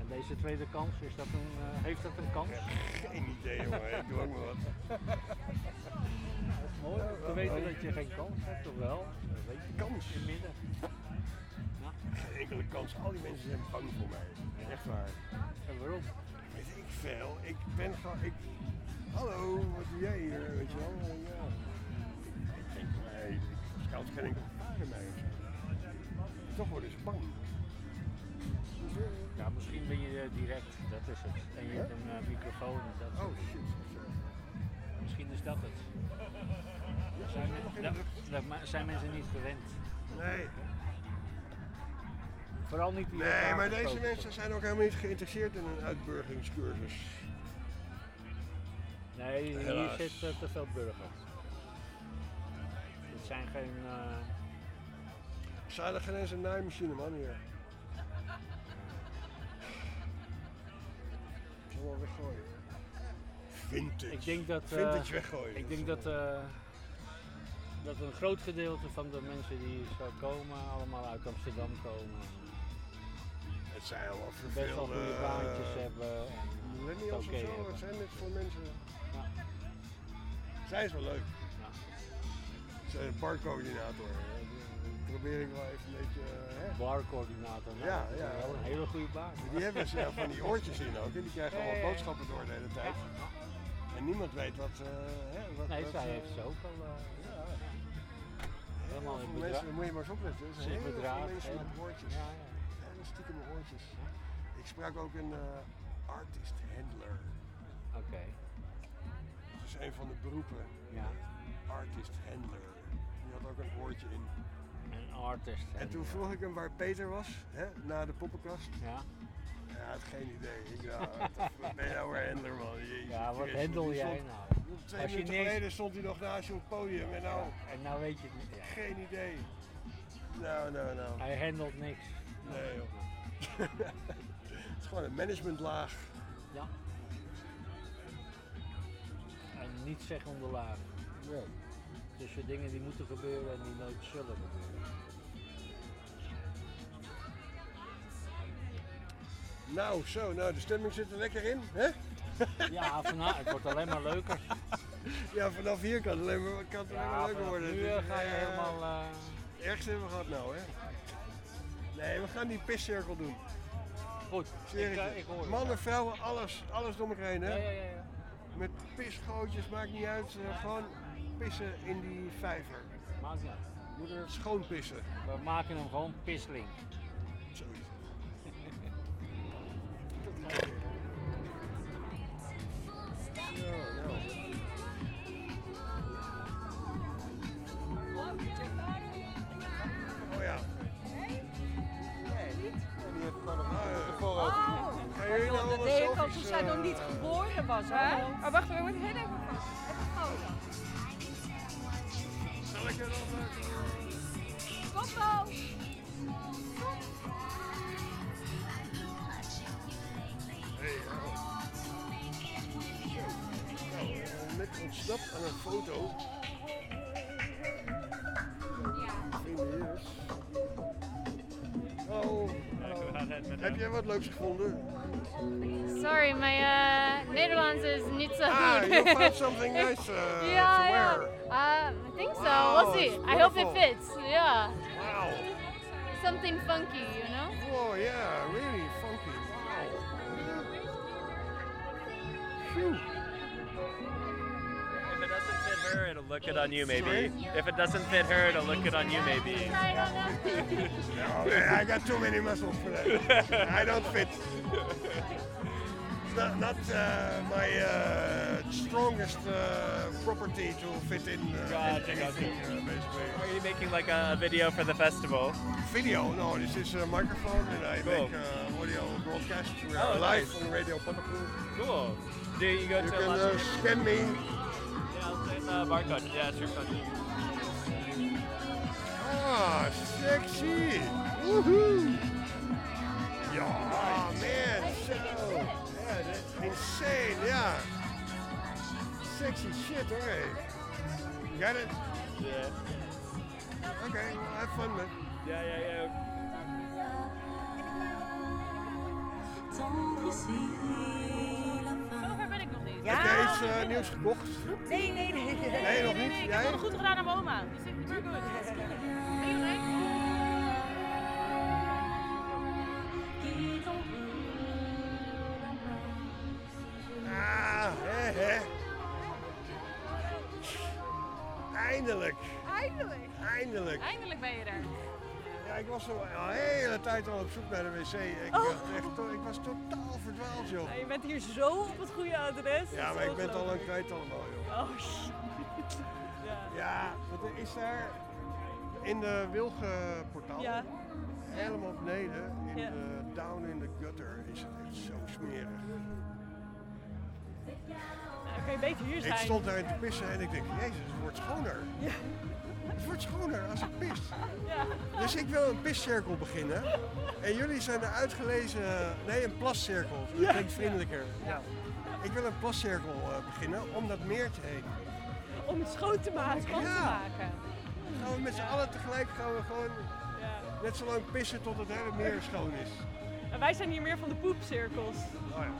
En deze tweede kans, is dat een, eh, heeft dat een kans? Geen idee jongen, ik doe ook maar wat. Dat is mooi om te weten dat je geen kans hebt, toch wel? Weet je Kans? in midden. Ja. Geen enkele kans. Al die mensen zijn bang voor mij. Echt waar. En waarom? Weet ik veel. Ik ben gewoon... Ik... Hallo, wat doe jij hier? Weet je wel? Ja. Ik denk, nee, ik geen enkel Toch worden ze bang. Ja, misschien ben je eh, direct, dat is het. En je hebt een eh, microfoon en dat Oh shit. Misschien is dat het. Zijn, dat, dat ma- zijn mensen niet gewend. Nee. Vooral niet die Nee, maar deze mensen zijn ook helemaal niet geïnteresseerd in een uitburgingscursus. Nee, hier Helaas. zit eh, te veel burgers. Het zijn geen. Zijn er geen eens een naaimachine man hier? Ik zal wel weggooien. Vintage. ik denk dat. eh, Vintage weggooien. Ik denk dat. eh, dat een groot gedeelte van de mensen die hier zo komen, allemaal uit Amsterdam komen. Het zijn allemaal Best wel goede baantjes hebben. En Millennials het of zo, wat zijn dit voor mensen? Ja. Zij is wel leuk. Ja. Ze is een barcoördinator. Probeer ik wel even een beetje... eh, Hè? Barcoördinator. nou, Ja, ja. Wel een hele goede baan. Die hebben ze van die oortjes in ook. En die krijgen allemaal boodschappen door de hele tijd. En niemand weet wat... eh, hè, wat Nee, wat, zij eh, heeft ze ook al. eh, Ja. Helemaal veel mensen, moet je maar eens opletten. Er zijn Zich heel veel mensen met oortjes. Ja, ja. Hele stiekem oortjes. Ik sprak ook een eh, artist handler. Oké. Dat is een van de beroepen. Ja. Artist handler. Die had ook een oortje in. Artist. En toen vroeg ik hem waar Peter was, hè, na de poppenkast. Ja. Hij had geen idee. Ik dacht, wat ben nou weer handler man? Jezus Ja, wat Die jij stond- nou? Twee Als je minuten niks- geleden stond hij nog naast je op het podium en nou, En nou weet je het niet. Ja. geen idee. Nou, nou, nou. Hij handelt niks. Nee joh. <laughs> het is gewoon een managementlaag. Ja. En niet zeggen laag. Ja. Dus dingen die moeten gebeuren en die nooit zullen gebeuren. Nou, zo, nou, de stemming zit er lekker in, hè? Ja, vanavond, het wordt alleen maar leuker. <laughs> Ja, vanaf hier kan het alleen maar, kan het alleen maar leuker vanaf worden. Nu Dus, ga je eh, helemaal. eh, Het ergste hebben we gehad nou, hè? Nee, we gaan die piscirkel doen. Goed, ik, eh, ik hoor. Mannen, vrouwen, alles, alles door elkaar heen, hè? Ja, ja, ja. Met pisgootjes, maakt niet uit. gewoon pissen in die vijver. Maakt niet uit. Moet er schoon pissen. We maken hem gewoon pisling. Ja. Oh ja. Nou dat deed ik al selfies, toen zij nog niet geboren was. Hè? Oh, wacht, we moeten heel even vast. Even foto. Zal ik er Kom net ontsnapt aan een foto. Vrienden hier is. Oh, heb jij wat leuks gevonden? Sorry, my uh, Nederlands is niet so Ah, good. you found <laughs> something nice uh, yeah, to yeah. wear. Uh, I think so. Wow, we'll see. it's I hope it fits. Yeah. Wow. Something funky, you know? Oh yeah, really funky. Wow. Phew. Her, it'll look good on you maybe. If it doesn't fit her, it'll look good on you maybe. <laughs> I. No, man, I got too many muscles for that. I don't fit. It's not, not uh, my uh, strongest uh, property to fit in uh, Gotcha, anything, uh. Are you making like a video for the festival? Video? No, this is a microphone and I Cool. make uh, audio broadcast. We Oh, live nice. on Radio Patapoe. Cool. Do you go You to can a lot uh, scan me. Yeah. Yeah, sure. Ah, sexy. Woehoe. Ja, man. Zo. Ja, dat is insane, ja. Sexy shit hoor. hey. Got it? Yeah. Okay, well, have fun man. Ja, ja, ja. ook. Zover ben ik niet. Heb jij iets eh, nieuws gekocht? Nee, nee, nee. Nee, nog niet? Ik heb Jij? het goed gedaan aan mijn oma. Dus ik. Hey, Jorik. Ah, hè, hè. Eindelijk. Eindelijk. Eindelijk. Eindelijk ben je er. Ja, ik was al een hele tijd al op zoek naar de wc. Ik, Oh. dacht echt, to- ik was totaal verdwaald, joh. Ja, je bent hier zo op het goede adres. Ja, maar ik ben het al lang ongelooflijk. kwijt allemaal, joh. Oh, shit. <laughs> Ja. Ja, want er is daar in de Wilgenportaal, Ja. helemaal beneden, in Ja. de down in the gutter, is het echt zo smerig. Nou, kan je beter hier zijn. Ik stond daar te pissen en ik denk, jezus, het wordt schoner. Ja. Het wordt schoner als ik pis. Dus ik wil een piscirkel beginnen. En jullie zijn de uitgelezen... Nee, een plascirkel. Dat klinkt vriendelijker. Ja. Ik wil een plascirkel eh, beginnen om dat meertje heen. Om het schoon te maken. Te maken. Gaan we met z'n allen tegelijk gaan we gewoon net zo lang pissen tot het hele meer schoon is. En wij zijn hier meer van de poepcirkels. Oh ja.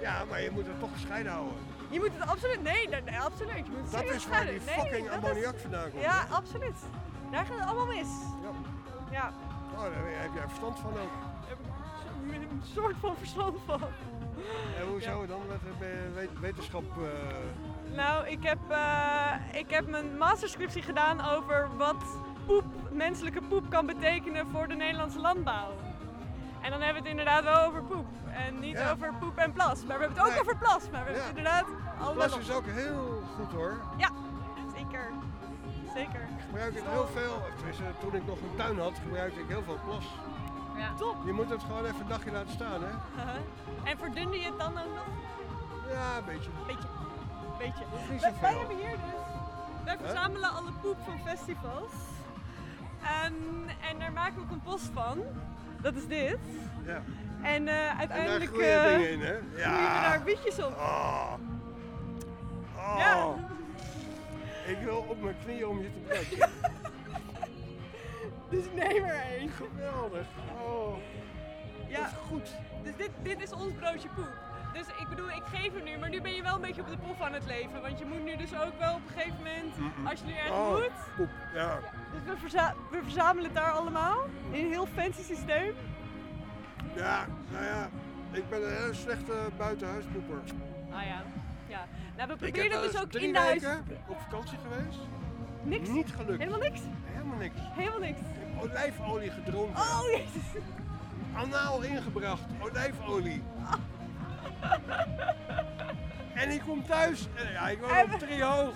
Ja, maar je moet het toch gescheiden houden. Je moet het absoluut, nee, nee, nee, absoluut. Je moet Dat is waar die. Nee, fucking is- ammoniak vandaan komt. Ja, hè? absoluut. Daar gaat het allemaal mis. Ja. Ja. Oh, daar heb jij verstand van ook. Heb ik een soort van verstand van. En hoe zou het dan met eh, we- wetenschap... eh, Nou, ik heb, eh, ik heb mijn masterscriptie gedaan over wat poep, menselijke poep kan betekenen voor de Nederlandse landbouw. En dan hebben we het inderdaad wel over poep. En niet Ja. over poep en plas. Maar we hebben het ook Nee. over plas. Maar we hebben Ja. het inderdaad allemaal Plas is ook heel goed hoor. Ja, zeker. Zeker. Ik gebruik het heel veel. Toen ik nog een tuin had, gebruikte ik heel veel plas. Ja. Top. Je moet het gewoon even een dagje laten staan, hè? En verdunde je het dan ook nog? Ja, een beetje. Beetje. Beetje. Wij, wij hebben hier dus. Wij verzamelen alle poep van festivals. En, en daar maken we ook een post van. Dat is dit. Ja. En eh, uiteindelijk groeien eh, dingen in, hè? Ja. daar bietjes op. Oh. Oh. Ja. Ik wil op mijn knieën om je te breken. <laughs> Dus neem er één. Geweldig. Oh. Ja. Dat is goed. Dus dit, dit is ons broodje poep. Dus ik bedoel, ik geef hem nu, maar nu ben je wel een beetje op de pof aan het leven. Want je moet nu dus ook wel op een gegeven moment, als je nu ergens Oh, moet. Poep, ja. Dus we, verza- we verzamelen het daar allemaal in een heel fancy systeem. Ja, nou ja. Ik ben een hele slechte buitenhuispoeper. Ah ja. ja. Nou, we proberen het dus ook drie in de huis. weken op vakantie geweest. Niks? Niet gelukt. Helemaal niks? Helemaal niks. Helemaal niks. Ik heb olijfolie gedronken. Oh jezus. Anaal ingebracht, olijfolie. <laughs> en ik kom thuis en ja, ik woon op drie hoog.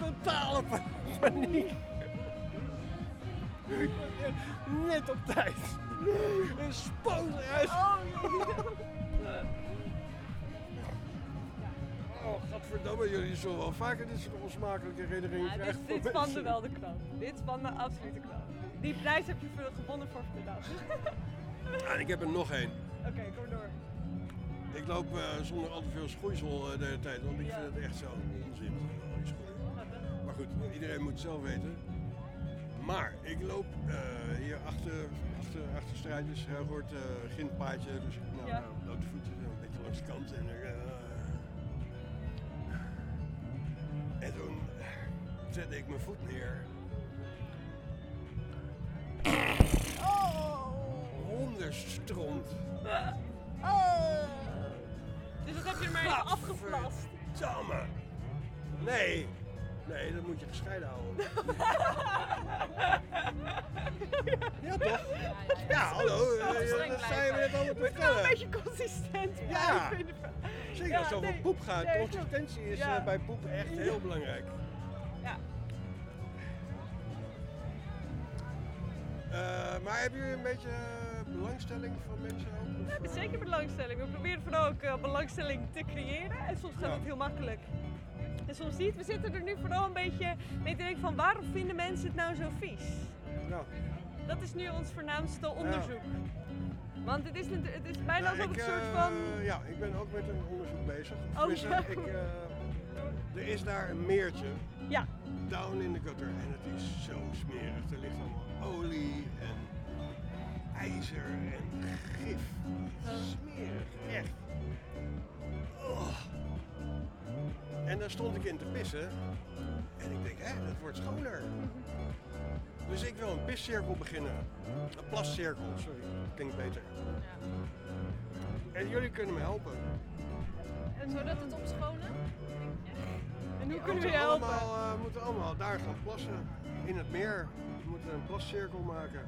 Totale pa- paniek. Net op tijd. Een spoot eruit. Oh, Oh, godverdomme, jullie zullen wel vaker dit soort onsmakelijke herinneringen Ja, krijgen. dit, dit spande wel de knop. Dit spande absoluut de knop. Die prijs heb je voor- gewonnen voor vandaag. Ah, en ik heb er nog één. Oké, kom door. Ik loop eh, zonder al te veel schoeisel eh, de hele tijd, want ik vind het echt zo onzin. Goed, iedereen moet het zelf weten. Maar ik loop eh, hier achter, achter, achter strijders, uh, hoort uh, gindpaadje, dus ik nou, Ja. nou, blote een beetje langs de kant. En, eh, en toen zette ik mijn voet neer. Oh. Honderstront. Oh. Dus dat heb je er maar afgeplast. Nee. Nee, dat moet je gescheiden houden. <laughs> ja, toch? Ja, hallo. Zo eh, Dat zijn we net allemaal te wel een vertellen. beetje consistent Ja. blijven. Zeker als het over nee. poep gaat. Nee, Consistentie is ja. eh, bij poep echt heel belangrijk. Ja. Eh, maar hebben jullie een beetje eh, belangstelling van mensen ook? Of, We hebben eh, zeker belangstelling. We proberen vooral ook eh, belangstelling te creëren. En soms gaat Ja. het heel makkelijk. En soms niet. We zitten er nu vooral een beetje mee te denken van waarom vinden mensen het nou zo vies? Nou, Dat is nu ons voornaamste onderzoek. Want het is, het is bijna nou, alsof ik, het een soort eh, van... Ja, ik ben ook met een onderzoek bezig. Oh, ja. ik, eh, er is daar een meertje. Ja. Down in the gutter. En het is zo smerig. Er ligt allemaal olie en ijzer en gif. Smerig, echt. Oh. En daar stond ik in te pissen. En ik denk, hè, dat wordt schoner. Dus ik wil een piscirkel beginnen. Een plascirkel, sorry. Klinkt beter. En jullie kunnen me helpen. Zodat het opschonen? En hoe We kunnen we je helpen? allemaal, eh, we moeten allemaal daar gaan plassen. In het meer. We moeten een plascirkel maken.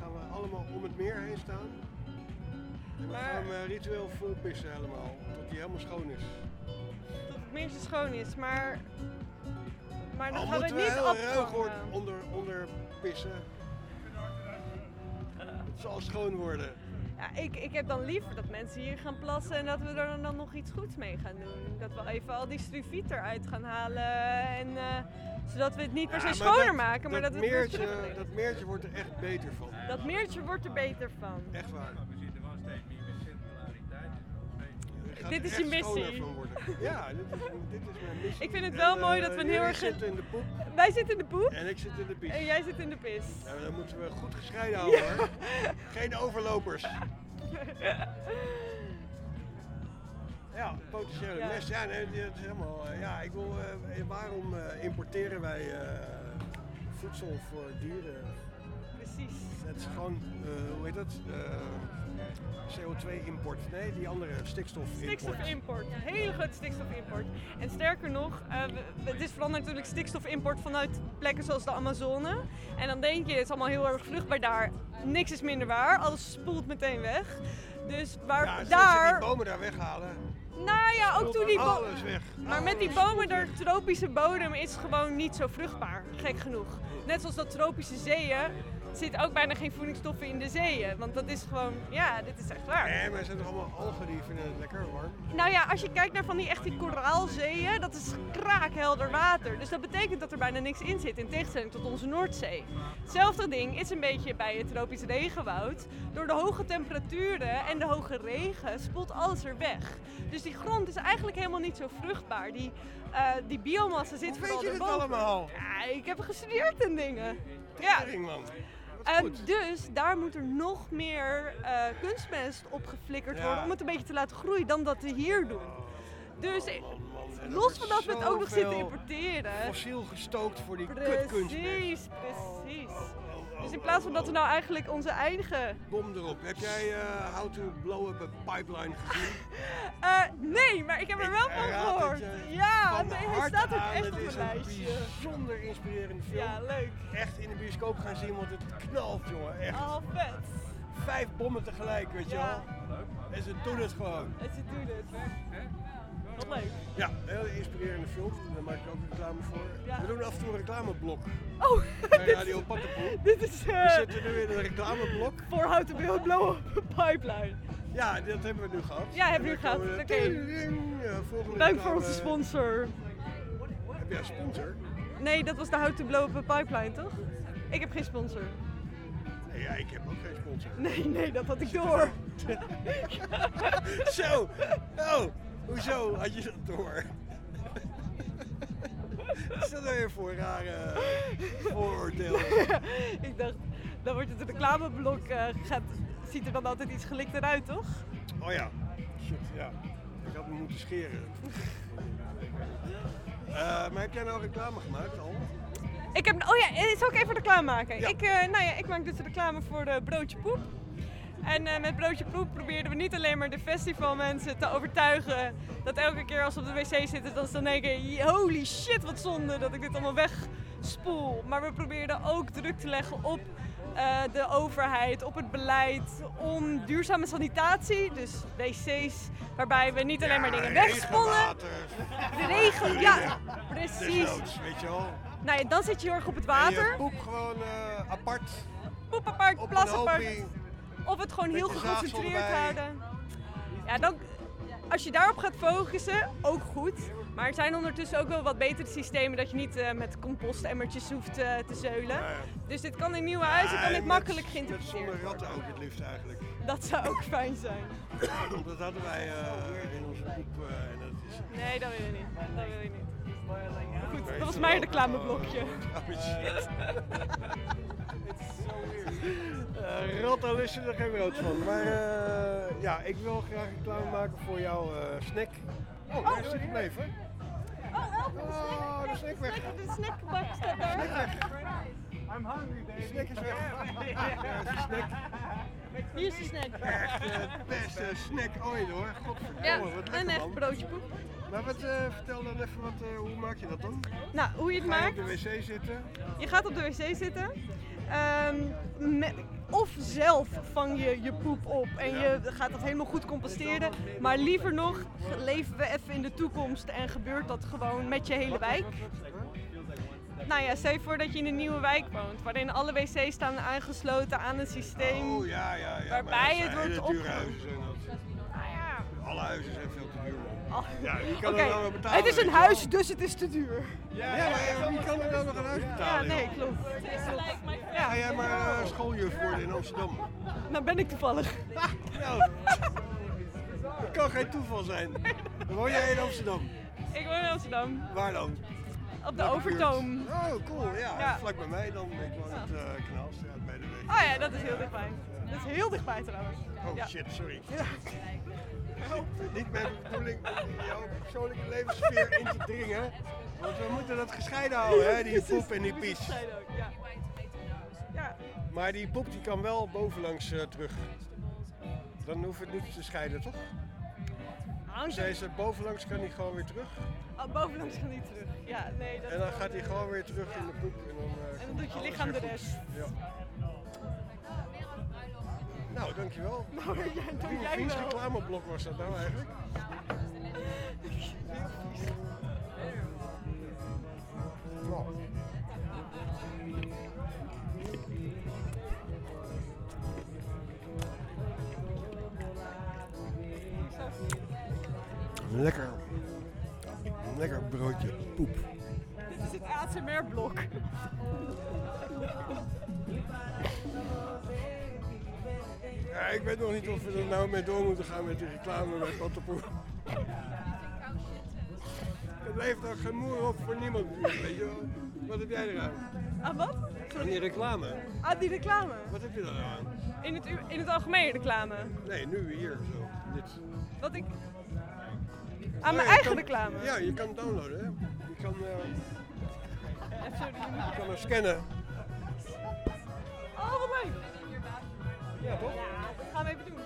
Gaan we allemaal om het meer heen staan. En we Maar- gaan eh, ritueel vol pissen helemaal. Tot hij helemaal schoon is. Minste schoon is, maar... Maar dan Al gaan we het niet heel ruig worden onder, onder pissen. Het zal schoon worden. Ja, ik, ik heb dan liever dat mensen hier gaan plassen en dat we er dan nog iets goeds mee gaan doen. Dat we even al die struviet eruit gaan halen. En, eh, zodat we het niet per se Ja, schoner dat- maken, maar dat, het meertje, dat meertje wordt er echt beter van. Dat meertje wordt er beter van. Echt waar. Gaat Dit is je missie. van worden. Ja, dit is, dit is mijn missie. Ik vind het wel eh, mooi dat we een heel erg... zitten in de poep Wij zitten in de poep en ik zit in de pies. en jij zit in de pis. Ja, dan moeten we goed gescheiden houden hoor. Geen overlopers. <laughs> Ja, potentiële Ja. mes. Ja, nee, dat is helemaal. eh, ja, ik wil. eh, waarom eh, importeren wij eh, voedsel voor dieren? Precies. Het is gewoon, eh, hoe heet dat? CO2-import. Nee, die andere stikstof-import. Stikstofimport, een hele grote stikstofimport. En sterker nog, eh, het is vooral natuurlijk stikstofimport vanuit plekken zoals de Amazone. En dan denk je, het is allemaal heel erg vruchtbaar daar. Niks is minder waar, alles spoelt meteen weg. Dus waar Ja, daar. die bomen daar weghalen. Nou ja, ook toen die bomen. Alles weg. Maar met die bomen, de tropische bodem is gewoon niet zo vruchtbaar, gek genoeg. Net zoals dat tropische zeeën zit ook bijna geen voedingsstoffen in de zeeën. Want dat is gewoon, ja, dit is echt waar. Nee, maar er zijn toch allemaal algen die vinden het lekker warm. Nou ja, als je kijkt naar van die echt die koraalzeeën, dat is kraakhelder water. Dus dat betekent dat er bijna niks in zit, in tegenstelling tot onze Noordzee. Hetzelfde ding is een beetje bij het tropisch regenwoud. Door de hoge temperaturen en de hoge regen spoelt alles er weg. Dus die grond is eigenlijk helemaal niet zo vruchtbaar. Die, eh, die biomassa zit Hoe vooral weet je dit allemaal? Ja, ik heb gestudeerd en dingen. Ja. Man. Eh, dus daar moet er nog meer eh, kunstmest op geflikkerd worden om het een beetje te laten groeien dan dat we hier doen. Dus er los van dat we het ook nog zitten importeren. Fossiel gestookt voor die kutkunst. Precies, precies. Dus in plaats van dat we nou eigenlijk onze eigen... Bom erop. Heb jij eh, How to Blow Up a Pipeline gezien? <laughs> Eh, nee, maar ik heb er wel van gehoord. Ja, van nee, hij staat ook aan. echt op mijn een lijstje. bijzonder inspirerende film. Ja, leuk. Echt in de bioscoop gaan zien, want het knalt, jongen. Echt. Oh, vet. Vijf bommen tegelijk, weet je Ja. wel. En ze doen het gewoon. En ze doen het. Wat leuk. Ja, een hele inspirerende film. Daar maak ik ook reclame voor. Ja. We doen af en toe een reclameblok. Oh, Bij <laughs> Radio Pattenpoel. <laughs> Dit is... We eh, zitten nu in een reclameblok. Voor Build Blow Pipeline. Ja, dat hebben we nu gehad. Ja, hebben we nu gehad. Oké. we- volgende Dank voor onze sponsor. Heb jij een sponsor? Nee, dat was de How to Blow Pipeline, toch? Ik heb geen sponsor. Nee, ja, ik heb ook geen sponsor. Nee, nee, dat had ik <laughs> door. Zo! Oh, hoezo had je dat door? Wat is dat weer voor rare vooroordeel? <laughs> ik dacht, dan wordt het reclameblok, eh, gaat, ziet er dan altijd iets gelikter uit, toch? Oh ja, shit, ja. Ik had me moeten scheren. Eh, maar heb jij nou reclame gemaakt al? Ik heb, oh ja, eh, zal ik even reclame maken? Ik, nou ja, ik maak dus reclame voor de Broodje Poep. En eh, met Broodje Poep probeerden we niet alleen maar de festivalmensen te overtuigen dat elke keer als we op de wc zitten, dat ze dan denken, holy shit, wat zonde dat ik dit allemaal wegspoel. Maar we probeerden ook druk te leggen op eh, de overheid, op het beleid, om duurzame sanitatie, dus wc's, waarbij we niet alleen maar dingen wegspoelen. Regenwater. De regen, ja, Desnoods, precies. weet je wel. Nou ja, dan zit je heel erg op het En water. je poep gewoon eh, apart. Poep apart, Op plas een apart. Of het gewoon heel geconcentreerd houden. Ja, dan, als je daarop gaat focussen, ook goed. Maar er zijn ondertussen ook wel wat betere systemen dat je niet eh, met compostemmertjes hoeft eh, te zeulen. Dus dit kan in nieuwe huizen kan dit met- makkelijk zonder worden. ratten ook het liefst eigenlijk. Dat zou ook fijn zijn. <coughs> dat hadden wij eh, in onze groep en dat is... Nee, dat wil je niet. Dat wil je niet. Goed, dat was mijn reclameblokje. <laughs> <laughs> Oh. Eh ratten lusten er geen brood van. Maar eh, ja, ik wil graag reclame maken voor jouw eh, snack. Oh, daar is hij gebleven. Oh, de snack weg. De snackbak staat daar. Snack weg. I'm hungry, baby. De snack is weg. <laughs> Ja, de snack. Hier is de snack. Echt de beste snack ooit hoor. Godverdomme, Ja, wat lekker en even man. broodje poep. Maar wat, eh, vertel dan even, wat, eh, hoe maak je dat dan? Nou, hoe je het Ga je maakt. op de wc zitten? Je gaat op de wc zitten. Ehm, met- of zelf vang je je poep op en je gaat dat helemaal goed composteren. Maar liever nog, leven we even in de toekomst en gebeurt dat gewoon met je hele wijk. Nou ja, stel je voor dat je in een nieuwe wijk woont, waarin alle wc's staan aangesloten aan een systeem. Oh ja, ja, ja. Waarbij het wordt zijn dat. Alle huizen zijn veel te duur. Oh. Ja, wie kan Oké, er nou wel betalen? het is een je huis, dus het is te duur. Ja, maar wie kan er dan nog een huis Ja, betalen? nee, joh? klopt. Ga jij maar eh, schooljuf worden in Amsterdam? Nou ben ik toevallig. <laughs> Nou, dat kan geen toeval zijn. Woon jij in Amsterdam? Ik woon in Amsterdam. Waar dan? Op de? Overtoom. Oh, cool. Ja, Ja. vlak bij mij dan. Ik woon op de Kanaalstraat bij de week. Oh ja, dat is heel dichtbij. Dat is heel dichtbij trouwens. Oh Ja. shit, sorry. Niet met de bedoeling om in jouw persoonlijke levenssfeer in te dringen. Want we moeten dat gescheiden houden, hè, die poep en die pies. Gescheiden ook, ja. Maar die poep die kan wel bovenlangs eh, terug. Dan hoeft het niet te scheiden, toch? Hangt Zij ze bovenlangs kan die gewoon weer terug. Oh, bovenlangs gaat niet terug. Ja, nee. Dat En dan gaat hij gewoon weer terug in de poep. En dan, eh, En dan doet je lichaam de rest. Ja. Nou, dankjewel. Nou, ja, doe Hoe jij wel. reclameblok was dat nou eigenlijk? Nou. Lekker. Lekker broodje poep. Dit is het ASMR-blok. Ik weet nog niet of we er nou mee door moeten gaan met die reclame met Pattenpoep. Het levert ook geen moer op voor niemand. Weet je wel. Wat heb jij eraan? Ah, wat? Aan die reclame. Ah, die reclame. Wat heb je daar nou aan? In het, in het algemeen reclame. Nee, nu hier zo. Dit. Wat ik... Aan mijn eigen reclame. Ja, je kan het downloaden. Hè? Je kan, eh, je- kan hem scannen. Oh, wat leuk. Ja, toch? Gaan we even doen.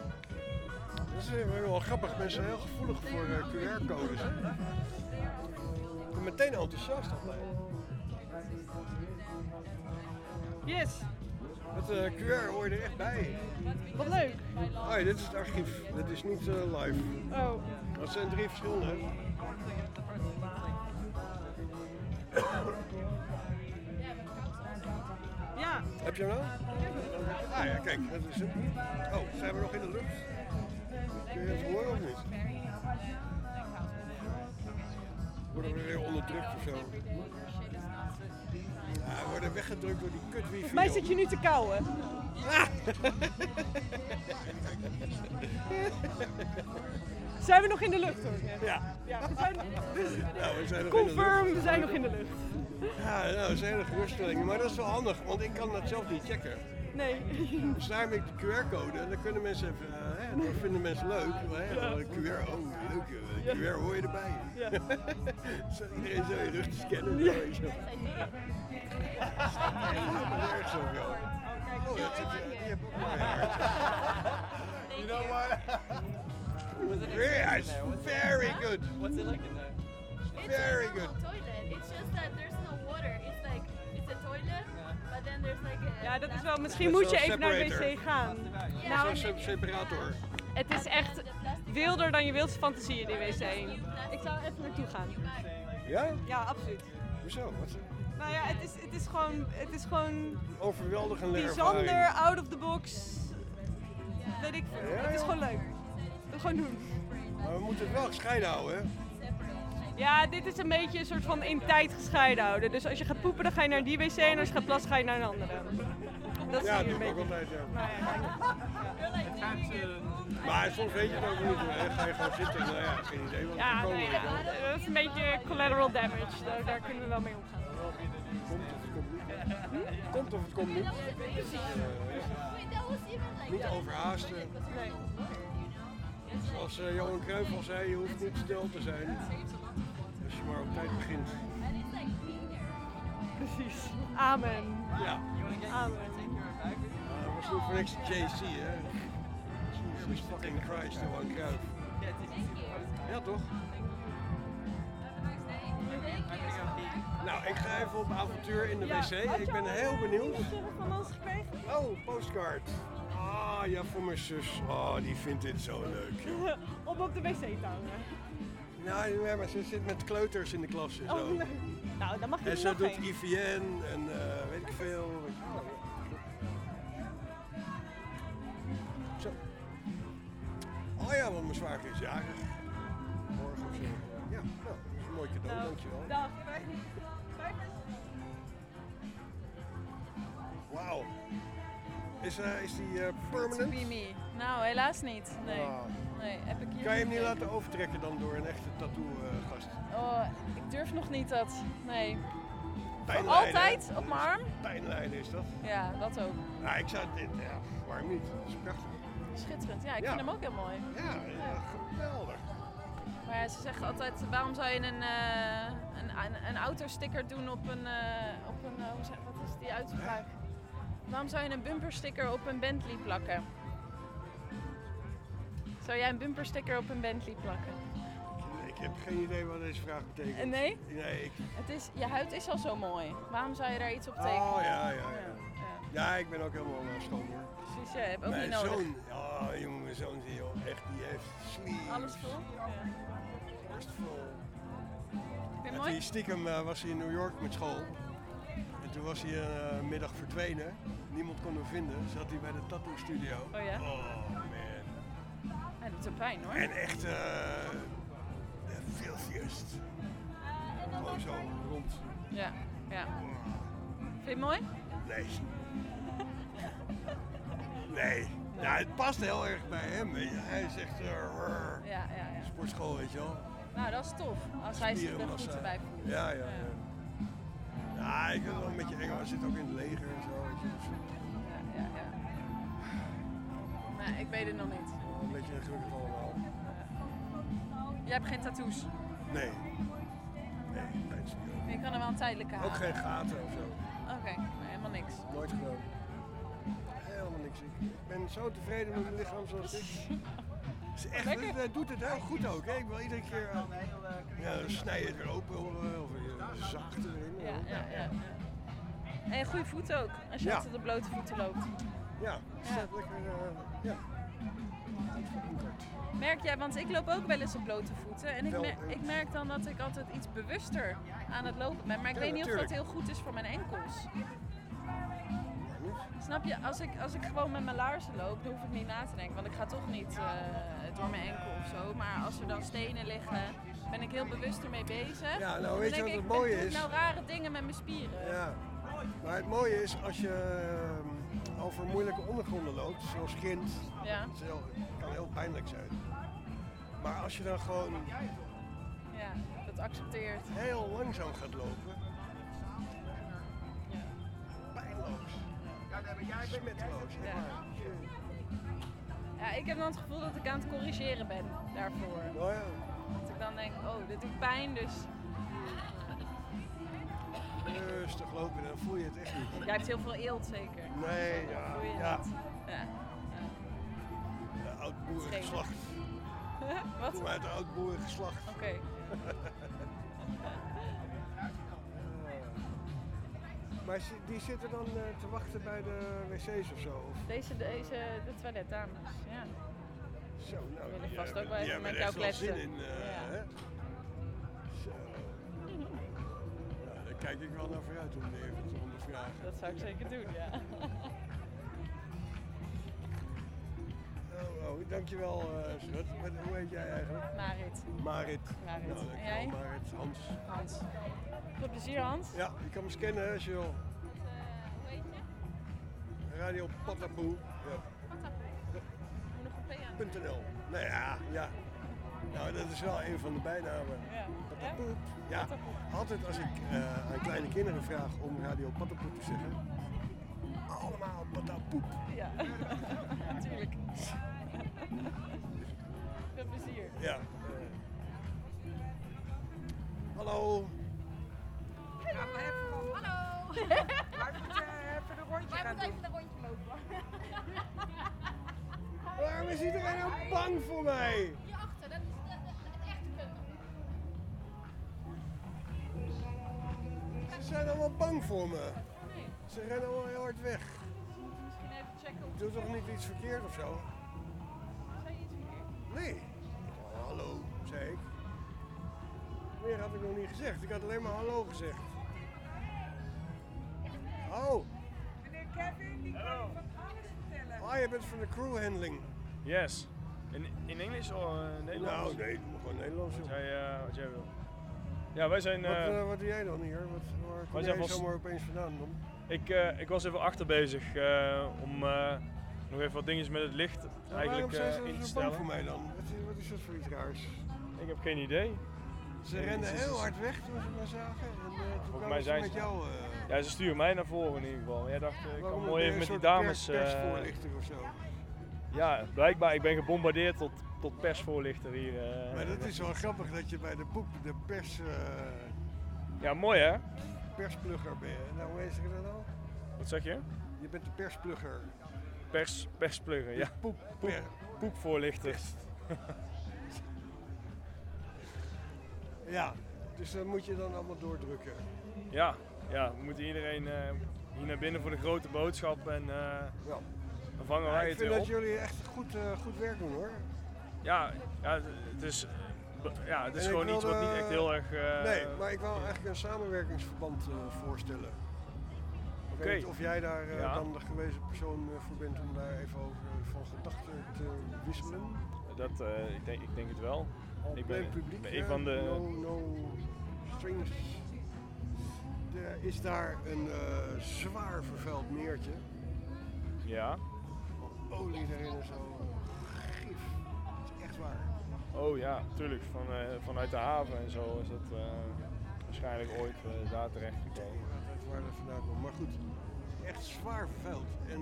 Dat is wel grappig. Mensen zijn heel gevoelig voor eh, QR-codes. Ik ben meteen enthousiast. Yes. Met eh, QR hoor je er echt bij. Wat leuk. Oh, dit is het archief. Dit is niet eh, live. Oh. Dat zijn drie verschillende. Ja. Heb je hem nou? Ah ja, kijk, dat is hem. Oh, zijn we nog in de lucht? Kun je het horen of niet? Worden we weer onderdrukt of zo? Ja, we worden weggedrukt door die kut wifi. Mij zit je nu te kauwen. <laughs> Zijn we nog in de lucht hoor? Ja. ja we zijn, dus, Nou, we zijn nog in de confirm, lucht. we zijn nog in de lucht. Ja, nou, dat is een hele geruststelling. Maar dat is wel handig, want ik kan dat zelf niet checken. Nee. <laughs> Dus daarom heb ik de QR-code en dan kunnen mensen even, eh, hè, dat vinden mensen leuk. Maar, hè, Ja. een QR, oh leuk, eh, de QR hoor je erbij. Ja. <laughs> Zo iedereen zo je rug te scannen. Ja. Ergens op jou. Oh, dat zit, ook een hart. <laughs> You know what? Yeah, it's very good. What's it like in there? Very it's a good. toilet. It's just that there's Ja, dat is wel, misschien moet je even naar de wc gaan. Nou, Zo'n separator. het is echt wilder dan je wildste fantasie in die wc. Ik zou even naartoe gaan. Ja? Ja, absoluut. Hoezo? Wat? Nou ja, het is, het is gewoon, het is gewoon Overweldigende bijzonder, ervaring. out of the box. Weet ik veel. Ja, het is joh. gewoon leuk. We gewoon doen. Maar we moeten het wel gescheiden houden, hè? Ja, dit is een beetje een soort van in tijd gescheiden houden. Dus als je gaat poepen, dan ga je naar die wc en als je gaat plassen, ga je naar een andere. Dat is ja, hier dat een doe ik ook beetje. altijd, ja. Nou ja. Maar soms weet je het ook niet. Ga je gewoon zitten, nou ja, geen idee wat er Ja, komt. nee, ja, dat is een beetje collateral damage. Daar, daar kunnen we wel mee omgaan. Komt of het komt niet. Komt of het komt niet. Precies. Eh, niet overhaasten. Nee. Zoals eh, Johan al zei, je hoeft niet stil te zijn. Als je maar op tijd begint. Precies. Amen. Ja. Amen. Uh, dat was niet voor niks JC, hè? Jesus fucking Christ, Johan Cruijff. Ja, toch? Nou, ik ga even op avontuur in de wc. Ik ben heel benieuwd. van ons gekregen? Oh, postcard. Ah, ja, voor mijn zus. Oh, die vindt dit zo leuk. <laughs> Om op de wc te hangen. Nou, ja, maar ze zit met kleuters in de klas en zo. Oh, nee. Nou, dan mag je En ze doet één. IVN en eh, weet ik veel. Zo. Oh ja, want mijn zwager is jarig. Morgen of zo. Ja, nou, dat is een mooi cadeau, Nou, dankjewel. Dag. Wauw. Is, eh, is die eh, To permanent? be me. Nou, helaas niet. Nee. Ah. nee heb ik hier Kan je hem niet laten overtrekken dan door een echte tattoo-gast? Oh, ik durf nog niet dat. Nee. Altijd op mijn arm? Pijnlijden is dat? Ja, dat ook. Nou, ik zou dit, ja, waarom niet? Dat is prachtig. Schitterend. Ja, ik Ja. vind hem ook heel mooi. Ja, ja, geweldig. Maar ja, ze zeggen altijd, waarom zou je een, eh een, een, een autosticker doen op een, eh, op een eh, hoe zeg, wat is die uitspraak? Waarom zou je een bumpersticker op een Bentley plakken? Zou jij een bumpersticker op een Bentley plakken? Ik heb geen idee wat deze vraag betekent. Eh, nee? Nee, ik... Het is, je huid is al zo mooi. Waarom zou je daar iets op tekenen? Oh, ja, ja, ja. ja. Ja, ik ben ook helemaal schoon hoor. Precies, jij hebt ook mijn niet nodig. zoon, oh jongen, mijn zoon zie je echt, die heeft sleeves. Alles vol? Ja. Borst vol. En mooi? die stiekem uh, was hij in New York met school. En toen was hij een uh, middag verdwenen. Niemand kon hem vinden. Zat hij bij de tattoo studio. Oh ja? Oh man. Hij doet er pijn hoor. En echt, eh the filthiest. Gewoon zo rond. Ja, ja. Vind je het mooi? Nee. Nee. Ja, het past heel erg bij hem. Hij zegt uh, Ja, ja, ja. sportschool, weet je wel. Nou, dat is tof. Als hij zich er goed bij voelt. Ja, ja. Ja, ja ik vind het wel een beetje eng. maar Hij zit ook in het leger en zo. Nee, ik weet het nog niet. wel een beetje ingewikkeld allemaal. Jij hebt geen tattoos. Nee. Nee, niet. Je kan er wel een tijdelijke Ook halen. geen gaten of zo. Oké, nee, helemaal niks. Nooit gedaan. Helemaal niks. Ik ben zo tevreden met mijn lichaam zoals ik. Het is echt, Lekker. het, doet het heel goed ook. Hè? Ik wil iedere keer. eh, ja, dan snij je het weer open of, of je zaagt erin. Ja, ja, ja. ja. En goede voeten ook, als je Ja. altijd op blote voeten loopt. Ja, het staat lekker. eh, ja. Merk jij, want ik loop ook wel eens op blote voeten. En ik, mer- eh. ik merk dan dat ik altijd iets bewuster aan het lopen ben. Maar ik Ja, weet niet of dat heel goed is voor mijn enkels. Snap je, als ik, als ik gewoon met mijn laarzen loop, dan hoef ik niet na te denken. Want ik ga toch niet eh, door mijn enkel of zo. Maar als er dan stenen liggen, ben ik heel bewust ermee bezig. Ja, nou, weet je denk wat ik, het mooie ik is? nou rare dingen met mijn spieren. Ja. Maar het mooie is als je eh, over moeilijke ondergronden loopt, zoals grind. Ja. Heel- kan heel pijnlijk zijn. Maar als je dan gewoon Ja, dat accepteert. heel langzaam gaat lopen, pijnloos, smetloos. Ja. Ja, ik heb dan het gevoel dat ik aan het corrigeren ben daarvoor. Oh ja. Dat ik dan denk, oh, dit doet pijn, dus Rustig lopen, dan voel je het echt niet. jij hebt heel veel eelt zeker. Nee, ja, voel je ja. het. Ja. De oud boerengeslacht. <laughs> Wat? Kom uit de oud boerengeslacht. Oké. <laughs> Maar zi- die zitten dan eh, te wachten bij de wc's of zo? Of? Deze, deze, de toiletdames, ja. Zo, nou, willen die vast hebben- ook hebben met jou kletsen. zin in, eh, Ja. Kijk ik wel naar vooruit om die even te ondervragen. Dat zou ik zeker doen, ja. <laughs> Oh, Nou, dankjewel, eh Schat. Wat, hoe heet jij eigenlijk? Marit. Marit. Marit. Nou, En dankjewel, jij? Marit. Hans. Hans. Veel plezier, Hans. Ja, je kan me scannen als je wil. Radio Patapoe. Ja. .nl. Nou ja, ja. Nou, dat is wel een van de bijnamen. Ja. Patapoe. Ja, altijd als ik eh, aan kleine kinderen vraag om Radio Patapoe te zeggen. Allemaal patapoep. Ja, <laughs> natuurlijk. Veel plezier. Ja. Hallo. Ja, maar even van. Hallo. Wij moeten eh, even een rondje gaan doen. even een rondje lopen. Waarom is iedereen nou bang voor mij? Ze zijn allemaal bang voor me. Ze rennen allemaal heel hard weg. Misschien even checken Ik doe toch niet iets verkeerd of zo? Zei je iets verkeerd? Nee. Oh, hallo, zei ik. Meer had ik nog niet gezegd. Ik had alleen maar hallo gezegd. Oh, Meneer Kevin, die kan je van alles vertellen. ah, je bent van de crew handling. Yes. In, in Engels of uh, Nederlands? Nou, nee, doe gewoon Nederlands. Wat jij, eh, wat jij wil. Ja, wij zijn... Wat, eh, eh, wat doe jij dan hier? Wat, waar kom jij van- zomaar opeens vandaan dan? ik, eh, ik was even achter bezig om nog even wat dingetjes met het licht eigenlijk zijn in te zo bang voor stellen. mij dan? Wat is, wat is dat voor iets raars? Ik heb geen idee. Ze Nee, renden heel hard weg toen ze me zagen. En uh, toen mij ze zijn met ze... jou... eh, ja, ze sturen mij naar voren in ieder geval. Jij dacht, ik kan mooi even met die dames... pers- persvoorlichter of zo? ja, blijkbaar. Ik ben gebombardeerd tot, tot persvoorlichter hier. eh. Maar dat is wel grappig dat je bij de poep de pers... eh, Ja, mooi hè? persplugger ben je. Nou, hoe heet je dat al? Wat zeg je? Je bent de persplugger. Pers, persplugger, ja. Poep, Poep, poepvoorlichter. Ja, dus dat moet je dan allemaal doordrukken. Ja, ja, we moeten iedereen eh, hier naar binnen voor de grote boodschap en eh, dan vangen Ja, wij ik het vind weer dat op. jullie echt goed, goed werk doen hoor. Ja, ja, het- is, eh, ja, het is En gewoon iets wat niet echt heel erg... eh, nee, maar ik wil eigenlijk een samenwerkingsverband eh, voorstellen. Ik Oké. weet niet of jij daar eh, Ja. dan de gewezen persoon eh, voor bent om daar even over eh, van gedachten te wisselen. Dat, eh, ik, denk, ik denk het wel. Ik ben, publiek, ben van de... No, no strings. Er is daar een eh, zwaar vervuild meertje. Ja. Olie erin en zo. Oh ja, tuurlijk. Van, eh, vanuit de haven en zo is dat eh, waarschijnlijk ooit eh, daar terecht gekomen. Waar dat vandaan komt. Maar goed, echt zwaar vervuild. En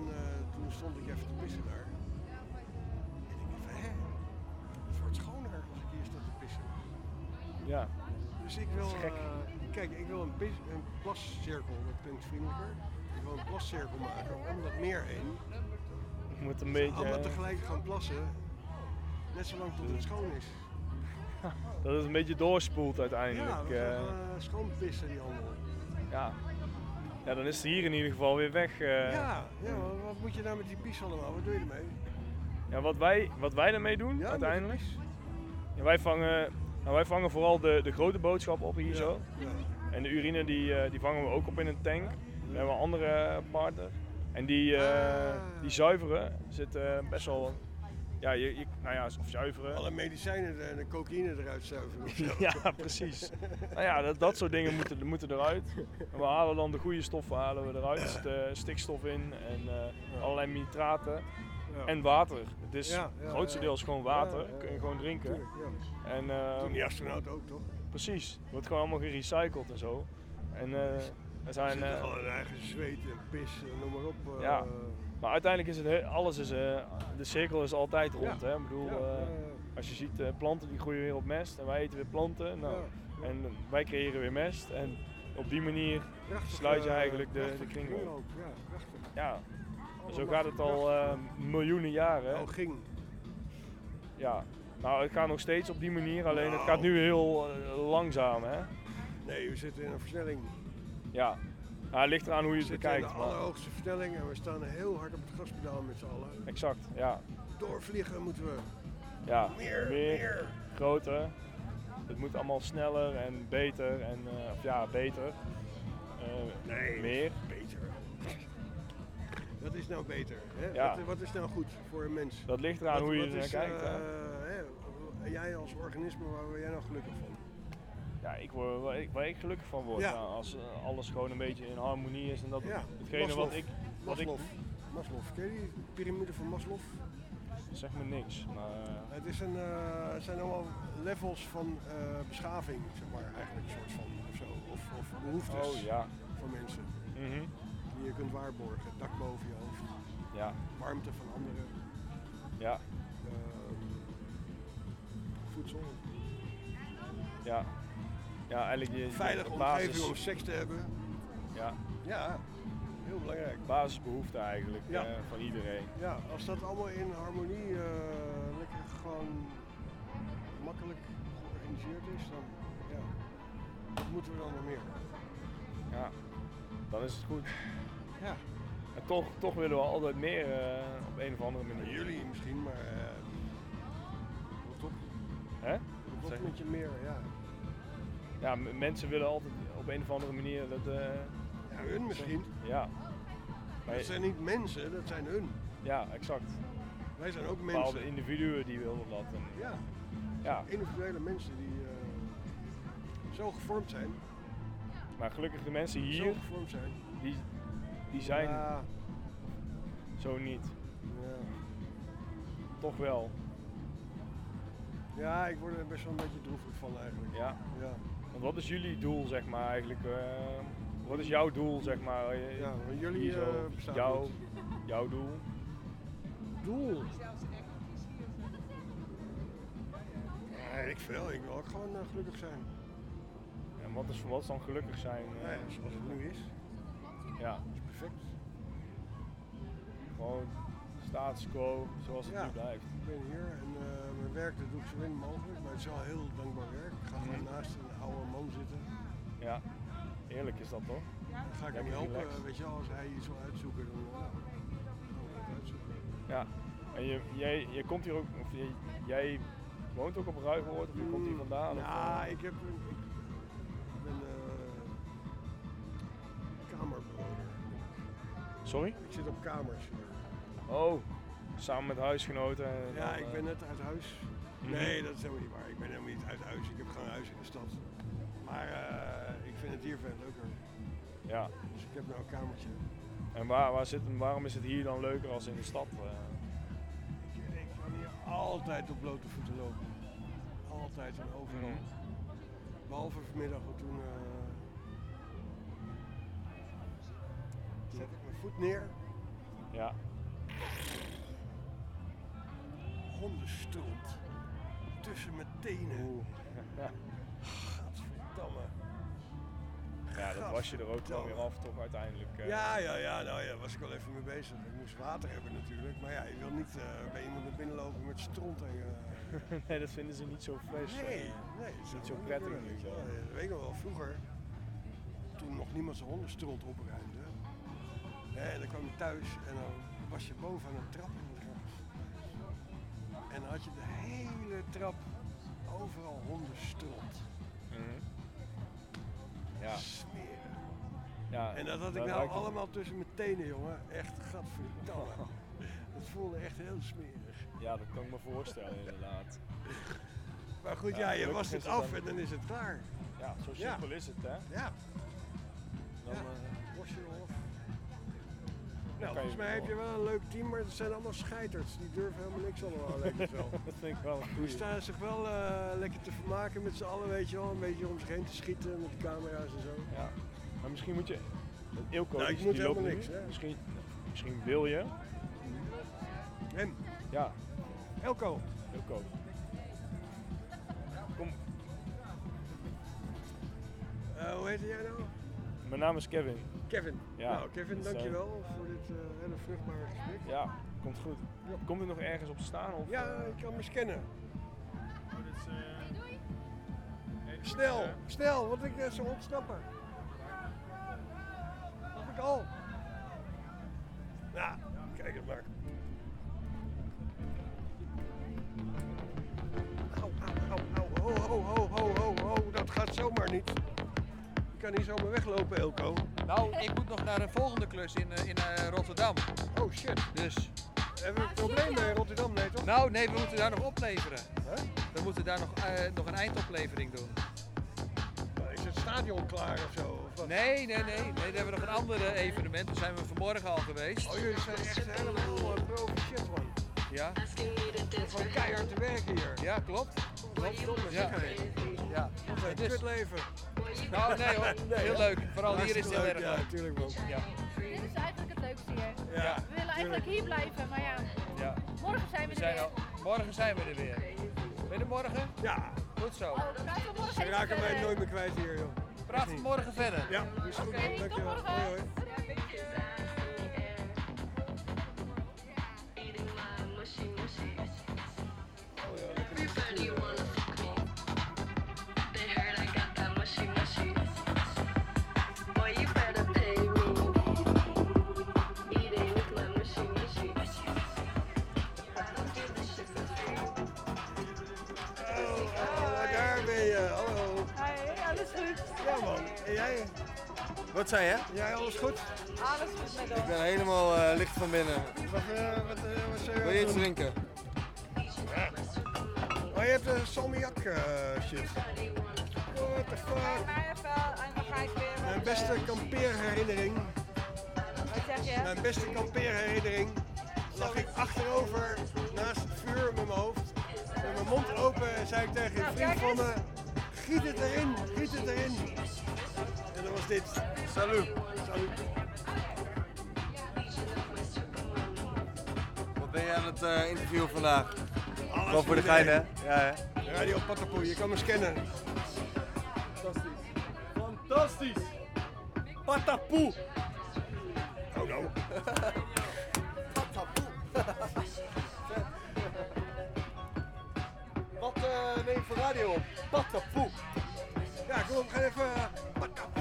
toen stond ik even te pissen daar. En ik dacht van, hè? Het wordt schoner als ik hier sta te pissen. Ja. Dus ik wil, kijk, ik wil een, een plascirkel, dat klinkt vriendelijker. Ik wil een plascirkel maken om dat meer heen. Je moet een beetje... Allemaal tegelijk gaan plassen. Net zolang tot het schoon is. <laughs> dat het een beetje doorspoelt uiteindelijk. Ja, uh, die handel. ja. ja, dan is het hier in ieder geval weer weg. eh. Ja, ja, wat moet je nou met die pies allemaal? Wat doe je ermee? Ja, wat wij, wat wij ermee doen uiteindelijk. Ja, wij, vangen, nou, wij vangen vooral de, de grote boodschap op hier zo. En de urine die, die vangen we ook op in een tank. We hebben een andere partner. En die, eh, die zuiveren zit best wel. Ja, je, je, nou ja, of zuiveren. Alle medicijnen en de cocaïne eruit zuiveren. of zo. <laughs> ja, precies. nou ja, dat, dat soort dingen moeten, moeten eruit. En we halen dan de goede stoffen halen we eruit. Er eh, stikstof in en eh, allerlei nitraten. Ja. En water. Het is Ja, ja, het grootste ja. deel is gewoon water. Kun je gewoon drinken. Tuurlijk. En, eh, Toen die astronaut ook, toch? Precies. Wordt gewoon allemaal gerecycled en zo. En eh, er zijn... Eh, al eigen zweet en pis, noem maar op. ja. Maar uiteindelijk is het he- alles is, eh, de cirkel is altijd rond. Hè? Ik bedoel, eh, als je ziet eh, planten die groeien weer op mest en wij eten weer planten. Nou, En wij creëren weer mest. En op die manier Prachtig, sluit je eigenlijk de, de kring op. kringloop, Ja. Ja, zo gaat het al miljoenen jaren. Oh, ging. Ja, nou het gaat nog steeds op die manier, alleen het Nou. gaat nu heel langzaam. Hè? Nee, we zitten in een versnelling. Ja, nou, het ligt eraan hoe je We het zitten in bekijkt. de Maar... allerhoogste versnelling en we staan heel hard op het gaspedaal met z'n allen. Exact, ja. Doorvliegen moeten we. Ja, Meer, meer, meer. groter. Het moet allemaal sneller en beter. En, eh, of ja, beter. Eh, Nee, meer. beter. Dat is nou beter. Hè? Ja. Wat, wat is nou goed voor een mens? Dat ligt eraan Wat- hoe je wat er kijkt, eh, hè, jij als organisme, waar word jij nou gelukkig van? Ja, ik word, waar, ik, waar ik gelukkig van word. Ja. Ja, als eh, alles gewoon een beetje in harmonie is en dat Ja, hetgene Maslow. wat ik, wat ik... Maslow. Ken je die piramide van Maslow? Zeg me niks, maar... eh, Het, is een, eh, het zijn allemaal levels van beschaving, zeg maar, eigenlijk een soort van, of zo. Of, of behoeftes Oh, ja. van mensen. Mhm. Die je kunt waarborgen. Dak boven je hoofd. Ja. Warmte van anderen. Ja. Ehm, voedsel. Ja. Ja, eigenlijk je... Veilige je basis- omgeving om seks te hebben. Ja. Ja, heel belangrijk. Basisbehoefte eigenlijk Ja. eh, van iedereen. Ja, als dat allemaal in harmonie eh, lekker gewoon makkelijk georganiseerd is, dan ja, wat moeten we dan nog meer? Ja. Dan is het goed. Ja. En toch, toch willen we altijd meer eh, op een of andere manier. Jullie misschien, maar rot op. Hè? Op met je meer, ja. Ja, mensen willen altijd op een of andere manier dat... eh, Ja, hun misschien. Ja. Maar Dat zijn niet mensen, dat zijn hun. Ja, exact. Wij zijn ook Bepaalde mensen. individuen die wilden dat. En, Ja. Ja. Individuele mensen die eh, zo gevormd zijn. Maar gelukkig de mensen Zo hier, gevormd zijn. die, die zijn Ja. zo niet. Ja. Toch wel. Ja, ik word er best wel een beetje droevig van eigenlijk. Ja. Ja. Want wat is jullie doel, zeg maar, eigenlijk? eh, wat is jouw doel, zeg maar? Ja, jullie, zo? eh, bestaan jouw, jouw doel? Doel? Ja, ik veel. Ik wil ook gewoon eh, gelukkig zijn. En wat is, wat is dan gelukkig zijn? eh, Ja, zoals het nu is. Ja. Dat is perfect. Gewoon status quo, zoals het Ja. nu blijft. Ik ben hier en eh, mijn werk dat doe ik zo min mogelijk, maar het is wel heel dankbaar werk. Ik ga gewoon naast een oude man zitten. Ja. Eerlijk is dat toch? Dan ga ik hem helpen, relaxed. weet je wel, als hij iets wil uitzoeken, dan het uitzoeken. Ja. En je, jij, je komt hier ook, of je, jij woont ook op Ruigoord, of je komt hier vandaan? of, Ja, eh? ik, heb, een- ik, ik ben kamerbewoner. Sorry? Ik zit op kamers. Oh, samen met huisgenoten. en Ja, dan, ik eh, ben net uit huis. Mhm. Nee, dat is helemaal niet waar. Ik ben helemaal niet uit huis. Ik heb gewoon een huis in de stad. Maar eh, ik vind het hier veel leuker. Ja. Dus ik heb nou een kamertje. En waar, waar zit, waarom is het hier dan leuker als in de stad? eh? Ik, ik kan hier altijd op blote voeten lopen. Altijd en overal. Mhm. Behalve vanmiddag, want toen eh, zet ik mijn voet neer. Ja. Hondenstront. Tussen mijn tenen. Gadverdamme. Ja, dat was je er ook wel weer af toch uiteindelijk. eh. Ja, ja, ja, nou ja, daar was ik wel even mee bezig. Ik moest water hebben natuurlijk. Maar ja, je wil niet eh, bij iemand naar binnen lopen met stront en... eh, <laughs> nee, dat vinden ze niet zo fris. Nee, nee, dat is niet zo prettig kunnen, weet. Dat weet ik wel, vroeger, toen nog niemand zijn hondenstront opruimde. Hè, en dan kwam je thuis en dan was je boven aan een trap. En dan had je de hele trap overal hondenstront. Mhm. Ja. Smerig. Ja, En dat had ik nou het- allemaal tussen mijn tenen, jongen. Echt, gadverdamme. <laughs> Dat voelde echt heel smerig. Ja, dat kan ik me voorstellen inderdaad. Maar goed, Ja, ja, je is het het af en dan is het klaar. Ja, zo Ja. simpel is het hè. Ja. Dan, Ja. eh, Nou, volgens mij heb je wel een leuk team, maar het zijn allemaal scheiters. Die durven helemaal niks allemaal, <laughs> lijkt het wel. dat vind ik wel een Die staan zich wel eh, lekker te vermaken met z'n allen, weet je wel. Een beetje om zich heen te schieten met de camera's en zo. Ja. Maar misschien moet je... Ilko, Nou, die, moet die loopt helemaal niks, hè. Misschien, misschien wil je. Hem? Ja. Elko. Ilko. Kom, Eh, hoe heet jij nou? mijn naam is Kevin. Kevin. Ja. Nou, Kevin, Dus, eh, dankjewel voor dit eh, hele vruchtbare gesprek. Ja, komt goed. Komt er nog ergens op te staan? Of, Ja, eh? ik kan me scannen. Oh, dit is, eh, even Snel, snel, want ik eh, zal ontsnappen. Heb ik al. Ja, kijk het maar. Au, au, au, au, ho, ho, ho, ho, ho, ho, dat gaat zomaar niet. Kan niet zomaar weglopen, Elko. Nou, ik moet nog naar een volgende klus in, eh, in eh, Rotterdam. Oh shit. Dus. Hebben we een probleem bij Rotterdam, nee toch? Nou, nee, we moeten daar nog opleveren. We moeten daar nog, eh, nog een eindoplevering doen. Is het stadion klaar of zo? Of wat? Nee, nee, nee, nee. Daar hebben we nog een ander evenement. Daar zijn we vanmorgen al geweest. Oh, jullie zijn echt helemaal uh, pro-shit, man. Ja. Gewoon keihard te werken hier. Ja, klopt. Klopt, Ja. Ja. Het is leven. Nou, nee hoor. Heel leuk. Vooral hier is het heel erg Ja, leuk. natuurlijk man. Ja. Dit is eigenlijk het leukste hier. Ja, we willen eigenlijk hier blijven, maar ja. Ja. Morgen zijn we, We zijn er al, morgen zijn we er weer. Ben je er morgen? Ja. Goed zo. weer. Oh, morgen raken mij verder. nooit meer kwijt hier, joh. Praten we morgen verder. Ja, is goed. Oké, tot Dankjewel. morgen. Hoi, hoi. Wat zei je? Jij alles goed? Alles goed met Ik ben helemaal eh, licht van binnen. Wat, eh, wat, eh, wat zei je? Wil je iets drinken? Oh, je hebt een salmiak eh, shit. What the fuck? Maar even, en dan ga ik weer... Mijn beste kampeerherinnering. Wat zeg je? Mijn beste kampeerherinnering lag ik achterover naast het vuur met mijn hoofd. Met mijn mond open en zei ik tegen een Nou, vriend van me, giet het erin, giet het erin. En dat was dit. Salut. Salut. Wat ben je aan het eh, interviewen vandaag? Alles Gewoon voor de gein, hè? Ja, hè? Radio Patapoe, je kan me scannen. Fantastisch. Fantastisch. Patapoe. Oh no. Wat eh, neem je voor radio op? Patapoe. Ja, kom op, ga even... eh, Patapoe.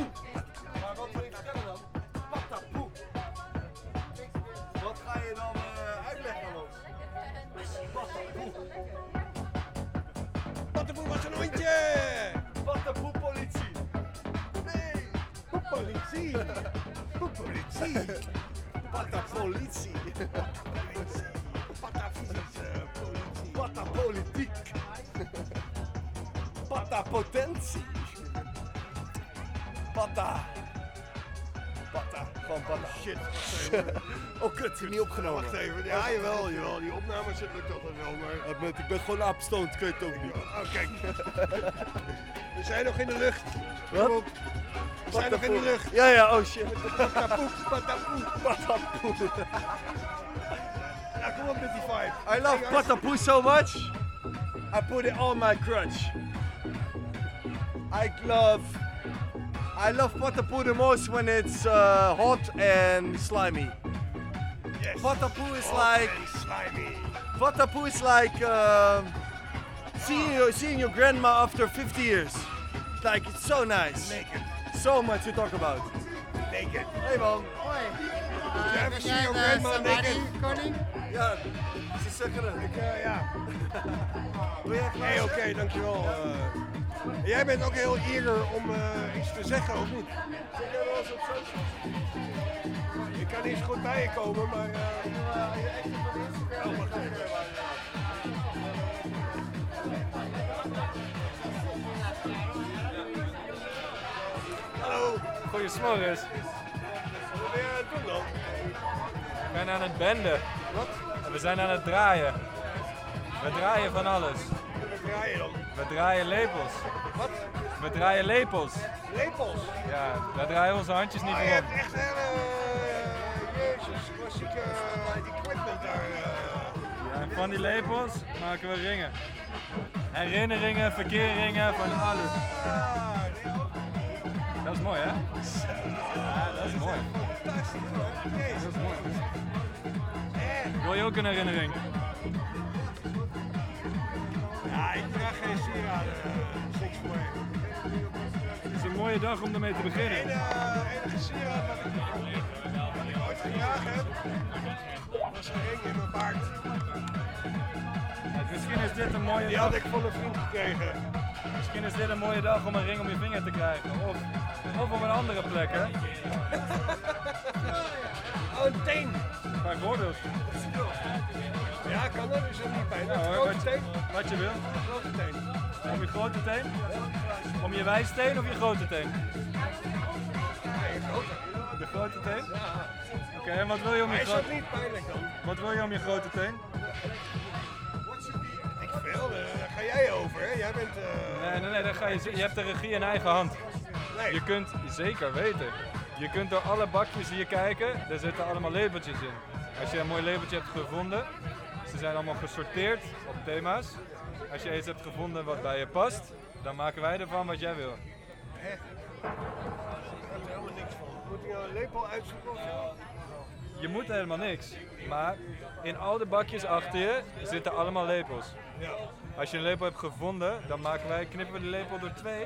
poliții! Poliții! Pata poliții! Pata fizică! Pata politic! Pata potenții! Pata... Gewoon pata. Shit. <laughs> oh kut, niet opgenomen. Wacht even. Ja, jawel, jawel. Die opnames zitten lukt altijd wel, maar... Ik ben gewoon aapstoond, ik weet het ook niet. Oh, kijk. <laughs> We zijn nog in de lucht. Wat? We zijn nog in de lucht. Ja, ja, oh shit. Patapoe, patapoe. Patapoe. Ja, kom op met die vibe. I love Patapoe so much. I put it on my crutch. I love I love Patapoe the most when it's uh, hot and slimy. Yes. Patapoe is Hot like and slimy. Patapoe is like um, seeing your seeing your grandma after 50 years. Like it's so nice. Naked. So much to talk about. Naked. Hey man. Did you ever see your grandma naked? Koning? Ja, ze zeggen het. Ik, ja. Wil jij Nee, glazen? oké, dankjewel. eh. Jij bent ook heel eager om eh, iets te zeggen, of niet? Zeg jij wel eens op social? Ik kan niet zo goed bij je komen, maar... eh, Oh, wacht even. Hallo. Goedemorgens. Wat ben je aan het doen dan? Ik ben aan het benden. Wat? We zijn aan het draaien. We draaien van alles. Wat draai je dan? We draaien lepels. Wat? We draaien lepels. Lepels? Ja, daar draaien onze handjes niet Oh, je hebt echt hele... eh, jezus, klassieke eh, equipment daar. eh. Ja, en van die lepels maken we ringen. Herinneringen, verkeringen, van alles. Dat is mooi, hè? Ja, dat is mooi. Dat is mooi. Wil je ook een herinnering? Ja, ik draag geen sieraden. eh, dat is niks voor. Het is een mooie dag om ermee te beginnen. Eh, enige sieraad ik, wat ik ooit gedragen heb, was een ring in mijn baard. Misschien is dit een mooie Die dag. had ik van een vriend gekregen. Misschien is dit een mooie dag om een ring om je vinger te krijgen. Of, of op een andere plek, hè? <laughs> Oh, een teen. Bijvoorbeeld. Ja, kan dat? Is dat niet pijn? Ja, hoor, grote wat, je- teen? wat je wil. Grote teen. Om je grote teen? Om je wijsteen of je grote teen? Nee, grote. De grote teen? Ja. Oké, en wat wil je om je is dat grote niet pijnlijk dan? Wat wil je om je grote teen? Ik veel, eh, daar ga jij over, hè? Jij bent... eh, Nee, nee, nee, dan ga je, je hebt de regie in eigen hand. Nee. Je kunt, zeker weten, je kunt door alle bakjes hier kijken, daar zitten allemaal labeltjes in. Als je een mooi labeltje hebt gevonden, ze zijn allemaal gesorteerd op thema's. Als je iets hebt gevonden wat bij je past, dan maken wij ervan wat jij wil. Hè? Ik heb er helemaal niks van. Moet ik nou een lepel uitzoeken of zo? Je moet helemaal niks, maar in al de bakjes achter je zitten allemaal lepels. Als je een lepel hebt gevonden, dan maken wij, knippen we de lepel door twee.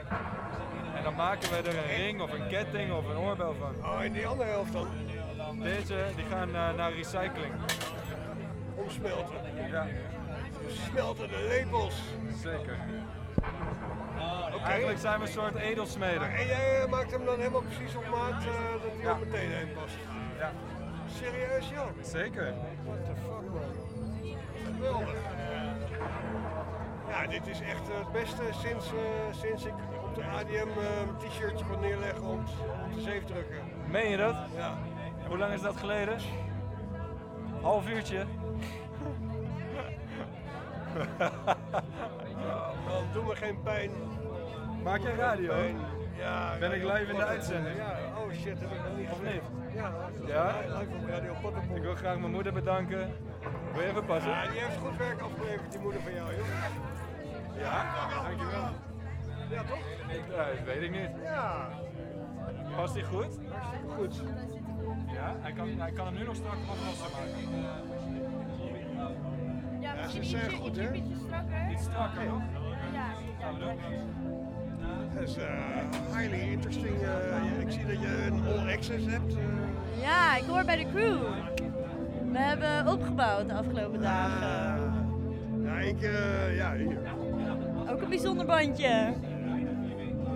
En dan maken wij er een ring of een ketting of een oorbel van. Oh, en die andere helft dan? Deze die gaan eh, naar recycling. Ja. Smelten de lepels. Zeker. Oké. Eigenlijk zijn we een soort edelsmeden. En jij eh, maakt hem dan helemaal precies op maat eh, dat hij er meteen heen past? Ja. Serieus, joh? Zeker. What the fuck, man. Geweldig. Ja, dit is echt het beste sinds, eh, sinds ik op de ADM een t-shirtje kon neerleggen om, om te zeef drukken. Meen je dat? Ja. Hoe lang is dat geleden? Half uurtje. <laughs> Man, doe me geen pijn. Maak jij radio? Pijn. Ja, Ben ik live in de uitzending? Ja, oh shit, heb ik nog niet niet? Ja, Ja? live op Radio. Ik wil graag mijn moeder bedanken. Wil je even passen? Ja, die heeft goed werk afgeleverd, die moeder van jou, joh. Ja? Dankjewel. Ja, toch? Ja, dat weet ik niet. Ja. Past die goed? Goed. Ja, hij kan, hij kan hem nu nog strak wat losser maken. Ja, Ja, ze zijn ietsje, goed, hè? ietsje strakker. Iets strakker nog? Ja. Gaan we doen. Dat is eh, highly interesting. eh, ik zie dat je een all access hebt. eh. Ja, ik hoor bij de crew. We hebben opgebouwd de afgelopen dagen. ja, ik, eh, ja, hier. Ook een bijzonder bandje.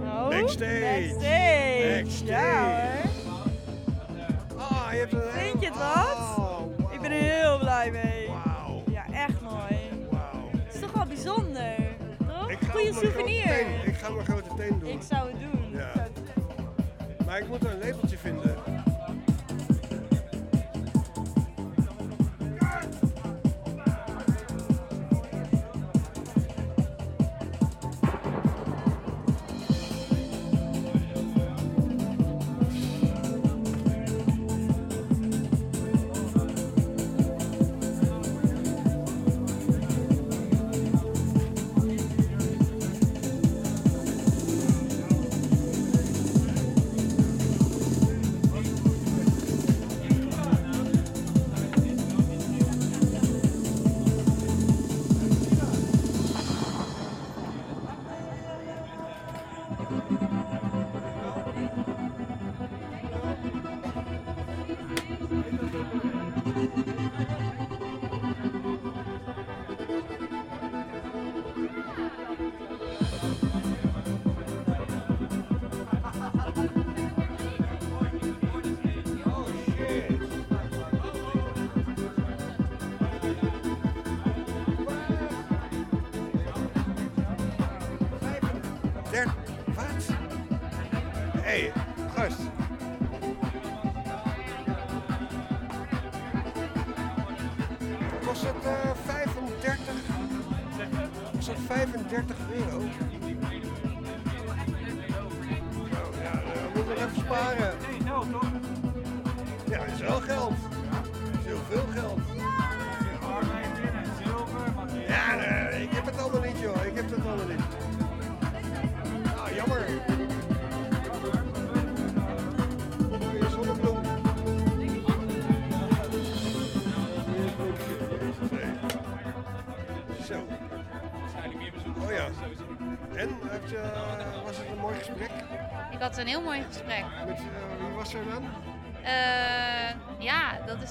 Oh, Backstage. Backstage. Backstage. Ja hoor. Ah, je hebt een Vind je het wat? Oh, Ik ben er heel blij mee. Bijzonder, toch? Ik ga Goeie op mijn grote souvenir. teen- Ik ga mijn grote teen doen. Ik zou het doen. Ja. Maar ik moet een lepeltje vinden.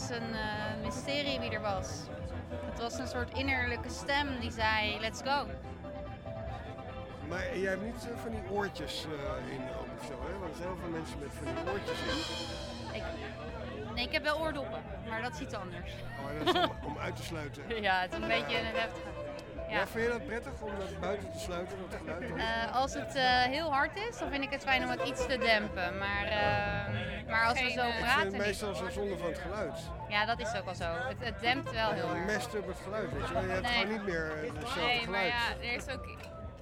Is een eh, mysterie wie er was. Het was een soort innerlijke stem die zei: Let's go. Maar jij hebt niet eh, van die oortjes eh, in of zo, hè? Want er zijn heel veel mensen met van die oortjes in. Ik, nee, ik heb wel oordoppen, maar dat is iets anders. Oh, dat is om, om uit te sluiten. <laughs> Ja, het is een beetje een heftige. Ja. Ja. vind je dat prettig om dat buiten te sluiten, dat geluid? Eh, als het eh, heel hard is, dan vind ik het fijn om het iets te dempen. Maar, eh, maar als we zo Ik vind praten. het niet. meestal zo zonde van het geluid. Ja, dat is ook wel zo. Het, het dempt wel heel Je erg. mest op het geluid, weet je. Je hebt Nee. gewoon niet meer hetzelfde Nee, maar geluid. ja, er is ook,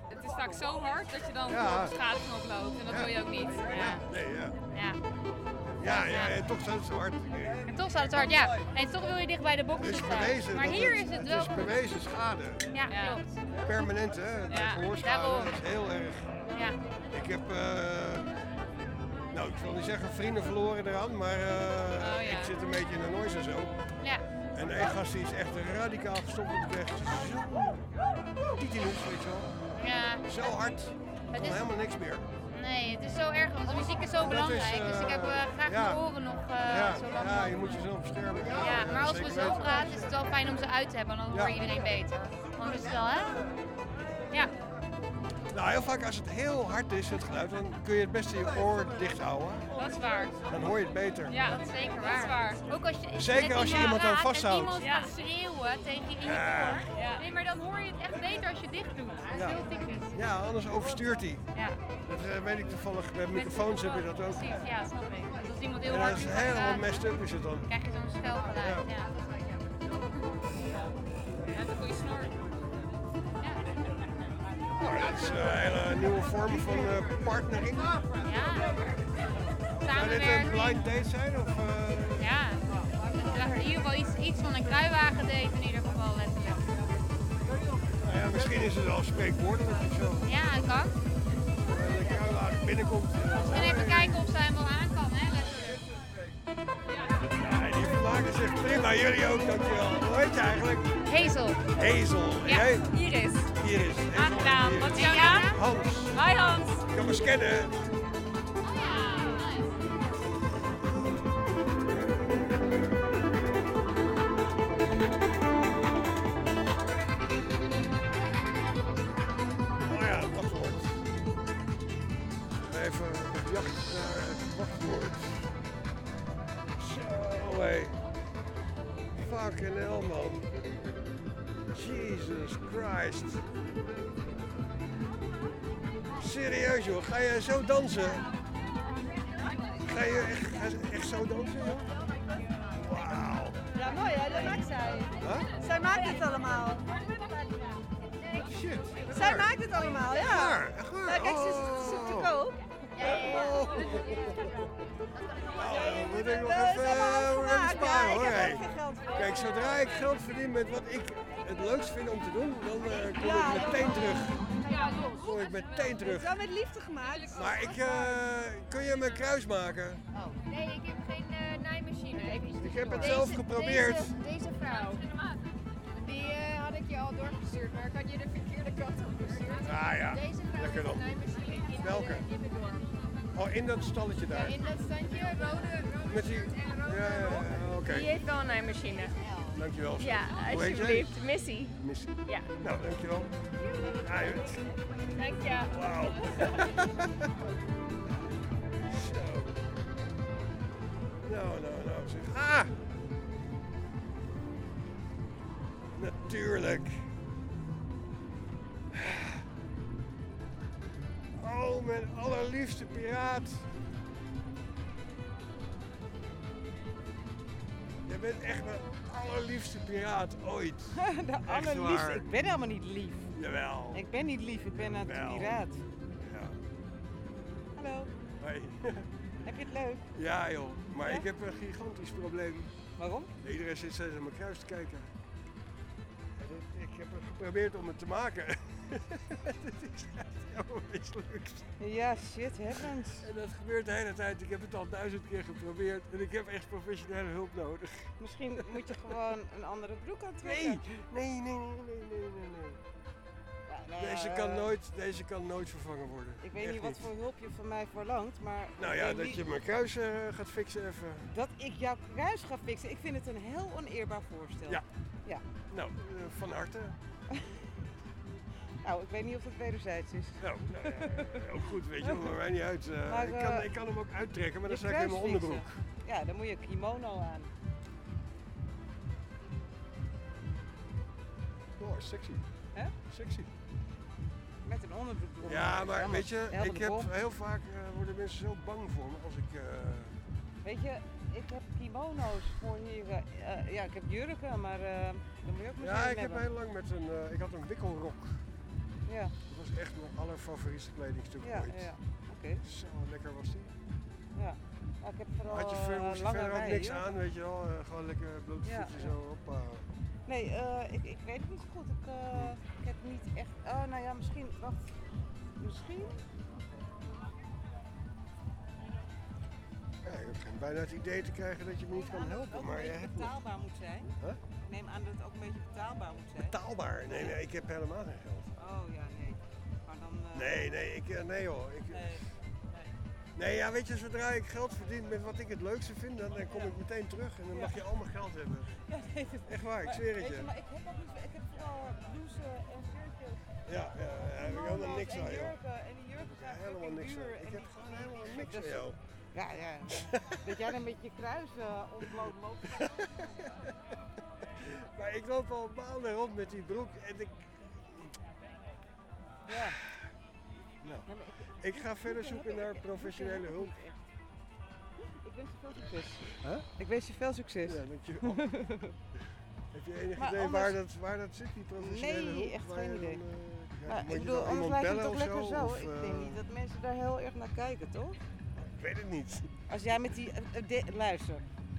het is vaak zo hard dat je dan Ja. op de schaatsknop loopt. En dat Ja. wil je ook niet. Ja. Nee, ja. Ja. Ja, en toch staat het zo hard. En toch staat het hard, ja. En toch wil je dicht bij de box is staan. bewezen. Maar hier is het wel Het is bewezen schade. Ja, klopt. Permanent, hè? Het Ja, dat is heel erg. Ja. Ik heb, eh, nou, ik wil niet zeggen vrienden verloren eraan, maar eh, Oh, ja. ik zit een beetje in de noise en zo. Ja. En één gast die is echt radicaal gestopt en die kreeg zo titinus, weet je wel. Ja. Zo hard, Het is- helemaal niks meer. Nee, het is zo erg, want de muziek is zo is, belangrijk. eh, dus ik heb eh, graag ja. mijn oren nog eh, ja, zo lang ja, je moet jezelf beschermen. Ja, maar als we zo praten is het wel fijn om ze uit te hebben, dan hoort Ja. iedereen beter. Anders is het wel, hè? Ja. Nou, heel vaak als het heel hard is, het geluid, dan kun je het beste je oor dicht houden. Dat is waar. Dan hoor je het beter. Ja, dat is zeker Dat is waar. Ook als je, Zeker als je iemand aan raakt vasthoudt. En iemand gaat schreeuwen tegen je in je Ja. oor. Ja. Nee, maar dan hoor je het echt beter als je dicht doet. Het is Ja. heel typisch. Ja, anders overstuurt hij. Ja. Dat eh, weet ik toevallig, bij microfoons heb je dat ook. Precies, ja, snap ik. Dus als iemand heel hard dat is helemaal praten, messed up is het dan. krijg je zo'n schelgeluid. Ja. Ja, dat is een goede snor. Nou, dat is een hele nieuwe vorm van eh, partnering. Ja. Zou dit een blind date zijn? Of, eh, Ja. In ieder geval iets, iets van een kruiwagen date in ieder geval letterlijk. nou ja, misschien is het wel spreekwoordelijk of zo. Ja, dat kan. De kruiwagen binnenkomt. En even kijken of zij hem wel aan kan, die vermaken zich prima. Jullie ook, dankjewel. Hoe heet je eigenlijk? Hazel. Hazel. En Ja, jij? Iris. Iris. En Wat is jouw naam? Hans. Hoi Hans. Ik kan me scannen. Oh. Even op jacht naar het wachtwoord. Zo, hé. Fucking hell, man. Jesus Christ. Serieus, joh. Ga je zo dansen? Ga je echt, echt zo dansen, joh? Wauw. Ja, mooi hè, dat maakt zij. Huh? Zij maakt het allemaal. Shit. Zij maakt het allemaal, ja. Echt waar? Echt waar? Ja, kijk, ze is, ze is te koop. Dan moet ik nog even, eh, sparen hoor. hey. Kijk, zodra ik geld verdien met wat ik het leukst vind om te doen, dan eh, kom Ja, ik meteen terug. Ja, los. Kom ik meteen Het terug. is wel met liefde gemaakt. Maar ik, eh, kun je me kruis maken? Nee, ik heb geen eh, naaimachine. Ik heb het Deze- zelf geprobeerd. Deze, deze vrouw. Die eh, had ik je al doorgestuurd, maar ik had je de verkeerde kant op gestuurd. Ah ja, Deze vrouw lekker heeft dan. een naaimachine in, Welke? in dorp. Oh, in dat stalletje Ja, daar. in dat standje, rode, rode Met die, en rode ja, ja, ja. Die heeft wel een naaimachine. Dankjewel. Ja, heet jij? alsjeblieft. Missy. Missy. Ja. Nou, dankjewel. Ja, je bent- Dank je. Wauw. <laughs> Zo. Nou, nou, nou. Zeg. Ah! Natuurlijk. Oh, mijn allerliefste piraat. Je bent echt mijn allerliefste piraat ooit. <laughs> De allerliefste. Ik ben helemaal niet lief. Jawel. Ik ben niet lief, ik ben een piraat. Ja. Hallo. Hoi. <laughs> Heb je het leuk? Ja joh, maar Ja? ik heb een gigantisch probleem. Waarom? Iedereen zit steeds naar mijn kruis te kijken. En het- Ik heb geprobeerd om het te maken. <laughs> Het is echt helemaal mislukt. Ja, shit happens. En dat gebeurt de hele tijd. Ik heb het al duizend keer geprobeerd en ik heb echt professionele hulp nodig. Misschien moet je gewoon een andere broek aantrekken. Nee, nee, nee, nee, nee, nee, nee. nee. nou, Deze eh, kan, nooit, deze kan nooit vervangen worden. Ik weet niet wat voor hulp je van mij verlangt, maar... Nou ja, dat niet- je mijn kruis eh, gaat fixen even. Dat ik jouw kruis ga fixen, ik vind het een heel oneerbaar voorstel. Ja. Ja. Nou, eh, van harte. <laughs> Nou, ik weet niet of dat wederzijds is. Nou, nou ja, ook goed, weet je, <laughs> maar mij niet uit. eh, Maar, ik, kan, eh, ik kan hem ook uittrekken, maar dan sta ik in mijn onderbroek. Ja, dan moet je kimono aan. Oh, sexy. Hè? Sexy. Met een onderbroek eronder. Ja, maar Helemaal- weet je, ik heb heel vaak eh, worden mensen zo bang voor me als ik. eh, Weet je, ik heb kimono's voor hier. ja, ik heb jurken, maar eh dan moet je ook ja, museum ik heb hebben. heel lang met een. eh, ik had een wikkelrok. Ja. Dat was echt mijn allerfavoriete kledingstuk Ja, ooit. ja, oké. Zo lekker was die. Ja. Ja, ik heb vooral Had je, ver, lange verder ook rijen, niks aan, weet je wel. eh, gewoon lekker blote Ja, zo. Hoppa. Nee, eh, ik, ik weet het niet zo goed. Ik, ik heb niet echt. Oh, nou ja, misschien. Wacht. Misschien? Ja, ik heb bijna het idee te krijgen dat je me niet kan Ook helpen, maar je hebt betaalbaar moet zijn. Huh? Neem aan dat het ook een beetje betaalbaar moet zijn. Betaalbaar? Nee, nee, ik heb helemaal geen geld. Oh ja, nee. Maar dan. eh, Nee, nee, ik, eh, nee hoor. Ik, Nee. Nee, ja, weet je, zodra ik geld verdien met wat ik het leukste vind, dan, dan kom ik meteen terug en dan mag je allemaal geld hebben. Ja, nee, dat- Echt waar, ik zweer het je. Maar ik heb ook niet. Ik heb vooral blouses en shirtjes. Ja, ja, ja, heb ik helemaal niks aan, jurken. En die jurken zijn Helemaal niks duur. Ik heb gewoon helemaal niks aan jou. Ja, ja. <laughs> dat jij dan met je kruis eh ontbloot loopt. <laughs> Maar ik loop al maanden rond met die broek en ik... Ja. Nou, ik ga verder zoeken naar professionele hulp. Ik wens je veel succes. Huh? Ik wens je veel succes. Ja, dankjewel. <laughs> Heb je enig Maar idee anders- waar, dat, waar dat zit, die professionele hulp? Nee, echt geen dan, idee. eh, ja, Maar ik bedoel, anders lijkt het toch lekker zo. Of, ik eh, denk niet dat mensen daar heel erg naar kijken, toch? Ik weet het niet. Als jij met die. eh, eh, de- luister,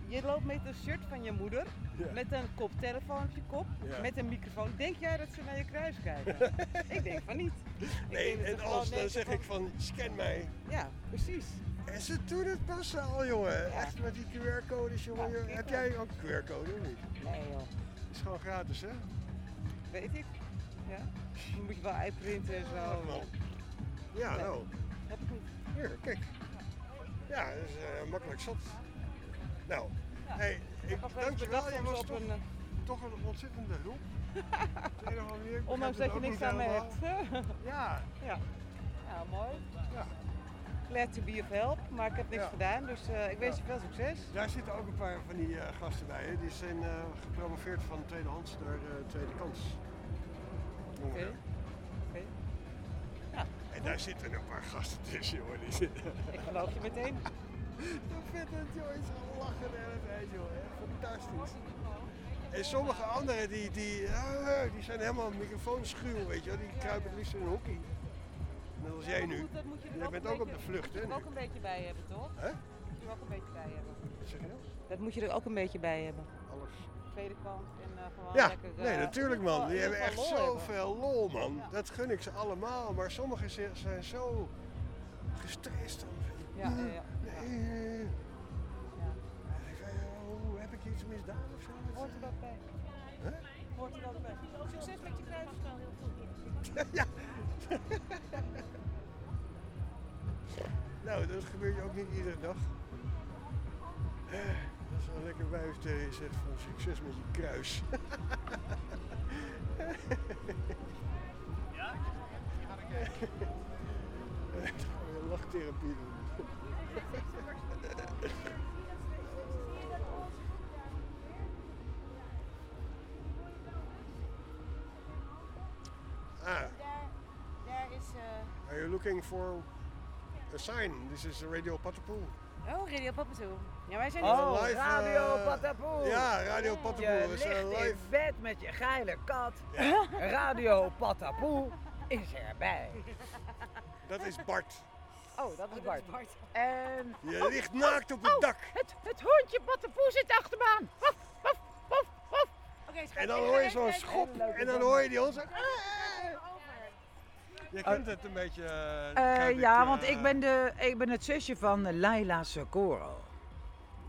je loopt met een shirt van je moeder, Ja. met een koptelefoon op je kop, Ja. met een microfoon. Denk jij dat ze naar je kruis kijken? <laughs> ik denk van niet. Nee, en als, dan zeg van- ik van, scan mij. Ja, precies. En ze doen het pas al, jongen. Echt met die QR-codes, jongen. Ik Heb jij ook een QR-code of niet? Nee joh, is gewoon gratis, hè? weet ik. Ja? Dan moet je wel uitprinten en zo. Ja, nou. Heb ik niet. Hier, kijk. Ja, dat is eh, makkelijk zat. Nou, hey, ik dank je wel. Je was op toch, een, eh, toch een ontzettende hulp. <laughs> Ondanks dat je niks aan me hebt. <laughs> Ja. Ja. Ja, mooi. Ja. Glad to be of help, maar ik heb niks Ja. gedaan, dus eh, ik wens Ja. je veel succes. Daar zitten ook een paar van die eh, gasten bij. Hè. Die zijn gepromoveerd van tweedehands naar tweede kans. Oké. Ja. En daar zitten een paar gasten tussen, joh. Die. Ik geloof je meteen. <laughs> Zo vet het, joh. Lachen de hele tijd, joh. Fantastisch. En sommige anderen die, die, die zijn helemaal microfoonschuw, weet je wel. Die kruipen het liefst in een hockey. Net als jij nu. Dat moet je Jij bent ook op de vlucht, hè? moet je er ook een beetje bij hebben, toch? Hè? Moet je er ook een beetje bij hebben. Wat zeg je nou? Dat moet je er ook een beetje bij hebben. Alles. Tweede kant en eh, gewoon Ja, lekker... eh, nee, natuurlijk man. Die hebben echt zoveel lol, man. Dat gun ik ze allemaal. Maar sommigen zi- zijn zo gestrest. Ja, ja, ja. Nee. Ik ik misdaan of zo? Hoort er dat bij? Hè? Hoort er dat bij? Succes met je kruisspel, heel goed. <laughs> ja. nou, dat gebeurt je ook niet iedere dag. Eh, Dat is wel lekker wijf tegen je zegt van succes met je kruis. <laughs> Ja? Dan gaan we lachtherapie doen. Eh, you looking for a sign? This is Radio Patapoe. Oh, Radio Papatoe. Ja, wij zijn Oh, live, Radio eh, Patapoe. Ja, Radio Patapoe. Je We ligt zijn in live. bed met je geile kat. <laughs> Radio Patapoe is erbij. <laughs> Dat is Bart. Oh, dat is Bart. En... Je ligt naakt op het Oh, dak. Het, het hondje Patapoe zit achter me aan. Waf, waf, waf, waf. En dan hoor je zo'n schop en dan hoor je die hond zo. Je kent het een beetje. eh, Eh, ik, ja, eh, want ik ben, de, ik ben het zusje van eh, Laila Socorro.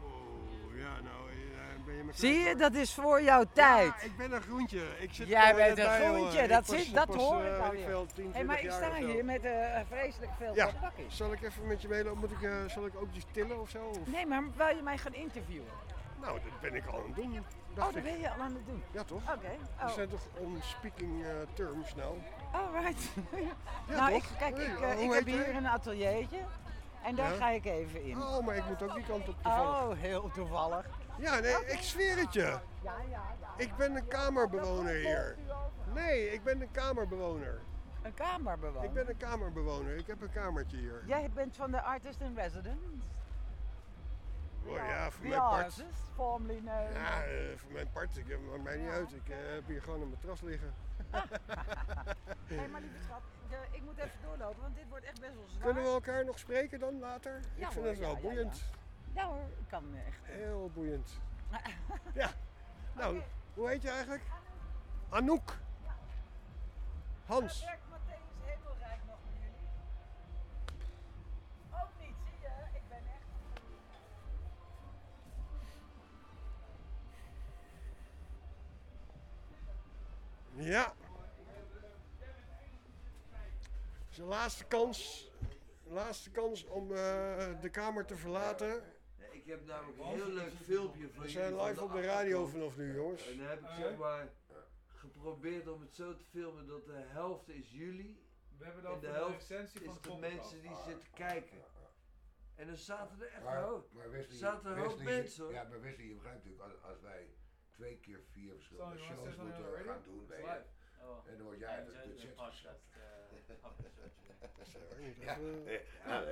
Oh, ja, nou, eh, ben je me Zie je, dat is voor jouw tijd. Ja, ik ben een groentje. Ik zit Jij bent een groentje, dat, zit, dat pas, hoor eh, ik al veel, 10, Hey, maar 20 ik sta hier met eh, vreselijk veel Ja, zal ik even met je meelopen? Moet ik, eh, zal ik ook iets tillen of zo? Of? Nee, maar wil je mij gaan interviewen? Nou, dat ben ik al aan het doen. oh, dat ik. ben je al aan het doen? Ja, toch? Oké. We Oh. zijn toch on speaking eh, terms nou? Oh, right. <laughs> Ja, nou, ik, kijk, ik, eh, ik heb hier een ateliertje. En daar Ja? ga ik even in. Oh, maar ik moet ook die kant op toevallig. Oh, heel toevallig. Ja, nee, ik zweer het je. Ja, ja, ja. Ik ben een kamerbewoner hier. Nee, ik ben een kamerbewoner. Een kamerbewoner? Ik ben een kamerbewoner. Ik heb een kamertje hier. Jij bent van de Artist in Residence? Oh ja, voor mijn part. artist, formerly known. Ja, eh, voor mijn part. Ik, maakt mij niet uit. Ik eh, heb hier gewoon een matras liggen. <laughs> Hé, maar lieve schat, de- ik moet even doorlopen, want dit wordt echt best wel zwaar. Kunnen we elkaar nog spreken dan later? Ja ik vind het wel ja, boeiend. Ja hoor, ik kan me echt. Heel boeiend. <laughs> ja. Nou, hoe heet je eigenlijk? Anouk. Hans. Werkt Matthäus Hemelrijk nog met jullie? Ook niet, zie je? Ik ben echt... Ja. Zijn laatste kans. Laatste kans om eh, de kamer te verlaten. Ik heb namelijk een heel leuk filmpje van We zijn jullie live op de radio vanaf nu, jongens. En dan heb ik zeg maar geprobeerd om het zo te filmen dat de helft is jullie. We hebben en dan de voor de helft recensie van is de mensen die zitten kijken. En dan zaten er echt Maar, een hoop, maar Wesley, zaten er Wesley, mensen hoor. Ja, maar Wesley, je begrijpt natuurlijk, als, als wij twee keer vier verschillende Sorry, shows zes moeten radio? gaan doen je. En dan word jij de, podcast. <laughs> Ja, ja,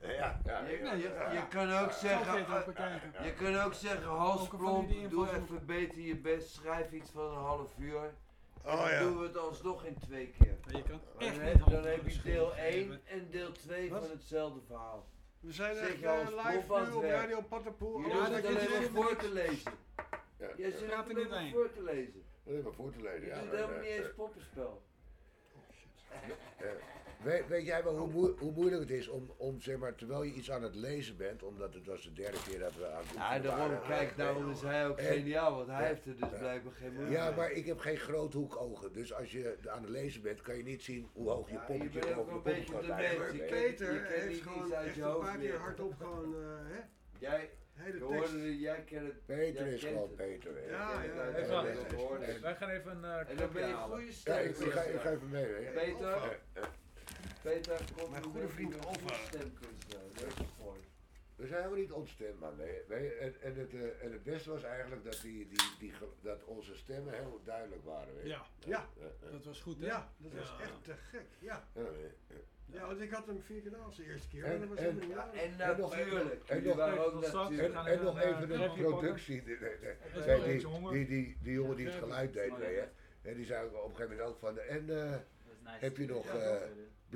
ja, ja, Je, ja, je, ja. je kan ook zeggen, je kan ook zeggen, Hans Plom, doe even beter je best, schrijf iets van een half uur. En Oh, dan ja. doen we het alsnog in twee keer. Maar je kan dan echt heb, niet dan half heb uur je deel geven. 1 en deel 2 Wat? van hetzelfde verhaal. We zijn Zeg echt je eh, live nu op. Radio Pattenpoel. Je hoeft wat het je alleen maar voor te lezen. Ja. Jij zit er alleen niet maar voor te lezen. Alleen maar voor te lezen, Je ja. doet maar, helemaal eh, niet eens eh, poppenspel. eh, weet, weet jij wel hoe, moe- hoe moeilijk het is om, om, zeg maar, terwijl je iets aan het lezen bent, omdat het was de derde keer dat we aan het Ja, daarom, waren. kijk, daarom is hij ook En- geniaal, want hij Ja. heeft er dus blijkbaar geen moeite Ja, mee. maar ik heb geen groothoekogen. Dus als je aan het lezen bent, kan je niet zien hoe hoog je Ja, je poppetje de lijkt. Je Weet kent- Peter je kent heeft gewoon echt een paar keer hardop gewoon, eh, hè? Jij, Hele je tekst. hoorde, jij kent het. Peter is gewoon. Peter. Ja, ja, ja, ja, ja. wij gaan even een uh, En dan ben je een goede Ja, stem. ik, ik ga, ik ga even mee. Hè. Peter, Eh, eh, Peter, komt Mijn goede met vriend stemkunstenaar. Dat is mooi. We zijn helemaal niet ontstemd, man. Nee. Wij- en, en, het, eh, en het beste was eigenlijk dat, die, die, die, dat onze stemmen heel duidelijk waren. Weet. Ja. Ja. Ja, ja. Dat was goed, hè? Ja, dat was echt te gek. Ja. Ja, want ik had hem vier kanaals de eerste keer. En- dat was en- Ja, en En nog- natuurlijk. en nog-. En, en nog een, even eh, de productie. Die, die, die, jongen die het geluid deed, weet je. En die zei ook op een gegeven moment ook van... En eh, nice. heb je nog eh,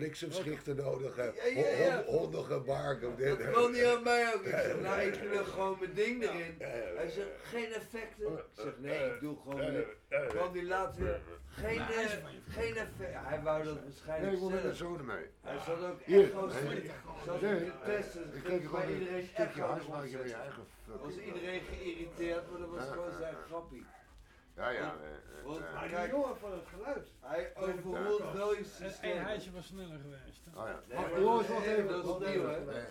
bliksemschichten nodig? eh, Ja, ja, ja. hon- Hondige bark of dit. Dat kwam niet aan mij ook. Ik zeg, nou, ik plug gewoon mijn ding erin. Hij zegt, geen effecten. Ik zeg, nee, ik doe gewoon mijn ding. Kwam die later weer, geen, eh, geen effecten. Hij wou dat waarschijnlijk Nee, ik wil met zoon mee. Hij zat ook Hier. echo's Nee. Zat Nee. te testen. Ik bij gewoon iedereen een stukje maak je eigen fucking Was ding. iedereen geïrriteerd, maar dat was gewoon zijn grappie. Ja, ja. Want- want eh. Maar die jongen van het geluid. hij podcast. wel je En systeem. één huisje was sneller geweest. Oh ja. Nee, Wacht, even. dat is wacht nieuw, even. hè? Nee.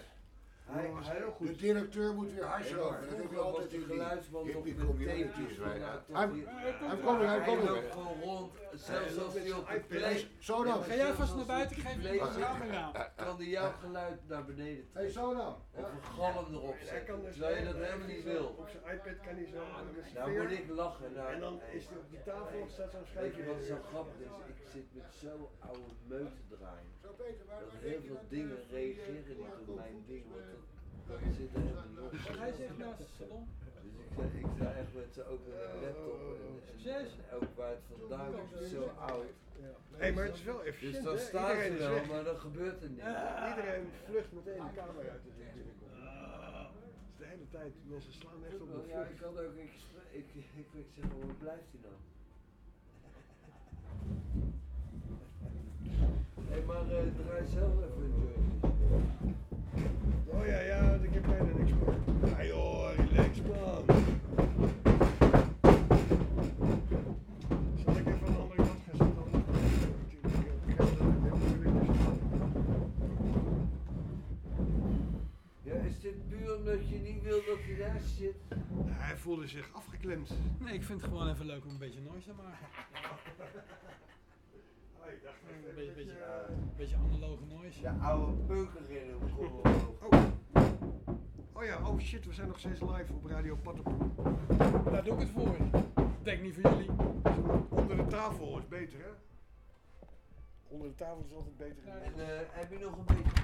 Hij, was hij, heel goed. De directeur moet weer hars Ja, over. Dat heb je altijd die in hippie communities. Hij hij komt weer, hij komt loopt weer. gewoon rond, zelfs Hij als hij op de play... Zo dan. Ga jij vast naar buiten, ik geef je een camera. Kan die jouw geluid naar beneden Hey, trekken. zo dan. Of een galm erop Hij zetten, dus terwijl je dat helemaal niet wil. Op zijn iPad kan hij zo Nou moet ik lachen. Nou, En dan is hij op die tafel, staat zo'n Weet schuifje. je wat zo grappig is? Ik zit met zo'n oude meuk te draaien. Dat heel veel dingen reageren niet op mijn ding, want dat, zit er helemaal niet op. Hij zegt naast het salon. Dus ik sta echt met ze ook met een laptop en, en, Succes. en ook waar het vandaan het is zo oud. Hé, hey, maar het is wel efficiënt. Dus dan staat ze is wel, maar dan gebeurt er niks. Iedereen vlucht meteen de kamer uit als ik binnenkom. Het is de hele tijd, mensen slaan echt op de Ja, ik vlucht. had ook, ik, spre- ik, ik, ik zeg, maar, waar blijft hij nou? <laughs> Hé, hey, maar eh, draai zelf even een jointje. Oh ja, ja, ik heb bijna niks meer. Ja joh, relax man. Zal ik even aan de andere kant gaan zitten? Anders natuurlijk, ik begrijp dat het heel moeilijk is. Ja, is dit puur omdat je niet wil dat hij daar zit? Ja, hij voelde zich afgeklemd. Nee, ik vind het gewoon even leuk om een beetje noise te maken. <laughs> Oh, ik dacht Een beetje, beetje, een beetje analoge noise. De oude peuker in hem. kom Oh. oh ja, oh shit, we zijn nog steeds live op Radio Pattenpoel. Daar doe ik het voor. Denk niet voor jullie. Onder de tafel is beter, hè? Onder de tafel is altijd beter. En eh, heb je nog een beetje...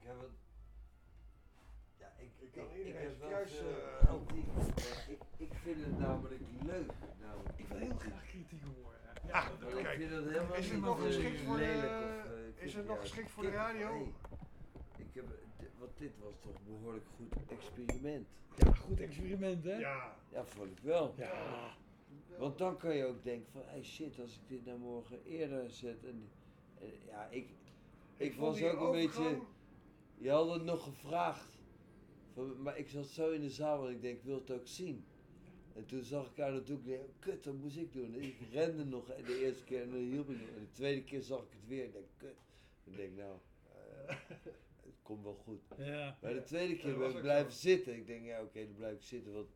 Ik heb het... Ik, heb wel juist, veel eh, kritiek. Eh, ik, ik vind het namelijk leuk. Namelijk. Ik wil heel graag kritiek horen. Ja, ik kijk, vind het helemaal is het nog geschikt voor de, of, eh, is het nog geschikt voor de radio? nee. Ik heb, dit- want dit was toch een behoorlijk goed experiment. Ja, goed experiment, hè? Ja. Ja, vond ik wel. Ja. Want dan kan je ook denken van, hey shit, als ik dit nou morgen eerder zet. En, en ja, ik, ik, was ook een beetje. Je had het nog gevraagd. Van, maar ik zat zo in de zaal en ik denk, ik wil het ook zien. En toen zag ik haar natuurlijk, ik dacht, kut, dat moest ik doen. Ik rende nog de eerste keer en dan hielp ik nog. En de tweede keer zag ik het weer en ik denk, kut. Ik denk, nou, eh, het komt wel goed. Ja. Maar de tweede keer ben ik blijven zo. zitten. Ik denk, ja oké, dan blijf ik zitten, want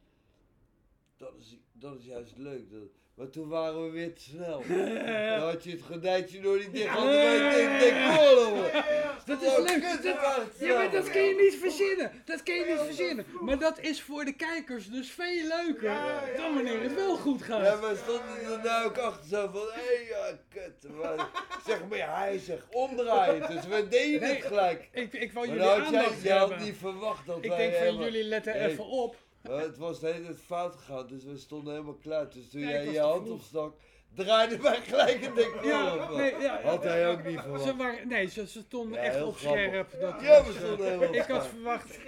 dat is, dat is juist leuk. Dat, maar toen waren we weer te snel. <laughs> Dan had je het gordijntje nog niet dicht. Ja, had ja, ik ja, denk, ja, denk, ja. oh, hoor. Dat Oh, is leuk. waren te ja, maar dat kun je niet verzinnen. Dat kun je niet verzinnen. Maar dat is voor de kijkers dus veel leuker dan wanneer het wel goed gaat. Ja, maar stond er nou ook achter zo van, hé, hey, ja, kut. Maar, <laughs> zeg maar, ja, hij zegt omdraaien. Dus we deden het gelijk. Ik, ik wou jullie had jij, aandacht jij had niet verwacht dat Ik wij denk van jullie letten even op. Maar het was de hele tijd fout gegaan, dus we stonden helemaal klaar. Dus toen jij je hand opstak, draaide wij gelijk een denk Ja, nee, ja, Had hij ook niet verwacht. Ze waren, nee, ze, ze stonden Ja, echt op grappig. scherp. Dat Ja, was, we stonden helemaal op Ik had verwacht,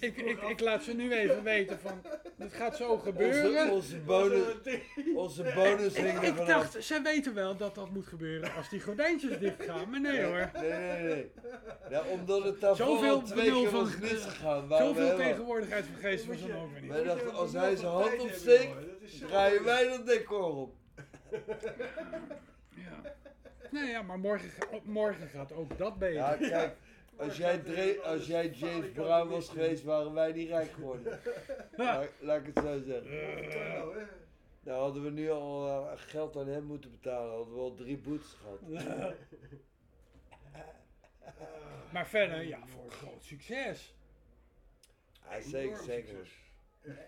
ik, ik, ik laat ze nu even weten van, het gaat zo gebeuren. Onze, onze bonus, onze bonus Ik, hing ik vanaf. dacht, ze weten wel dat dat moet gebeuren als die gordijntjes dicht gaan. Maar nee hoor. Nee, nee, nee. Ja, omdat het daarvoor Zoveel twee keer van- was misgegaan. Zoveel tegenwoordigheid van geest was dan ook weer niet. Wij dachten, als hij zijn hand opsteekt, draaien wij dat decor op. Ja. Nee, ja, maar morgen, morgen gaat ook dat beter. Ja, kijk, als jij, Dre- als jij James Brown was geweest, waren wij niet rijk geworden. <laughs> Laat, laat ik het zo zeggen. Nou hadden we nu al eh, geld aan hem moeten betalen, hadden we al drie boetes gehad. Maar verder, ja, voor een groot succes. Ja, zeker, zeker.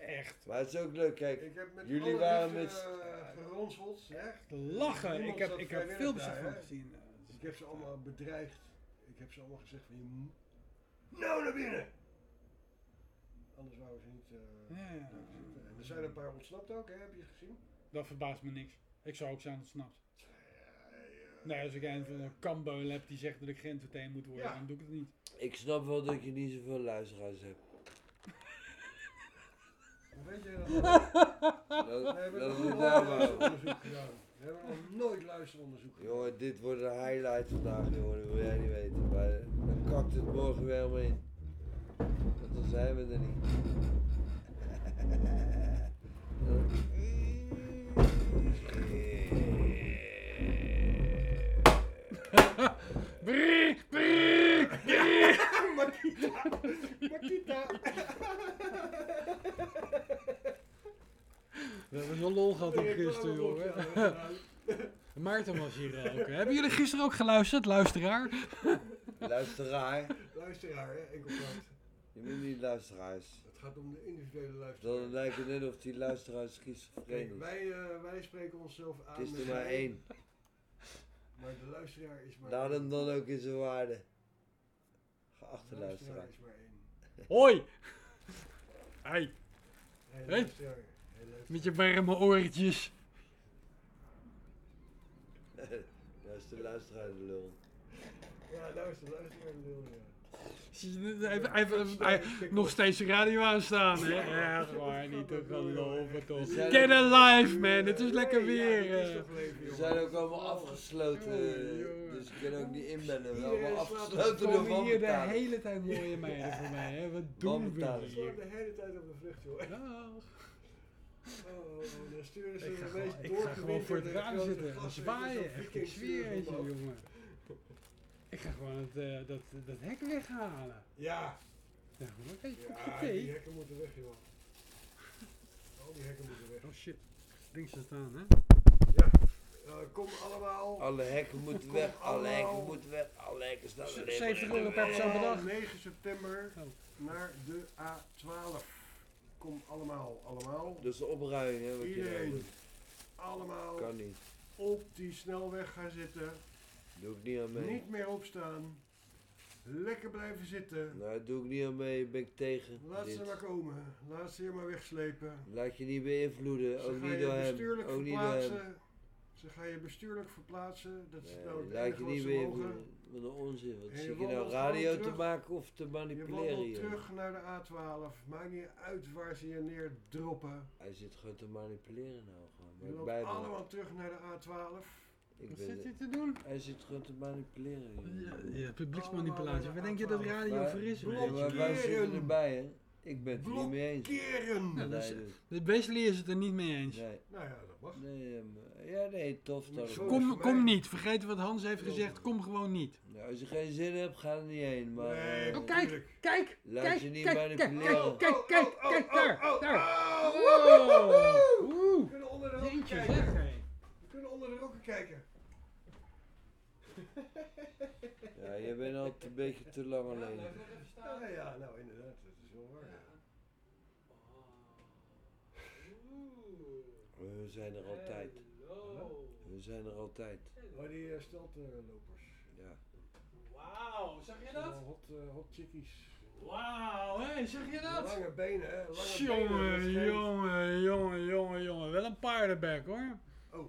Echt. Maar het is ook leuk, kijk, Ik heb met jullie waren met... eh, geronseld, echt. Lachen. Niemand Ik heb- ik heb filmpjes ervan hè. gezien. Ik heb ze allemaal bedreigd. Ik heb ze allemaal gezegd van je nou naar binnen. Anders wouden ze niet. eh, Ja, ja. En er zijn een paar ontsnapt ook, hè? heb je gezien? Dat verbaast me niks. Ik zou ook zijn ontsnapt. Nee, als ik een van een kambeul heb die zegt dat ik grensverteen moet worden, Ja. dan doe ik het niet. Ik snap wel dat je niet zoveel luisteraars hebt. Weet je <laughs> dat? Dat- we is nooit daar luisteronderzoek gedaan. We hebben nog nooit luisteronderzoek gedaan. Jongen, dit wordt een highlight vandaag, jongen. Dat wil jij niet weten. Maar dan kakt het morgen weer helemaal in. Want dan zijn we er niet. Brrr, brrr, brrr. Makita! Makita! We hebben zo'n lol gehad op gisteren, jongen. <laughs> Maarten was hier ook. Hebben jullie gisteren ook geluisterd, luisteraar? <laughs> Luisteraar. Luisteraar, hè? Enkelvoud. Je moet niet luisteraars. Het gaat om de individuele luisteraar. Dan lijkt het net of die luisteraars schizofreen is. wij, eh, wij spreken onszelf aan. Het is er maar één. Maar de luisteraar is maar Laat één. hem dan ook in zijn waarde. Geachte luisteraar luisteraar. is maar één. Hoi! <laughs> Hey. Hey, Met je warme oortjes. Dat is de luisteraar de lul. Ja, luister, luisteraar lul, ja. Zie je, Hij heeft- nog steeds de radio aanstaan, hè? Echt waar, niet te geloven toch. Get alive, man. Het is lekker weer. eh. We zijn ook allemaal afgesloten, dus ik kan ook niet inbellen. We zijn allemaal afgesloten door komen hier de hele tijd mooie meiden voor mij, hè? Wat <laughs> doen we zijn de hele tijd op de vlucht, joh. Oh, dan sturen ze Ik ga, de ik ga gewoon voor het raam zitten en zwaaien. Echt, ik zweer het je, jongen. Ik ga gewoon het, eh, dat, dat hek weghalen. Ja. Ja, kopje Ja, die hekken moeten weg, joh. Al die hekken moeten weg. Oh shit. Links te staan, hè? Ja. Eh, kom allemaal. Alle hekken moeten Kom weg, alle hekken moeten weg, alle hekken staan er 70 euro per persoon per dag. 9 september naar de A12. Kom allemaal, allemaal. Dus opruimen, hè, wat je nou Iedereen. Allemaal Kan niet. op die snelweg gaan zitten. Doe ik niet aan mee. Niet meer opstaan. Lekker blijven zitten. Nou, doe ik niet aan mee, ben ik tegen. Laat dit. ze maar komen. Laat ze hier maar wegslepen. Laat je niet beïnvloeden, Ze ook gaan niet je door hem. bestuurlijk Ook niet door hem. verplaatsen. Ze gaan je bestuurlijk verplaatsen. Dat is nou het laat enige je wat niet ze mogen. Wat een onzin. Wat zit je je nou radio te maken of te Je manipuleren wandelt hier? terug naar de A12. Maakt niet uit waar ze je neerdroppen. Hij zit gewoon te manipuleren nou gewoon. Je loopt allemaal terug naar de A12. Ik Wat zit hij te doen? Hij zit gewoon te manipuleren. Ja, publieksmanipulatie. Waar denk je dat radio Maar- voor is? Nee, maar wij zitten erbij, hè? Ik ben het er niet mee eens. Blokkeren! Ja, dus, dus- basically is het er niet mee eens. Nee. Nou ja, dat mag. Nee, maar- ja, nee, tof. Kom, kom niet. Vergeet wat Hans heeft gezegd. Kom gewoon niet. Nou, als je geen zin hebt, ga er niet heen. Maar, Nee, eh, Oh, kijk, kijk, Laat kijk, je niet kijk, kijk, manipuleren. kijk, kijk, kijk, kijk, daar, daar. Oh, Wow. We kunnen onder de rokken kijken. We kunnen onder de rokken kijken. Ja, je bent altijd een beetje te lang alleen. Ja, ja, nou inderdaad. Dat is wel waar. We zijn er altijd. Zijn er altijd. Oh, die uh, steltlopers. Ja. Wauw, zag je dat? Hot, eh, hot chickies. Wauw, hé, zag je dat? Lange benen, hè? Lange Jongen, jongen, jongen, jongen, jongen. Wel een paardenbek hoor. Oh.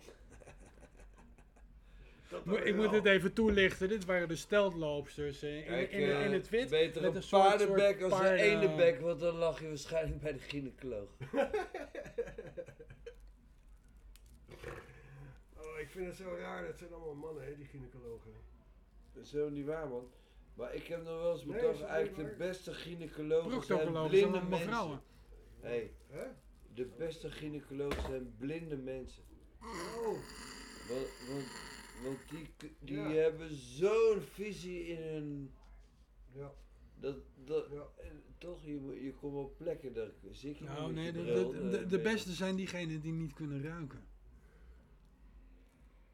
Mo- Ik moet het even toelichten. Dit waren de steltloopsters eh, in, in, in, eh, het wit. Beter met een een soort- paardenbek soort als een paarden- ene bek, want dan lag je waarschijnlijk bij de gynaecoloog. <laughs> Oh, ik vind het zo raar. Dat zijn allemaal mannen, hè, die gynaecologen. Dat is helemaal niet waar, man. Maar ik heb nog wel eens bedacht, eigenlijk de beste gynaecologen zijn blinde mensen. vrouwen. Hey, Hè? de beste gynaecologen zijn blinde mensen. Oh. Want, want, want die, die Ja. hebben zo'n visie in hun... Ja. Dat, dat, en toch, je, moet- je komt op plekken, daar zit je Nou nee, de, de, eh, de, de beste zijn diegenen die niet kunnen ruiken.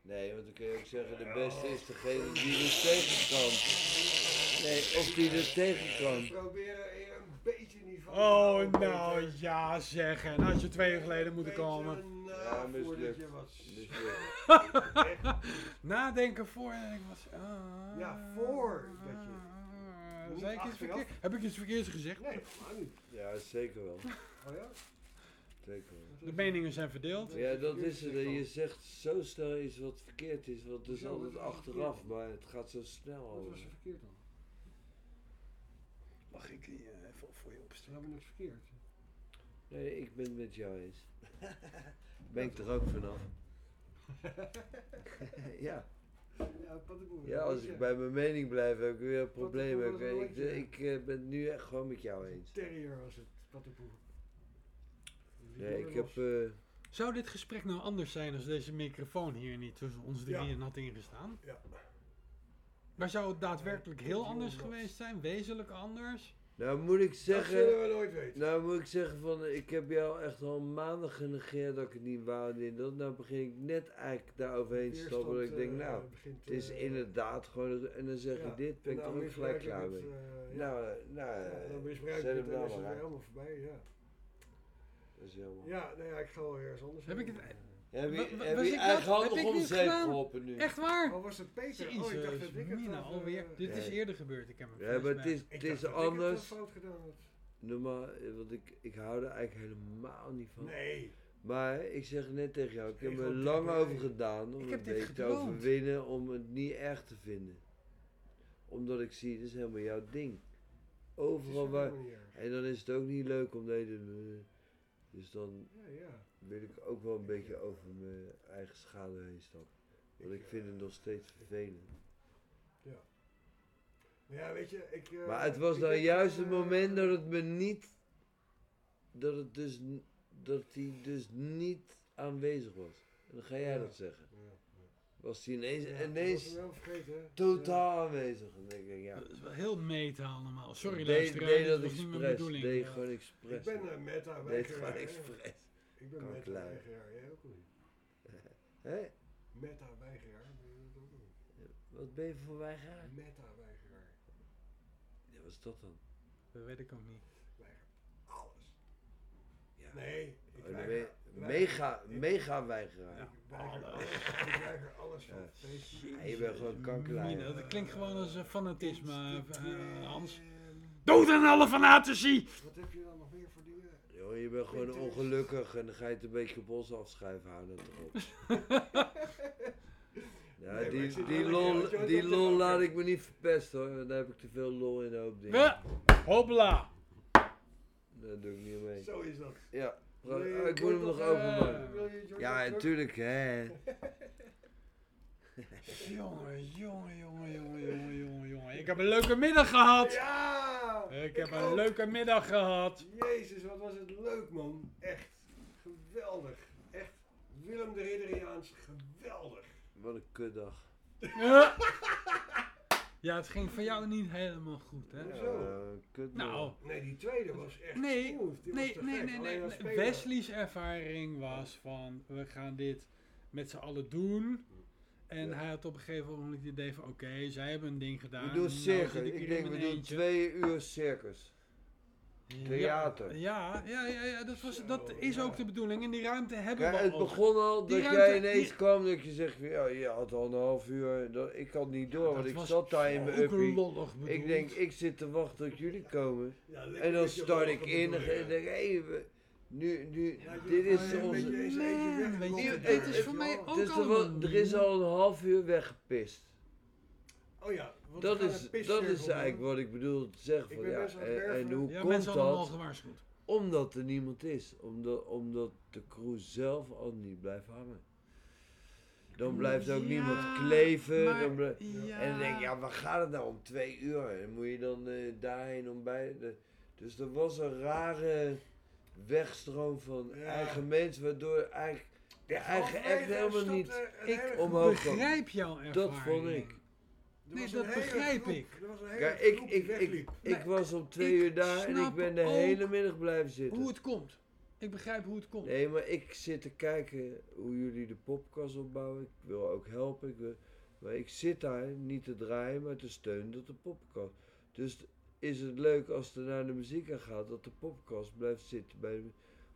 Nee, want dan kun je ook zeggen, de beste is degene die er tegen kan. Nee, of die er tegen kan. Proberen hier een beetje niveau Oh, nou ja, zeg. En had je twee uur geleden moeten komen. Ja, mislukt. je was... <laughs> Nadenken voor en ik was. ah, Ja, voor dat je... ah, Niet zei ik iets achteraf. verkeerd? Heb ik iets verkeerds gezegd? Nee, helemaal niet. Ja, zeker wel. Oh ja? Zeker. De meningen zijn verdeeld. Ja, dat is het. Je zegt zo snel iets wat verkeerd is, want het is altijd achteraf, maar het gaat zo snel Wat was er verkeerd dan? Mag ik die eh, even voor je opstellen? We hebben niks verkeerd. Nee, ik ben het met jou eens. <laughs> ben ik er ook vanaf. <laughs> ja. Ja. Ja, als ik bij mijn mening blijf, heb ik weer een probleem. Wat- wat- Ik, ik, eh, ben het nu echt gewoon met jou eens. Terrier was het, paddenboer. Nee, ik heb... eh, Zou dit gesprek nou anders zijn als deze microfoon hier niet tussen ons drieën Ja. had ingestaan? Ja. Maar zou het daadwerkelijk heel anders geweest zijn? Wezenlijk anders? Nou moet ik zeggen. zullen we nooit weten. Nou moet ik zeggen van ik heb jou echt al maanden genegeerd dat ik het niet wou en dat. Nou begin ik net eigenlijk daar overheen te stappen. Dat ik denk, nou, eh, begint, het is eh, inderdaad gewoon. En dan zeg ja, je dit, ben ik nou er ook gelijk klaar mee. ja. Nou, nou, Ja, dan misbruik je het en nou is het maar weer uit. helemaal voorbij, ja. Dat is jammer. Ja, nou ja, ik ga wel ergens anders Heb ik heen. het- Heb je, heb? Heb om zeep geholpen nu? Echt waar? Oh, was het Peter? oh, ik dacht Jezus, dat ik het had, eh, alweer. Dit is Nee. eerder gebeurd. Ik heb hem Ja, maar het is, Ik het is dat ik het, anders. fout gedaan. Normaal, eh, want ik, ik hou er eigenlijk helemaal niet van. Nee. Maar ik zeg net tegen jou, ik heb er lang over nee. gedaan om heb dit beetje te overwinnen om het niet erg te vinden. Omdat ik zie, dit is helemaal jouw ding. Overal waar. En dan is het ook niet leuk om nee te doen. Dus dan Ja, ja. wil ik ook wel een beetje over mijn eigen schade heen stappen. Want ik vind het nog steeds vervelend. Ja. Ja, weet je, ik... eh, Maar het was nou juist eh, het moment dat het me niet. Dat het dus. Dat hij dus niet aanwezig was. En dan ga jij Ja. dat zeggen. Ja, Was hij ineens, Ja, ik ineens vergeten, totaal aanwezig. En dan denk ik, ja. Dat is wel heel meta allemaal. Sorry luisteraar, deed dat was niet mijn bedoeling. Deed Ja. gewoon expres. Ik ben een meta Deed gewoon expres. Ik ben Meta. Weigeraar, jij ook niet. <laughs> Hè? Meta Weigeraar, ben je dat ook niet? Wat ben je voor weigeraar? Meta Weigeraar. Ja, wat is dat dan? Dat weet ik ook niet. Alles. Nee, ik Oh, weiger- weiger- mega, mega weigeraar. Alles, <laughs> ik weiger alles van Ja. Facebook. Ja, je bent gewoon kankerlui. Mina, dat klinkt gewoon als een fanatisme, eh, Hans. Dood aan alle fanatici! Wat heb je dan nog meer voor dingen? Joh, je bent gewoon ongelukkig en dan ga je het een beetje op ons afschrijven, hou dat erop. <laughs> Ja, Nee, maar die, zit die wel lol, lekker, weet je, die op lol laat ik me niet verpesten hoor, daar heb ik te veel lol in een hoop dingen. Ja, hoppla! Daar doe ik niet mee. Zo is dat. Ja, Je- ik moet hem nog openmaken. eh, Ja, natuurlijk hè. <laughs> Jongen, jongen, jongen, jongen, jongen, jongen, jongen. Ik heb een leuke middag gehad! Ja! Ik heb een ook. leuke middag gehad! Jezus, wat was het leuk, man. Echt. Geweldig. Echt. Willem de Ridderiaans, geweldig. Wat een kutdag. Ja, <laughs> <laughs> het ging voor jou niet helemaal goed, hè? Hoezo? Eh. Nou, Nee, die tweede was echt Nee, smooth. Die nee, was nee, nee, nee. Wesley's ervaring was van, we gaan dit met z'n allen doen. En hij had op een gegeven moment het idee van, oké, zij hebben een ding gedaan. We doen nou circus. Ik, denk we doen eentje. twee uur circus. Theater. Ja, ja, ja, ja dat, was, dat is ook de bedoeling. En die ruimte hebben Kijk, we het begon al Die dat ruimte- jij ineens die- kwam dat je zegt, van, ja, je had al een half uur. Dat, ik had niet door, want dat ik was zat daar in mijn ook uppie. lollig Ik denk, ik zit te wachten tot jullie komen. Ja, lekker en dan start ik in bedoel en denk, hé, we- nu, nu, je dit is gewoon onze... beetje eens eentje Man, weg- weet je, dit is het- voor mij ook Dus er, allemaal er is al een half uur weggepist. Oh ja. Dat is, dat is eigenlijk doen. wat ik bedoel te zeggen. Ik Van, ben ja, en, hoe Ja, komt dat? gewaarschuwd. Omdat er niemand is. Omdat, omdat de crew zelf al niet blijft hangen. Dan blijft ook Ja, niemand kleven. maar- dan blij- ja. En dan denk ik, ja, waar gaat het nou om? Twee uur. En moet je dan eh, daarheen om bij... De, dus er was een rare wegstroom van Ja. eigen mensen, waardoor eigenlijk de Echt eigen act helemaal niet eh, Ik omhoog kwam. begrijp jouw ervaring. Dat vond ik. Er Nee, dat begrijp groep. ik. Er was een hele Kijk, ik, ik, ik, ik was om twee uur daar en ik ben de hele middag blijven zitten. Hoe het komt. Ik begrijp hoe het komt. Nee, maar ik zit te kijken hoe jullie de popkast opbouwen. Ik wil ook helpen. Ik wil, maar ik zit daar niet te draaien, maar te steunen tot de popkast. Dus is het leuk als er naar de muziek aan gaat, dat de popkast blijft zitten bij de,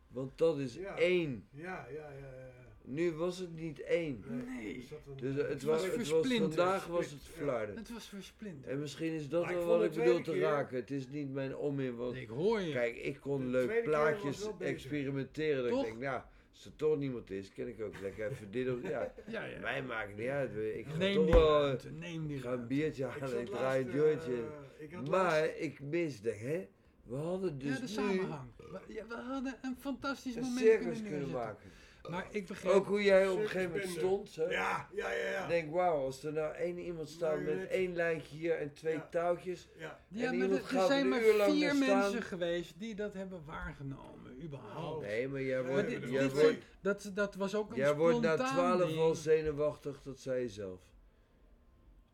Want dat is Ja. één. Ja, ja, ja, ja. Nu was het niet één. Nee. Dus het, Het was, was het was versplinterd. vandaag was het Ja. flarden. Het was versplinterd. En misschien is dat wel wat ik bedoel te raken. Het is niet mijn onmin. Want Ik hoor je. Kijk, ik kon De leuk plaatjes experimenteren. Dat ik denk, nou, als er toch niemand is, kan ik ook lekker even dit of ja. <laughs> Ja, ja. Mij maakt niet uit. Ik ga Neem toch die wel. eh, ruimte, neem die Ik ga een biertje halen en ik draai een jointje. eh, ik had maar laatst- ik misde, hè? We hadden dus ja, de nu samenhang. We, ja, we hadden een fantastisch een moment circus kunnen kunnen maken. Maar ik begrijp... Ook hoe jij op een gegeven moment stond. Zo. Ja, ja, ja, ja. Ik denk, wauw, als er nou één iemand staat met één lijntje hier en twee Ja. touwtjes. Ja. Ja, maar er- er zijn maar vier staan. mensen geweest die dat hebben waargenomen, überhaupt. Nee, maar jij Nee, wordt, maar jij wordt. Dat, dat was ook een jij wordt na twaalf ding. al zenuwachtig, dat zei je zelf.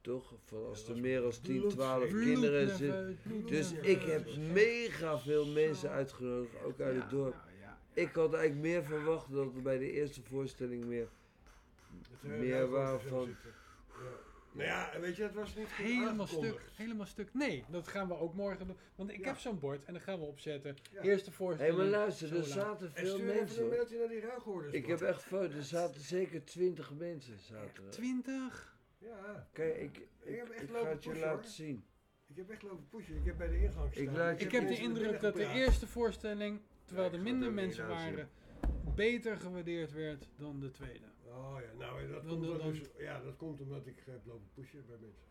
Toch? Van als er meer dan 10, 12 kinderen zitten. Dus ik heb mega veel mensen uitgenodigd, ook uit het dorp. Ik had eigenlijk meer verwacht dat er bij de eerste voorstelling meer, meer waren van... Nou ja, weet je, het was niet Helemaal stuk, helemaal stuk. Nee, dat gaan we ook morgen doen. Want ik Ja. heb zo'n bord en dan gaan we opzetten. Ja. Eerste Hé, voorstelling. maar luister, er zaten En veel stuur even mensen. een mailtje naar die ruighoorders. Ik heb echt foto's, er zaten zeker 20 mensen. Zaten. 20? Ja. Kijk, ik, ik, Ik heb echt ik ga het je laten hoor. zien. Ik heb echt lopen pushen. Ik heb bij de ingang Ik staan. laat je- Ik heb de indruk dat de eerste voorstelling, terwijl Ja, er minder mensen waren, beter gewaardeerd werd dan de tweede. Oh ja, nou dat Dan- komt, dan- dan dan- dus, ja, dat komt omdat ik heb lopen pushen bij mensen.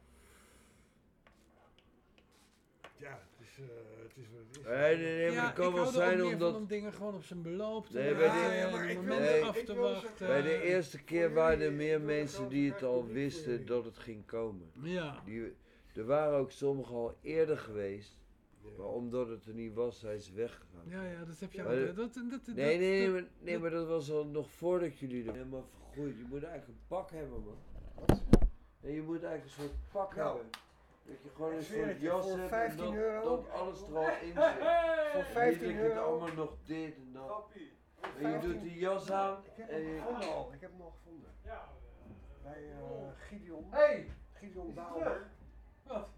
Ja, het is, eh, het is wat het is. Nee, nee, nee, maar ja, kan ik wel er zijn omdat... om dingen gewoon op zijn beloop te Nee, laten bij de- Ja, maar en ik de wil- momenten nee, af ik te wil wachten. Bij de eerste keer waren er meer mensen die het al wisten dat het ging komen. Ja. Die, er waren ook sommigen al eerder geweest, maar omdat het er niet was, zijn ze weggegaan. Ja, ja, dat heb je Maar Dat, dat, dat, Nee, nee, nee, dat- maar, nee, dat- maar dat was al nog voordat jullie er helemaal vergroeid. Je moet eigenlijk een pak hebben, man. Nee, je moet eigenlijk een soort pak Nou, hebben. Dat je gewoon een soort je, jas voor hebt en 15 dat, euro. dat alles er al in zit. Voor Niet 15 dat je het euro. allemaal nog dit en dat. En je doet die jas aan. Ik heb en hem je- gevonden al. Ik heb hem al gevonden. Bij eh Gideon. Hey! Gideon Is hij Daalder. Wat?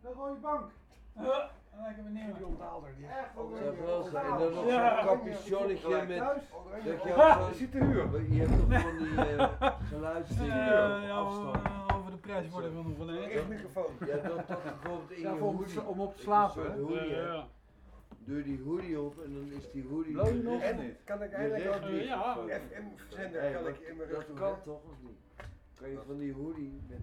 De rode bank. Uh, Gideon Daalder. Die Zeg een- wel eens, en dan nog Ja. zo'n capuchonnetje met... Dat je Ja, hij te huur? Je hebt toch van die eh geluidsdingen Ja, op ja, afstand. eh, over de prijs worden we nog wel eens. Richtmicrofoon. Ja, dat dat bijvoorbeeld in Ja, je voor om- hoodie. om op te Een slapen, hoodie, Ja, ja. Doe die hoodie op en dan is die hoodie... Blow je de nog? En kan ik de eindelijk ook die. FM-zender kan ik in mijn rug Dat kan toch of niet? Kan je van die hoodie met...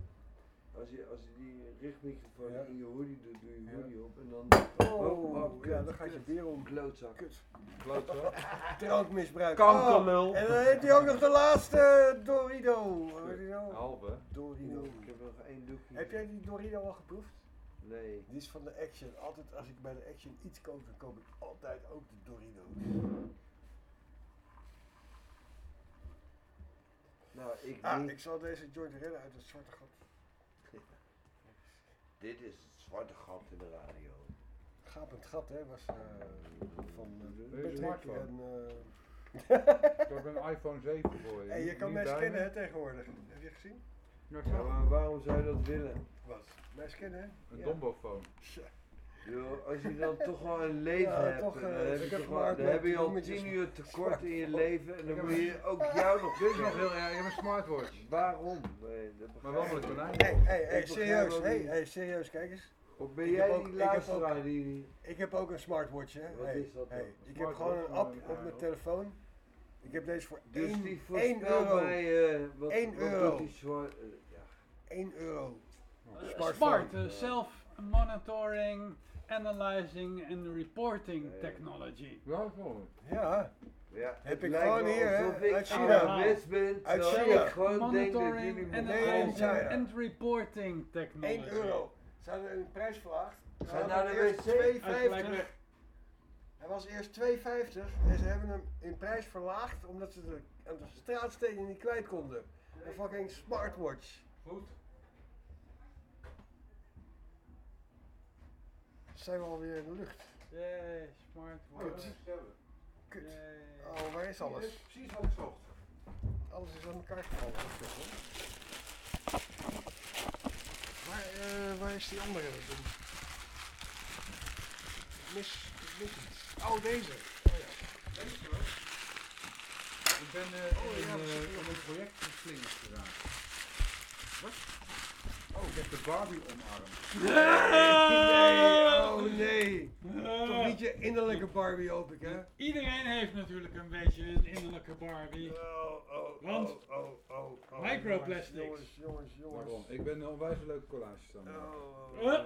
Als je, als je die richtmicrofoon in je hoodie doet, doe je hoodie op en dan... Oh, ja, kut, dan gaat je bier om. Klootzak. Kut. Klootzak. <laughs> Drankmisbruik. Kankerlul. Oh, en dan heeft hij ook nog de laatste Dorido. Halve. Dorido. Ik heb nog één doekje. Heb jij die Dorido al geproefd? Nee. Die is van de Action. Altijd als ik bij de Action iets koop, dan koop ik altijd ook de Dorido's. Nou, ik Ah, ik zal deze joint redden uit het zwarte gat. Dit is het zwarte gat in de radio. Gapend gat, hè, was eh, van uh, Patrick en... eh, Ik heb een iPhone 7 voor je. Hey, je kan mij scannen hè, tegenwoordig. Heb je gezien? Ja, ik Ja, maar waarom zou je dat willen? Wat? Mij scannen, hè? Een Ja. dombofoon. Yo, als je dan toch wel een leven Ja, hebt, toch, dan, eh, heb ik je heb toch wel, dan heb je al. 10 uur tekort in je leven en dan heb moet een- je ook jou nog Dit is nog heel erg. Je hebt een smartwatch. Waarom? Nee, Maar wel met ik konijn. niet. Hey, hey, serieus, hey, hey, serieus, kijk eens. Of ben Ik jij ook- die ik heb luisteraar ook- die... Ik heb ook een smartwatch, hè? Wat hey, is dat hey, Ik heb gewoon een app een op mijn telefoon. Ik heb deze voor Dus 1, die 1 voorspel euro. bij... eh, wat, 1 wat euro. doet die zwart... eh, ja. 1 euro. Uh. Smart, uh, self-monitoring, analyzing and reporting technology. Ja, volgens Ja. Ja, Heb ik gewoon hier, ik uit China. Uit China. jullie Monitoring, China. and reporting technology. 1 euro. Ze hadden een prijs verlaagd. Ze hadden eerst wc. 2,50. Hij was eerst 2,50 en ze hebben hem in prijs verlaagd omdat ze de, aan de straatstenen niet kwijt konden. Een fucking smartwatch. Goed. Zijn we alweer in de lucht? Yay, smart watch. Kut. Yay. Oh, waar is alles? Precies wat ik zocht. Alles is aan elkaar gevallen. Kut. Waar, eh, waar is die andere? De- Mis, ik mis iets. Oh, deze. Oh ja. Ik ben Oh, in, ja, eh, een project geslingerd geraakt. Wat? Oh, ik heb de Barbie omarmd. Nee, oh nee. Toch niet je innerlijke Barbie hoop ik, hè? Iedereen heeft natuurlijk een beetje een innerlijke Barbie. Oh, oh, Want oh, oh, oh, oh. microplastics. Jongens, jongens, jongens. Waarom? Ik ben een onwijs leuke collages aan het maken. Oh?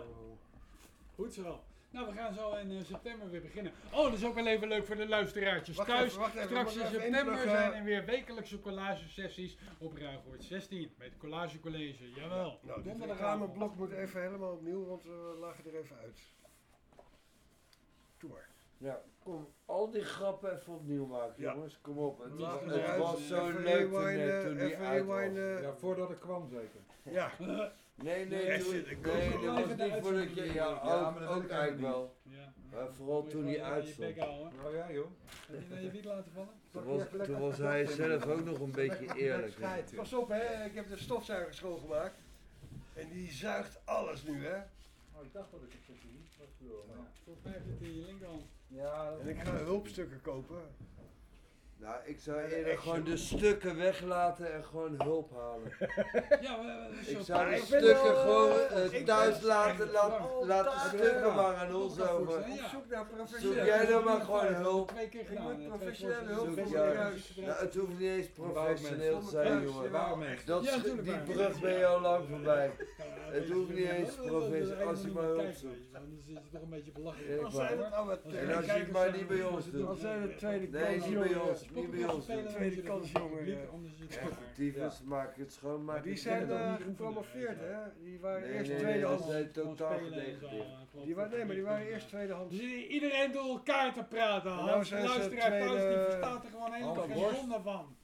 Goed zo. Nou, we gaan zo in eh, september weer beginnen. Oh, dat is ook wel even leuk voor de luisteraartjes Wacht thuis. even, wacht even, Straks in september inbruggen. zijn er weer wekelijkse collagesessies op Ruigoord 16 bij het Collage College. Jawel. Nou, dit Donderdagavond. reclameblok moet even helemaal opnieuw, want we lagen er even uit. Doe maar. Ja, kom al die grappen even opnieuw maken, Ja. jongens. Kom op. Het, Lachen was- het was zo leuk toen, net, toen die even uit was. rewinden. Ja, voordat ik kwam zeker. Ja. <laughs> Nee, nee, Nee, toen, nee, ook. dat was niet voordat je... Ja, Ja, ook, ook wel. Ja. Maar vooral toen hij Je uitstond. Oh ja, joh. Heb je naar je wiet laten vallen? Toen was, toen was hij zelf ook nog een beetje eerlijk. Pas op, hè. Ik heb de stofzuiger schoongemaakt. En die zuigt alles nu, hè. Oh, ik dacht dat ik het wel, ja. Volgens mij heb je het in je linkerhand. Ja, En ik ga hulpstukken kopen. Nou, ik zou eerder gewoon de stukken weglaten en gewoon hulp halen. <laughs> Ja, we, Ik zo- zou de stukken gewoon eh, eh, thuis laten, laat, altijd laten stukken ja. maar aan ons over. Op Ja. zoek naar Zoek professionele jij dan maar gewoon hulp. Twee keer Ik gedaan. moet professionele hulp Zoek voor. Nou, het hoeft niet eens professioneel te zijn, jongen. Dat die brug ben je al lang voorbij. <laughs> Het hoeft niet eens professioneel, als je maar hulp zoekt. je Dan zit je toch een beetje belachelijk. Nou En als <laughs> je het maar niet bij ons dan doet. Als zij de tweede Nee, niet bij ons, niet bij ons. spelen, Tweede kans, jongen, ja. Maken het schoon, Maar die zijn oefenen, gepromoveerd, hè? Die waren Nee, eerst nee, nee, tweedehands. Gewoon totaal eh. Die waren, nee, maar die waren eerst tweedehands. Dus iedereen door elkaar te praten, Hans. nou zijn ze luisteraar thuis die verstaat er gewoon helemaal geen zonde van.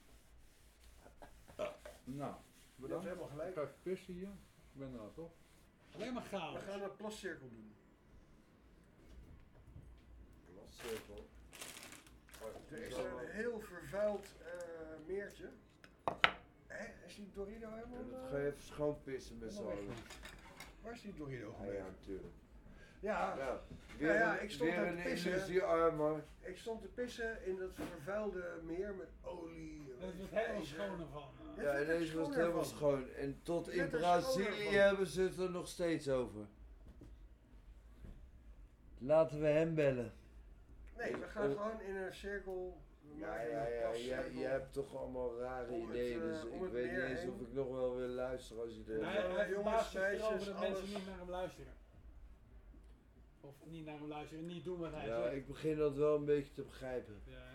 Nou, Je bedankt. hebt helemaal gelijk. Ik ga even pissen hier. Ik ben er nou toch? Alleen maar We chaos. gaan een plascirkel doen. Glascirkel. Er is een heel vervuild eh, meertje. Hé, is die Dorino helemaal... Ga je even schoonpissen met z'n allen. Waar is die Dorino Ja, gebleven? ja, natuurlijk. Ja, Ja, weer ja, ik stond weer daar een te pissen. illusiearmer. Ik stond te pissen in dat vervuilde meer met olie. Het wordt ijzer. helemaal schoon ervan. Ja, Ja, ineens was helemaal van. schoon. En tot in Brazilië hebben ze het er nog steeds over. Laten we hem bellen. Nee, we gaan Oh. gewoon in een cirkel. Ja, ja, ja, jij hebt toch allemaal rare ideeën, eh, dus ik weet niet eens heen. of ik nog wel wil luisteren als je er... Hij, hij jongens, meisjes, dat mensen niet naar hem luisteren. Of niet naar hem luisteren, niet doen wat hij Ja, zegt. ik begin dat wel een beetje te begrijpen. Ja?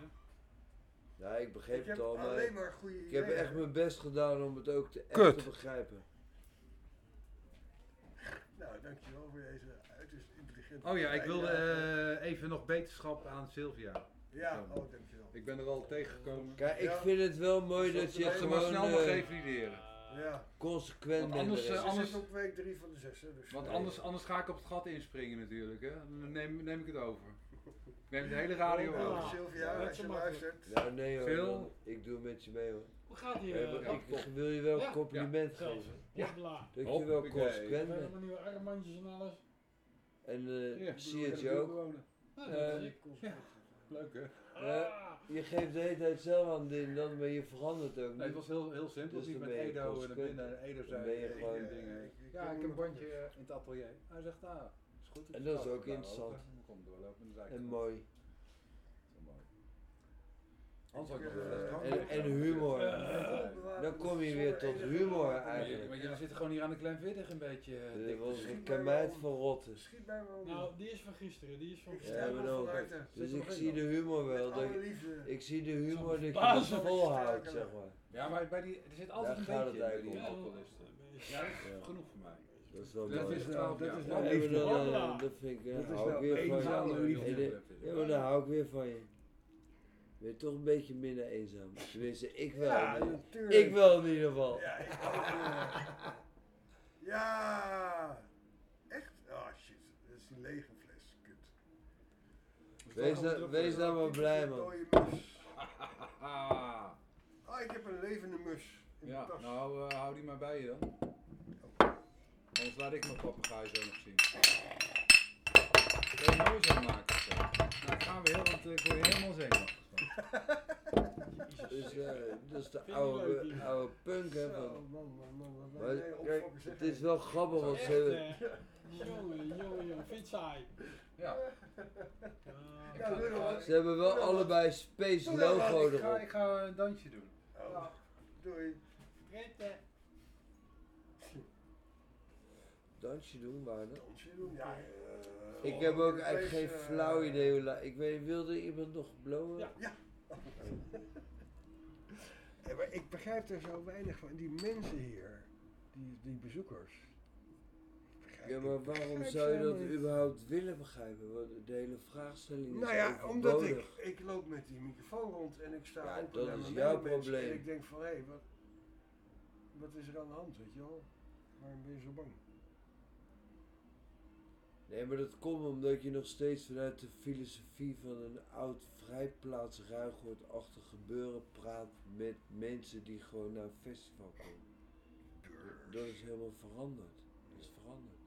Ja, ik begreep Ik het al, maar alleen maar goede ik heb echt mijn best gedaan om het ook te, echt Kut. te begrijpen. Nou, dankjewel voor deze Oh ja, ik wilde eh, even nog beterschap aan Sylvia. Ja, oh, dankjewel. Ik ben er al tegengekomen. Kijk, ik Ja. vind het wel mooi dat dat je Ik gewoon snel mag eh, revalideren. Ja. consequent Want anders, Ze anders- zit op week 3 van de 6, hè, dus... Want anders, anders ga ik op het gat inspringen natuurlijk. Hè. Dan neem, neem ik het over. Ik neem de hele radio Oh, over. Sylvia, Ja, als je luistert. Nou nee hoor, Phil? ik doe met je mee hoor. Hoe gaat ja, ik wil je wel Ja, een compliment geven. Ja. Dat je wel consequent We bent. hebben nieuwe armbandjes en alles. En eh Ja, zie je het je ook. Nou, Eh, dat is ik. Ja, leuk hè? Ja, je geeft de hele tijd zelf aan dingen, dan, maar je verandert ook niet. Nee, het was heel, heel simpel. Dus dan met ben je Edo en binnen. En Edo zei ben je eh, gewoon- ik, dingen. ik- ik Ja, ik heb een bandje eh, in het atelier. Hij zegt, ah, is goed. ik En dat is ook daar interessant. en ik mooi. Dat is mooi. Anders had ik nog Eh, een fles drank En, en humor. Eh, Dan kom je weer tot humor Maar eigenlijk. jullie zitten gewoon hier aan de Kleinviddig een beetje eh, Dit dik te was een kameid van rotten. Schiet maar. Nou, die is van gisteren, die is van Ik gisteren. Ja, maar dus ik zie de humor wel. Dat, ik zie de humor dat je het volhoudt, zeg maar. Ja, maar bij die, er zit altijd Daar een gaat beetje het in bij die eigenlijk om. alcoholisten. Ja, dat is genoeg voor mij. Dat is wel Dat mooi. is wel, dat is maar wel liefde. eh, dat vind ik, eh, Dat is hou ik weer van je. eh, Ja, maar dan hou ik weer van je. Ben je toch een beetje minder eenzaam? Tenminste, ik wel. Ja, niet. natuurlijk. ik wel in ieder geval. Ja, ik ook. Ja. Echt? Oh shit, dat is die lege fles. Kut. Wees, nou- wees nou maar blij, man. Ah, Ah, ik heb een levende mus in ja, de tas. nou eh, hou die maar bij je dan. Anders laat ik mijn papegaai zo nog zien. Kun je mooi zo maken? Nou, dat gaan we heel, want ik word helemaal zenuwachtig. Dus, eh, dat is de oude, oude punk, hè. Zo, Van, man, man, man, wat maar, kijk, het is wel grappig, Echt, ze hebben... hè? Jongen, jongen, jongen, vind saai? Ja. Ja, nog wat. Ze hebben wel allebei Space Doe logo wat, Ik ga, erop. ik ga een dansje doen. Oh, doei. Rente. Dansje doen, waar dan? Dansje doen, ja. eh, Ik heb ook eigenlijk geen flauw eh, idee hoe la- Ik weet, wilde iemand nog blowen? Ja. Ja. Maar ik begrijp er zo weinig van. Die mensen hier, die, die bezoekers. Ja, maar waarom zou je dat überhaupt willen begrijpen? De hele vraagstelling is Nou ja, omdat ik, ik loop met die microfoon rond en ik sta Ja, open dat naar is jouw probleem. En ik denk van, hé, hey, wat, wat is er aan de hand, weet je wel? Waarom ben je zo bang? Nee, maar dat komt omdat je nog steeds vanuit de filosofie van een oud vrijplaats ruigoortachtig gebeuren praat met mensen die gewoon naar een festival komen. Dat is helemaal veranderd. Dat is veranderd.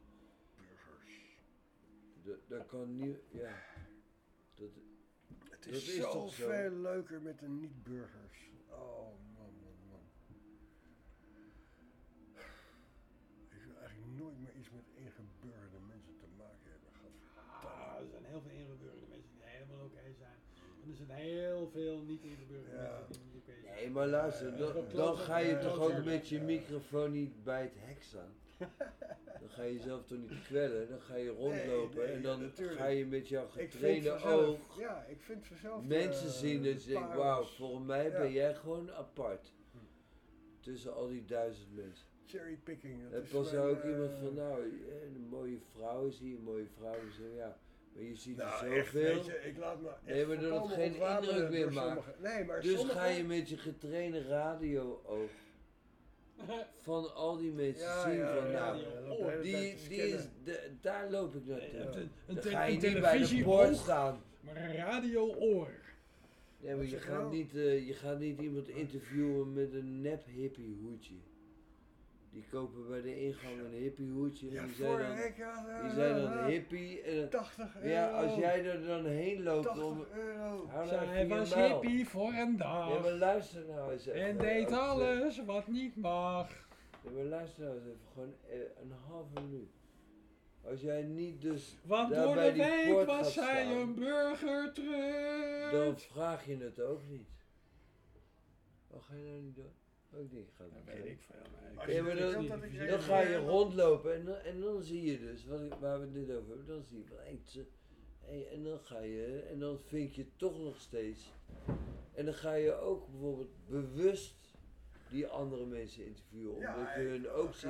Burgers. Dat, dat kan niet, ja. Dat, Het Dat is, is zo toch zo? veel leuker met de niet-burgers. Oh man, man, man. Ik wil eigenlijk nooit meer iets met ingeburgerde mensen te maken hebben. Gadverdamme. Ah, er zijn heel veel ingeburgerde mensen die helemaal oké zijn. En er zijn heel veel niet Ja. mensen niet oké zijn. nee, maar luister, Ja, dan, dan ga je Ja, toch ook met je microfoon niet bij het hek staan. <laughs> Dan ga je jezelf toch niet kwellen, dan ga je rondlopen nee, en dan natuurlijk. ga je met jouw getrainde vanzelf, oog ja, ik vind vanzelf mensen eh, zien dat je denkt, parels. wauw, volgens mij Ja. ben jij gewoon apart. Tussen al die duizend mensen. Cherrypicking. dat En is pas er ook eh, iemand van, nou, eh, een mooie vrouw is hier, een mooie vrouw is hier, ja. Maar je ziet Nou, er echt, zoveel. weet je, ik laat me echt nee, maar dat het geen indruk meer maakt. sommige- Nee, maar dus sommige- ga je met je getrainde radio-oog <laughs> van al die mensen Ja, zien ja, van, ja, nou, ja, die, te die is, de- daar loop ik naartoe. Een, een, ga je niet bij de poort staan. maar een radio oor. Nee, maar je gaat, nou? niet, eh, je gaat niet iemand interviewen met een nep hippie hoedje. Die kopen bij de ingang een hippie hoedje. Ja, die zijn dan, die zijn dan hippie. En, 80 Ja, als euro. jij er dan heen loopt 80 om... euro. Nou Zij was hippie voor een dag. Ja, maar luister nou eens even. En deed Ook, alles wat niet mag. Ja, maar luister nou eens even. Gewoon eh, een halve minuut. Als jij niet dus Want daar door bij de die week poort was zij staan, een burger terug. Dan vraag je het ook niet. Wat ga je nou niet doen? Het niet weet ik veel, maar ik- Ja, dan, dat ik dan ga je rondlopen en dan, en dan zie je dus, wat ik, waar we het net over hebben, dan zie je ze- hey, en dan ga je, en dan vind je toch nog steeds. En dan ga je ook bijvoorbeeld bewust die andere mensen interviewen, Ja, omdat je hun ook ziet.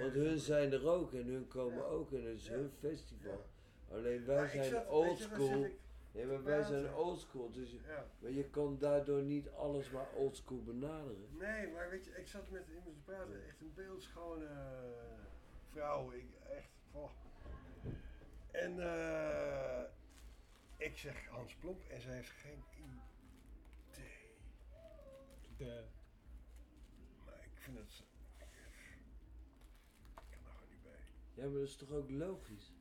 Want hun zijn er ook en hun komen ook en het is hun festival. Alleen wij Maar zijn zat- Nee, maar wij zijn praten. old school, dus je, Ja. maar je kan daardoor niet alles maar old school benaderen. Nee, maar weet je, ik zat met iemand te praten, echt een beeldschone vrouw, ik, echt, oh. En eh, ik zeg Hans Plomp en zij heeft geen idee. De. Maar ik vind het, ik kan er gewoon niet bij. Ja, maar dat is toch ook logisch?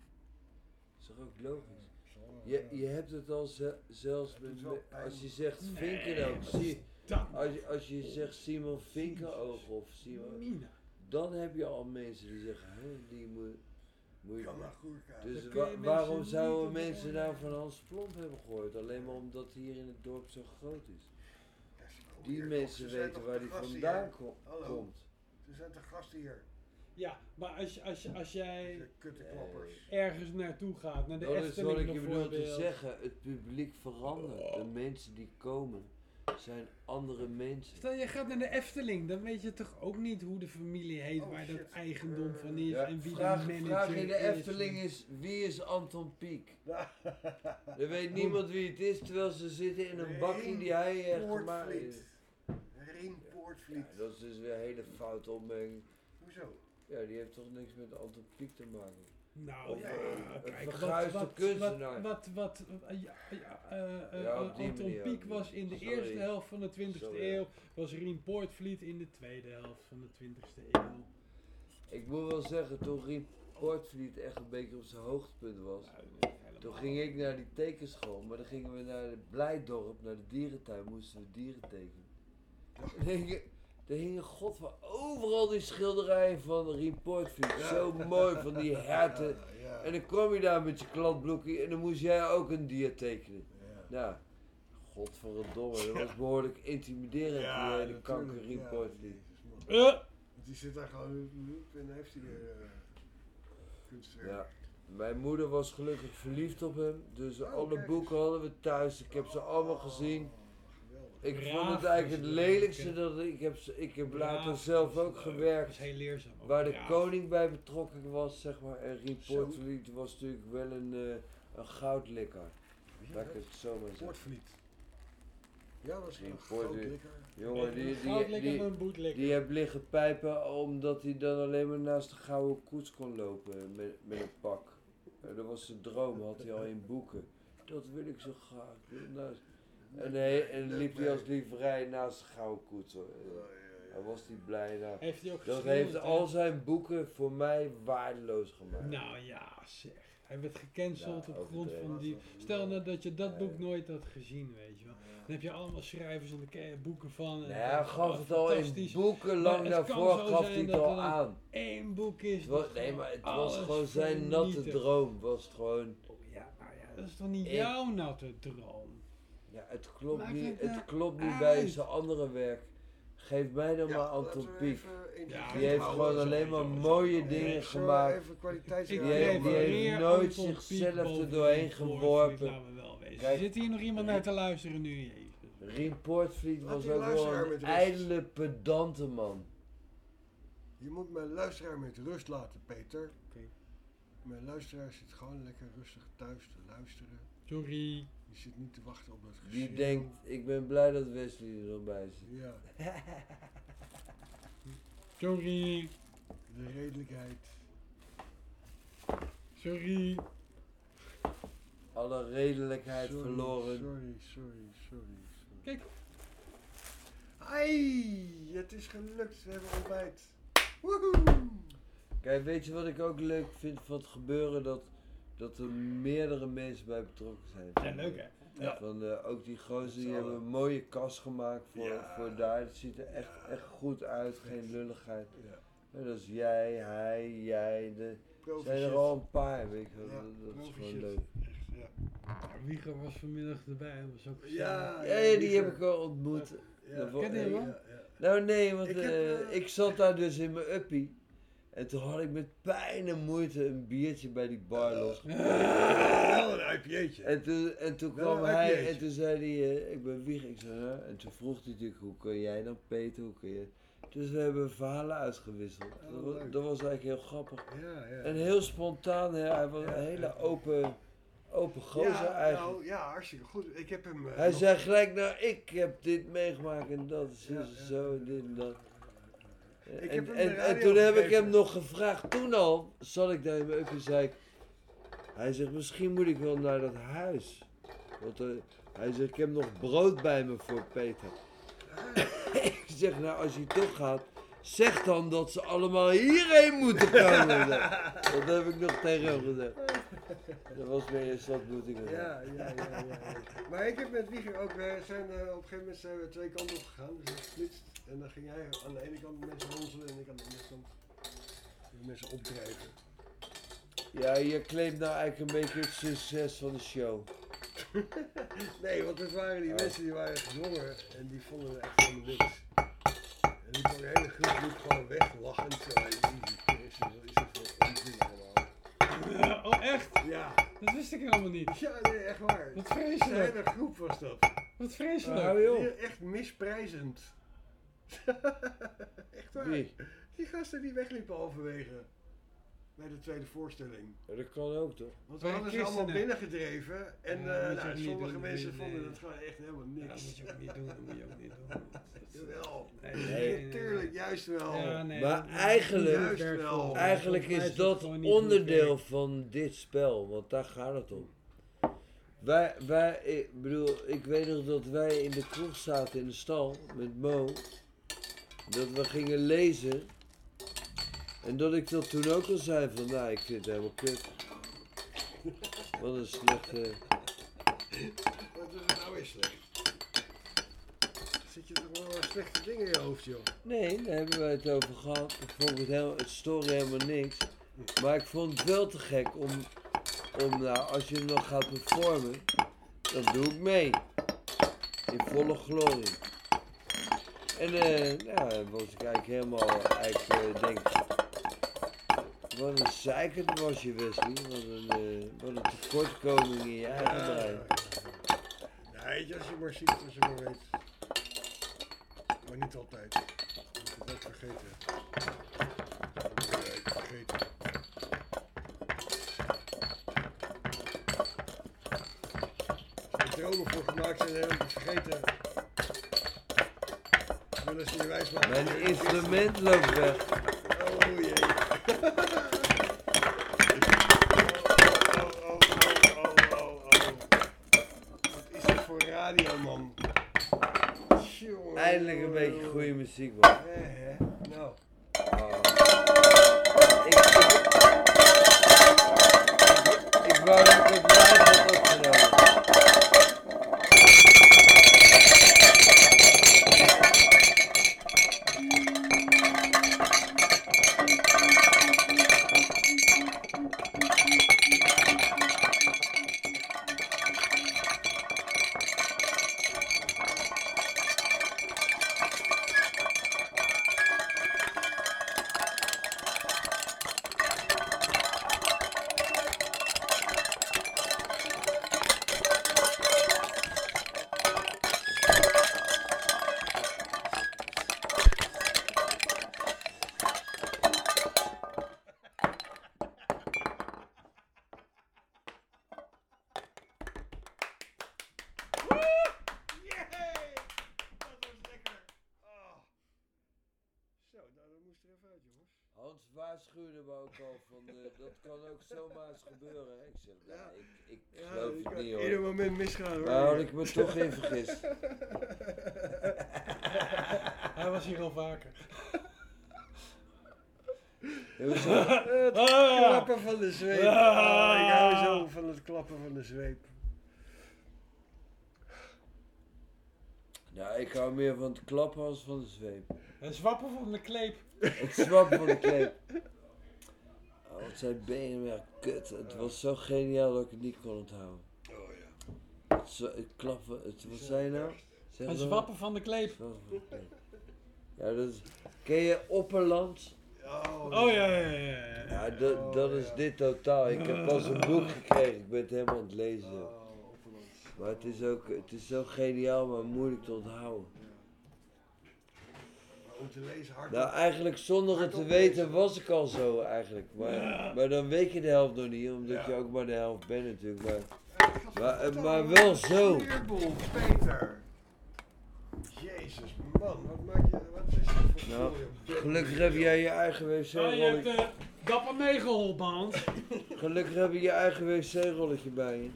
Dat is toch ook logisch? Je, je hebt het al ze- zelfs met, als je zegt Nee, Vinkenoog, zie, als, je, als je zegt Simon Vinkenoog of Simon, Mina. dan heb je al mensen die zeggen, hè, die moet, moet je... Kan maar goed kijken. Dus wa- waarom zouden mensen nou van Hans Plomp hebben gehoord? Alleen maar omdat hij hier in het dorp zo groot is. Die mensen weten waar gasten vandaan hier? ko- Hallo. komt. Ze zijn de gasten hier. Ja, maar als, je- als, je- als jij ergens naartoe gaat, naar de Dat is Efteling wat ik je bedoel te zeggen. Het publiek verandert. De mensen die komen zijn andere mensen. Stel, je gaat naar de Efteling, dan weet je toch ook niet hoe de familie heet, Oh, waar shit. dat eigendom van is Ja, en wie vraag, de manager vraag in de. Efteling is wie is Anton Pieck? <laughs> Er weet niemand wie het is, terwijl ze zitten in een bakkie die hij heeft gemaakt. Poortvliet. Rien Poortvliet. Ja, dat is dus weer een hele foute opmerking. Hoezo? Ja, die heeft toch niks met Anton Pieck te maken. Nou Of ja, een kijk, wat, verguisde wat, kunstenaar. wat, wat, wat, eh, ja, ja, eh, eh, Ja, op eh, die Anton manier Pieck ook was in de Sorry. eerste helft van de 20e Sorry. eeuw, was Rien Poortvliet in de tweede helft van de 20e eeuw. Ik moet wel zeggen, toen Rien Poortvliet echt een beetje op zijn hoogtepunt was, toen ging ik naar die tekenschool, maar dan gingen we naar het Blijdorp, naar de dierentuin, moesten we dieren tekenen. <laughs> Er hingen, god van overal die schilderijen van Rien Poortvliet, zo mooi, van die <laughs> herten. En dan kwam je daar met je kladblokje en dan moest jij ook een dier tekenen. Nou, godverdomme, dat was behoorlijk intimiderend, Ja, die hele kanker ja. Eh. Want Die zit daar gewoon in de loop en dan heeft hij weer uh, kunstwerk. Ja. Mijn moeder was gelukkig verliefd op hem, dus Oh, alle kijk boeken hadden we thuis. Ik heb ze allemaal gezien. Ik Braaf vond het eigenlijk het lelijkste dat ik heb, ik heb Braaf later zelf ook gewerkt. Dat is heel leerzaam, ook Waar de koning bij betrokken was, zeg maar. En. Poortvliet was natuurlijk wel een, eh een goudlikker. Laat ik het zo maar zeggen. Ja, dat is een goudlikker. Jongen, die, die, Goudlikker die, die heeft liggen pijpen omdat hij dan alleen maar naast de gouden koets kon lopen met, met een pak. En dat was zijn droom, had hij al in boeken. Dat wil ik zo graag. Nee, en liep hij als lieverij naast de gouden koets. hoor. Daar was hij blij naar. Heeft hij ook dat heeft hè? al zijn boeken voor mij waardeloos gemaakt. Nou ja, zeg. Hij werd gecanceld Ja, op grond van die... Stel nou dat je dat boek nooit had gezien, weet je wel. Dan heb je allemaal schrijvers en de boeken van. en Nee, hij gaf het al in boeken lang het kan daarvoor, zo gaf zijn hij het al aan. één boek is. Het was, dat nee, maar het was gewoon zijn natte droom. Was het gewoon. Ja, nou ja, dat is toch niet Ik- jouw natte droom? Ja, het klopt Maakt niet, het het nou klopt niet bij zijn andere werk. Geef mij dan Ja, maar Anton Pieck. Die heeft gewoon alleen maar mooie dingen gemaakt. Die Ik heeft, die heeft prefereer nooit zichzelf er doorheen geworpen. Kijk, Zit hier nog iemand naar te luisteren nu? Rien Poortvliet was ook wel een ijdele, pedante man. Je moet mijn luisteraar met rust laten, Peter. Mijn luisteraar zit gewoon lekker rustig thuis te luisteren. Sorry. Die zit niet te wachten op dat Die geschreeuw. denkt, ik ben blij dat Wesley er nog bij zit. Ja. <laughs> Sorry. De redelijkheid. Sorry. Alle redelijkheid Sorry, verloren. Sorry, sorry, sorry, Kijk. Ai, het is gelukt. We hebben ontbijt. Woehoe. Kijk, weet je wat ik ook leuk vind van het gebeuren? Dat, dat er meerdere mensen bij betrokken zijn. Ja, leuk, hè? Ja. Van, eh, ook die gozer, die hebben een mooie kas gemaakt voor, Ja. voor daar. Het ziet er echt, echt goed uit, geen lulligheid. Ja. En dat is jij, hij, jij. De, zijn er al een paar, weet je wel. Ja, dat, dat is gewoon leuk. Ja. Ja, Wieger was vanmiddag erbij, dat was ook. Ja, Ja, ja, die heb ik al ontmoet. Ken je hem eh, al? Ja, ja. Nou nee, want Ik heb, eh, ik zat daar dus in mijn uppie. En toen had ik met pijn en moeite een biertje bij die bar los. Wel een IPA'tje. En toen, en toen kwam hij en toen zei hij, eh, ik ben Wieg. Ik zei. En toen vroeg hij natuurlijk, hoe kun jij dan Peter, hoe kun je... Dus we hebben verhalen uitgewisseld. Oh, dat, was, leuk. dat was eigenlijk heel grappig. Ja, ja. En heel spontaan, hè. hij was een hele open, open gozer ja, eigenlijk. Nou, ja, hartstikke goed. Ik heb hem... eh, Hij nog- zei gelijk, nou, ik heb dit meegemaakt en dat is Ja, dus ja, zo en dit en dat. Ik en, heb hem de en, en radio toen heb ik hem nog gevraagd, toen al zat ik daar in mijn zei ik, hij zegt, misschien moet ik wel naar dat huis. Want eh, hij zegt, ik heb nog brood bij me voor Peter. <coughs> ik zeg, nou, als je toch gaat, zeg dan dat ze allemaal hierheen moeten komen. <laughs> dat heb ik nog tegen hem gezegd. Dat was ontmoeting. met hem. Ja, ja, ja, ja, ja. Maar ik heb met Wieger ook, we zijn eh, op een gegeven moment zijn we twee kanten op gegaan, dus het splitst. En dan ging hij aan de ene kant mensen ronselen en ik aan de andere kant mensen opdrijven. Ja, je claimt nou eigenlijk een beetje het succes van de show. nee, want het waren die Oh. mensen die waren gezongen en die vonden het echt helemaal niks. En die kwam de hele groep liep gewoon weg, lachend. Zo, is onzin allemaal. Oh, echt? Ja. Dat wist ik helemaal niet. Ja, nee, echt waar. Wat De vreselijk. hele groep was dat. Wat vreselijk. op. Die- Echt misprijzend. <laughs> echt waar. Wie? Die gasten die wegliepen halverwege. Bij de tweede voorstelling. Ja, dat kan ook toch? Want we hadden ze allemaal binnengedreven. En Ja, eh, nou, sommige doen, mensen nee, vonden nee. het gewoon echt helemaal niks. Dat moet je ook niet doen, dat moet je ook niet doen. <laughs> Jawel. Nee, Nee, nee, nee, tuurlijk, juist wel. Ja, nee, Maar dat- eigenlijk, Juist wel. eigenlijk is dat onderdeel van dit spel, want daar gaat het om. Wij, wij, ik bedoel, ik weet nog dat wij in de kroeg zaten in de stal met Mo. Dat we gingen lezen. En dat ik dat toen ook al zei van, nou, ik vind het helemaal kut. Wat een slechte... Wat is het nou weer slecht? Zit je toch wel slechte dingen in je hoofd, joh? Nee, daar hebben wij het over gehad. Ik vond het, heel, het stoorde helemaal niks. Maar ik vond het wel te gek om, om nou, als je nog gaat performen, dan doe ik mee. In volle glorie. En eh, nou, was ik eigenlijk helemaal, eigenlijk, eh, denk wat een zeikert was je Wesley. Wat een, eh, wat een tekortkoming in je eigen Ja, brein. Nee, als je maar ziet, als je maar weet. Maar niet altijd. Je moet het ook vergeten. Nee, vergeten. Als er dromen voor gemaakt zijn om te vergeten. Ze je wijs maken. Mijn instrument loopt weg. Oh jee. Oh, oh. Wat is dit voor radio, man? Eindelijk een beetje goede muziek, man. Toch in vergist. <laughs> Hij was hier al vaker. <laughs> Het zijn- klappen van de zweep. Oh, ik hou zo van het klappen van de zweep. Ja, ik hou meer van het klappen als van de zweep. Het zwappen van de kleep. Het zwappen van de kleep. Oh, wat zijn benen weer kut. Het was zo geniaal dat ik het niet kon onthouden. Oh ja. Het, zo- het klappen, het, wat zei je nou? Zeg Het zwappen van de kleep. Ja, dat is, ken je Opperland? Oh, Oh ja, ja, ja. ja. Ja, dat, dat is dit totaal. Ik heb pas een boek gekregen. Ik ben het helemaal aan het lezen. Maar het is ook, het is zo geniaal, maar moeilijk te onthouden. Maar om te lezen hard. Nou, eigenlijk zonder het te weten was ik al zo eigenlijk. Maar, maar dan weet je de helft nog niet, omdat je ook maar de helft bent natuurlijk. Maar, maar, eh, maar wel zo. Peter. Jezus, man, wat maak je, wat is dit voor Nou, gelukkig heb jij je eigen Oh, je hebt wc-rolletje. eh, dapper meegeholpen, Hans. <laughs> Gelukkig heb je je eigen wc-rolletje bij je.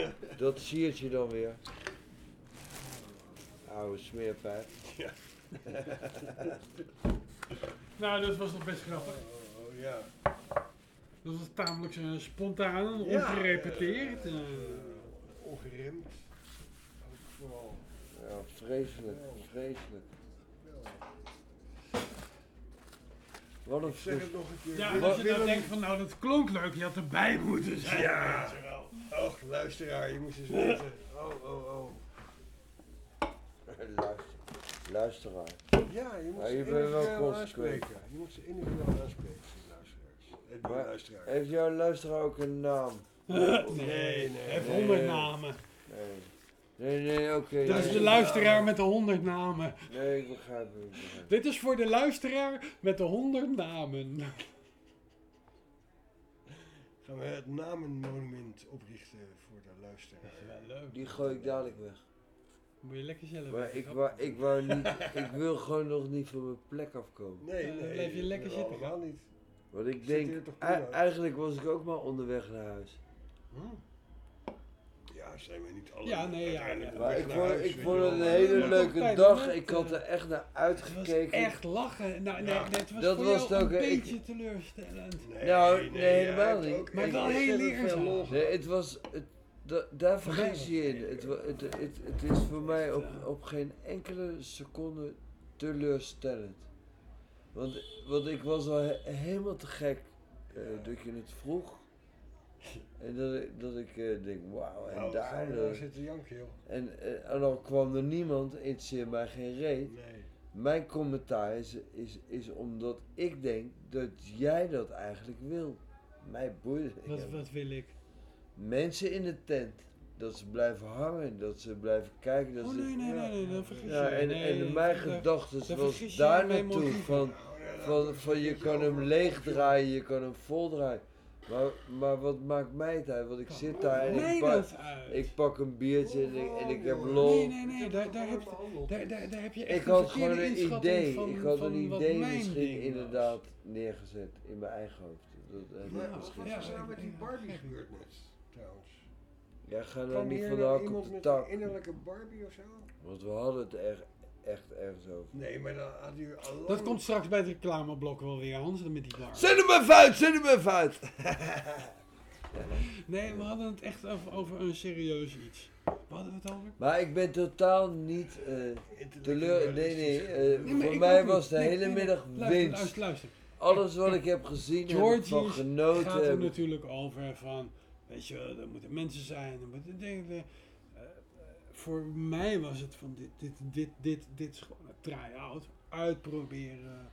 <laughs> Dat siert je dan weer. Oude smeerpijp. Ja. <laughs> Nou, dat was nog best grappig. Oh, ja. Dat was tamelijk eh, spontaan, Ja, ongerepeteerd. eh. Ongeremd. Ook vooral. Ja, vreselijk, vreselijk. Wat een Ik zeg het nog een keer. Ja, als je Willem- denkt van, nou dat klonk leuk, je had erbij moeten zijn. Ja. Och, luisteraar, je moest eens weten. Oh, oh, oh. <laughs> Luister, luisteraar. Ja, je moet Ja, ze je wel individueel aanspreken. Je moet ze individueel aanspreken, luisteraars. Heeft jouw luisteraar ook een naam? Nee, nee, heeft honderd namen. Nee, nee, nee oké. Dat is nee. de luisteraar met de honderd namen. Nee, ik begrijp het. het. Dit is voor de luisteraar met de honderd namen. Gaan we het namenmonument oprichten voor de luisteraar. Ja, leuk. Die gooi ik dadelijk weg. Moet je lekker zelf Maar ik wou, ik wou niet, <laughs> ik wil gewoon nog niet van mijn plek afkomen. Nee, dan nee. blijf je lekker nee, zitten, Allemaal niet. Want ik denk, eigenlijk was ik ook maar onderweg naar huis. Hm? Ja, zijn we niet alle Ja, nee, ja, Maar ik vond, ik vond het een hele Ja, leuke dag. Ik had eh, er echt naar Het was uitgekeken. echt lachen. Nou, nee, Ja. nee, het was Dat voor was jou ook, een. Ik- beetje teleurstellend. Nee, Nou, nee, helemaal niet. ook Maar wel heel leerzaam. Nee, het was. Het, da- daar vergis je in. Het, het, het, het is voor mij op, op geen enkele seconde teleurstellend. Want, want ik was al he- helemaal te gek eh, dat je het vroeg. <laughs> En dat ik, dat ik eh, denk, wauw, en Nou, daar. nou joh. en, eh, en dan kwam er niemand, interesseert mij geen reet. Nee. Mijn commentaar is, is, is omdat ik denk dat jij dat eigenlijk wil. Mij boeit het. Wat, wat wil ik? Mensen in de tent. Dat ze blijven hangen, dat ze blijven kijken. Dat Oh ze, nee, nee, nee, nee, dat vergis ja, je. en, Nee, en daar- mijn daar- gedachte daar was daar mijn naartoe. Van, van, van je kan hem leeg draaien, je kan hem vol draaien. Maar, maar wat maakt mij het uit? Want ik zit daar en ik pak, ik pak een biertje en ik, en ik heb lol. Nee, nee, nee, daar, daar, heb, je- daar, daar, daar heb je echt Ik had een verkeerde gewoon een inschatting idee. Van, ik had een idee misschien inderdaad neergezet in mijn eigen hoofd. Dat, eh, Maar misschien- was er nou met die Barbie gebeurd net, trouwens? Ja, ga nou niet van de nou hak op de met tak. een innerlijke Barbie of zo? Want we hadden het er, echt ergens over. Nee, maar dan had u al Dat komt straks bij het reclameblok wel weer, Hans, met die bar. Zend hem even uit, zend hem even uit! <laughs> Nee, we hadden het echt over, over een serieus iets. Waar hadden we het over? Maar ik ben totaal niet eh teleur... Nee, nee. eh, Nee, voor mij was de Nee, hele nee, middag Luister, winst. luister, luister. Alles wat ik heb gezien, heb ik van genoten. gaat er heb natuurlijk over van, weet je, er moeten mensen zijn, er moeten dingen. Voor mij was het van, dit, dit, dit, dit, dit is gewoon een try-out, uitproberen.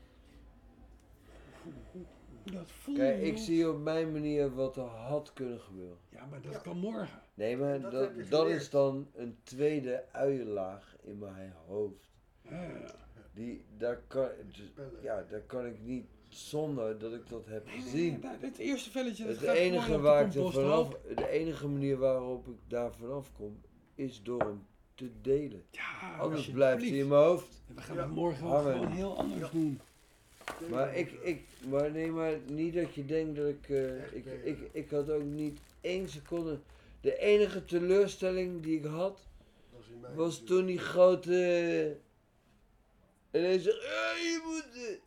Dat voelt. Kijk, ik zie op mijn manier wat er had kunnen gebeuren. Ja, maar dat kan morgen. Nee, maar Dat dat, is dan een tweede uienlaag in mijn hoofd. Ja. Die, daar, kan, dus- ja, daar kan ik niet zonder dat ik dat heb gezien. Nee, het eerste velletje, dat Het gaat gewoon enige op de waar ik er vanaf, de enige manier waarop ik daar vanaf kom, is door hem te delen. Ja, Anders blijft hij in mijn hoofd. En we gaan het morgen ook hangen. gewoon heel anders doen. Maar ik, ik, maar nee, maar niet dat je denkt dat ik, eh, ik, ik, ik had ook niet één seconde. De enige teleurstelling die ik had, was toen die grote. En hij zegt, "Eh, je moet.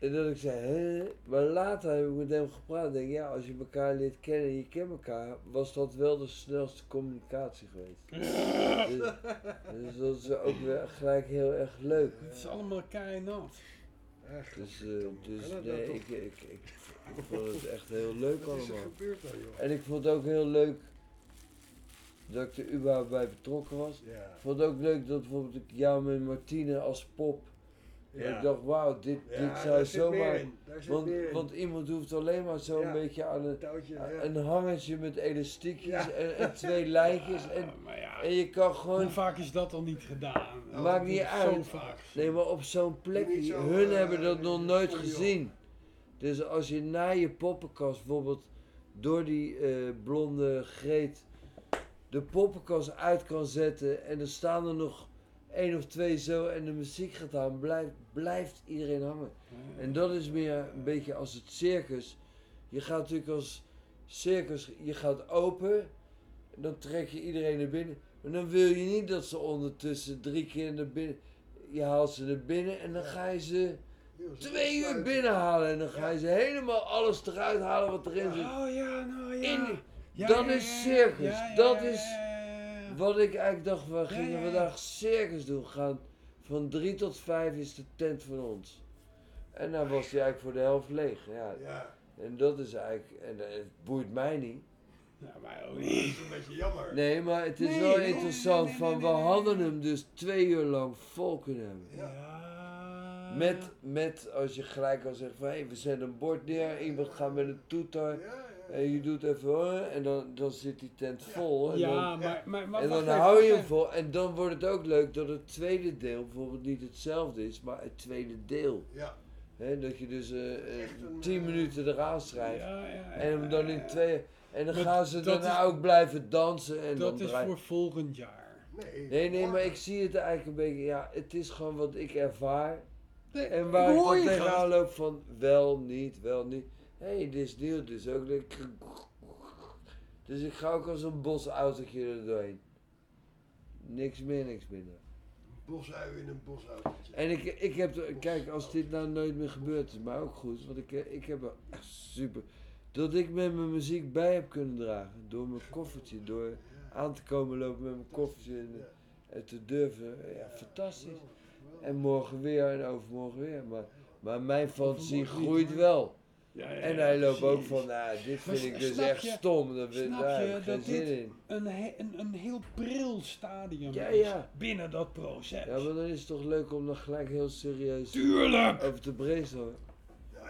Eh." Hè? Wat? En dat ik zei, hè? Maar later heb ik met hem gepraat. Ik denk, ja, als je elkaar leert kennen en je kent elkaar, was dat wel de snelste communicatie geweest. <laughs> dus, dus dat is ook weer gelijk heel erg leuk. Het is allemaal keihard. Dus, eh, dus nee, nou ik, ik, ik, ik vond het echt heel leuk Wat is er allemaal. gebeurd dan, joh? En ik vond het ook heel leuk dat ik er überhaupt bij betrokken was. Ja. Ik vond het ook leuk dat bijvoorbeeld ik jou met Martine als pop. Ja. Ik dacht, wauw, dit, Ja, dit zou zomaar. Want, want iemand hoeft alleen maar zo'n Ja, beetje aan een, touwtje, een hangertje met elastiekjes Ja. en, en twee <laughs> lijntjes. En, en je kan gewoon. Hoe vaak is dat al niet gedaan? Maakt niet Zo uit. vaak. Nee, maar op zo'n plek, zo, hun eh, hebben dat nog nooit gezien. Dus als je na je poppenkast bijvoorbeeld door die eh, blonde greet de poppenkast uit kan zetten en er staan er nog één of twee zo en de muziek gaat aan, blijft, blijft iedereen hangen. En dat is meer een beetje als het circus. Je gaat natuurlijk als circus, je gaat open, en dan trek je iedereen naar binnen. Maar dan wil je niet dat ze ondertussen drie keer naar binnen, je haalt ze naar binnen en dan ga je ze twee uur binnenhalen. En dan ga je ze helemaal alles eruit halen wat erin zit. Oh ja, nou ja. In, Ja, dat is circus. dat is wat ik eigenlijk dacht, we gingen ja, ja. vandaag circus doen. Gaan van drie tot vijf is de tent van ons. En dan was die eigenlijk voor de helft leeg. Ja. Ja. En dat is eigenlijk, en eh, het boeit mij niet. Ja, mij ook Dat is een beetje jammer. Nee, maar het is Nee, wel nee, interessant nee, nee, van, nee, we hadden hem dus twee uur lang vol kunnen hebben. Ja. Met, met, als je gelijk al zegt van, hé, we zetten een bord neer, iemand gaat met een toeter, en je doet even, hoor, en dan, dan zit die tent vol. En Ja, dan, maar- maar- maar en dan hou je hem vol, en dan wordt het ook leuk dat het tweede deel bijvoorbeeld niet hetzelfde is, maar het tweede deel. Ja. Hè, dat je dus eh, eh, tien minuten eraan schrijft, Ja, ja, en hem dan in twee, en dan gaan ze daarna is- ook blijven dansen. En Dat dan is draai- voor volgend jaar. Nee, Nee, nee, maar ik zie het eigenlijk een beetje, ja, het is gewoon wat ik ervaar. Nee, en waar ik tegenaan loop van wel, niet, wel, niet. Hé, hey, dit is nieuw, is ook. Dus ik ga ook als een bosautootje er doorheen. Niks meer, niks minder. Bosui in een bosautootje. En ik, ik heb, kijk, als dit nou nooit meer gebeurt, is mij ook goed. Want ik, ik heb er echt super. Dat ik met mijn muziek bij heb kunnen dragen. Door mijn koffertje, door aan te komen lopen met mijn koffertje en, en te durven. Ja, fantastisch. En morgen weer en overmorgen weer. Maar, maar mijn fantasie groeit wel. Ja, ja, en hij loopt ook van, nou, dit Maar vind ik dus echt je- stom. Daar, vind- snap daar je dat zin dit in. Een, he- een, een heel pril stadium Ja, is ja. binnen dat proces. Ja, maar dan is het toch leuk om er gelijk heel serieus Tuurlijk! over te brainstormen.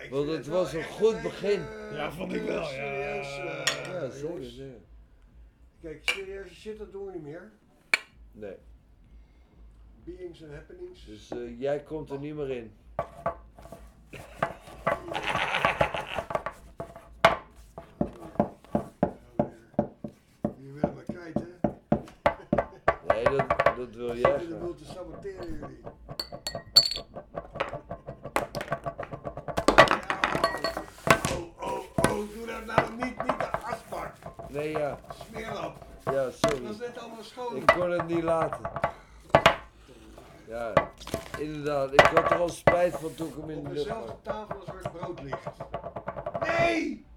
ik Want het was een goed een begin. Ja, vond ik wel, ja. Serieus, eh, Ja, zeker. Kijk, serieuze shit, dat doen we niet meer. Nee. Beings and happenings. Dus eh, jij komt er niet meer in. Jullie willen me kwijt, hè? Nee, dat, dat wil jij Jullie graag. willen te saboteren, jullie. Oh, oh, oh, doe dat nou niet, niet de asbak. Nee, ja. Smeerlap. Ja, sorry. Dat is net allemaal schoon. Ik kon het niet laten. Ja, inderdaad. Ik had er al spijt van toen ik hem in Op de lucht dezelfde had. tafel als waar het brood ligt. Nee! <laughs>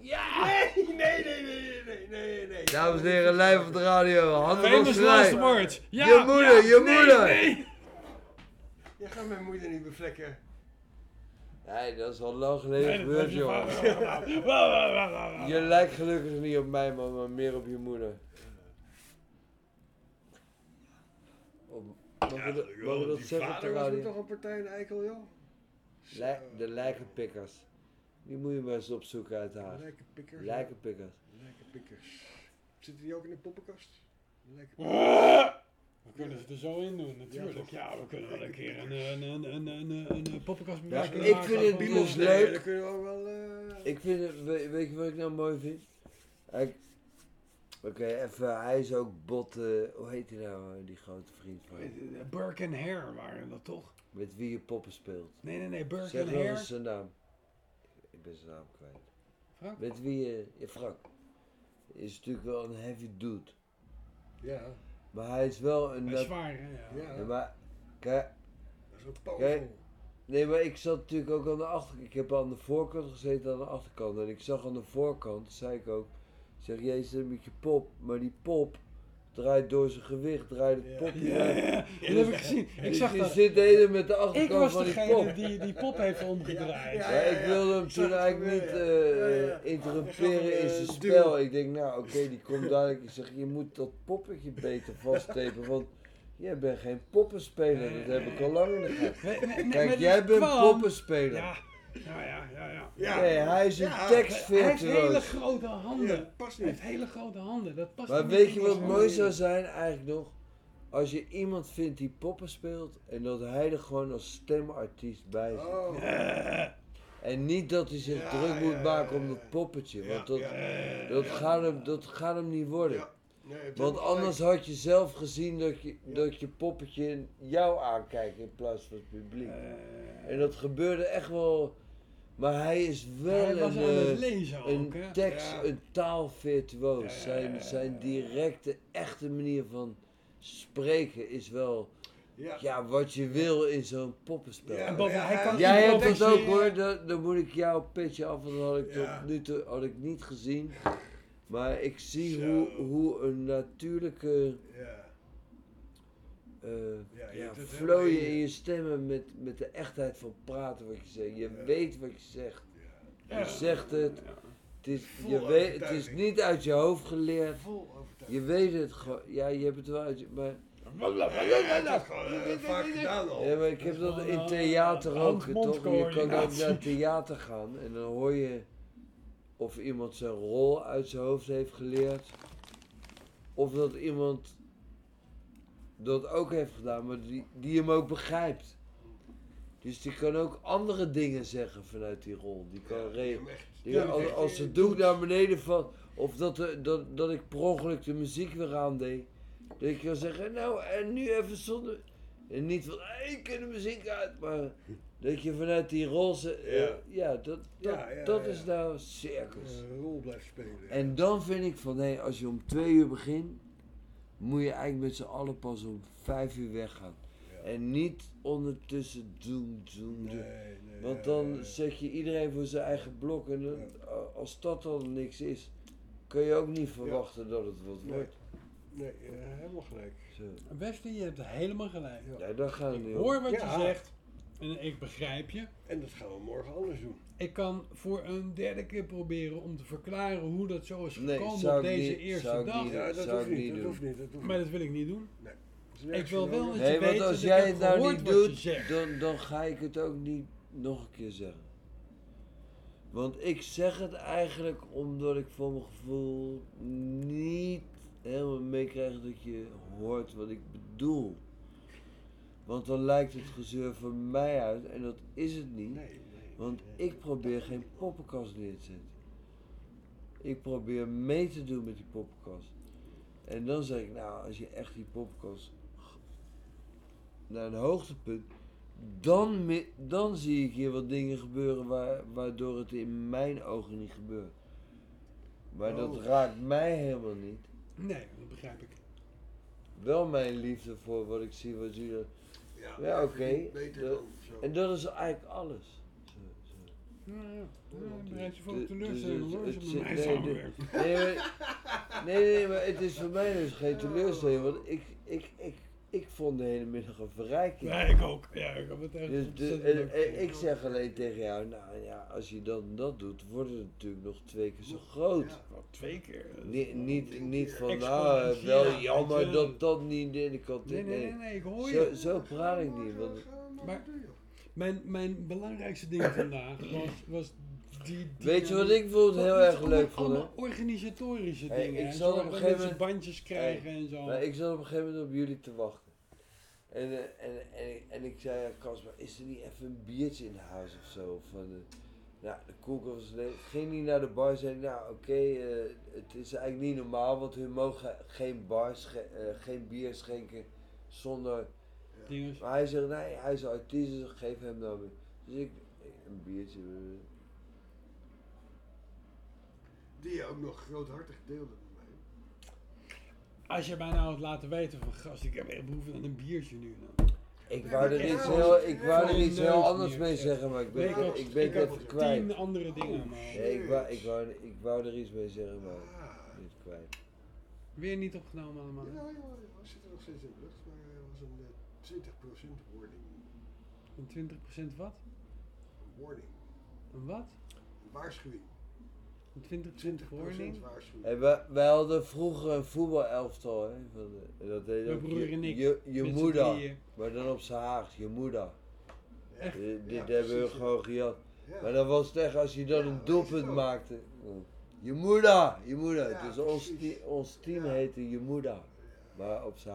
Ja! Nee, nee, nee, nee, nee, nee, nee. Dames en heren, live op de radio. Handen op Famous last words. Ja, je moeder, ja, je nee, moeder. nee. Je gaat mijn moeder niet bevlekken. Nee, dat is al lang geleden Nee, gebeurd, was je joh. vader. Je lijkt gelukkig niet op mij, man, maar meer op je moeder. Op- Mogen we dat- mogen dat zeggen vader was toch een partij in Eikel, joh? Lij- de lijkenpikkers. Die moet je maar eens opzoeken uit de Haag. Lijkenpikkers? Lijkenpikkers. Lijkenpikkers. Zitten die ook in de poppenkast? <laughs> Lijkenpikkers. We kunnen ze er zo in doen, natuurlijk. Ja, we kunnen wel een keer een, een, een, een, een, een, een poppenkast Ja, maken. ik vind het dus leuk. Dan kunnen we ook wel... eh, Ik vind het, we- weet je wat ik nou mooi vind? Oké, even, hij is ook bot, eh, hoe heet hij nou, eh, die grote vriend van Burke en Hare waren dat toch? Met wie je poppen speelt. Nee, nee, nee, Burke Zeg en Hare. eens zijn naam. Ik ben zijn naam kwijt. Frank? Met wie je, ja Frank, is natuurlijk wel een heavy dude. Ja. Maar hij is wel een... Hij is zwaar, hè, ja. Ja, maar, kijk, Dat is ook Kijk, powerful. nee, maar ik zat natuurlijk ook aan de achterkant. Ik heb aan de voorkant gezeten, aan de achterkant. En ik zag aan de voorkant, zei ik ook, ik zeg, jezus, een beetje pop. Maar die pop draait door zijn gewicht, draait het pop niet Ja, uit. ja, ja, Dus- dat heb ik gezien. Ik dus zag je dat. zit de hele met de Ik achterkant was van die degene pop. die die pop heeft omgedraaid. Ja, ik wilde hem toen eigenlijk niet eh interrumperen in zijn spel. Ik denk, nou oké, die komt dadelijk. Ik zeg, je moet dat poppetje beter vasttepen, want jij bent geen poppenspeler. Dat heb ik al lang in de gaten. Nee, nee, nee, Kijk, jij bent poppenspeler. Ja, ja, ja, ja. ja. Ja. Nee, hij is een Ja, tekstvirtuoos. Hij heeft hele grote handen. Ja, past Hij heeft hele grote handen. Dat past Maar niet weet je wat mooi zou zijn eigenlijk nog? Als je iemand vindt die poppen speelt en dat hij er gewoon als stemartiest bij zit. Oh. En niet dat hij zich Ja, druk moet ja, maken om dat poppetje, want dat, dat, gaat, hem, dat gaat hem niet worden. Nee, want anders had je zelf gezien dat je, dat je poppetje jou aankijkt in plaats van het publiek. en dat gebeurde echt wel. Maar hij is wel Hij een, eh, ook, een tekst, Ja. een taalvirtuoos. Zijn, zijn directe, echte manier van spreken is wel Ja. ja. wat je wil in zo'n poppenspel. En bovendien, hij kan Jij hebt het improviseren. ook hoor, dan, dan moet ik jouw petje af, want dat had ik Ja. tot nu toe had ik niet gezien. Maar ik zie Zo. hoe, hoe een natuurlijke Eh, Ja, je ja, je in je. stemmen met, met de echtheid van praten wat je zegt. Je weet wat je zegt. Ja. Je zegt het. Het is, Vol je weet, het is niet uit je hoofd geleerd. Vol. Je weet het gewoon. Ja, je hebt het wel uit je... Maar, eh, ja, maar ik heb dat in theater ook, toch? Je kan ook naar theater gaan en dan hoor je of iemand zijn rol uit zijn hoofd heeft geleerd. Of dat iemand dat ook heeft gedaan, maar die, die hem ook begrijpt. Dus die kan ook andere dingen zeggen vanuit die rol. Die kan echt- die- ja, als, als eh, de doek naar beneden valt, of dat, de, dat, dat ik per ongeluk de muziek weer aandeed. Dat ik kan zeggen, nou en nu even zonder. En niet van, hé, ik ken de muziek uit, maar dat je vanuit die rol ze, eh, Ja. ja, dat, dat, Ja, ja, dat ja. is nou circus. Een rol blijft spelen. En dan vind ik van, hé, als je om twee uur begint, moet je eigenlijk met z'n allen pas om vijf uur weggaan. En niet ondertussen doen, doen, doen. Want dan zet je iedereen voor zijn eigen blok. En dan, als dat dan niks is, kun je ook niet verwachten dat het wat Nee. wordt. Nee, eh, helemaal gelijk. Zo. Wesley, je hebt helemaal gelijk. Ja, daar niet om. hoor wat je zegt en ik begrijp je. En dat gaan we morgen anders doen. Ik kan voor een derde keer proberen om te verklaren hoe dat zo is gekomen op deze niet- eerste zou ik dag. niet- Ja, dat zou hoeft ik niet, niet dat doen. hoeft niet, dat hoeft Maar dat wil ik niet doen. Nee. Ik wil wel dat je Nee, weet want dat als ik jij het nou niet doet, dan, dan ga ik het ook niet nog een keer zeggen. Want ik zeg het eigenlijk omdat ik voor mijn gevoel niet helemaal meekrijg dat je hoort wat ik bedoel. Want dan lijkt het gezeur van mij uit en dat is het niet. Want ik probeer geen poppenkast neer te zetten. Ik probeer mee te doen met die poppenkast. En dan zeg ik, nou, als je echt die poppenkast naar een hoogtepunt, dan, dan zie ik hier wat dingen gebeuren waar, waardoor het in mijn ogen niet gebeurt. Maar dat Oh. raakt mij helemaal niet. Nee, dat begrijp ik. Wel mijn liefde voor wat ik zie, wat jullie. Ja, Ja, oké. En dat is eigenlijk alles. Zo, zo. Ja, ja. Bereid je voor De- teleurstelling hoor, het- als je met nee, samenwerkt. nee, nee, maar het is voor mij dus geen teleurstelling, want ik, ik, ik, ik vond de hele middag een verrijking. Ja, ik ook. Ja, ik heb het echt Dus de, en- en ik zeg alleen tegen jou, nou ja, als je dan dat doet, wordt het natuurlijk nog twee keer zo groot. Twee keer? Niet, niet, van, nou, eh, wel jammer dat dat niet de ene kant Nee, nee, nee, nee, ik hoor zo, je. Zo praat ik niet. Want, Maar mijn, mijn belangrijkste ding vandaag was, was die, die... Weet je wat ik bijvoorbeeld heel erg leuk vond, organisatorische Hey, dingen. ik hè. zat op een gegeven moment- bandjes krijgen Hey, en zo. maar ik zat op een gegeven moment op jullie te wachten. En, eh, en, en, en ik zei, ja, Casper, is er niet even een biertje in huis of zo? Van, eh, Nou, de koelkast was leeg. Ging niet naar de bar en zei, nou oké, eh, het is eigenlijk niet normaal, want hun mogen geen, bar eh, geen bier schenken zonder... Dinges. Maar hij zegt, nee, hij is artiest, dus geef hem dan weer. Dus ik, een biertje. Die je ook nog groothartig deelde. Als je mij nou had laten weten van gast, ik heb echt behoefte aan een biertje nu. Dan. Ik wou er iets heel, ik wou er iets heel anders mee zeggen, maar ik ben, Ik had- ik ben ik even kwijt. tien andere dingen, man. Nee, ik wou, ik, wou, ik wou er iets mee zeggen, maar ik ben het kwijt. Weer niet opgenomen allemaal. Ja, ja, ja, we zitten nog steeds in de lucht, maar er was een eh, 20% warning. Een 20% wat? Een warning. Een wat? Een waarschuwing. Een 20% warning? waarschuwing. Hey, wij, wij hadden vroeger een voetbalelftal, hè. Van de, dat deed Mijn broer je, en ik, Je, je met z'n moeder. Maar dan op z'n Haags, je moeder. Echt? Dit, dit Ja, hebben we gewoon gejat. Ja. Maar dan was het echt als je dan een doelpunt maakte. Je moeder, je moeder. Ja, dus ons, ons team heette je moeder. Maar op z'n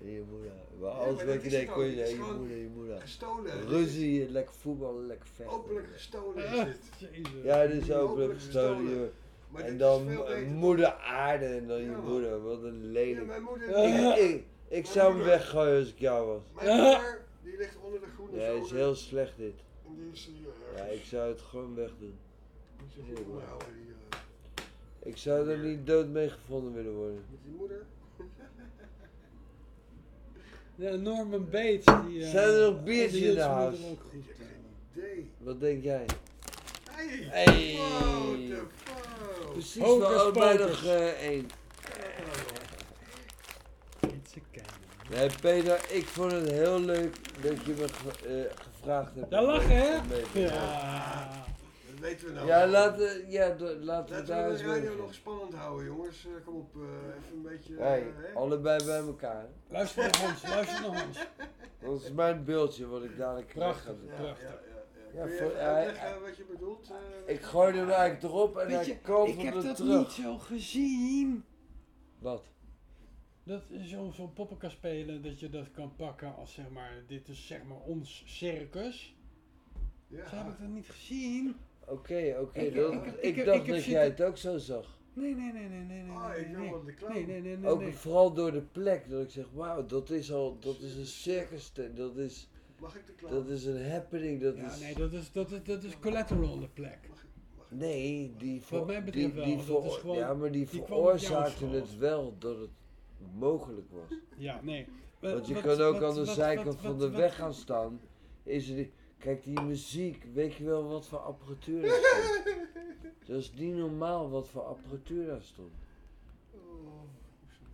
Haags. Je moeder. Maar alles maar wat je het kon je zeggen, je moeder, je moeder. gestolen. Ruzie, lekker voetbal, lekker vechten. Openlijk gestolen is Ah, dit. Jezus. Ja, dit is Openlijk openlijk gestolen, gestolen. joh. Maar En dan moeder aarde en dan je Ja, moeder. Wat een lelijk. Ja, mijn moeder- Ik, ik, ik zou hem weggooien als ik jou was. Mijn moeder, <laughs> die ligt onder de groene Ja, is heel slecht dit. En die is hier Ja, ergens. ik zou het gewoon wegdoen. Eh, Ik zou er niet dood mee gevonden willen worden. Met die moeder. Ja, Norman Bates. Die, eh, Zijn er nog biertjes in de huis? goed. idee. Wat denk jij? Hey! Hey! Wow, the fuck. Precies, Hocus wel allebei pocus. nog eh, één. It's a cannon. Nee, Peter, ik vond het heel leuk dat je me ge- eh, gevraagd hebt. Ja, om lachen, hè? om weten we nou. Ja, laten, ja, laten we Laten daar we de radio nog spannend houden, jongens. Eh, kom op, eh, even een beetje. eh, Hey, hè? allebei bij elkaar. Luister naar Hans, luister naar Hans. <laughs> Dat is mijn beeldje wat ik dadelijk weg Prachtig. Ja, prachtig. ja, ja, ja. Ja, Kun je voor- uitleggen wat je bedoelt? eh? Ik gooi hem eigenlijk erop en hij je, kan ik heb dat terug. niet zo gezien. Wat? Dat zo'n zo poppenkast spelen, dat je dat kan pakken als zeg maar, dit is zeg maar ons circus. Ja. Zo heb ik dat niet gezien. Oké, oké. Ik- dat- ik- Ik, ik- ik dacht heb dat jij het ook zo zag. Nee, nee, nee, nee, nee, nee. Ah, nee, ik wil de clown. Nee, nee, nee, nee. Ook nee. vooral door de plek dat ik zeg, wauw, dat is al, dat is een circus, dat is, Mag ik de clown? dat is een happening, dat Ja, is... nee, dat is, dat is, dat is collateral de plek. Nee, die, voor, mij betreft die, wel, die dat voor- is gewoon- ja, maar die, schuld. het wel dat het mogelijk was. Ja, nee. Want je Wat- kan ook wat- aan de wat- zijkant wat- van wat- de wat- weg gaan staan. Is er die, kijk, die muziek, weet je wel wat voor apparatuur daar stond? <laughs> Dat is niet normaal wat voor apparatuur daar stond.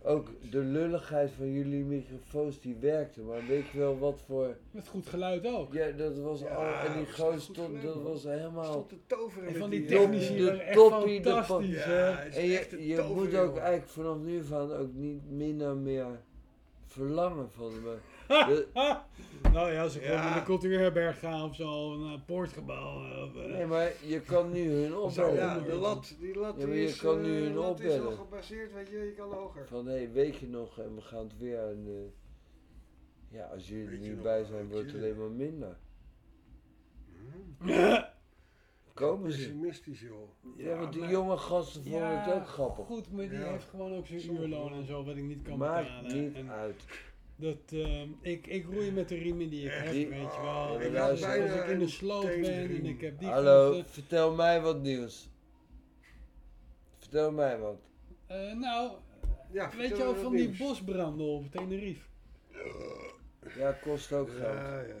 Ook de lulligheid van jullie microfoons die werkte, maar weet je wel wat voor... Met goed geluid ook. Ja, dat was al, en die gozer stond, dat was helemaal... Stond te toveren En met van die technici de toppie, de? Ja, En je, je moet ook eigenlijk vanaf nu van ook niet minder meer verlangen van me. <laughs> De- nou ja, als ik Ja. naar de cultuurherberg ga of zo, een eh, poortgebouw. eh, Of, eh, nee, maar je kan nu hun opbellen. Ja, de lat, die lat Ja, maar je is, kan nu hun lat is al gebaseerd, weet je, je kan hoger. Van hé, hey, weet je nog en we gaan het weer. En, ja, als jullie er niet bij zijn, wordt het alleen maar minder. Mhm. <laughs> Komen ze? Pessimistisch, joh. Ja, want die maar- jonge gasten vonden Ja, het ook grappig. Goed, maar die Ja. heeft gewoon ook zijn uurloon en zo, wat ik niet kan Maakt betalen. niet En uit. dat, ehm, ik, ik roei met de riemen die ik heb, Die- weet je wel. maar Ik als, als ik in de sloot ben en ik heb die Hallo, gasten- vertel mij wat nieuws. Vertel mij wat. Eh, nou, Ja, weet je wel van die bosbranden op Tenerife? Ja, kost ook geld. Ja, ja.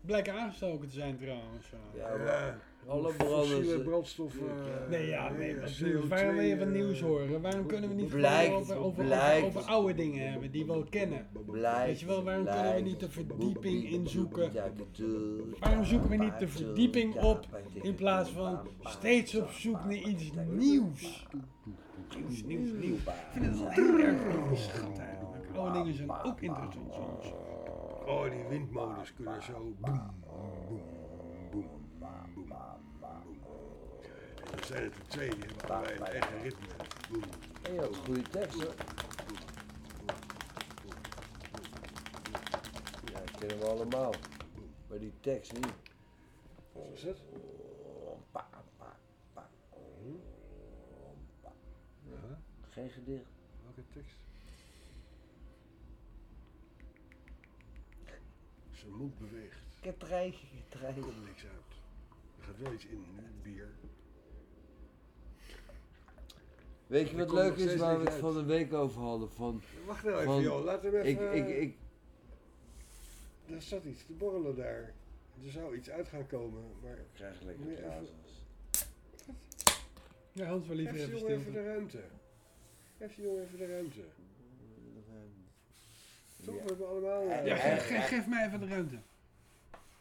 Blijkt aangestoken te zijn trouwens. ja. Ja, alle fossiele branden... brandstof. Ja. eh, Nee, ja, nee, eh, wat CO2, nieuws? Waarom wil je van eh, nieuws horen? Waarom kunnen we niet Blijkt, over, over, over, blijkt. over oude dingen hebben die we al kennen? Blijkt, Weet je wel, waarom kunnen we niet de verdieping inzoeken? Waarom zoeken we niet de verdieping op in plaats van steeds op zoek naar iets nieuws? Nieuws, nieuws, nieuws. Ik vind het wel heel erg interessant eigenlijk. Oude dingen zijn ook interessant soms. Oh, die windmolens kunnen zo. Boem, er zijn het er twee, die hebben allebei een eigen ritme. Had goede tekst hoor. Ja, dat kennen we allemaal. Maar die tekst niet. was het? Ja. Geen gedicht. Welke tekst? Zijn mond beweegt. Ketreintje, Er ketreintje. komt niks uit. Er gaat wel iets in nu, bier. Weet je wat leuk is waar we het uit. van de week over hadden? Van, Wacht nou even, joh. Laat hem Ik, even... ik, ik, Er zat iets te borrelen daar. Er zou iets uit gaan komen, maar... Ik krijg lekker blazers. Ja, Hans wil liever Geef die even jongen even de ruimte. Geef die jongen even de ruimte. Toch, we hebben allemaal... Ja, ge- ge- geef mij even de ruimte.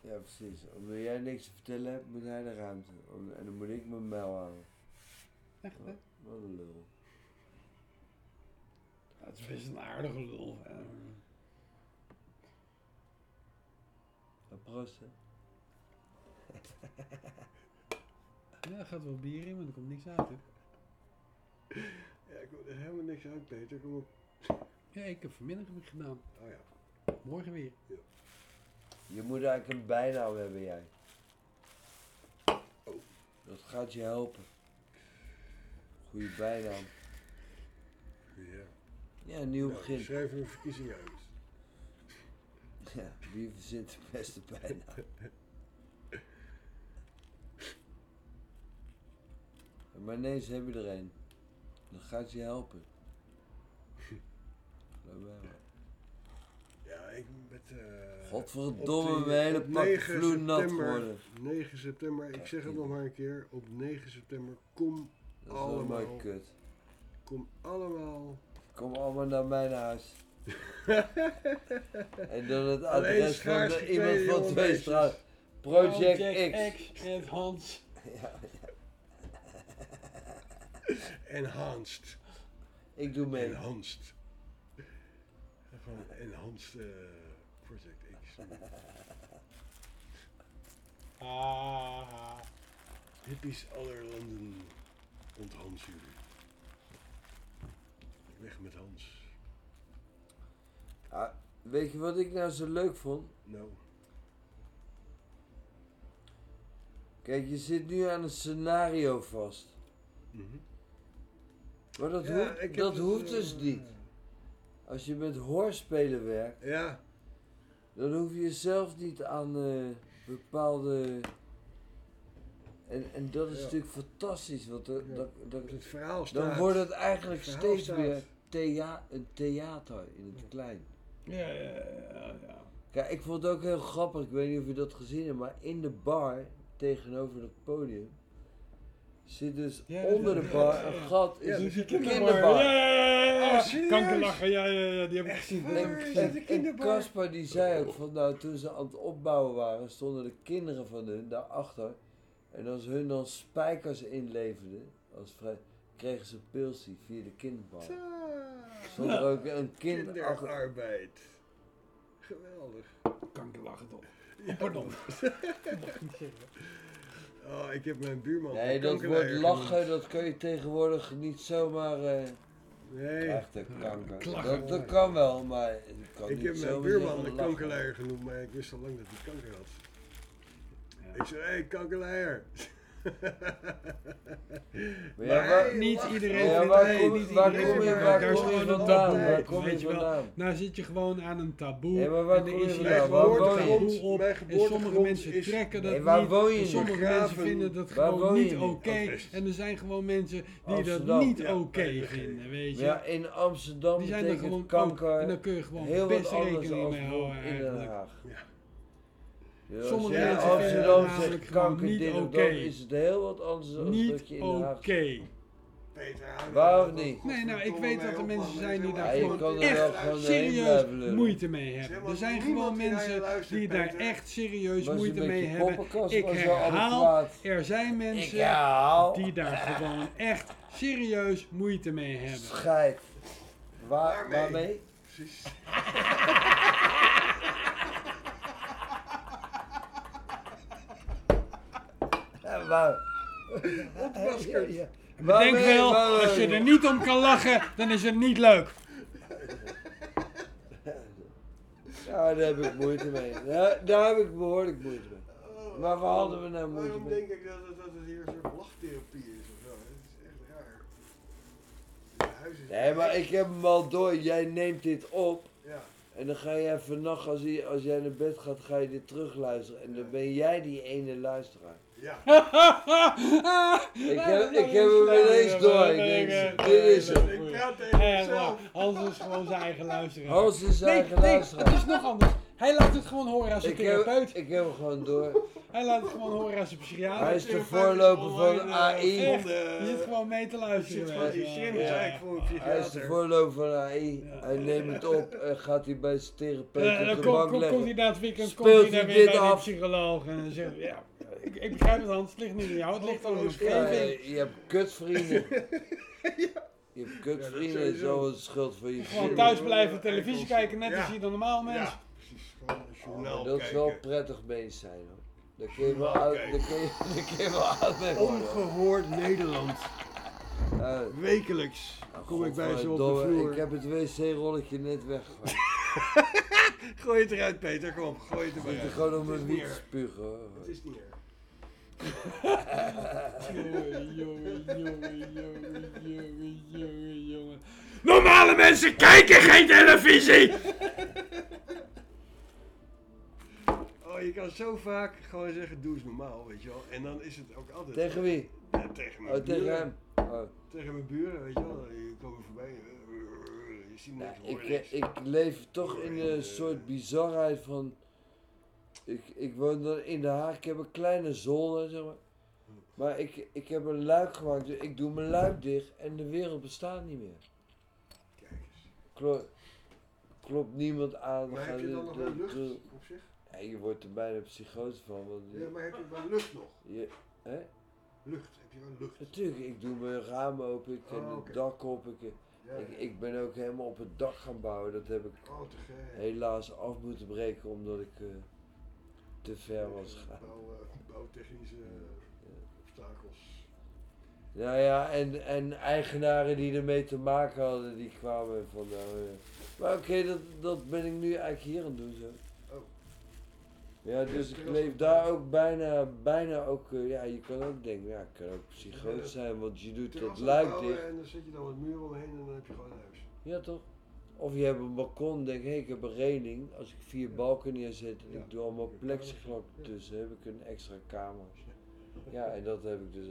Ja, precies. Omdat jij niks te vertellen hebt, moet hij de ruimte. En dan moet ik mijn mijl houden. Echt, hè? Wat een lul. Ja, het is best een aardige lul. hè. Ja, proost, hè. Ja, er gaat wel bier in, maar er komt niks uit, hè? Ja, ik wil er helemaal niks uit, Peter. Kom op. Ja, ik heb vanmiddag heb ik gedaan. Oh ja. Morgen weer. Je moet eigenlijk een bijnaam hebben, jij. Dat gaat je helpen. Goeie bijnaam. Ja. Ja, een nieuw Nou, begin. Schrijf een verkiezing uit. Ja, wie verzint de beste bijnaam? Maar nee, ze hebben er een. Dat gaat je helpen. Geloof mij maar. Ja, ik met... eh Godverdomme, die- mijn hele pak 9 vloeiend nat geworden. 9 september, ik zeg het nog maar een keer. Op 9 september, kom Dat is allemaal... kut. Kom allemaal... Kom allemaal naar mijn huis. <laughs> en dan het Alleen adres van de, iemand van twee straat. Project, Project X. X en Hans. <laughs> Ja, Enhanced. Ik doe mee. Enhanced. Gewoon Enhanced eh, Project X. <laughs> Ah. Hippies aller landen onthans jullie. Weg met Hans. Ah, weet je wat ik nou zo leuk vond? Nou. Kijk, je zit nu aan een scenario vast. Maar dat, Ja, hoeft, dat het, hoeft eh, dus niet. Als je met hoorspelen werkt, Ja. dan hoef je zelf niet aan eh, bepaalde. En, en dat is Ja. natuurlijk fantastisch, want dat, Ja. dat, dat, Het verhaal dan staat. wordt het eigenlijk Het steeds staat. meer thea een theater in het klein. Ja, ja, ja, ja. Kijk, ik vond het ook heel grappig, ik weet niet of je dat gezien hebt, maar in de bar tegenover het podium zit dus Ja, onder ja, de bar ja, ja. een gat in Ja, de dus die kinderbar. kinderbar. Ja, ja, ja, ja, ja. Oh? Kankerlachen, ja, ja, ja, die heb ik gezien. En- Die heb ik gezien. En en Caspar die zei ook van nou toen ze aan het opbouwen waren stonden de kinderen van hun daarachter en als hun dan spijkers inleverden als vrij, kregen ze pilsie via de kinderbar. Stond er ook een kind achter. Kinderarbeid. Geweldig. Kankerlachen toch. Ja, Pardon. <laughs> oh, ik heb mijn buurman. Nee, dat woord lachen, dat kun je tegenwoordig niet zomaar eh Nee. echte kanker. Klachten. Dat, dat kan wel, maar kan Ik niet heb mijn buurman lachen. kankerleier genoemd, maar ik wist al lang dat hij kanker had. Ik zei, hé, hey, kankerleier. <laughs> Maar ja, waar- hij Niet lacht iedereen Ja, vindt nee, kom- niet waar iedereen kom je- vindt waar daar is kom je vandaan? Waar kom je weet je wel. vandaan? Nou zit je gewoon aan een taboe. Nee, maar waar en er je is Waar een je? taboe op. En sommige mensen is- trekken dat Nee, waar niet. woon je en sommige mensen vinden dat Waar gewoon woon je niet oké. Oké. En er zijn gewoon mensen die Amsterdam. dat niet oké vinden, weet je. Ja, in Amsterdam Die zijn er betekent gewoon kanker en dan kun je gewoon heel best wat anders rekening mee houden bijvoorbeeld in Den eigenlijk. Ja. Als Sommige je in mensen vinden Amsterdam dat namelijk zegt kanker niet dit oké. is het heel wat anders dan dat Niet je in Den Haag oké. Peter, Waarom niet? Nee, nou, ik weet dat er mensen zijn die daar je gewoon echt serieus moeite mee hebben. Er zijn gewoon je mensen die daar echt serieus moeite mee hebben. Ik was wel herhaal, er zijn mensen die daar <laughs> gewoon echt serieus moeite mee hebben. Scheid. Waar, Waarmee? waarmee? Precies. <laughs> waar? Ja, ja. Waarmee? wel, als je er niet om kan lachen, dan is het niet leuk. Ja, daar heb ik moeite mee. Daar, daar heb ik behoorlijk moeite mee. Maar waar hadden we nou moeite Waarom mee? denk ik dat het, dat het hier een soort lachtherapie is of zo? Het is echt raar. Het huis is Nee, maar ik heb hem al door. Jij neemt dit op. Ja. En dan ga je even nacht, als, je, als jij naar bed gaat, ga je dit terugluisteren. En dan ben jij die ene luisteraar. Ja. <laughs> Ik heb, ik heb hem ineens door. Ik denk, dit is hem. Ik praat tegen Eh, mezelf. Hans is gewoon zijn eigen luisteraar. Hans is zijn eigen nee, luisteraar. Nee, het is nog anders. Hij laat het gewoon horen als een Ik heb, therapeut. ik heb hem gewoon door. Hij laat het gewoon horen als een psychiater. Hij is de voorloper van AI. Echt, je zit gewoon mee te luisteren. zit gewoon die weet je wel. Jim is eigenlijk voor een Hij is de voorloper van AI. Hij neemt het op en gaat hij bij zijn therapeut Ja, op dan de bank leggen. komt hij na het weekend komt hij weer bij de psycholoog en dan zegt ja, ik, ik begrijp het Hans, het ligt niet aan jou, het ligt aan de Ja, omgeving. je hebt kutvrienden. <laughs> Je hebt kutvrienden, dat wel een schuld voor je Gewoon vrienden. thuis blijven, televisie kijken, net Ja. als ieder normaal mens. Ja, precies. Gewoon een journaal Dat is wel prettig bezig zijn hoor. Daar kun je wel kijken. daar kun je, je wel <laughs> worden. Ongehoord Nederland. Eh, Wekelijks kom ik bij ze op de vloer. Ik heb het wc-rolletje net weggegooid. <laughs> Gooi het eruit, Peter. Kom gooi het Ik eruit. zit er gewoon is mijn wiet spugen hoor. Het is niet erg. Jongen, jongen, jongen, jongen, jongen, jongen, jongen. Normale mensen kijken geen televisie! Oh, je kan zo vaak gewoon zeggen, doe eens normaal, weet je wel. En dan is het ook altijd... Tegen wie? Ja, tegen mijn Oh, tegen hem. Oh. Tegen mijn buren, weet je wel. Die komen voorbij. eh, Je ziet niks, Ik, hoor eh, niks. ik leef toch in een soort bizarheid van. Ik, ik woon dan in Den Haag, ik heb een kleine zolder, zeg maar. Maar ik, ik heb een luik gemaakt, dus ik doe mijn luik dicht en de wereld bestaat niet meer. Kijk eens. Klopt, klopt niemand aan. Maar heb je de- dan nog de- wel lucht de- op zich? Ja, je wordt er bijna psychoos van. Want Ja, maar heb je wel lucht nog? je, hè? Lucht, heb je wel lucht? Natuurlijk, ik doe mijn raam open, ik heb Oh, het oké. dak op. Ik, Ja, ik, ja. ik ben ook helemaal op het dak gaan bouwen. Dat heb ik Oh, helaas af moeten breken omdat ik eh, te ver was gegaan. Bouw, eh, bouwtechnische eh, obstakels. Nou ja, en, en eigenaren die ermee te maken hadden, die kwamen van nou. Maar oké, dat, dat ben ik nu eigenlijk hier aan het doen zo. Oh. Ja, dus ik leef daar ook bijna, bijna ook, eh, ja, je kan ook denken, ja, ik kan ook psychoos zijn, want je doet dat luik dicht. En dan zet je dan wat muur omheen en dan heb je gewoon een huis. Ja, toch? Of je hebt een balkon, denk hey, ik heb een reling. Als ik vier balken neerzet en ik doe allemaal plexiglas tussen, heb ik een extra kamer. Ja, en dat heb ik dus.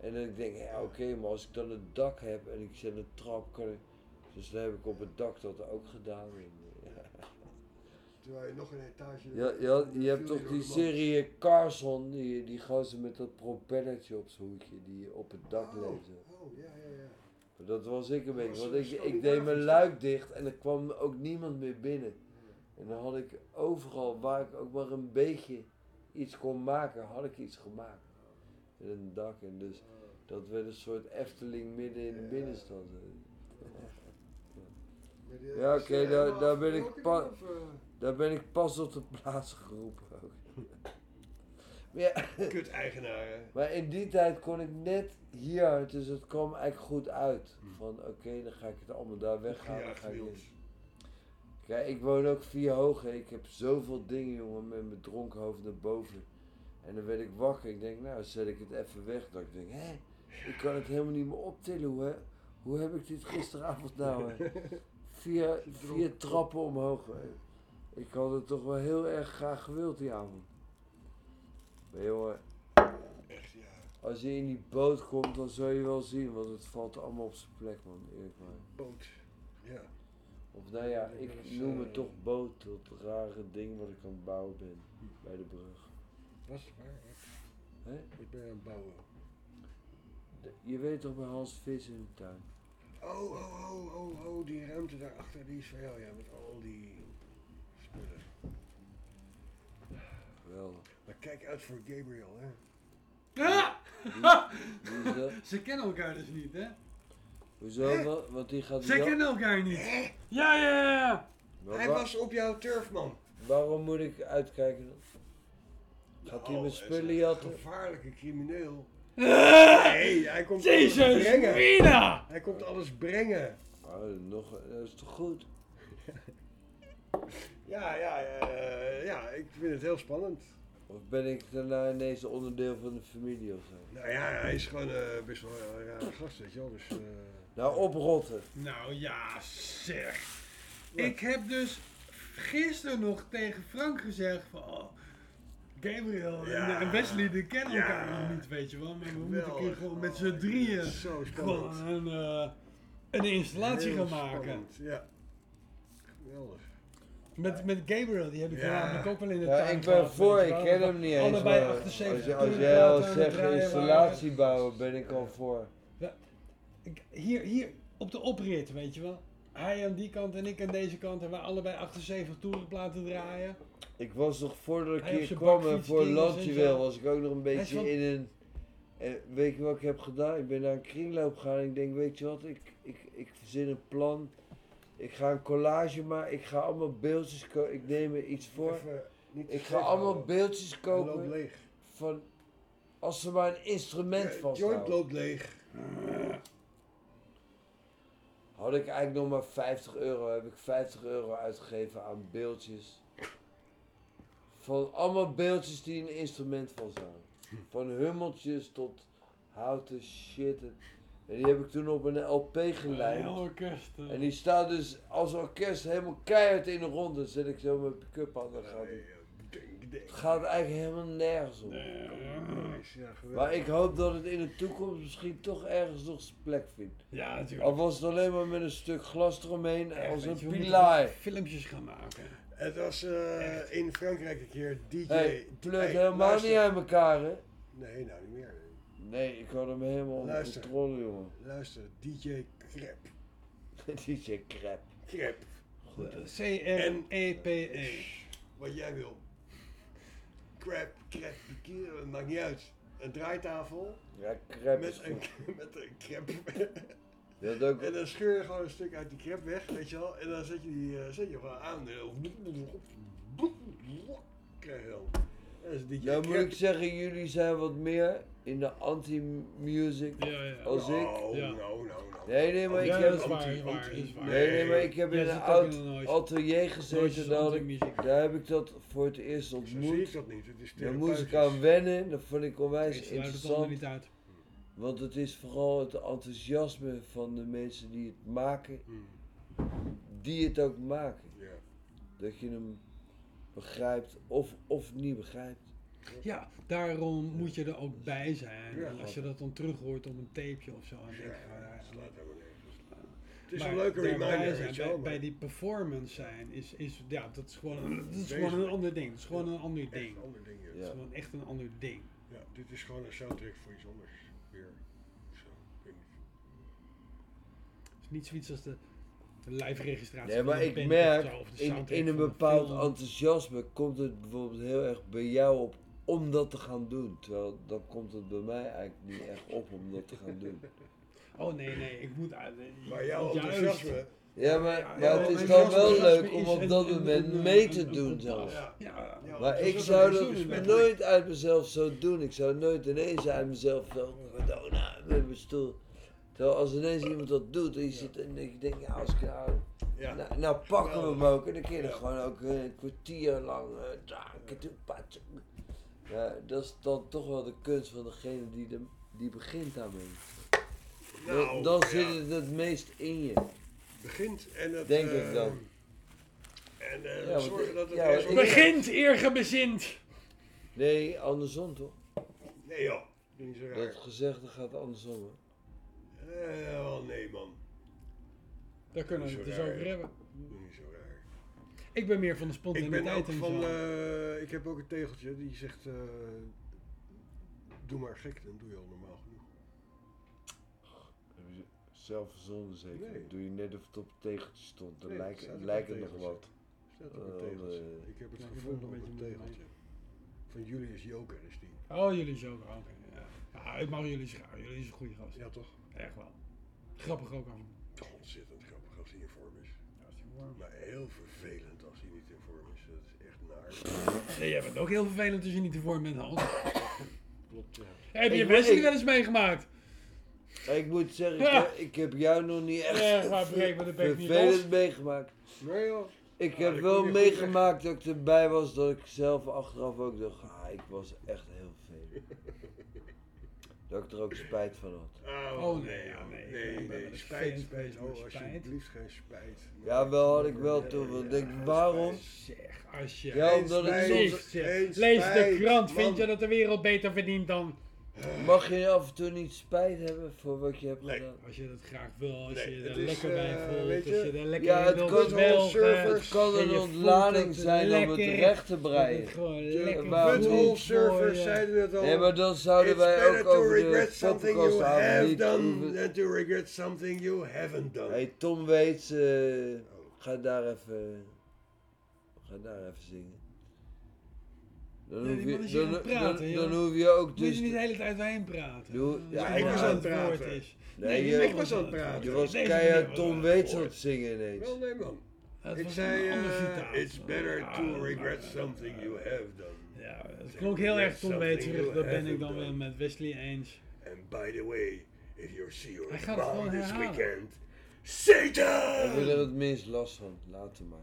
En dan denk ik, ja, oké, maar als ik dan een dak heb en ik zet een trap, kan ik. Dus dan heb ik op het dak dat ook gedaan. Ja. Terwijl je nog een etage... Ja, je, hebt toch die serie eh, Carson, die, die gozer met dat propellertje op zijn hoedje, die op het dak Oh, leefde. Oh, ja, ja, ja. Dat was ik een beetje, want ik, ik deed mijn luik dicht en er kwam ook niemand meer binnen. En dan had ik overal, waar ik ook maar een beetje iets kon maken, had ik iets gemaakt. Met een dak en dus dat werd een soort Efteling midden in de binnenstad. Ja, oké, die daar, daar, ben ik pa- eh? daar ben ik pas op de plaats geroepen ook. <laughs> Ja, <laughs> Kut-eigenaren. Maar in die tijd kon ik net hier dus het kwam eigenlijk goed uit. Van oké, dan ga ik het allemaal daar weghalen. Ga ik in. Kijk, ik woon ook vier hoog. hè. Ik heb zoveel dingen, jongen, met mijn dronken hoofd naar boven. En dan werd ik wakker. Ik denk, nou, zet ik het even weg. Dat ik denk, hé, ik kan het helemaal niet meer optillen. Hoe, hè? Hoe heb ik dit gisteravond nou? hè? <laughs> Vier, vier trappen omhoog. hè. Ik had het toch wel heel erg graag gewild die avond. Maar jongen, Echt, ja. als je in die boot komt, dan zul je wel zien, want het valt allemaal op zijn plek, man. Eerlijk waar. Boot. Ja. Of nou ja, Ik noem het eh, toch boot, dat rare ding wat ik aan het bouwen ben. Bij de brug. Was het waar? Hè? Ik ben aan het bouwen. De- je weet toch bij Hans Vis in de tuin? Oh, oh, oh, oh, oh, die ruimte daarachter, die is van jou, ja, met al die spullen. Geweldig. Maar kijk uit voor Gabriel, hè. Ah! Wie is <laughs> dat? Ze kennen elkaar dus niet, hè? Hoezo? Wa- Want die gaat... Ze kennen elkaar niet. Ja, ja, ja. Maar Hij wa- was op jouw turf, man. Waarom moet ik uitkijken dan? Gaat hij Oh, mijn hij is spullen een jatten? gevaarlijke crimineel. <laughs> Nee, hij komt Jezus, alles brengen. Mina! Hij komt alles brengen. Oh, nog, dat is toch goed? <laughs> Ja, ja, eh, ja, ik vind het heel spannend. Of ben ik daarna ineens onderdeel van de familie of zo? Nou ja, hij is gewoon eh, best wel een rare gast, weet je wel. Dus, eh, Nou, oprotten. Nou ja, zeg. Ik heb dus gisteren nog tegen Frank gezegd van... Oh, Gabriel en- Ja. en Wesley die kennen Ja. elkaar nog niet, weet je wel. Maar we moeten een keer Geweldig. gewoon met z'n drieën Zo gewoon een, eh, een installatie Heel gaan maken. spannend, Ja. Geweldig. Met, met Gabriel, die heb ik Ja. namelijk ook wel in de Ja, tuin ik ben voor, ik ken hem niet eens. Allebei maar 78 als, je, als toeren jij al zegt installatie bouwen, ben ik al voor. Ja, ik, hier, hier op de oprit, weet je wel. Hij aan die kant en ik aan deze kant. En wij allebei 78 toerenplaten draaien. Ik was nog voordat ik hier kwam en voor zo. was ik ook nog een beetje van- in een... eh, weet je wat ik heb gedaan? Ik ben naar een kringloop gegaan en ik denk, weet je wat, ik, ik, ik verzin een plan. Ik ga een collage maken, ik ga allemaal beeldjes kopen, ik neem er iets voor. Even niet te Ik ga allemaal houden. beeldjes kopen leeg. van... Als ze maar een instrument Ja, vasthouden. joint loopt leeg. Had ik eigenlijk nog maar 50 euro, heb ik 50 euro uitgegeven aan beeldjes. Van allemaal beeldjes die een instrument vasthouden. Van hummeltjes tot houten shit. En die heb ik toen op een LP geleid. Heel orkest. eh. En die staat dus als orkest helemaal keihard in de rond. Dan zet ik zo mijn pick-up aan. Dan gaat het. Het gaat eigenlijk helemaal nergens om. Ja, geweldig. Maar ik hoop dat het in de toekomst misschien toch ergens nog zijn plek vindt. Ja, natuurlijk. Al was het alleen maar met een stuk glas eromheen Echt, als een pilaar. Filmpjes gaan maken. Het was eh, in Frankrijk een keer DJ. Hey, pleurt Hey, helemaal luister. niet uit elkaar, hè? Nee, nou niet meer. Nee, ik had hem helemaal onder controle, jongen. Luister, DJ Crep. DJ Crap. <laughs> Crep. Goed. C-R-E-P-E. Wat jij wil. Crap, crap, het maakt niet uit. Een draaitafel. Ja, crap met een, <laughs> met een. Je had ook- En dan scheur je gewoon een stuk uit die crep weg, weet je wel. En dan zet je die eh, zet je gewoon aan. Krijg je. Dat is DJ Nou moet ik zeggen, jullie zijn wat meer in de anti-music als ik. Nou, nou, nou, nou. Nee, nee, maar ik heb... dat is waar, dat is waar, dat is waar. Nee, nee, maar ik heb Jij in een oud atelier gezeten. noise Daar, heb ik dat voor het eerst ontmoet. zie ik dat niet, het is Daar moest ik aan wennen. Dat vond ik onwijs interessant. niet uit. Want het is vooral het enthousiasme van de mensen die het maken, die het ook maken. Dat je hem begrijpt of, of niet begrijpt. Ja, daarom moet je er ook bij zijn. Ja. En als je dat dan terug hoort op een tapeje of zo. Dan denk je, van, ja, slaat helemaal nergens. Het is maar een leuke reminder, zijn, bij, bij die performance zijn, is, is, ja, dat is gewoon een, dat is gewoon een ander ding. Dat is gewoon een ander Echt ding. een ander ding, ja. Dat is gewoon echt een ander ding. Ja, dit is gewoon een soundtrack voor iets anders. Weer. Zo, ik weet niet. Het is niet zoiets als de, de live registratie Nee, maar van een ik merk, of zo, in, soundtrack in een bepaald enthousiasme komt het bijvoorbeeld heel erg bij jou op om dat te gaan doen. Terwijl dan komt het bij mij eigenlijk niet echt op om dat te gaan doen. <laughs> Oh nee, nee, ik moet uit. Maar jouw juist- enthousiasme. Ja, maar, Ja, maar ja, het is dan wel leuk om op dat een- moment een- mee een- te een doen zelfs. Ja, ja, ja. Maar ik dat zou dat nooit uit mezelf zo doen. Ik zou nooit ineens uit mezelf zo Madonna met mijn stoel. Terwijl als ineens iemand dat doet en je zit en je denkt, ja, als ik nou, Ja. nou, nou pakken we hem ook en dan kun je er Ja. gewoon ook een kwartier lang eh, patsen. Ja, dat is dan toch wel de kunst van degene die, de, die begint daarmee. Dan- Nou, dan ja. zit het het meest in je. Begint en het... Denk eh, ik dan. En eh, Ja, want- zorgen dat het ja, resultaat- Begint eergebezint. Nee, andersom toch? Nee joh, doe niet zo Dat raar. gezegde gaat andersom. Hè? Eh, wel nee man. Daar kunnen we het dus zo over raar. hebben. Doe niet zo raar. Ik ben meer van de Ik ben spontaniteit ook en van, eh, ik heb ook een tegeltje die zegt, eh, doe maar gek, dan doe je al normaal genoeg. Heb je zelf verzonnen zeker? Nee. Doe je net of het op het tegeltje stond. Dan Nee, lijkt, het lijkt het nog wat. Staat op een Oh, tegeltje. eh, Ik heb het Ja, ik gevonden op een tegeltje. Van Julius Joker is die. Oh, jullie is ook. Oké. Ja. ja, ik mag jullie graag. Jullie is een goede gast. Ja toch? Echt wel. Grappig ook af. Ontzettend grappig als hij in vorm is. Ja, is warm. Maar heel vervelend als hij niet in vorm is. Dat is echt naar. Nee, jij bent ook heel vervelend als je niet tevoren bent, Hans. Klopt, ja. Heb je Wesley ik- wel eens meegemaakt? Ik moet zeggen, ik, Ja. ik heb jou nog niet echt Ja, maar breek niet vervelend los. meegemaakt. Nee joh. Ik Ah, heb wel meegemaakt dat ik erbij was dat ik zelf achteraf ook dacht, ah, ik was echt heel veel. Dat ik er ook spijt van had. Oh, nee, ja, nee, nee, nee, spijt, spijt, oh, alsjeblieft geen spijt. Ja, wel had ik wel toen, want ik denk, waarom? Zeg, als je... Ja, omdat ik Lees, soms... zeg. Lees de krant, vind je dat de wereld beter verdient dan... Mag je af en toe niet spijt hebben voor wat je hebt gedaan? Als je dat graag wil, als Nee, je er is, lekker bij eh, voelt, weet als je- er lekker Ja, in het wilt kan het kan en een ontlading zijn om het recht te breien. butthole servers zeiden het al. Nee, maar dan zouden It's wij better ook to over de regret something you have niet done than to regret something you haven't done. Hey, Tom Waits, eh, ga daar even, ga daar even zingen. Dan Ja, hoef je, dan, het praten, dan, dan hoef je ook Moet je dus... er niet de hele tijd doorheen praten. Doe- Ja, ja, ik was aan het praten. Is. Nee, die je, man was aan het praten. Je was keihard Tom was Waits aan aan het het zingen ineens. Wel, nee man. Het ik was zei, citaat. it's better Ja, to regret something you have done. Ja, het klonk heel erg Tom Waits terug. Dat ben ik dan weer met Wesley eens. And by the way, if you see your gewoon this weekend, Satan! wil er het minst last van, laten maar.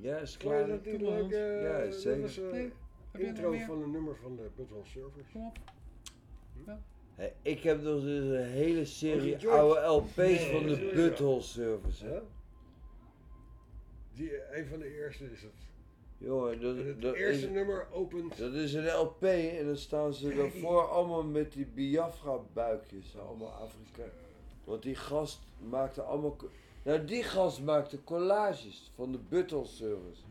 Ja, is klaar. leuk? op. eh, Ja, dat zeker. eh, Nee, intro van een nummer van de Butthole Servers. Kom op. Hey, ik heb nog dus een hele serie oude LP's Nee, van de. Butthole Service. Hè? Ja? Die, eh, een van de eerste is het. Jongen, dat, het dat eerste is, nummer opent. dat is een LP en dan staan ze daarvoor allemaal met die Biafra buikjes, allemaal Afrika. Want die gast maakte allemaal, nou die gast maakte collages van de Butthole Service.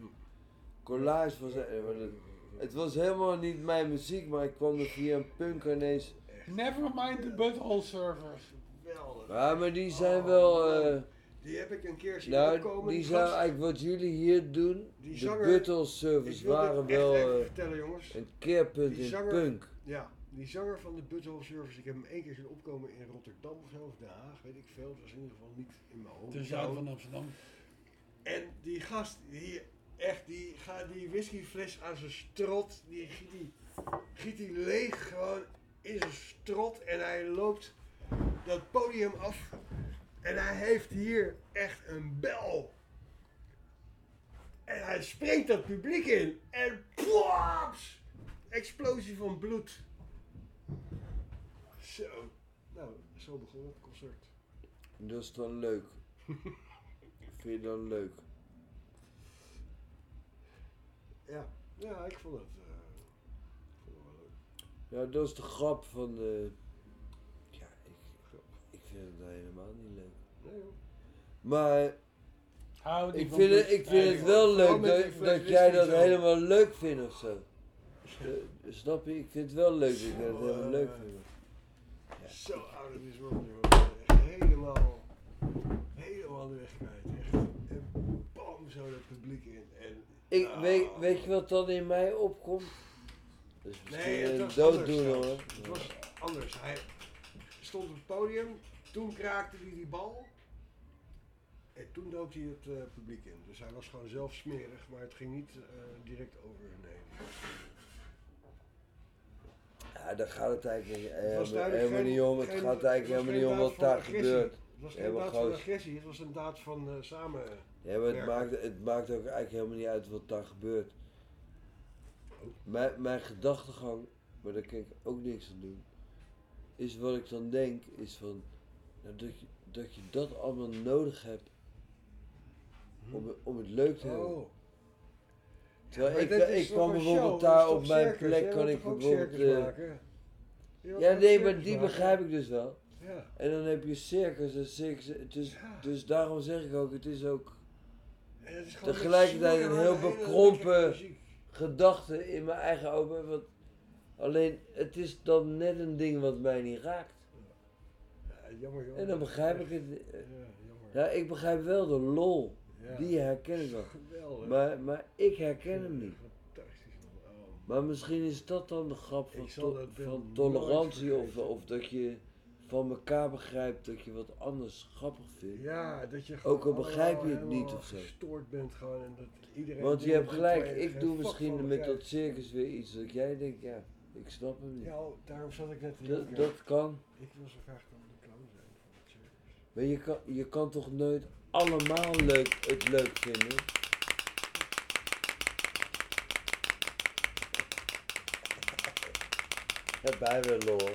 Collages van zijn, maar dat- het was helemaal niet mijn muziek, maar ik kwam er via een punker ineens. Never mind the butthole servers. Geweldig. Ja, maar die zijn wel. eh, Die heb ik een keer zien nou, opkomen. die die zou eigenlijk wat jullie hier doen. Die de zanger- Butthole Ik Service waren wel eh, vertellen, jongens. een keerpunt Die in zanger- punk. Ja, die zanger van de Butthole Service, ik heb hem één keer zien opkomen in Rotterdam of zo, of Den Haag, weet ik veel. Het was in ieder geval niet in mijn hoofd. Ten zuiden van Amsterdam. En die gast, die echt, die gaat die whiskyfles aan zijn strot, die giet die, giet die leeg gewoon in zijn strot en hij loopt dat podium af en hij heeft hier echt een bel. En hij springt dat publiek in en plops! Explosie van bloed. Zo. Nou, zo begon het concert. Dat is dan leuk. <laughs> Vind je dan leuk? Ja, ja ik vond het, eh, ik vond het wel leuk. Ja, dat is de grap van de. Ja, ik, ik vind het helemaal niet leuk. Nee, joh. Maar. Ik vind, het, ik vind Nee, het wel leuk dat, dat jij dat zo. helemaal leuk vindt of zo. Eh, snap je? Ik vind het wel leuk dat ik helemaal eh, leuk vind. Zo oud het is man, helemaal, helemaal de weg kwijt. Echt. En bam, zo dat publiek in. En, Ik, ah, weet, weet je wat dan in mij opkomt? Dat is misschien nee, het was dooddoener anders. hoor. Het was anders. Hij stond op het podium, toen kraakte hij die bal. En toen dook hij het eh, publiek in. Dus hij was gewoon zelf smerig, maar het ging niet eh, direct over hun heen. Ja, daar gaat het eigenlijk niet- helemaal, duidelijk helemaal geen- niet om. Het geen- gaat eigenlijk helemaal niet om wat daar agressie. gebeurt. Het was geen daad van agressie, het was een daad van eh, samen. Ja, maar het maakt, het maakt ook eigenlijk helemaal niet uit wat daar gebeurt. Mijn, mijn gedachtegang, maar daar kan ik ook niks aan doen, is wat ik dan denk, is van nou, dat, je, dat je dat allemaal nodig hebt om, om het leuk te hebben. Oh. Terwijl ik, ik kan een bijvoorbeeld daar op mijn circus? plek kan ik bijvoorbeeld... eh, ja, nee, maar die maken? begrijp ik dus wel. Ja. En dan heb je circus en circus. Dus, dus daarom zeg ik ook, het is ook is tegelijkertijd een heel bekrompen gedachte in mijn eigen ogen. Wat, alleen, het is dan net een ding wat mij niet raakt. Ja, jammer joh. En dan begrijp ik het. Jammer. Ja, ik begrijp wel de lol. Ja. Die herken ik. Geweldig. Maar, maar ik herken hem niet. Fantastisch man. Oh, Maar misschien is dat dan de grap van, to- van tolerantie of, of dat je van elkaar begrijpt dat je wat anders grappig vindt. Ja, dat je Ook al begrijp je het niet of zo. gestoord bent gewoon en dat iedereen... Want je hebt gelijk, ik doe misschien met dat circus weer iets dat jij denkt, ja, ik snap hem niet. Ja, daarom zat ik net Dat, dat kan. Ik wil zo graag dan de clown zijn van het circus. Maar je kan, je kan toch nooit allemaal leuk, het leuk vinden? Heb wij wel lol.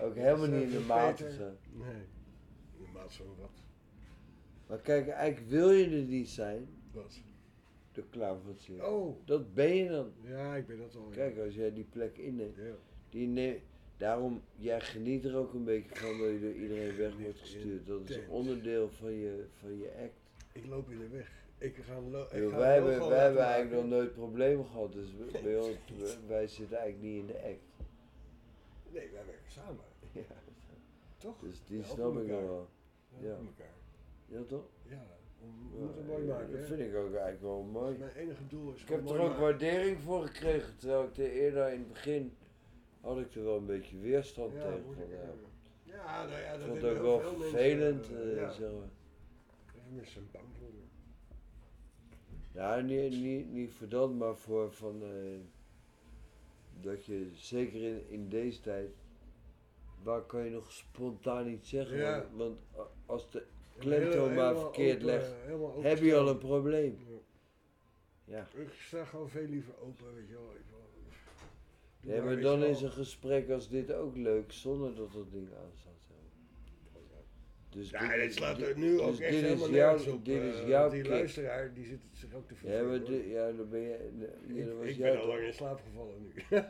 Ook helemaal niet in de maat of zo. Nee, in de maat zo wat. Maar kijk, eigenlijk wil je er niet zijn. Wat? De klavertje. Oh. Dat ben je dan. Ja, ik ben dat al. ja. Kijk, als jij die plek inneemt. Die neem, daarom, jij geniet er ook een beetje van dat je door iedereen weg wordt gestuurd. Dat is Intens. onderdeel van je, van je act. Ik loop de weg. Ik ga, lo- ik Yo, ga wij een hebben, wij hebben eigenlijk nog nooit problemen gehad. Dus we- bij ons, we- wij zitten eigenlijk niet in de act. Nee, wij werken samen. <laughs> Ja. Toch? Dus die helpen snap ik nog wel. We Ja. helpen elkaar. Ja, toch? Ja, we Ja, moeten het mooi ja, maken. Dat hè? vind ik ook eigenlijk wel mooi. Mijn enige doel is Ik heb er ook maken. waardering voor gekregen, terwijl ik er eerder in het begin had ik er wel een beetje weerstand Ja, tegen. ja. ja, nou ja, dat vond ook wel vervelend, eh, ja. zeg maar. Zijn bang voor. Ja, niet, niet, niet voor dat, maar voor van, eh, dat je zeker in, in deze tijd, waar kan je nog spontaan iets zeggen? Ja. Want, als de klemtoon maar verkeerd open, legt, heb je al een probleem. Ja. Ik sta gewoon veel liever open, weet je wel. Nee, maar dan is een gesprek als dit ook leuk zonder dat dat ding aan staat. maar. Dus Ja, dit slaat er nu ook dus echt dit is helemaal jouw- nergens op. Dit eh, is want jouw Die luisteraar, die zit het zich ook te Ja, vervelen. maar hoor. di- ja, dan ben je. Ja, was ik ben al lang in slaap gevallen nu. <laughs>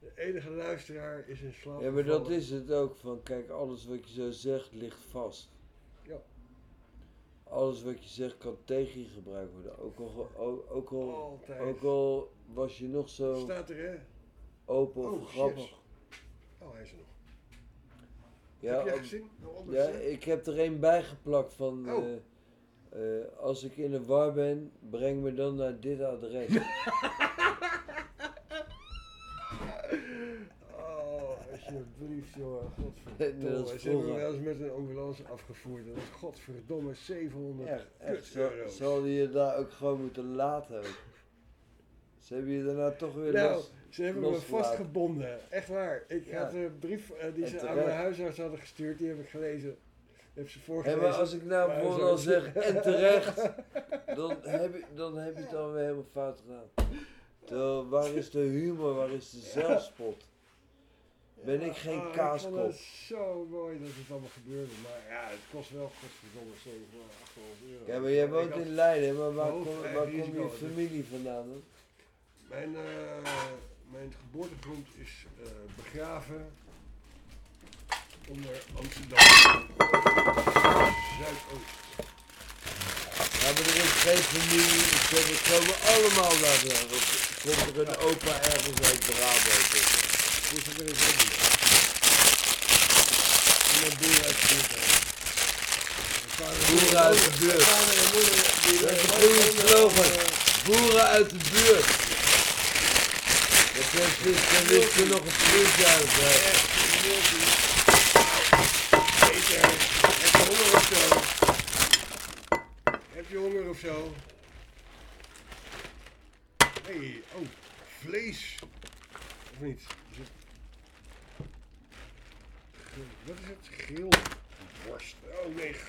De enige luisteraar is in slaap Ja, maar dat is het ook van, kijk, alles wat je zo zegt ligt vast. Alles wat je zegt kan tegen je gebruikt worden. Ook al, ook, ook al, ook al was je nog zo Staat er, hè? open of Oh, grappig. shit. Oh, hij is er nog. Ja, Heb jij gezien? Ja, ik heb er een bijgeplakt van. Oh. eh, eh, als ik in de war ben, breng me dan naar dit adres. <laughs> Oh, alsjeblieft, jongen. Godverdomme. is Ze hebben wel eens met een ambulance afgevoerd. Dat was godverdomme 700 Echt, echt. ze hadden je daar ook gewoon moeten laten. Ze hebben je daarna toch weer Nou, los, ze hebben me vastgebonden. Echt waar. Ik Ja. had een brief eh, die En ze aan mijn huisarts hadden gestuurd. Die heb ik gelezen. Heb ze Hé, voorgelezen. maar als ik nou bijvoorbeeld al zeg en terecht, <laughs> dan heb, je, dan heb je het alweer helemaal fout gedaan. Waar is de humor, waar is de <laughs> zelfspot? Ben ik geen Ah, Ik kaaskop? vond het zo mooi dat het allemaal gebeurde. Maar ja, het kost wel godverdomme 700, 800 euro. Ja, maar jij Ik woont in Leiden, maar waar, kom, waar komt je Dus familie vandaan dan? Mijn, eh, mijn geboortegrond is eh, begraven onder Amsterdam. Zuidoost. Ja, maar er is geen familie, ik zeg, we komen allemaal daar Komt er een opa ergens uit Brabant? Ik er. Mijn vader en Boeren uit de buurt. Dat is goede slogan. Boeren uit de buurt. Dat wist er nog een. Peter, heb je honger of zo? Heb je honger of zo? Hé, hey, oh, vlees. Of niet? Wat is het? Geel worst. Oh nee, dit?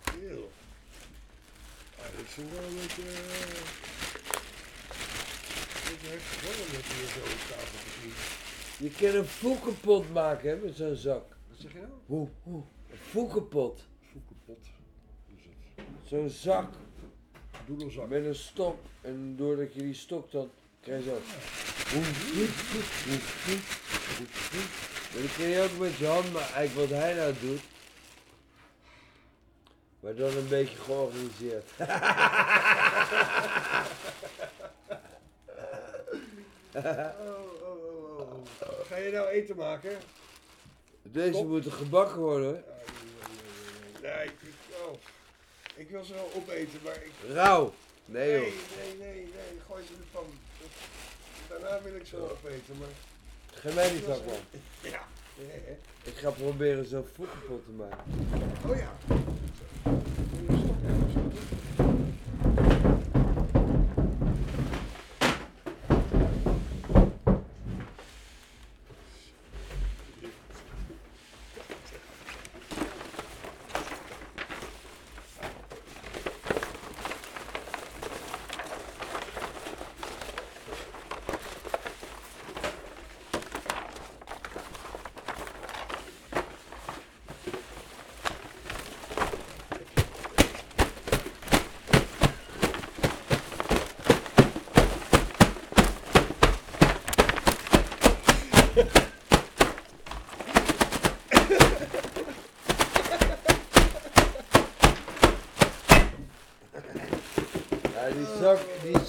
Geel. Ah, dit is wel een beetje... eh, Een beetje dat hier zo op tafel te zien. Je kan een voekenpot maken hè, met zo'n zak. Wat zeg je nou? Hoe, hoe? Een voekenpot. Voekenpot. Zo'n zak. Doedelzak. Met een stok. En doordat je die stok dan krijg je zo. Maar die kun je ook met je hand, maar eigenlijk wat hij nou doet. Maar dan een beetje georganiseerd. Oh, oh, oh. Ga je nou eten maken? Deze moeten gebakken worden. Nee, ik, oh. ik wil ze wel opeten, maar ik... Rauw. Nee Nee, joh. nee, nee, nee, gooi ze in de pan. Daarna wil ik ze wel opeten, maar... Geef mij wil zak man. Ja. Ik ga proberen zo'n voekenpot te maken. Oh ja. Ja,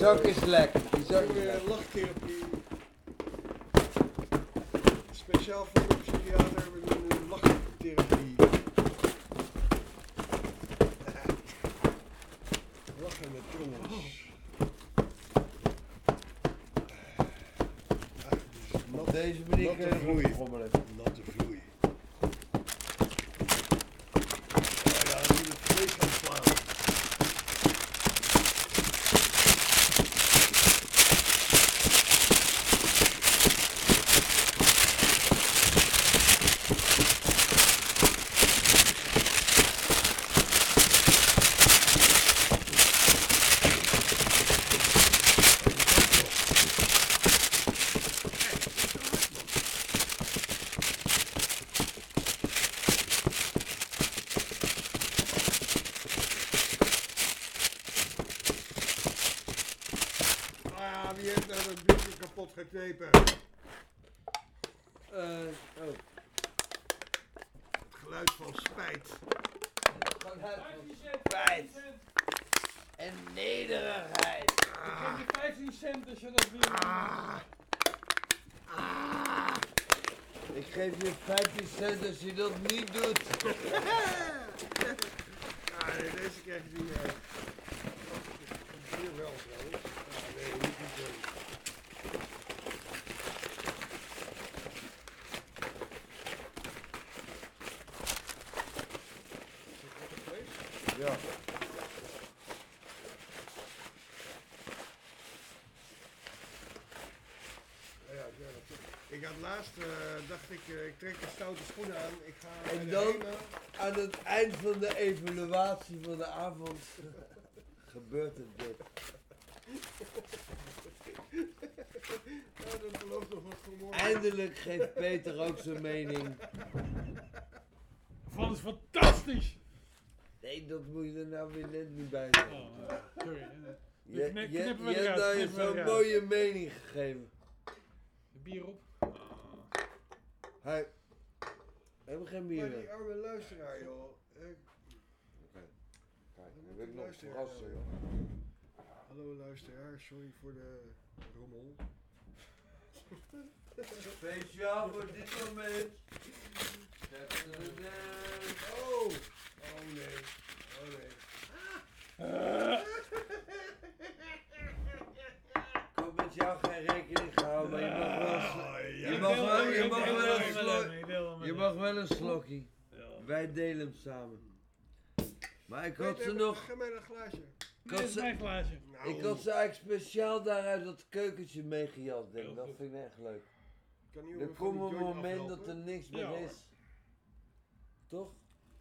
zak is lekker. Die zak is Doe weer lekker. lachtherapie. Speciaal voor de psychiater hebben we nu een lachtherapie. Lachen met jongens. Op deze manier kun je natte vloei. goed schommelen. Natte vloei. Oh ja, nu het vlees gaan slaan. Ah, wie heeft nou dat biertje kapot geknepen? Eh, oh. Het geluid van spijt. Spijt. En nederigheid. Ik geef je 15 cent als je dat wil. Ik geef je 15 cent als je dat niet doet. Ah, nee, deze krijg je niet meer. Hier wel trouwens. Ah, nee, niet die zo. Ja. Ja, ja, dat- ik had laatst, eh, dacht ik, eh, ik trek de stoute schoenen aan. Ik ga En dan aan het eind van de evaluatie van de avond <laughs> gebeurt het dit. <laughs> Ja, dat belooft nog wat voor. Eindelijk geeft Peter ook zijn mening. Van is fantastisch. Nee, dat moet je er nou weer net niet bij zeggen. Oh, sorry. Je, je, Knip- je, hebt nou knippen we zo'n mooie mening gegeven. Bier op. Hij. We hebben geen bier Maar meer. die arme luisteraar, joh. Eh, Kijk, dan dan moet wil ik die nog luisteraar verrassen, nou, joh. Hallo luisteraar, sorry voor de rommel. Speciaal voor dit moment. Oh! Oh nee. Oh nee. Ik heb met jou geen rekening gehouden, maar je mag wel, je mag wel, je mag een met hem, slok- ik deel hem met je mag wel een slokje. Wij delen hem samen. Maar ik had ze nog, Geef mij een glaasje. Ik had ze. Nou, ik had ze eigenlijk speciaal daaruit dat keukentje meegejat. denk ik. Dat vind ik echt leuk. kan niet Er komt een moment dat er niks Ja, meer hoor. is. Toch?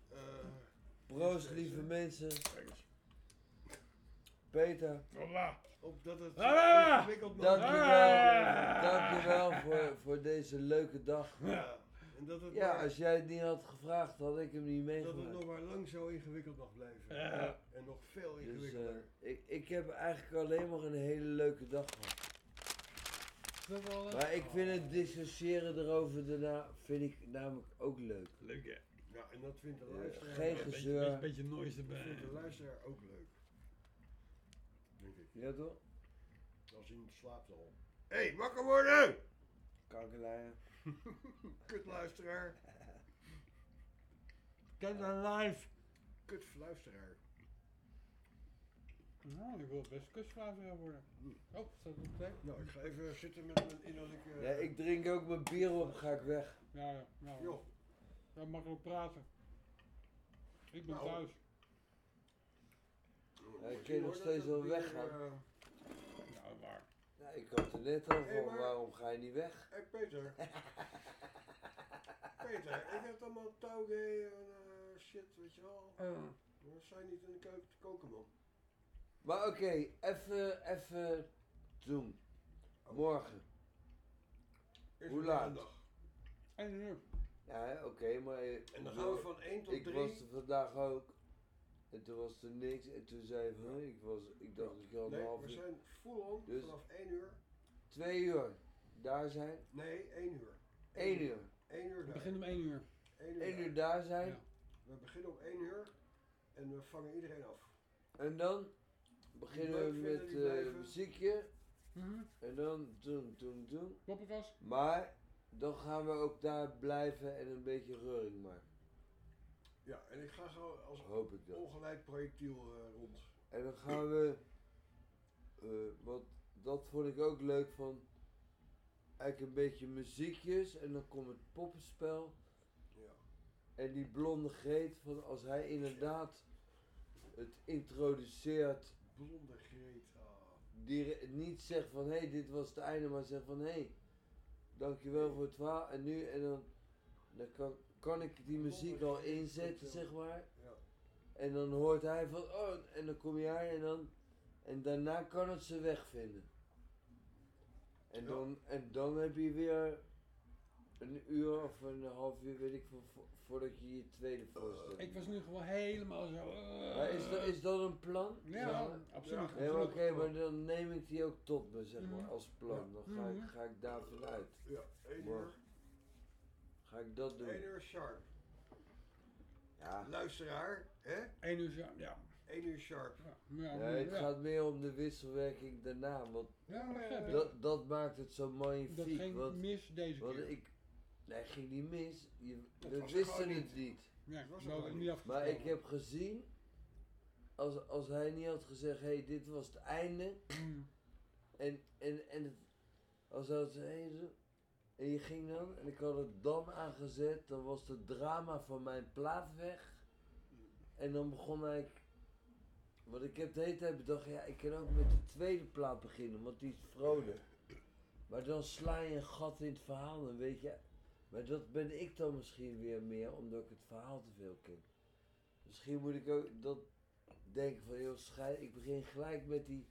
Eh, Proost lieve mensen. Peter. Voilà. Op dat het Ah! ingewikkeld mag. Dankjewel, Ah! dankjewel voor, voor deze leuke dag. Ja. En dat het, Ja, maar, als jij het niet had gevraagd, had ik hem niet dat het meegemaakt. nog maar lang zo ingewikkeld mag blijven. Ja. En nog veel Dus ingewikkelder. eh, ik, ik heb eigenlijk alleen maar een hele leuke dag gehad. Dat eh, Maar ik vind het dissociëren erover daarna vind ik namelijk ook leuk. Leuk hè. ja, en dat vindt de luisteraar, geen dat Beetje, gezeur. beetje, beetje noise vindt erbij. de luisteraar ook leuk. Denk ik. Ja toch? Als hij slaapt al. Hé, hey, wakker worden! Kankerlijn. <laughs> Kut luisteraar. Kijk naar live. Kut luisteraar. Nou, ik wil best kustvader worden. Oh, staat het op plek? Nou, ik ga even zitten met mijn innerlijke... Ja, ik drink ook mijn bier op, ga ik weg. Ja, ja. Nou, Joh. ja, makkelijk praten. Ik ben Nou. thuis. Ja, ik kan nog steeds wel weggaan. eh, Nou, waar. Ja, ik had er net al Hey, van, maar- waarom ga je niet weg? Hé Peter. <laughs> Peter, ik heb allemaal touwgay en eh, shit, weet je wel. We zijn niet in de keuken te koken, man. Maar oké, even, even doen. Morgen. Eerst Hoe laat? En uur. Ja, hè, oké, maar... eh, En dan gaan we van 1 tot Ik 3. was er vandaag ook. En toen was er niks. En toen zei hij, huh, ik, was, ik dacht dat ik al een Nee, half we uur... zijn full on Dus- vanaf 1 uur. Twee uur daar zijn. Nee, 1 uur. Één uur. 1 uur We daar. beginnen om 1 uur. 1 uur, Eén daar. uur daar zijn. Ja. We beginnen om 1 uur en we vangen iedereen af. En dan beginnen we met die eh blijven. muziekje. Mhm. En dan doen, doen, doen. Poppenkast. Maar dan gaan we ook daar blijven en een beetje reuring maken. Ja, en ik ga gewoon als Hoop ik dat. ongeleid projectiel eh, rond. En dan gaan we, eh, wat, dat vond ik ook leuk van, eigenlijk een beetje muziekjes en dan komt het poppenspel. Ja. En die blonde Greet, van als hij inderdaad het introduceert, Blonde Greet. ah. die niet zegt van hé, hey, dit was het einde, maar zegt van hé, hey, dankjewel voor het verhaal. En nu, en dan, dan kan, kan ik die muziek al inzetten, zeg maar. Ja. En dan hoort hij van, oh, en dan kom jij en dan, en daarna kan het zijn weg vinden. En, Ja. dan, en dan heb je weer een uur of een half uur, weet ik voordat je je tweede voorstelling Ik was nu gewoon helemaal zo. eh, maar is, dat, is dat een plan? Ja, Ja. absoluut. Maar absoluut. oké, maar dan neem ik die ook tot me, zeg maar, Mhm. als plan. Dan ga, ik, Mhm. ga ik daar vanuit. Ja, één uur. Ga ik dat doen? 1 uur sharp. Ja. Luisteraar, hè? 1 uur sharp, ja. 1 uur sharp. Ja, het ja. gaat meer om de wisselwerking daarna, want Ja, dat, dat maakt het zo magnifiek. Dat ging want, mis deze want keer. ik, nee, ging niet mis. Je, Dat we wisten het niet. niet. Ja, was ook niet. Maar ik heb gezien, als, als hij niet had gezegd, hé, hey, dit was het einde. Mm. En, en, en het, als hij had gezegd, hey, zo, en je ging dan, en ik had het dan aangezet, dan was het drama van mijn plaat weg. En dan begon ik, want ik heb de hele tijd bedacht, ja, ik kan ook met de tweede plaat beginnen, want die is vrolijk. Maar dan sla je een gat in het verhaal, dan weet je. Maar dat ben ik dan misschien weer meer, omdat ik het verhaal te veel ken. Misschien moet ik ook dat denken van, joh, schei, ik begin gelijk met die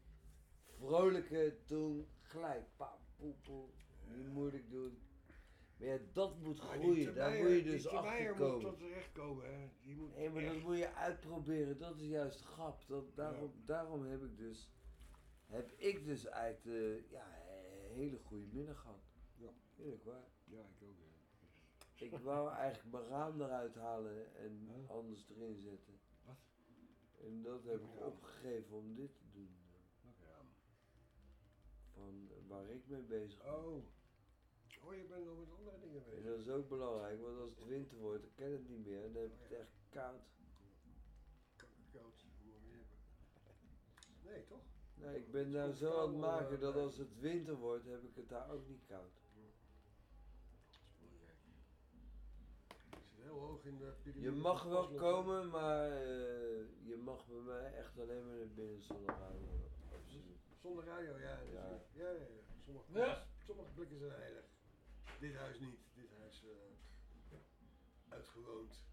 vrolijke toen gelijk. Pa, poe, poe. Niet moeilijk doen. Maar ja, dat moet Maar groeien. Daar moet je dus achter moet komen. tot terecht komen, hè. Die moet Nee, maar dat moet je uitproberen. Dat is juist grap. Dat, daarom, daarom heb ik dus, heb ik dus eigenlijk de, ja, een hele goede middag gehad. Ja. Eerlijk waar. Ja, ik ook, ja. Ik wou <laughs> eigenlijk mijn raam eruit halen en anders erin zetten. Wat? En dat heb ik opgegeven om dit te. Van waar ik mee bezig ben. Oh. Oh, je bent nog met andere dingen En bezig. dat is ook belangrijk, want als het winter wordt, dan kan het niet meer. En dan heb ik het echt koud. Nee, toch? Nee, ik ben nou zo aan het maken eh, dat als het winter wordt, heb ik het daar ook niet koud. Heel hoog in de piramide. Je mag wel komen, maar eh, je mag bij mij echt alleen maar naar binnen zonder radio. Zonder radio, ja. Ja. Ja, ja, ja. Sommige, Ja. sommige blikken zijn heilig. Dit huis niet. Dit huis eh, uitgewoond.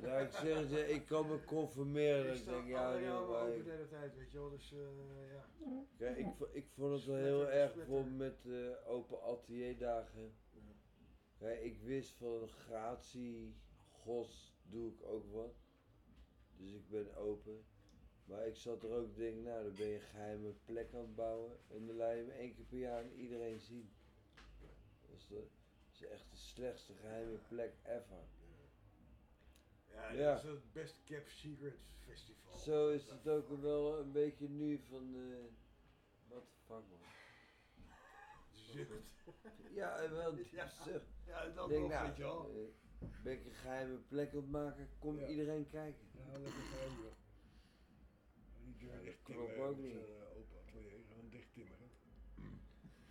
Ja, ik zeg ik kan me conformeren. Ik denk, ja, ramen maar de hele tijd, weet je wel. Dus eh, ja. Kijk, ik, vo- ik vond het wel Splitter, heel erg splitter. bijvoorbeeld met eh, open atelierdagen. Kijk, ik wist van gratie, gos doe ik ook wat. Dus ik ben open. Maar ik zat er ook te denken, nou dan ben je een geheime plek aan het bouwen. En dan laat je hem één keer per jaar aan iedereen zien. Dus dat is echt de slechtste geheime plek ever. Ja, Ja. dat is het best kept secret festival. Zo is het ook wel een beetje nu van, eh wat de fuck man. Zucht. Ja, wel <laughs> Ja. zucht. Ja, dat Denk, nou, weet je wel. eh, Ben ik een geheime plek aan het maken, kom Ja. iedereen kijken. Ja, lekker geheim, joh. Die deur Ja, dicht timmeren. eh, open atelier. Gewoon dicht timmeren.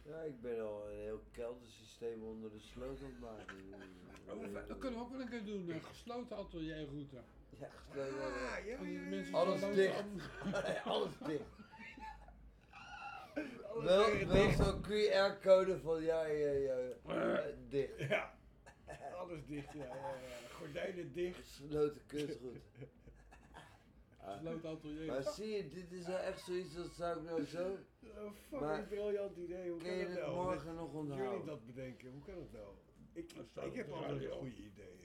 Ja, ik ben al een heel keldersysteem onder de sloot aan het maken. <laughs> Oh, dat kunnen we ook wel een keer doen, een gesloten atelierroute. Ja, gesloten. Ah, ja, <laughs> Alles dicht. <laughs> Alles dicht. Wel, wel zo'n QR-code van ja, ja, ja, eh, dicht. Ja. Alles dicht, ja, ja, ja. Gordijnen dicht. Gesloten kunstgoed. Gesloten atelier. Maar zie je, dit is nou echt zoiets dat zou ik nou zo. Een fucking Maar briljant idee. Hoe kun kan je dat het nou? morgen nog Dat onthouden? Jullie dat bedenken, hoe kan het nou? Ik, Dat ik heb altijd goede ideeën.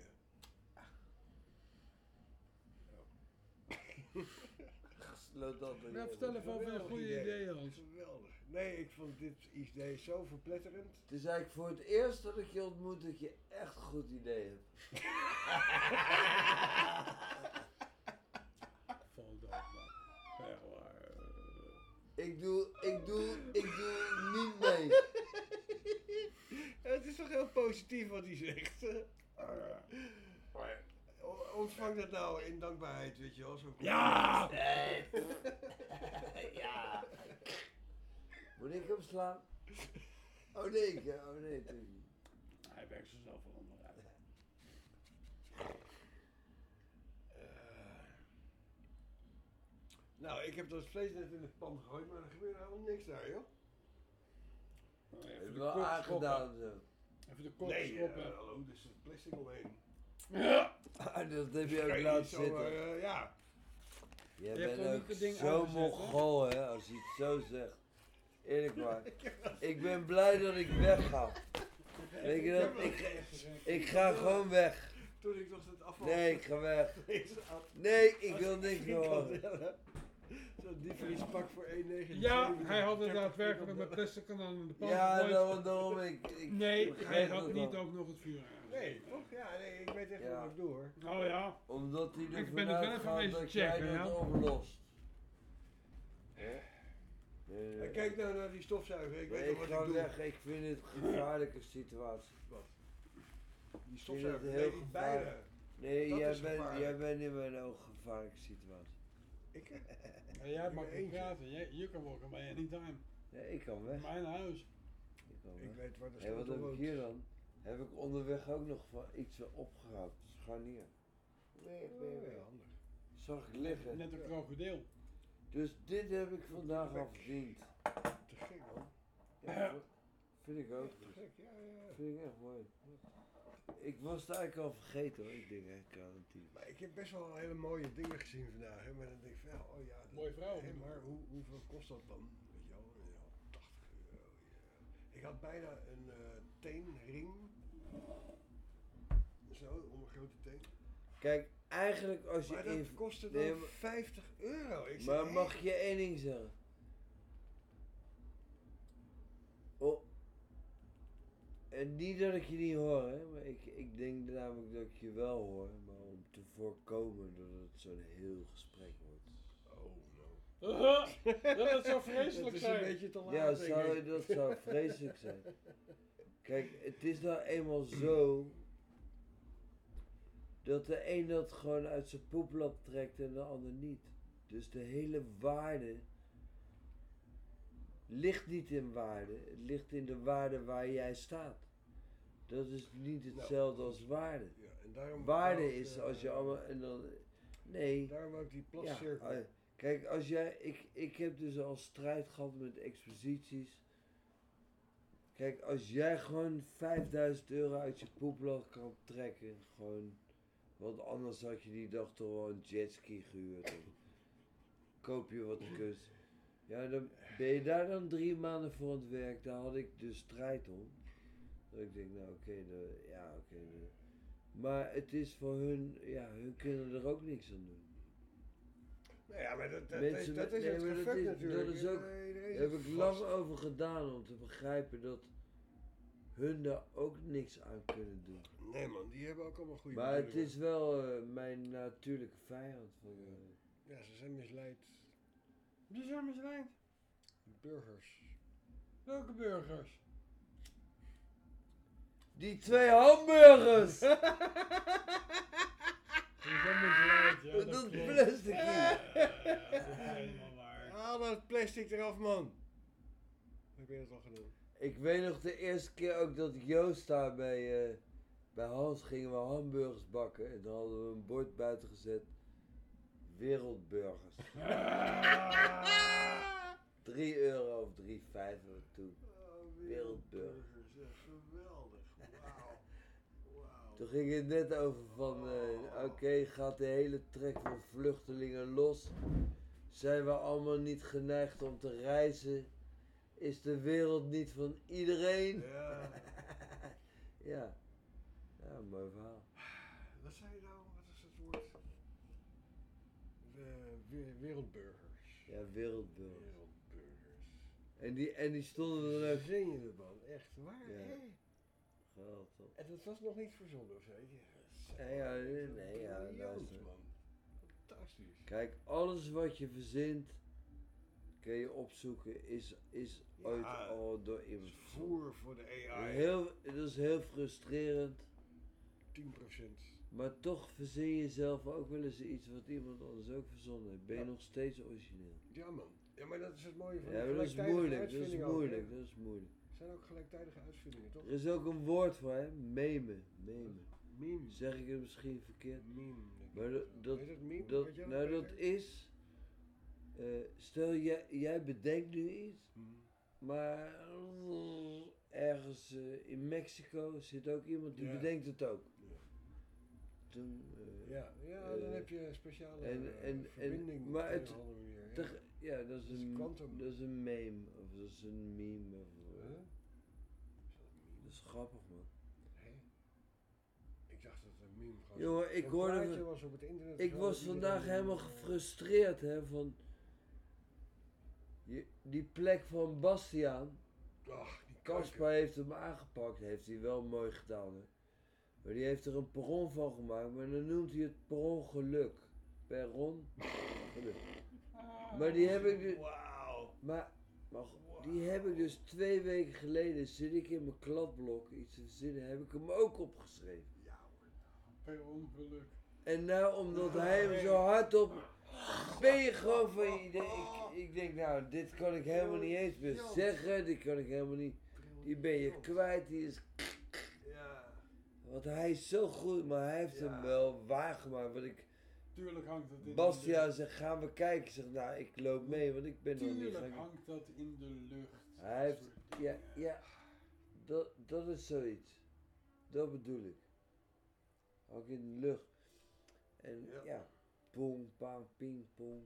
Gesloten atelier. Ja, vertel even over goede idee. ideeën, Hans. Geweldig. Nee, ik vond dit idee zo verpletterend. Het is eigenlijk voor het eerst dat ik je ontmoet dat je echt een goed idee hebt. <laughs> Vol dood, man. Echt waar. Ik doe, ik doe, ik doe niet <laughs> mee. Het is toch heel positief wat hij zegt. Ontvang dat nou in dankbaarheid, weet je wel. Zo Ja! <laughs> ja! Moet ik hem slaan? Oh nee, oh nee, natuurlijk niet. Hij werkt zichzelf wel Nou, ik heb dat vlees net in de pan gegooid, maar er gebeurt helemaal niks daar, joh. Even de wel kop aangedaan zo. Even de kop Nee, eh, hallo, er zit plastic omheen. <laughs> Ah, dat heb je ook laten zo, zitten. eh, ja. Jij Je bent ook ding zo aangezet, hè? als je het zo zegt. Eerlijk <laughs> waar. ik ben blij dat ik wegga. <laughs> Weet je dat? Ik, ik ga gewoon weg. Toen ik nog het afval... Nee, ik ga weg. Nee, ik wil niks meer horen. Tellen. Zo'n diepvriespak voor 1,79. Ja, hij had het daadwerkelijk met plastic aan in de pan Ja, daarom, daarom ik, ik <laughs> Nee, hij had niet ook nog het vuur aan. Nee, toch? Ja, nee, ik weet echt Ja. wat ik doe, hoor. Oh ja. Omdat hij Ik ervan ben het wel even uitgaat wezen dat jij checken, dat ja. overlost. Nee, nee, Kijk nou naar die stofzuiger, ik weet Nee, toch ik wat ik doe. weg, ik vind het een gevaarlijke situatie. Wat? Die stofzuiger, het nee, heel die gevaarlijk. beide. Nee, Dat jij bent, jij bent in mijn ogen een gevaarlijke situatie. Ik? <laughs> Ja, jij mag niet eentje. praten. Jij, you can walk away anytime. Nee, ik kan weg. Mijn huis. Ik, kan Ik weet waar de Hé, wat heb ik hier dan? Heb ik onderweg ook nog van iets opgehaald. Scharnier. Nee, nee, nee. ja, handig. Zag ik liggen. Net een krokodil. Dus dit heb ik vandaag al verdiend. Te gek, man. Ja, vind ik ook. Te gek, ja, ja. Vind ik echt mooi. Ik was het eigenlijk al vergeten hoor. Ik denk echt quarantine. Maar ik heb best wel hele mooie dingen gezien vandaag. Hè, maar dan denk ik van, ja, oh ja. dat- Mooie vrouw. Maar hoe, hoeveel kost dat dan? Weet je wel, ja, 80 euro. ja. Ik had bijna een eh, teenring. Zo, om een grote teen. Kijk, eigenlijk als je Maar dat in- kostte dan Nee, maar- 50 euro. Ik Maar mag je één ding zeggen? Oh. En niet dat ik je niet hoor, hè, maar ik, ik denk namelijk dat ik je wel hoor, maar om te voorkomen dat het zo'n heel gesprek wordt. Oh, no. <laughs> Dat zou vreselijk Dat is zijn. een beetje te laat, Ja, denk zou, ik. dat zou <laughs> vreselijk zijn. Kijk, het is nou eenmaal zo dat de een dat gewoon uit zijn poeplap trekt en de ander niet. Dus de hele waarde ligt niet in waarde, het ligt in de waarde waar jij staat. Dat is niet hetzelfde als waarde. Ja, en daarom Waarde is eh, als je allemaal en dan nee. Daarom ook die Ja, plascirkel. eh, kijk, als jij, ik, ik heb dus al strijd gehad met exposities. Kijk, als jij gewoon 5000 euro uit je poeplog kan trekken, gewoon, want anders had je die dag toch wel een jetski gehuurd. koop je wat kunst. Ja, dan ben je daar dan drie maanden voor aan het werk, daar had ik dus strijd om. Dat ik denk, nou oké, de- ja oké. de- maar het is voor hun, ja, hun kunnen er ook niks aan doen. Nou ja, maar dat, dat, Mensen dat, met- is nee, het dat is- natuurlijk. Dat is ook, daar heb ik lang over gedaan om te begrijpen dat hun daar ook niks aan kunnen doen. Nee man, die hebben ook allemaal goede Maar het is wel eh, mijn natuurlijke vijand. Van, eh, Ja, ze zijn misleid. Wie zijn misleid? Burgers. Welke burgers? Die twee hamburgers! <laughs> Dat plastic dat helemaal waar. Haal dat plastic eraf man. Heb je dat al gedaan? Ik weet nog de eerste keer ook dat Joost daar bij, eh, bij Hans gingen we hamburgers bakken. En dan hadden we een bord buiten gezet. Wereldburgers. <laughs> 3 euro of 3,5 euro toen. Wereldburgers. Ja, geweldig. Wauw. Toen ging het net over van, eh, oké, gaat de hele trek van vluchtelingen los? Zijn we allemaal niet geneigd om te reizen? Is de wereld niet van iedereen? Ja. <laughs> ja. Ja, mooi verhaal. Wat zei je nou? Wat is het woord? De we- wereldburgers. Ja, wereldburgers. Wereldburgers. En die, en die stonden dan ook... Je het man? Echt waar? Ja. hè? Toch? En dat was nog niet verzonnen of zo? Ja, nee, nee, ja, luister. man. Fantastisch. Kijk, alles wat je verzint, Kun je opzoeken, is, is ooit al door iemand voer voor de AI. Heel, dat is heel frustrerend. 10%. Maar toch verzin je zelf ook wel eens iets wat iemand anders ook verzonnen heeft. Ben je Ja. nog steeds origineel? Ja man. Ja, maar dat is het mooie van Ja, dat is moeilijk, dat is ook, moeilijk, dat is moeilijk. Het zijn ook gelijktijdige uitvindingen, toch? Er is ook een woord voor, hè? Meme. Meme. Meme. Zeg ik het misschien verkeerd? Meme. Maar dat, dat, meme? dat, dat nou, dat is... eh, stel, jij, jij bedenkt nu iets, Mhm. maar ergens eh, in Mexico zit ook iemand die Ja. bedenkt het ook. Eh, Ja, ja, dan eh, heb je een speciale en, en, verbinding en, maar op het, andere manier. Ja. dat is, Dat is een, quantum. dat is een meme, of dat is een meme. Of, eh, Huh? Dat is grappig, man. Ik dacht dat het een meme gewoon Jongen, ik hoorde... van- was op het internet. ik was vandaag helemaal gefrustreerd, hè, van... Je, die plek van Bastiaan... Ach, die Caspar heeft hem aangepakt, heeft hij wel mooi gedaan, hè. Maar die heeft er een perron van gemaakt, maar dan noemt hij het perron geluk. Perron geluk. Maar die heb ik dus... Maar, maar die heb ik dus twee weken geleden, zit ik in mijn kladblok iets te verzinnen, heb ik hem ook opgeschreven. Per ongeluk. En nou, omdat hij hem zo hard op... Ben je gewoon van je idee. Ik, ik denk, nou, dit kan ik helemaal niet eens meer zeggen. Dit kan ik helemaal niet. Die ben je kwijt. Die is. Ja. Want hij is zo goed, maar hij heeft hem wel waargemaakt. Want ik. Tuurlijk hangt het in de lucht. zegt, gaan we kijken. Zeg, nou, ik loop mee, want ik ben nog niet Tuurlijk hangt dat in de lucht. Hij heeft. Ja, ja. Dat, dat is zoiets. Dat bedoel ik. Ook in de lucht. En ja, pong, pang, ping, pong.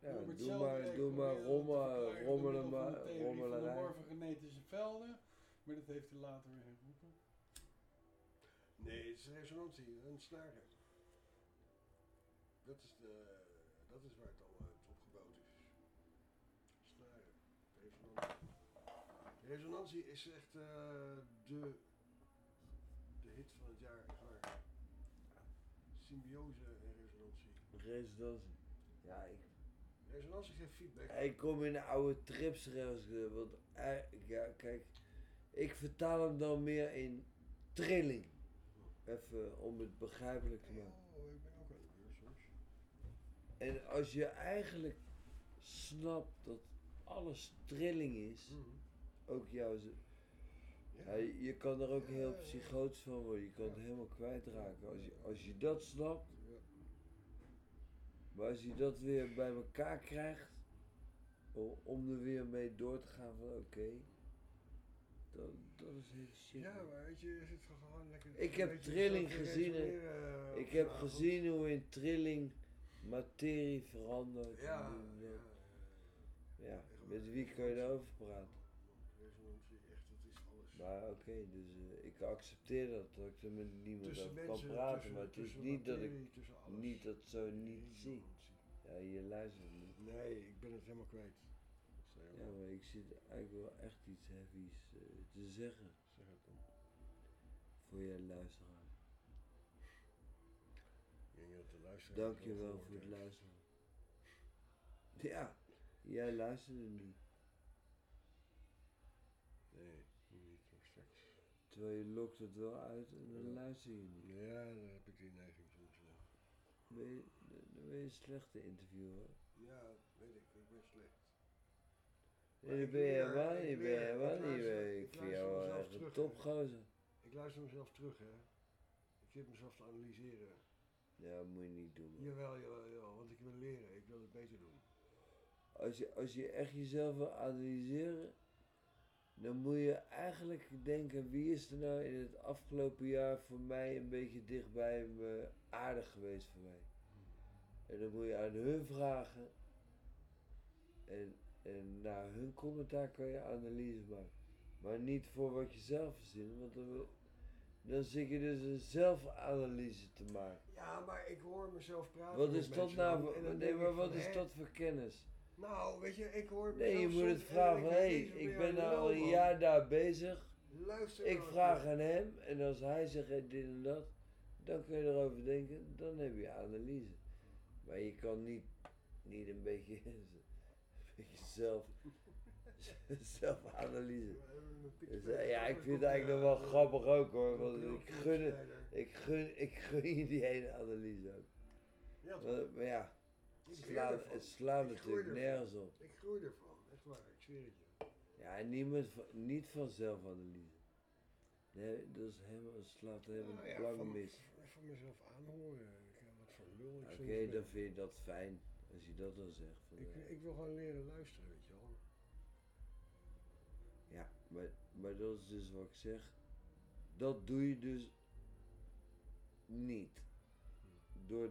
Ja, doe maar, doe maar, dat te rommel, verklaren door rommelen van maar, theorie van de velden, maar dat heeft hij later weer herroepen. Nee, het is resonantie en snaren. Dat is, de, dat is waar het allemaal opgebouwd is. Snaren, resonantie. Resonantie is echt eh, de, de hit van het jaar. waar. Symbiose en resonantie. Resonantie. Ja, ik, Resonantie geeft feedback. ik kom in de oude trips eh, Want, eh, ja, kijk, ik vertaal hem dan meer in trilling. Even om het begrijpelijk te maken. Oh, ik ben ook aan de soms. En als je eigenlijk snapt dat alles trilling is, ook jouw. Ja, je kan er ook heel psychotisch van worden, je kan het helemaal kwijtraken. Als je, als je dat snapt, maar als je dat weer bij elkaar krijgt, om, om er weer mee door te gaan van oké, dat, dat is heel shit. Ja, maar weet je, je zit gewoon lekker... Ik heb trilling gezien. Ik heb gezien hoe in trilling materie verandert. Ja, en hoe- ja, met wie kan je daarover praten? Echt, dat is alles. Maar oké, dus eh, ik accepteer dat, dat ik er met niemand Tussen over mensen, kan praten. tussen- maar het is niet dat ik niet dat zo niet zie. Ja, je luistert niet. Nee, ik ben het helemaal kwijt. Je Ja, maar ik zit eigenlijk wel echt iets heavies eh, te zeggen. Zeg het dan. Voor jij luisteraar. Ik denk dat de luisteraar Dank je wel wel gehoord voor het heeft. luisteren. Ja, jij luisterde niet. Nee, niet, maar straks. Terwijl je lokt het wel uit en dan luister je niet. Ja, dan heb ik die neiging soms. Ja, Ben je, dan ben je een slechte interviewer. ja weet ik, ik ben slecht. Nee, dat ben je leer- helemaal ik ben helemaal ik ben je- ik Ik vind luister jou wel echt een terug, topgozer. Ik luister mezelf terug, hè. Ik zit mezelf te analyseren. Ja, dat moet je niet doen. man. Jawel, jawel, jawel, want ik wil leren. Ik wil het beter doen. Als je, als je echt jezelf wil analyseren, dan moet je eigenlijk denken, wie is er nou in het afgelopen jaar voor mij een beetje dichtbij me aardig geweest voor mij. En dan moet je aan hun vragen. En, en naar hun commentaar kan je analyse maken. Maar niet voor wat je zelf verzint, want dan, dan zit je dus een zelfanalyse te maken. Ja, maar ik hoor mezelf praten. Wat is dat nou? dan, en dan nee, maar wat van, is dat voor kennis? Nou, weet je, ik hoor Nee, je moet het vragen hé, denk ik, ben nou al een jaar daar bezig. Luister Ik nou vraag aan hem en als hij zegt dit en dat, dan kun je erover denken, dan heb je analyse. Maar je kan niet, niet een beetje <laughs> zelf, <laughs> zelfanalyse. Dus, eh, ja, ik vind het eigenlijk nog wel grappig ook hoor. Want ik gun, ik, gun, <laughs> ik gun je die hele analyse ook. Ja? Maar, maar ja, het slaat, het slaat natuurlijk nergens op. Ik groei ervan, echt waar, ik zweer het je. Ja, en niemand niet van zelfanalyse. Nee, dat is helemaal, het slaat helemaal Nou ja, mis. van mezelf aanhoren. Ik, ja, wat voor lul ik Oké, dan vind je dat fijn, als je dat dan zegt. Van, Ik, eh, ik wil gewoon leren luisteren, weet je wel. Ja, maar, maar dat is dus wat ik zeg. Dat doe je dus niet. Door,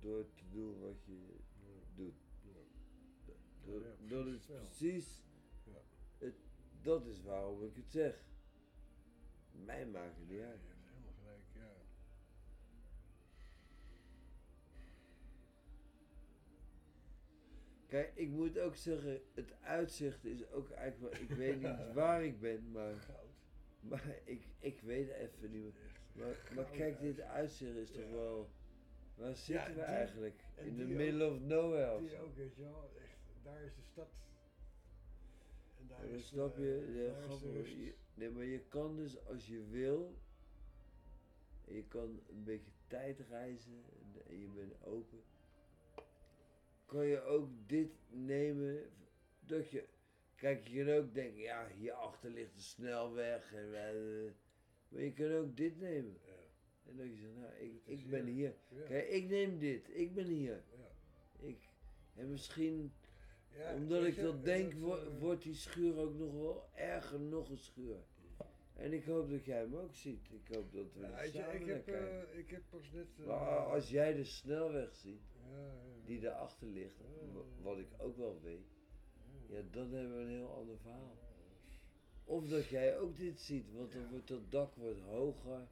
door te doen wat je doet. Dat, Ja, dat is precies. Ja. Het, dat is waarom ik het zeg. Mij maakt het niet uit. Kijk, ik moet ook zeggen, het uitzicht is ook eigenlijk wel, ik weet niet <laughs> waar ik ben, maar, maar ik, ik weet even niet meer. Maar, maar kijk, dit uitzicht is toch wel, waar zitten we die- eigenlijk? en In the middle ook- of nowhere Die ook, weet je wel. Echt, daar is de stad. En daar Ja, is snap de, je, ja, daar is de je- nee, maar je kan dus als je wil, je kan een beetje tijd reizen en, en je bent open, kan je ook dit nemen, dat je, kijk je kan ook denken, ja hierachter ligt de snelweg, en, eh, maar je kan ook dit nemen. En dat je zegt, nou ik, ik ben hier. Ja. kijk ik neem dit, ik ben hier. Ja. Ik, en misschien, Ja, omdat ik dat en denk, wo- eh, wordt die schuur ook nog wel erger nog een schuur. En ik hoop dat jij hem ook ziet. Ik hoop dat we Ja, weet je, samen ik heb, kijken. eh, ik heb pas net... maar als jij de snelweg ziet, Ja, ja. Die daarachter ligt, wa- wat ik ook wel weet, ja, dan hebben we een heel ander verhaal. Of dat jij ook dit ziet, want dan wordt dat dak wordt hoger,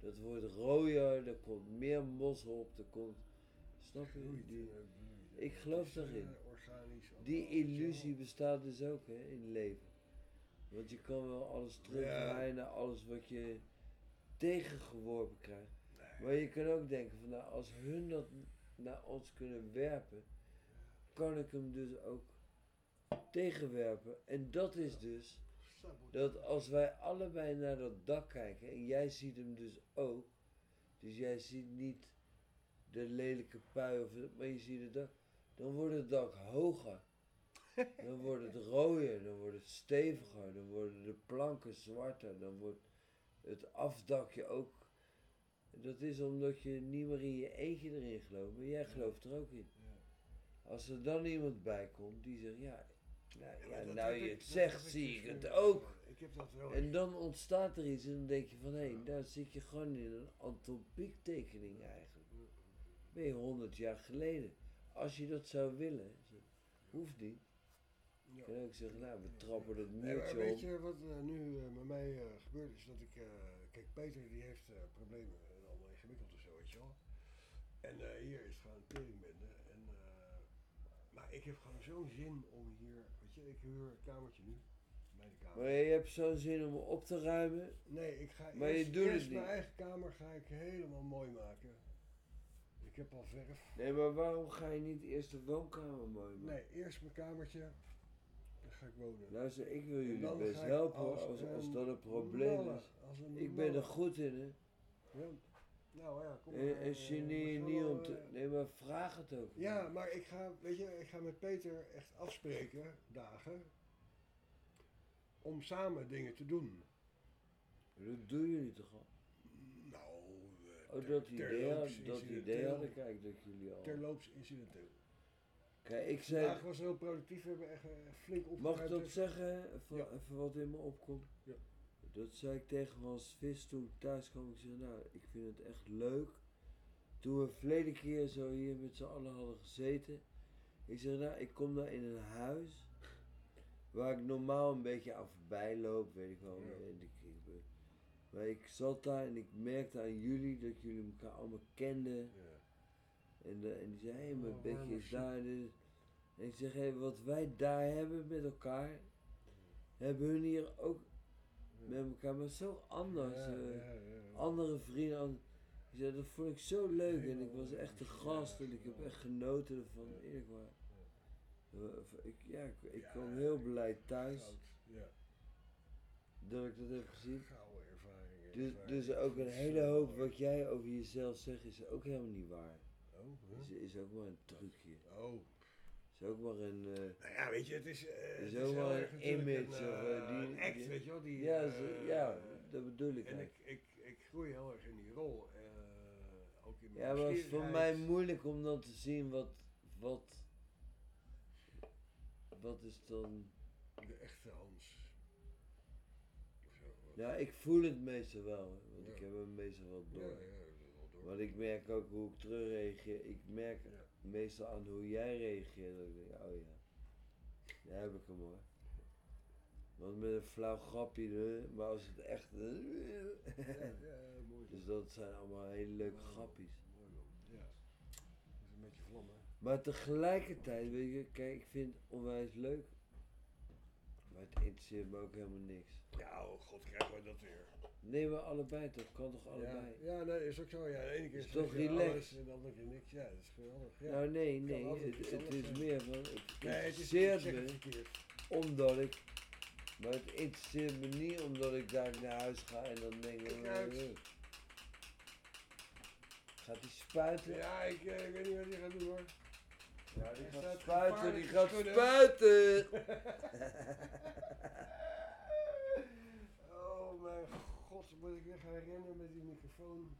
dat wordt rooier, er komt meer mos op, er komt... Snap je? Die, ik geloof daarin. eh, Die illusie bestaat dus ook hè, in het leven. Want je kan wel alles terugdraaien naar alles wat je tegengeworpen krijgt. Maar je kan ook denken van nou, als hun dat naar ons kunnen werpen, kan ik hem dus ook tegenwerpen. En dat is dus dat als wij allebei naar dat dak kijken en jij ziet hem dus ook, dus jij ziet niet de lelijke pui, of, maar je ziet het dak, dan wordt het dak hoger. <laughs> Dan wordt het rooier, dan wordt het steviger, dan worden de planken zwarter, dan wordt het afdakje ook. Dat is omdat je niet meer in je eentje erin gelooft, maar jij gelooft er ook in. Als er dan iemand bij komt die zegt, ja, nou, ja, nou je ik- het zegt, ik zie ik het ook. Ik heb dat wel En dan ontstaat er iets en dan denk je van, hé, daar zit je gewoon in een antropiek tekening eigenlijk. Ben je honderd jaar geleden. Als je dat zou willen, hoeft niet. Je kan ook zeggen, nou, we trappen dat Nee, muurtje weet om. je wat eh, nu eh, met mij eh, gebeurt is dat ik, kijk Peter die heeft problemen en allemaal ingewikkeld of zo, weet je wel. En eh, hier is gewoon een teringbende. En, eh, maar ik heb gewoon zo'n zin om hier, weet je, ik huur een kamertje nu, mijn kamer. Maar je hebt zo'n zin om op te ruimen. Nee, ik ga Maar eerst, je doet eerst het mijn niet. eigen kamer ga ik helemaal mooi maken. Ik heb al verf. Nee, maar waarom ga je niet eerst de woonkamer mooi maken? Nee, eerst mijn kamertje. Dan ga ik wonen. Luister, ik wil jullie best helpen als als, als, dat een probleem is. een Ik ben er goed in, hè. Ja. Nou ja, kom En, maar. en eh, niet om te... eh, Nee, maar vraag het ook. Ja, maar ik ga, weet je, ik ga met Peter echt afspreken, dagen, om samen dingen te doen. Dat doen jullie toch al? Nou, eh, Oh, ter- dat idee, had- dat idee eigenlijk dat jullie al... Terloops incidenteel. Kijk, ik zei... Vandaag was heel productief, we hebben echt eh, flink Mag ik dat zeggen? Even, Ja. even wat in me opkomt. Ja. Dat zei ik tegen Hans Vis toen ik thuis kwam. Ik zei, nou, ik vind het echt leuk. Toen we verleden keer zo hier met z'n allen hadden gezeten. Ik zeg, nou, ik kom daar in een huis. Waar ik normaal een beetje aan voorbij loop, weet ik wel. Ja. Maar ik zat daar en ik merkte aan jullie dat jullie elkaar allemaal kenden. En, eh, en die zei, hé, mijn Oh, bedje is daar. dus- En ik zeg, hé, wat wij daar hebben met elkaar, hebben hun hier ook met elkaar, maar zo anders. Ja, eh, ja, ja. Andere vrienden. zei, dat vond ik zo leuk en ik was echt een gast en ik heb echt genoten ervan, eerlijk waar. Eh, Ik, ja, ik, ik kwam heel blij thuis. Ja. Dat ik dat heb gezien. Gouden ervaringen. Dus, dus ook een hele hoop wat jij over jezelf zegt is ook helemaal niet waar. Oh, Is, is ook maar een trucje. Oh. Is ook maar een... eh, Nou ja, weet je, het is, is het ook maar een image. een, of, eh, die, een act, die- weet je wel, die, ja, zo- ja, dat bedoel ik En ik, ik, ik groei heel erg in die rol. ook in mijn Ja, maar het is voor mij moeilijk om dan te zien wat... Wat, wat is dan... De echte Hans. Ja, ik voel het meestal wel, want Ja. ik heb hem meestal wel Ja, door. ja, is wel door. Want ik merk ook hoe ik terugreageer. Ik merk meestal aan hoe jij reageert. Dat ik denk, oh ja, daar heb ik hem hoor. Want met een flauw grapje, hè, maar als het echt... ja, mooi. Dus dat zijn allemaal hele leuke grapjes. Mooi man, ja. Dat is een beetje vlammen. Maar tegelijkertijd, weet je, kijk, ik vind het onwijs leuk. Maar het interesseert me ook helemaal niks. Ja, oh god, krijgen we dat weer. Nee, maar allebei toch? Kan toch allebei? Ja, ja nee, is ook zo. Ja, de ene keer Is toch relaxed? alles en de andere keer niks. Ja, dat is geweldig. Ja. Nou nee, nee, altijd het, het is meer van, het Nee, het is- ik me omdat ik, maar het interesseert me niet omdat ik daar naar huis ga en dan denk ik, uit. eh. gaat hij spuiten? Ja, ik, eh, ik weet niet wat hij gaat doen hoor. Ja, die gaat spuiten, die gaat spuiten! <laughs> oh mijn god, moet ik weer gaan rennen met die microfoon.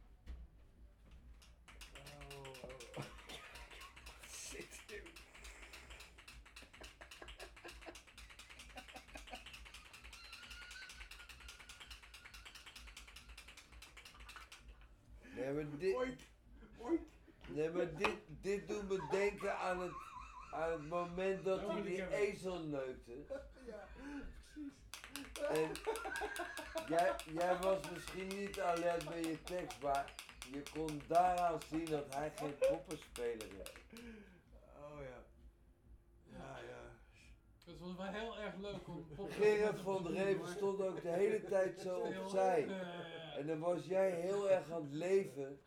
Oh, oh. Zit hier. Nee, maar dit, nee, maar dit, dit doet me denken aan het, aan het moment dat hij die ezel neukte. Ja, precies. En <laughs> jij, jij was misschien niet alert bij je tekst, maar je kon daaraan zien dat hij geen poppenspeler is. Oh ja. Ja, ja. Het was wel heel erg leuk om Gerard van der Reven stond ook de hele tijd zo opzij. En dan was jij heel erg aan het leven.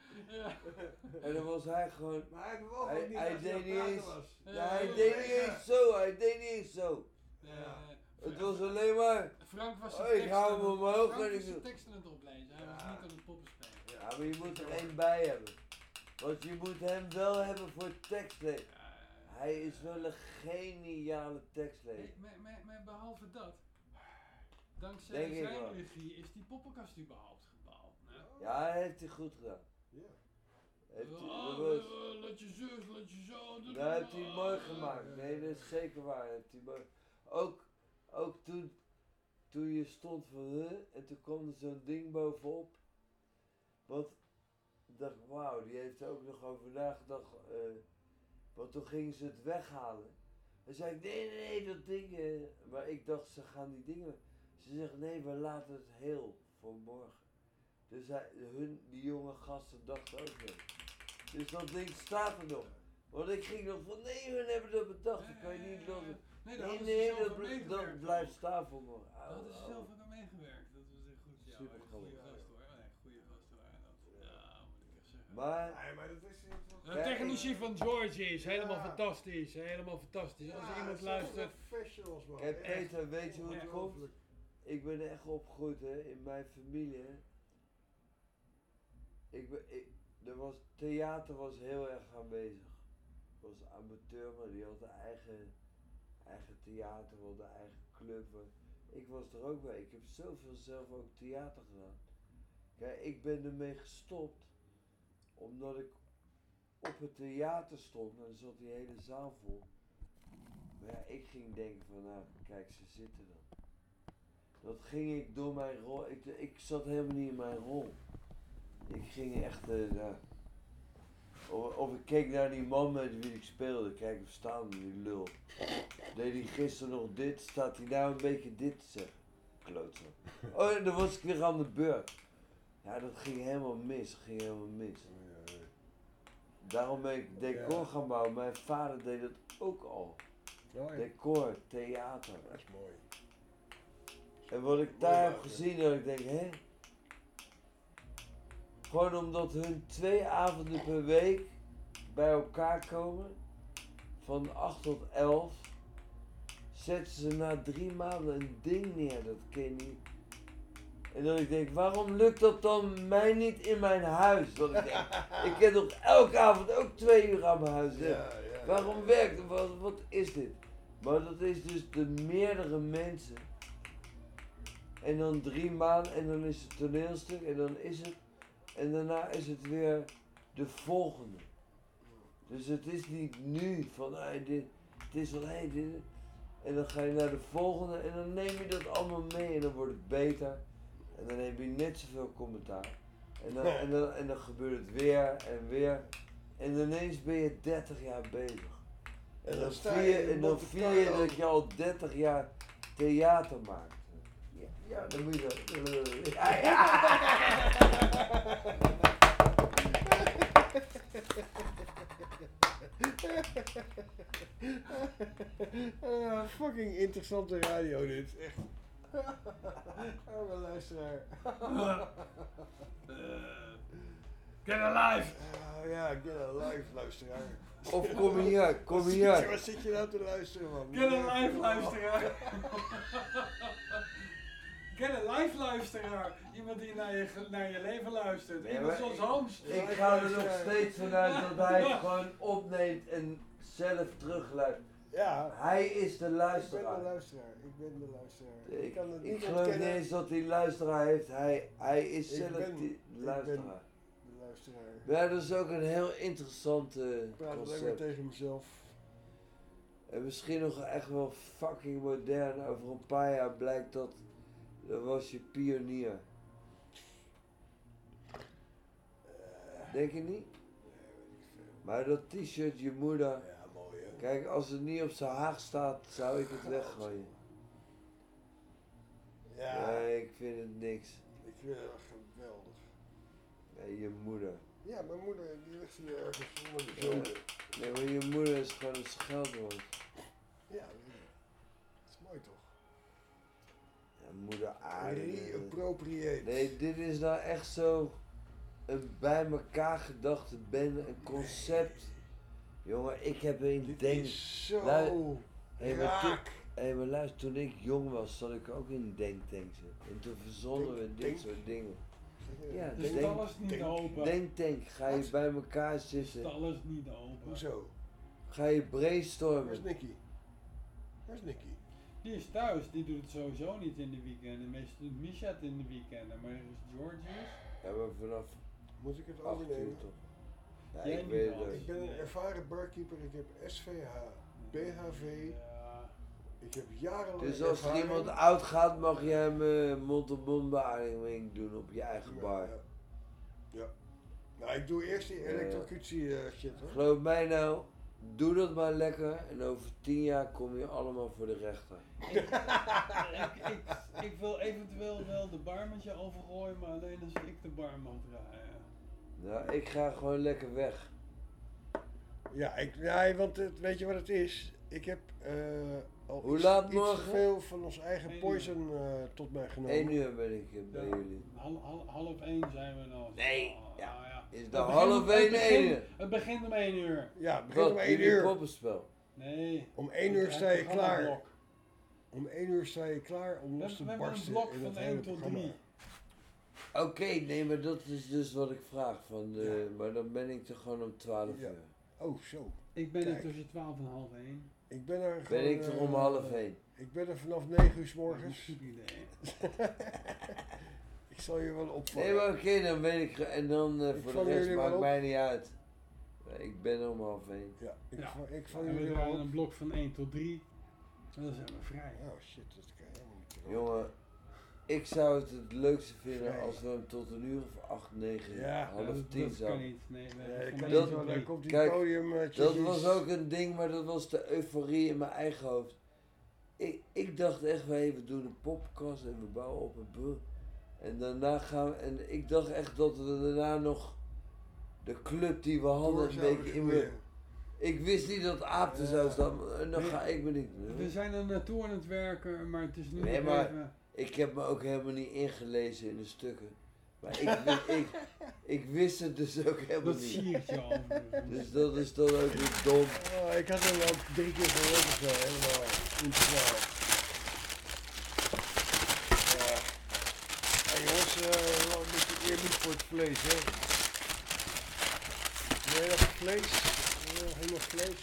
En dan was hij gewoon. Maar hij ook niet hij deed niet eens. was. Ja, Ja, hij deed niet eens zo. Hij deed niet eens zo. Ja. Het was alleen maar. Frank was Oh, zijn ik teksten, hou hem omhoog Frank en ik was zijn doe. teksten aan het oplezen. Hij was niet aan het poppen spelen. Ja, maar je moet er één bij hebben. Want je moet hem wel hebben voor tekstlezen. Hij is wel een geniale tekstlezer. Nee, maar, maar, maar behalve dat, dankzij Denk ik zijn regie is die poppenkast überhaupt gebouwd. Nou, Ja, hij heeft hij goed gedaan. Ja. Heeft hij, Ah, dat was, eh, laat je zus, laat je zo. dat heeft hij mooi gemaakt. Nee, dat is zeker waar. Heeft hij mooi. Ook, ook toen, toen je stond van huh, en toen kwam er zo'n ding bovenop. Want ik dacht, wauw, die heeft er ook nog over nagedacht. eh, want toen gingen ze het weghalen. En zei ik, nee, nee, nee, dat ding. eh. Maar ik dacht, ze gaan die dingen. Ze zegt, nee, we laten het heel voor morgen. Dus hij, hun, die jonge gasten dachten ook zo. Dus dat ding staat er nog. Want ik ging nog van, nee, hun hebben dat bedacht. Ik kan je niet dat. Nee, daar Nee, zelf dat, bl- dat blijft staan voor Au, hadden ze au. zelf ook aan meegewerkt. Dat was echt goed. Ja, Super goede gast hoor. Goede gast waren dat. Ja, moet ik echt zeggen. Maar, Nee, maar dat is De technici van George is helemaal fantastisch. Helemaal fantastisch. Als er iemand luistert. Professionals man. Kijk Echt. Peter, weet je hoe het komt? Ik ben echt opgegroeid hè, in mijn familie. Ik ben, ik, er was, theater was heel erg aanwezig. Ik was amateur, maar die had een eigen, eigen theater, wel de eigen club. Ik was er ook bij. Ik heb zoveel zelf ook theater gedaan. Kijk, ik ben ermee gestopt omdat ik op het theater stond en zat die hele zaal vol. Maar ja, ik ging denken van, nou, kijk, ze zitten dan. Dat ging ik door mijn rol. Ik, ik zat helemaal niet in mijn rol. Ik ging echt, ja. Of, of ik keek naar die man met wie ik speelde. Kijk, we staan die lul. Deed hij gisteren nog dit? Staat hij nou een beetje dit te zeggen? Klootzak. Oh, en dan was ik weer aan de beurt. Ja, dat ging helemaal mis. Dat ging helemaal mis. Daarom ben ik decor Ja. gaan bouwen. Mijn vader deed dat ook al. Ja. Decor, theater. Dat is mooi. En wat ik daar heb gezien, dat ik denk, hè? Gewoon omdat hun twee avonden per week bij elkaar komen, van 8 tot 11, zetten ze na drie maanden een ding neer, dat ken je niet. En dan ik denk, waarom lukt dat dan mij niet in mijn huis? Want ik denk, <laughs> ik heb nog elke avond ook twee uur aan mijn huis. Ja, ja, waarom werkt het? Wat, wat is dit? Maar dat is dus de meerdere mensen. En dan drie maanden en dan is het toneelstuk en dan is het. En daarna is het weer de volgende. Dus het is niet nu van hey, dit, het is van hey, dit. En dan ga je naar de volgende en dan neem je dat allemaal mee en dan wordt het beter. En dan heb je net zoveel commentaar. En dan, en dan, en dan gebeurt het weer en weer. En ineens ben je 30 jaar bezig. En dan vier en dan vier je dat je al 30 jaar theater maakt. Ja, dan moet je dat. Ja, Ah, fucking interessante radio dit, echt. Arme luisteraar. Get alive! Ah, ja, get alive, luisteraar. Of kom hier, kom hier. je- Wat zit je nou te luisteren, man? Get alive, luisteraar! <laughs> Get a live luisteraar. Iemand die naar je, naar je leven luistert. Ja, Iemand zoals Hans. Ik ga er nog steeds vanuit dat hij het gewoon opneemt en zelf terugluistert. Ja. Hij is de Ik ben luisteraar. de luisteraar. Ik ben de luisteraar. Ik, kan het ik niet geloof niet eens dat hij luisteraar heeft. Hij, hij is Ik zelf ben- die ik ben luisteraar. de luisteraar. Ja, dat is ook een heel interessant eh, Ik praat alleen maar concept. tegen mezelf. En misschien nog echt wel fucking modern. Over een paar jaar blijkt dat, dat was je pionier. Denk je niet? Maar dat t-shirt, je moeder. Ja, mooi hè. Kijk, als het niet op zijn haag staat, zou ik het weggooien. Ja. Ik vind het niks. Ik vind het geweldig. Nee, je moeder. Ja, mijn moeder die ligt hier ergens onder de. Nee, maar je moeder is gewoon een scheldwoord. Ja, moeder aardig. Reappropriate. Nee, dit is nou echt zo een bij elkaar gedachte bende, een concept. Jongen, ik heb een denk. zo hey, maar, toen, raak. hey, maar luister, toen ik jong was, zat ik ook in een denktank. En toen verzonnen we dit soort dingen. Ja, De stal is niet open. Denktank, ga je bij elkaar zitten. stal is niet open. Hoezo? Ga je Waar brainstormen. is Nicky? Waar is Nicky? Die is thuis, die doet het sowieso niet in de weekenden. Meestal doet Misha het in de weekenden, maar er is Georgius. Ja, maar vanaf Moet ik het 8 uur overnemen? toch? Ja, Jij ik weet het. Ik ben een ervaren barkeeper. Ik heb SVH, BHV. Ik heb jarenlang Dus als er ervaring. iemand oud gaat, mag je hem eh, mond-op-mond beademing doen op je eigen bar. Ja. ja. Nou, ik doe eerst die elektrocutie eh, shit hoor. Geloof mij nou, doe dat maar lekker en over tien jaar kom je allemaal voor de rechter. ik, ik, ik wil eventueel wel de bar met je overgooien, maar alleen als ik de bar mag draaien. Nou, ik ga gewoon lekker weg. Ja, ik, ja want het, weet je wat het is? Ik heb eh, al Hoe iets, laat iets morgen? te veel van ons eigen Eén poison eh, tot mij genomen. Eén uur ben ik eh, bij jullie. Hal, hal- half één zijn we nog. Nee, Oh, ja. Is begint- half het één begint- één uur? Het begint om één uur. Ja, het begint Wat, om één jullie uur. poppenspel? Nee. Om één het- uur het sta je klaar. Om één uur sta je klaar om los te hebben- we hebben een barsten blok van het één hele tot programma. drie. Oké, nee, maar dat is dus wat ik vraag. Van de, Maar dan ben ik er gewoon om 12 Ja. uur. Oh, zo. Ik ben er tussen 12 en half één. Ik ben er Ben gewoon, ik er om eh, half één? Ik ben er vanaf 9 uur s Dat is morgens. een goed idee. <laughs> ik zal je wel opvallen. Nee, maar oké, dan ben ik. En dan eh, Ik voor de rest maakt mij niet uit. Nee, Ik ben er om half één. Ja, ik, Ja. val- ik val we jullie wel op. een blok van 1 tot 3. En dan zijn we vrij. Oh shit, dat kan helemaal niet. Jongen, ik zou het het leukste vinden Nee. als we hem tot een uur of acht, negen, Ja, half dat, tien dat kan zouden. niet. Nee, we Nee, dat kan niet, dan drie. komt die Kijk, podium Dat was ook een ding, maar dat was de euforie in mijn eigen hoofd. Ik, ik dacht echt, hey, we doen een poppenkast en we bouwen op een brug. En daarna gaan we, en ik dacht echt dat we daarna nog de club die we hadden een beetje in. Ik wist niet dat Aap er zou staan, en dan ga ik me niet. We zijn er naartoe aan het werken, maar het is nu Nee, nog maar even... ik heb me ook helemaal niet ingelezen in de stukken. Maar ik, <laughs> ik, ik wist het dus ook helemaal Dat niet. siertje over. Dus dat is dan ook weer dom. Oh, ik had hem al drie keer gehoord of zo, helemaal. Ja. Hey jongens, eh, wel een beetje eerbied voor het vlees, hè. Nee, dat vlees. Ja, helemaal vlees.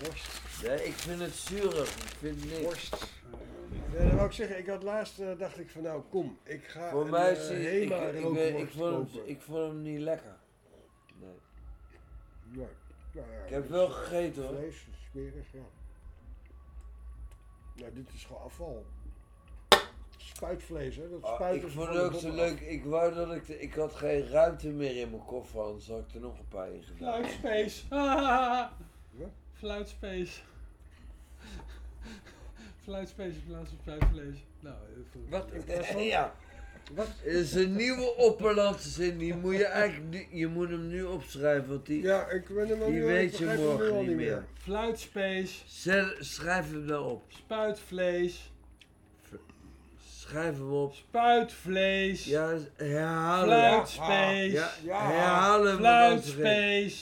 Worst. Nee, ik vind het zuurig. Ik vind niks. Worst. Ja, dat wou ik zeggen, ik had laatst, eh, dacht ik van nou kom, ik ga Voor een mij eh, is hij, ik, ik, ik, ik, vond hem, ik vond hem niet lekker. Nee. Nee. Nou ja, Ik heb wel gegeten, hoor. Vlees, smerig, ja. Nou, dit is gewoon afval. Spuitvlees, hè? Dat Ah, ik vond het ook zo leuk. Ik wou dat ik... de- ik had geen ruimte meer in mijn koffer, anders had ik er nog een paar in gedaan. Fluitspace. <laughs> Ah, Fluitspace. <laughs> Fluitspace in plaats van fluitvlees. Nou. Wat? <laughs> Ja. Wat? Het is een nieuwe opperlandse zin. Die moet je eigenlijk je moet hem nu opschrijven, want die, Ja, ik ben hem al die nu- weet je morgen al niet niet meer. meer. Fluitspace. Zet, schrijf hem dan op. Spuitvlees. Schrijf hem op. Spuitvlees. Ja, herhalen. Fluitspace. Ja, ja, herhalen. Fluitspace.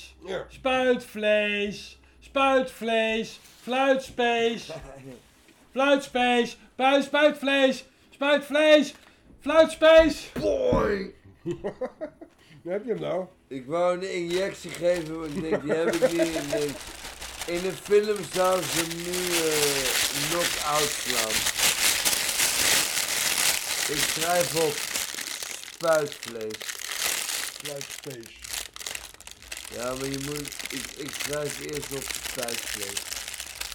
Spuitvlees. Spuitvlees. Fluitspace. Fluitspace. Bui- Spuitvlees. Spuitvlees. Fluitspace. Boy. <laughs> Heb je hem nou. Ik wou een injectie geven, maar ik denk, die heb ik niet. In een film zouden ze nu eh knock-out slaan. Ik schrijf op spuitvlees. Fluitspace. Ja, maar je moet. Ik, ik schrijf eerst op spuitvlees.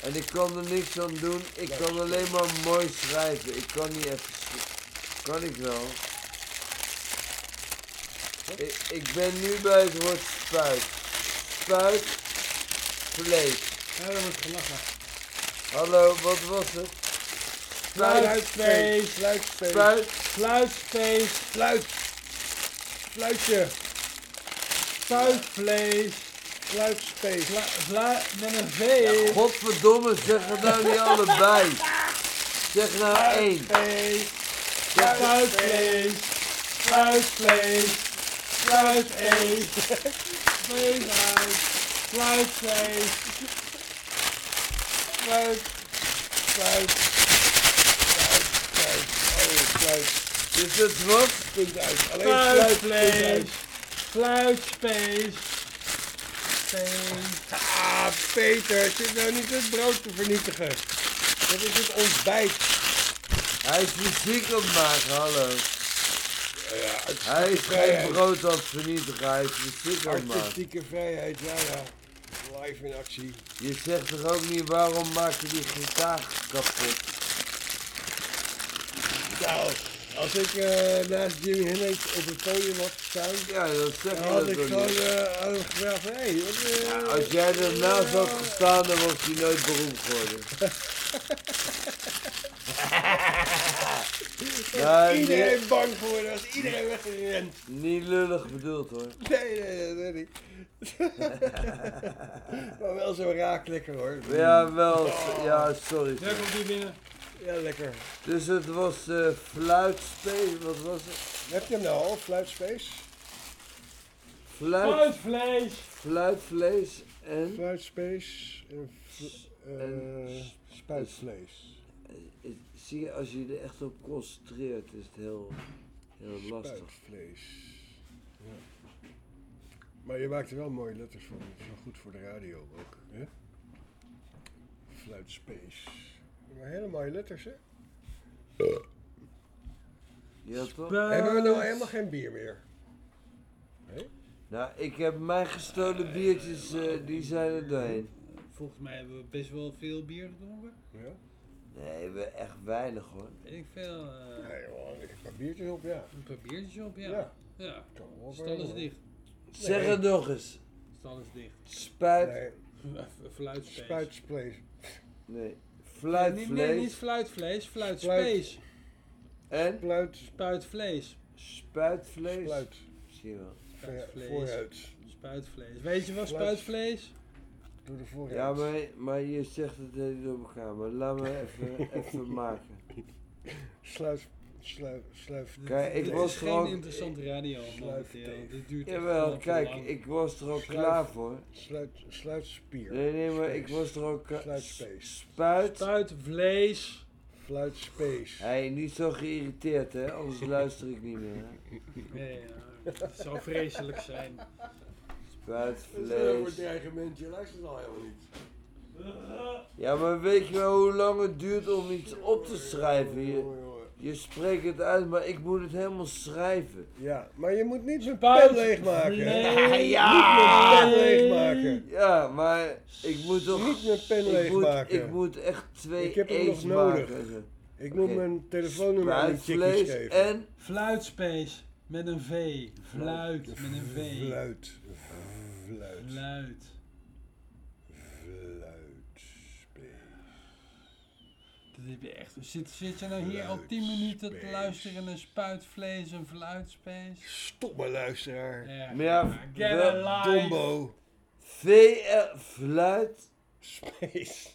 En ik kan er niks aan doen. Ik kan alleen maar mooi schrijven. Ik kan niet even. Kan ik wel? Ik, ik ben nu bij het woord spuit. Spuit. Vlees. Ja, dat wordt gelachen. Hallo, wat was het? Fluitspace. Spuit. Fluitspace. Fluit. Fluitje. Spuitvlees. Fluitspace. Flu, flu, met een V. Ja, godverdomme, zeg het nou niet allebei. Zeg nou één. Fluitvlees. Fluitvlees. Fluitvlees. Vlees uit. Fluitvlees. Fluit. Fluit. Fluit. Fluit. Fluit. Dus het was? Punt uit. Alleen fluit. punt Fluitvlees. uit. Fluitspace. Space. Ah, Peter, zit nou niet het brood te vernietigen. Dat is het ontbijt. Hij is muziek aan het maken, hallo. Ja, het Hij is vrijheid. geen brood aan het vernietigen, hij is muziek aan het maken. Artistieke vrijheid, ja ja. Live in actie. Je zegt toch ook niet waarom maak je die gitaar kapot? Nou, als ik eh, naast Jimi Hendrix op het podium had gestaan, Ja, dat zeg dan je had dat ik gewoon eh, had ik gevraagd van, hé, hey, wat, eh, Ja, als jij ernaast had gestaan, dan was hij nooit beroemd geworden. <laughs> iedereen nee. bang geworden, was iedereen weggerend. Niet lullig bedoeld hoor. <laughs> Nee, nee, nee, nee, niet. <laughs> maar wel zo raak lekker hoor. Ja, wel. Oh. Ja, sorry. Daar komt die binnen. Ja, lekker. Dus het was eh fluitspace, wat was het? Heb je hem nou al, fluitspace? Fluit, Fluitvlees. fluitvlees en... Fluitspace en, fl- eh, En- spuitvlees. Eh, Zie je, als je er echt op concentreert, is het heel, heel lastig. Spuitvlees. Ja. Maar je maakt er wel mooie letters van. Dat is wel goed voor de radio ook. Hè? Fluitspace. Maar hele mooie letters, hè? Ja, toch? Hebben we nou helemaal geen bier meer? Nee? Nou, ik heb mijn gestolen biertjes, eh, die zijn er doorheen. Volgens mij hebben we best wel veel bier gedronken. Ja? Nee, we echt weinig hoor. Ik veel. eh, Nee, gewoon een paar biertjes op, ja. een paar biertjes op, ja. Ja. Ja. Stal is dicht. Zeg het nog eens. Stal is dicht. Spuit. Nee, <laughs> Fluitspace. spuitspace. Nee. Nee, Fluitvlees. niet, nee, niet fluitvlees, fluitspace. En? Fluit, Spuitvlees. Spuitvlees. fluit. Zie je wel. Spuitvlees. Vooruit. Spuitvlees. Weet je wat spuitvlees? Door de vooruit. Ja, maar, maar je zegt het heel door elkaar. Maar laat me even, <laughs> even maken. Sluit, sluif, sluif. Kijk, ik was is er geen ook... interessante radio momenteel. Dit duurt Jawel, kijk, lang. ik was er ook Sluif- klaar voor. Sluit, sluitspier. Nee, nee, maar ik Space. was er ook... eh, Sluitspace. Spuit. Spuit, vlees. Fluitspace. Hé, niet zo geïrriteerd, hè? Anders <laughs> luister ik niet meer. Hè? Nee, ja, het zou vreselijk zijn. Spuit, Dat is een vlees. dreigement, je luistert al helemaal niet. Ja, maar weet je wel hoe lang het duurt om iets op te schrijven? Je, je spreekt het uit, maar ik moet het helemaal schrijven. Ja, maar je moet niet mijn pen leegmaken. vlees. Ja, Niet mijn pen leegmaken. Ja, maar ik moet toch... Niet mijn pen ik moet, leegmaken. ik moet echt twee Ik heb hem nog nodig. maken. Ik moet mijn telefoonnummer aan die chickies geven. en... Fluitspace met een V. Fluit met een V. Fluit. Fluit. Fluit. Dat heb je echt. Zit, zit je nou hier al 10 minuten te luisteren naar spuitvlees en fluitspace? Stomme luisteraar. Ja, Maar ja, get a. Dombo. Fluit. Space.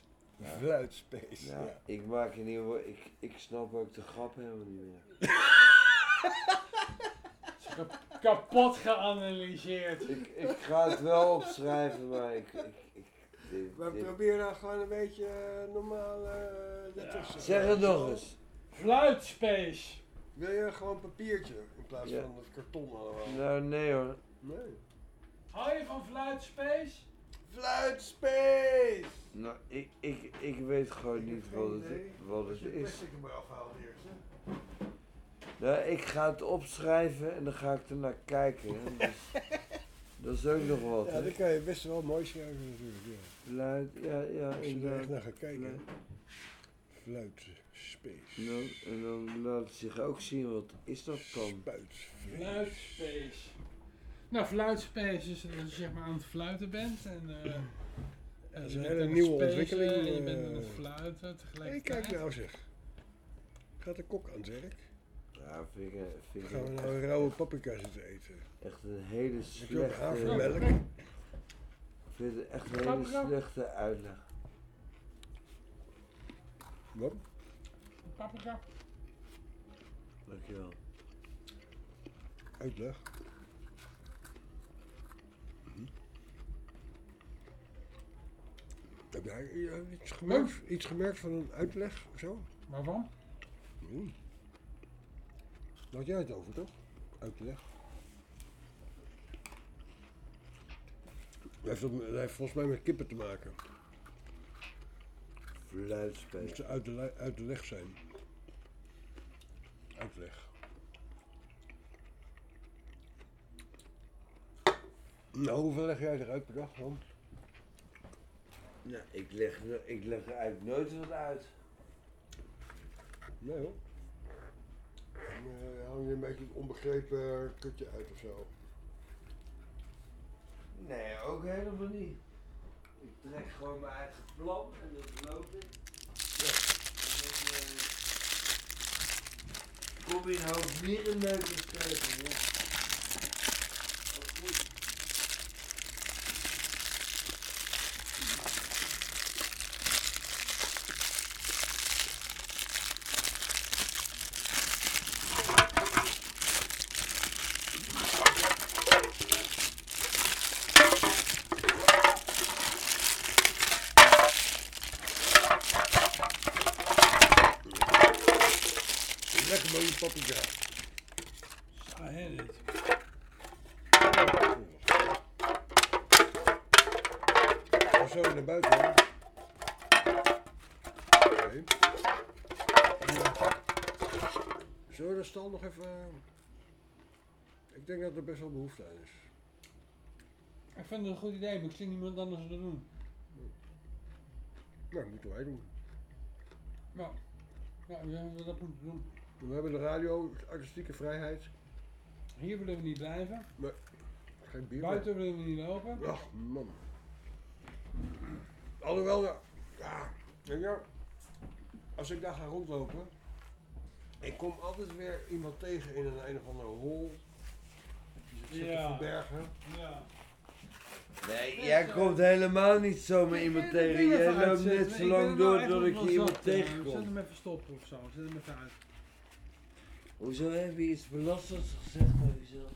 Fluitspace. Ja, Ja. ik maak in ieder geval, ik, ik snap ook de grap helemaal niet meer. <laughs> Kap- Kapot geanalyseerd. Ik, ik ga het wel opschrijven, maar ik dit- Maar dit- probeer nou gewoon een beetje eh, normaal uh, ertussen. Zeg het nog eens. Fluitspace. Wil je gewoon papiertje in plaats Ja. van dat karton allemaal? Nou, nee hoor. Nee. Hou je van fluitspace? Fluitspace! Nou, ik, ik, ik weet gewoon niet wat het, wat het is. er maar afhaalt eerst, hè? Nou, ik ga het opschrijven en dan ga ik er naar kijken. hè. <laughs> Dus, dat is ook nog wat. Ja, dan kan je best wel mooi schrijven natuurlijk. Ja. Fluit, ja, ja, Als je er echt naar gaat kijken. Fluitspace. En dan, en dan laat het zich ook zien, wat is dat dan? Spuitvlees. Fluitspace. Nou, fluitspace is dat je zeg maar aan het fluiten bent. En, eh, Dat is een hele nieuwe ontwikkeling. en Je eh. bent aan het fluiten Hey, tegelijkertijd. kijk nou zeg. Gaat de kok aan het werk? Ja, vind ik, vind ik Gaan we nou een rauwe paprika zitten eten? Echt een hele slechte... havermelk? Ik vind het echt een hele slechte uitleg. Wat? Paprika. Dankjewel. Uitleg. Heb jij eh, iets gemerkt, iets gemerkt van een uitleg of zo? Waarvan? Nee. Daar had jij het over, toch? Uitleg. Dat heeft, dat heeft volgens mij met kippen te maken. Fluitspelen. Moet ze uit de, uit de leg zijn. Uitleg. Nou, hoeveel leg jij eruit per dag dan? Nou, ik leg, ik leg er eigenlijk nooit wat uit. Nee hoor. Eh, hang je een beetje het onbegrepen kutje uit of zo. Nee, ook helemaal niet. Ik trek gewoon mijn eigen plan en dat loop ik. Ja. En dan eh, kom je een hoop mierenneukers tegen, hoor. Ook goed. Lekker mooie paprika. Zo heet het. Ga zo naar buiten. hoor. Oké. Zullen we de stal nog even... Ik denk dat er best wel behoefte aan is. Ik vind het een goed idee, maar ik zie niemand anders het doen. Nou, dat moeten wij doen. Ja we hebben dat moeten doen. We hebben de radio, artistieke vrijheid. Hier willen we niet blijven. Nee, geen bier. Buiten willen we niet lopen. Ach, man. Alhoewel, ja, weet je, als ik daar ga rondlopen, ik kom altijd weer iemand tegen in een een of andere hol. Die zich zit te Ja. verbergen. Ja. Nee, jij komt helemaal niet zomaar iemand tegen. Jij loopt net zo lang door tot ik je iemand Zet tegenkom. hem even stoppen of zo. Zet hem even uit. Hoezo heb je iets belastends gezegd over jezelf?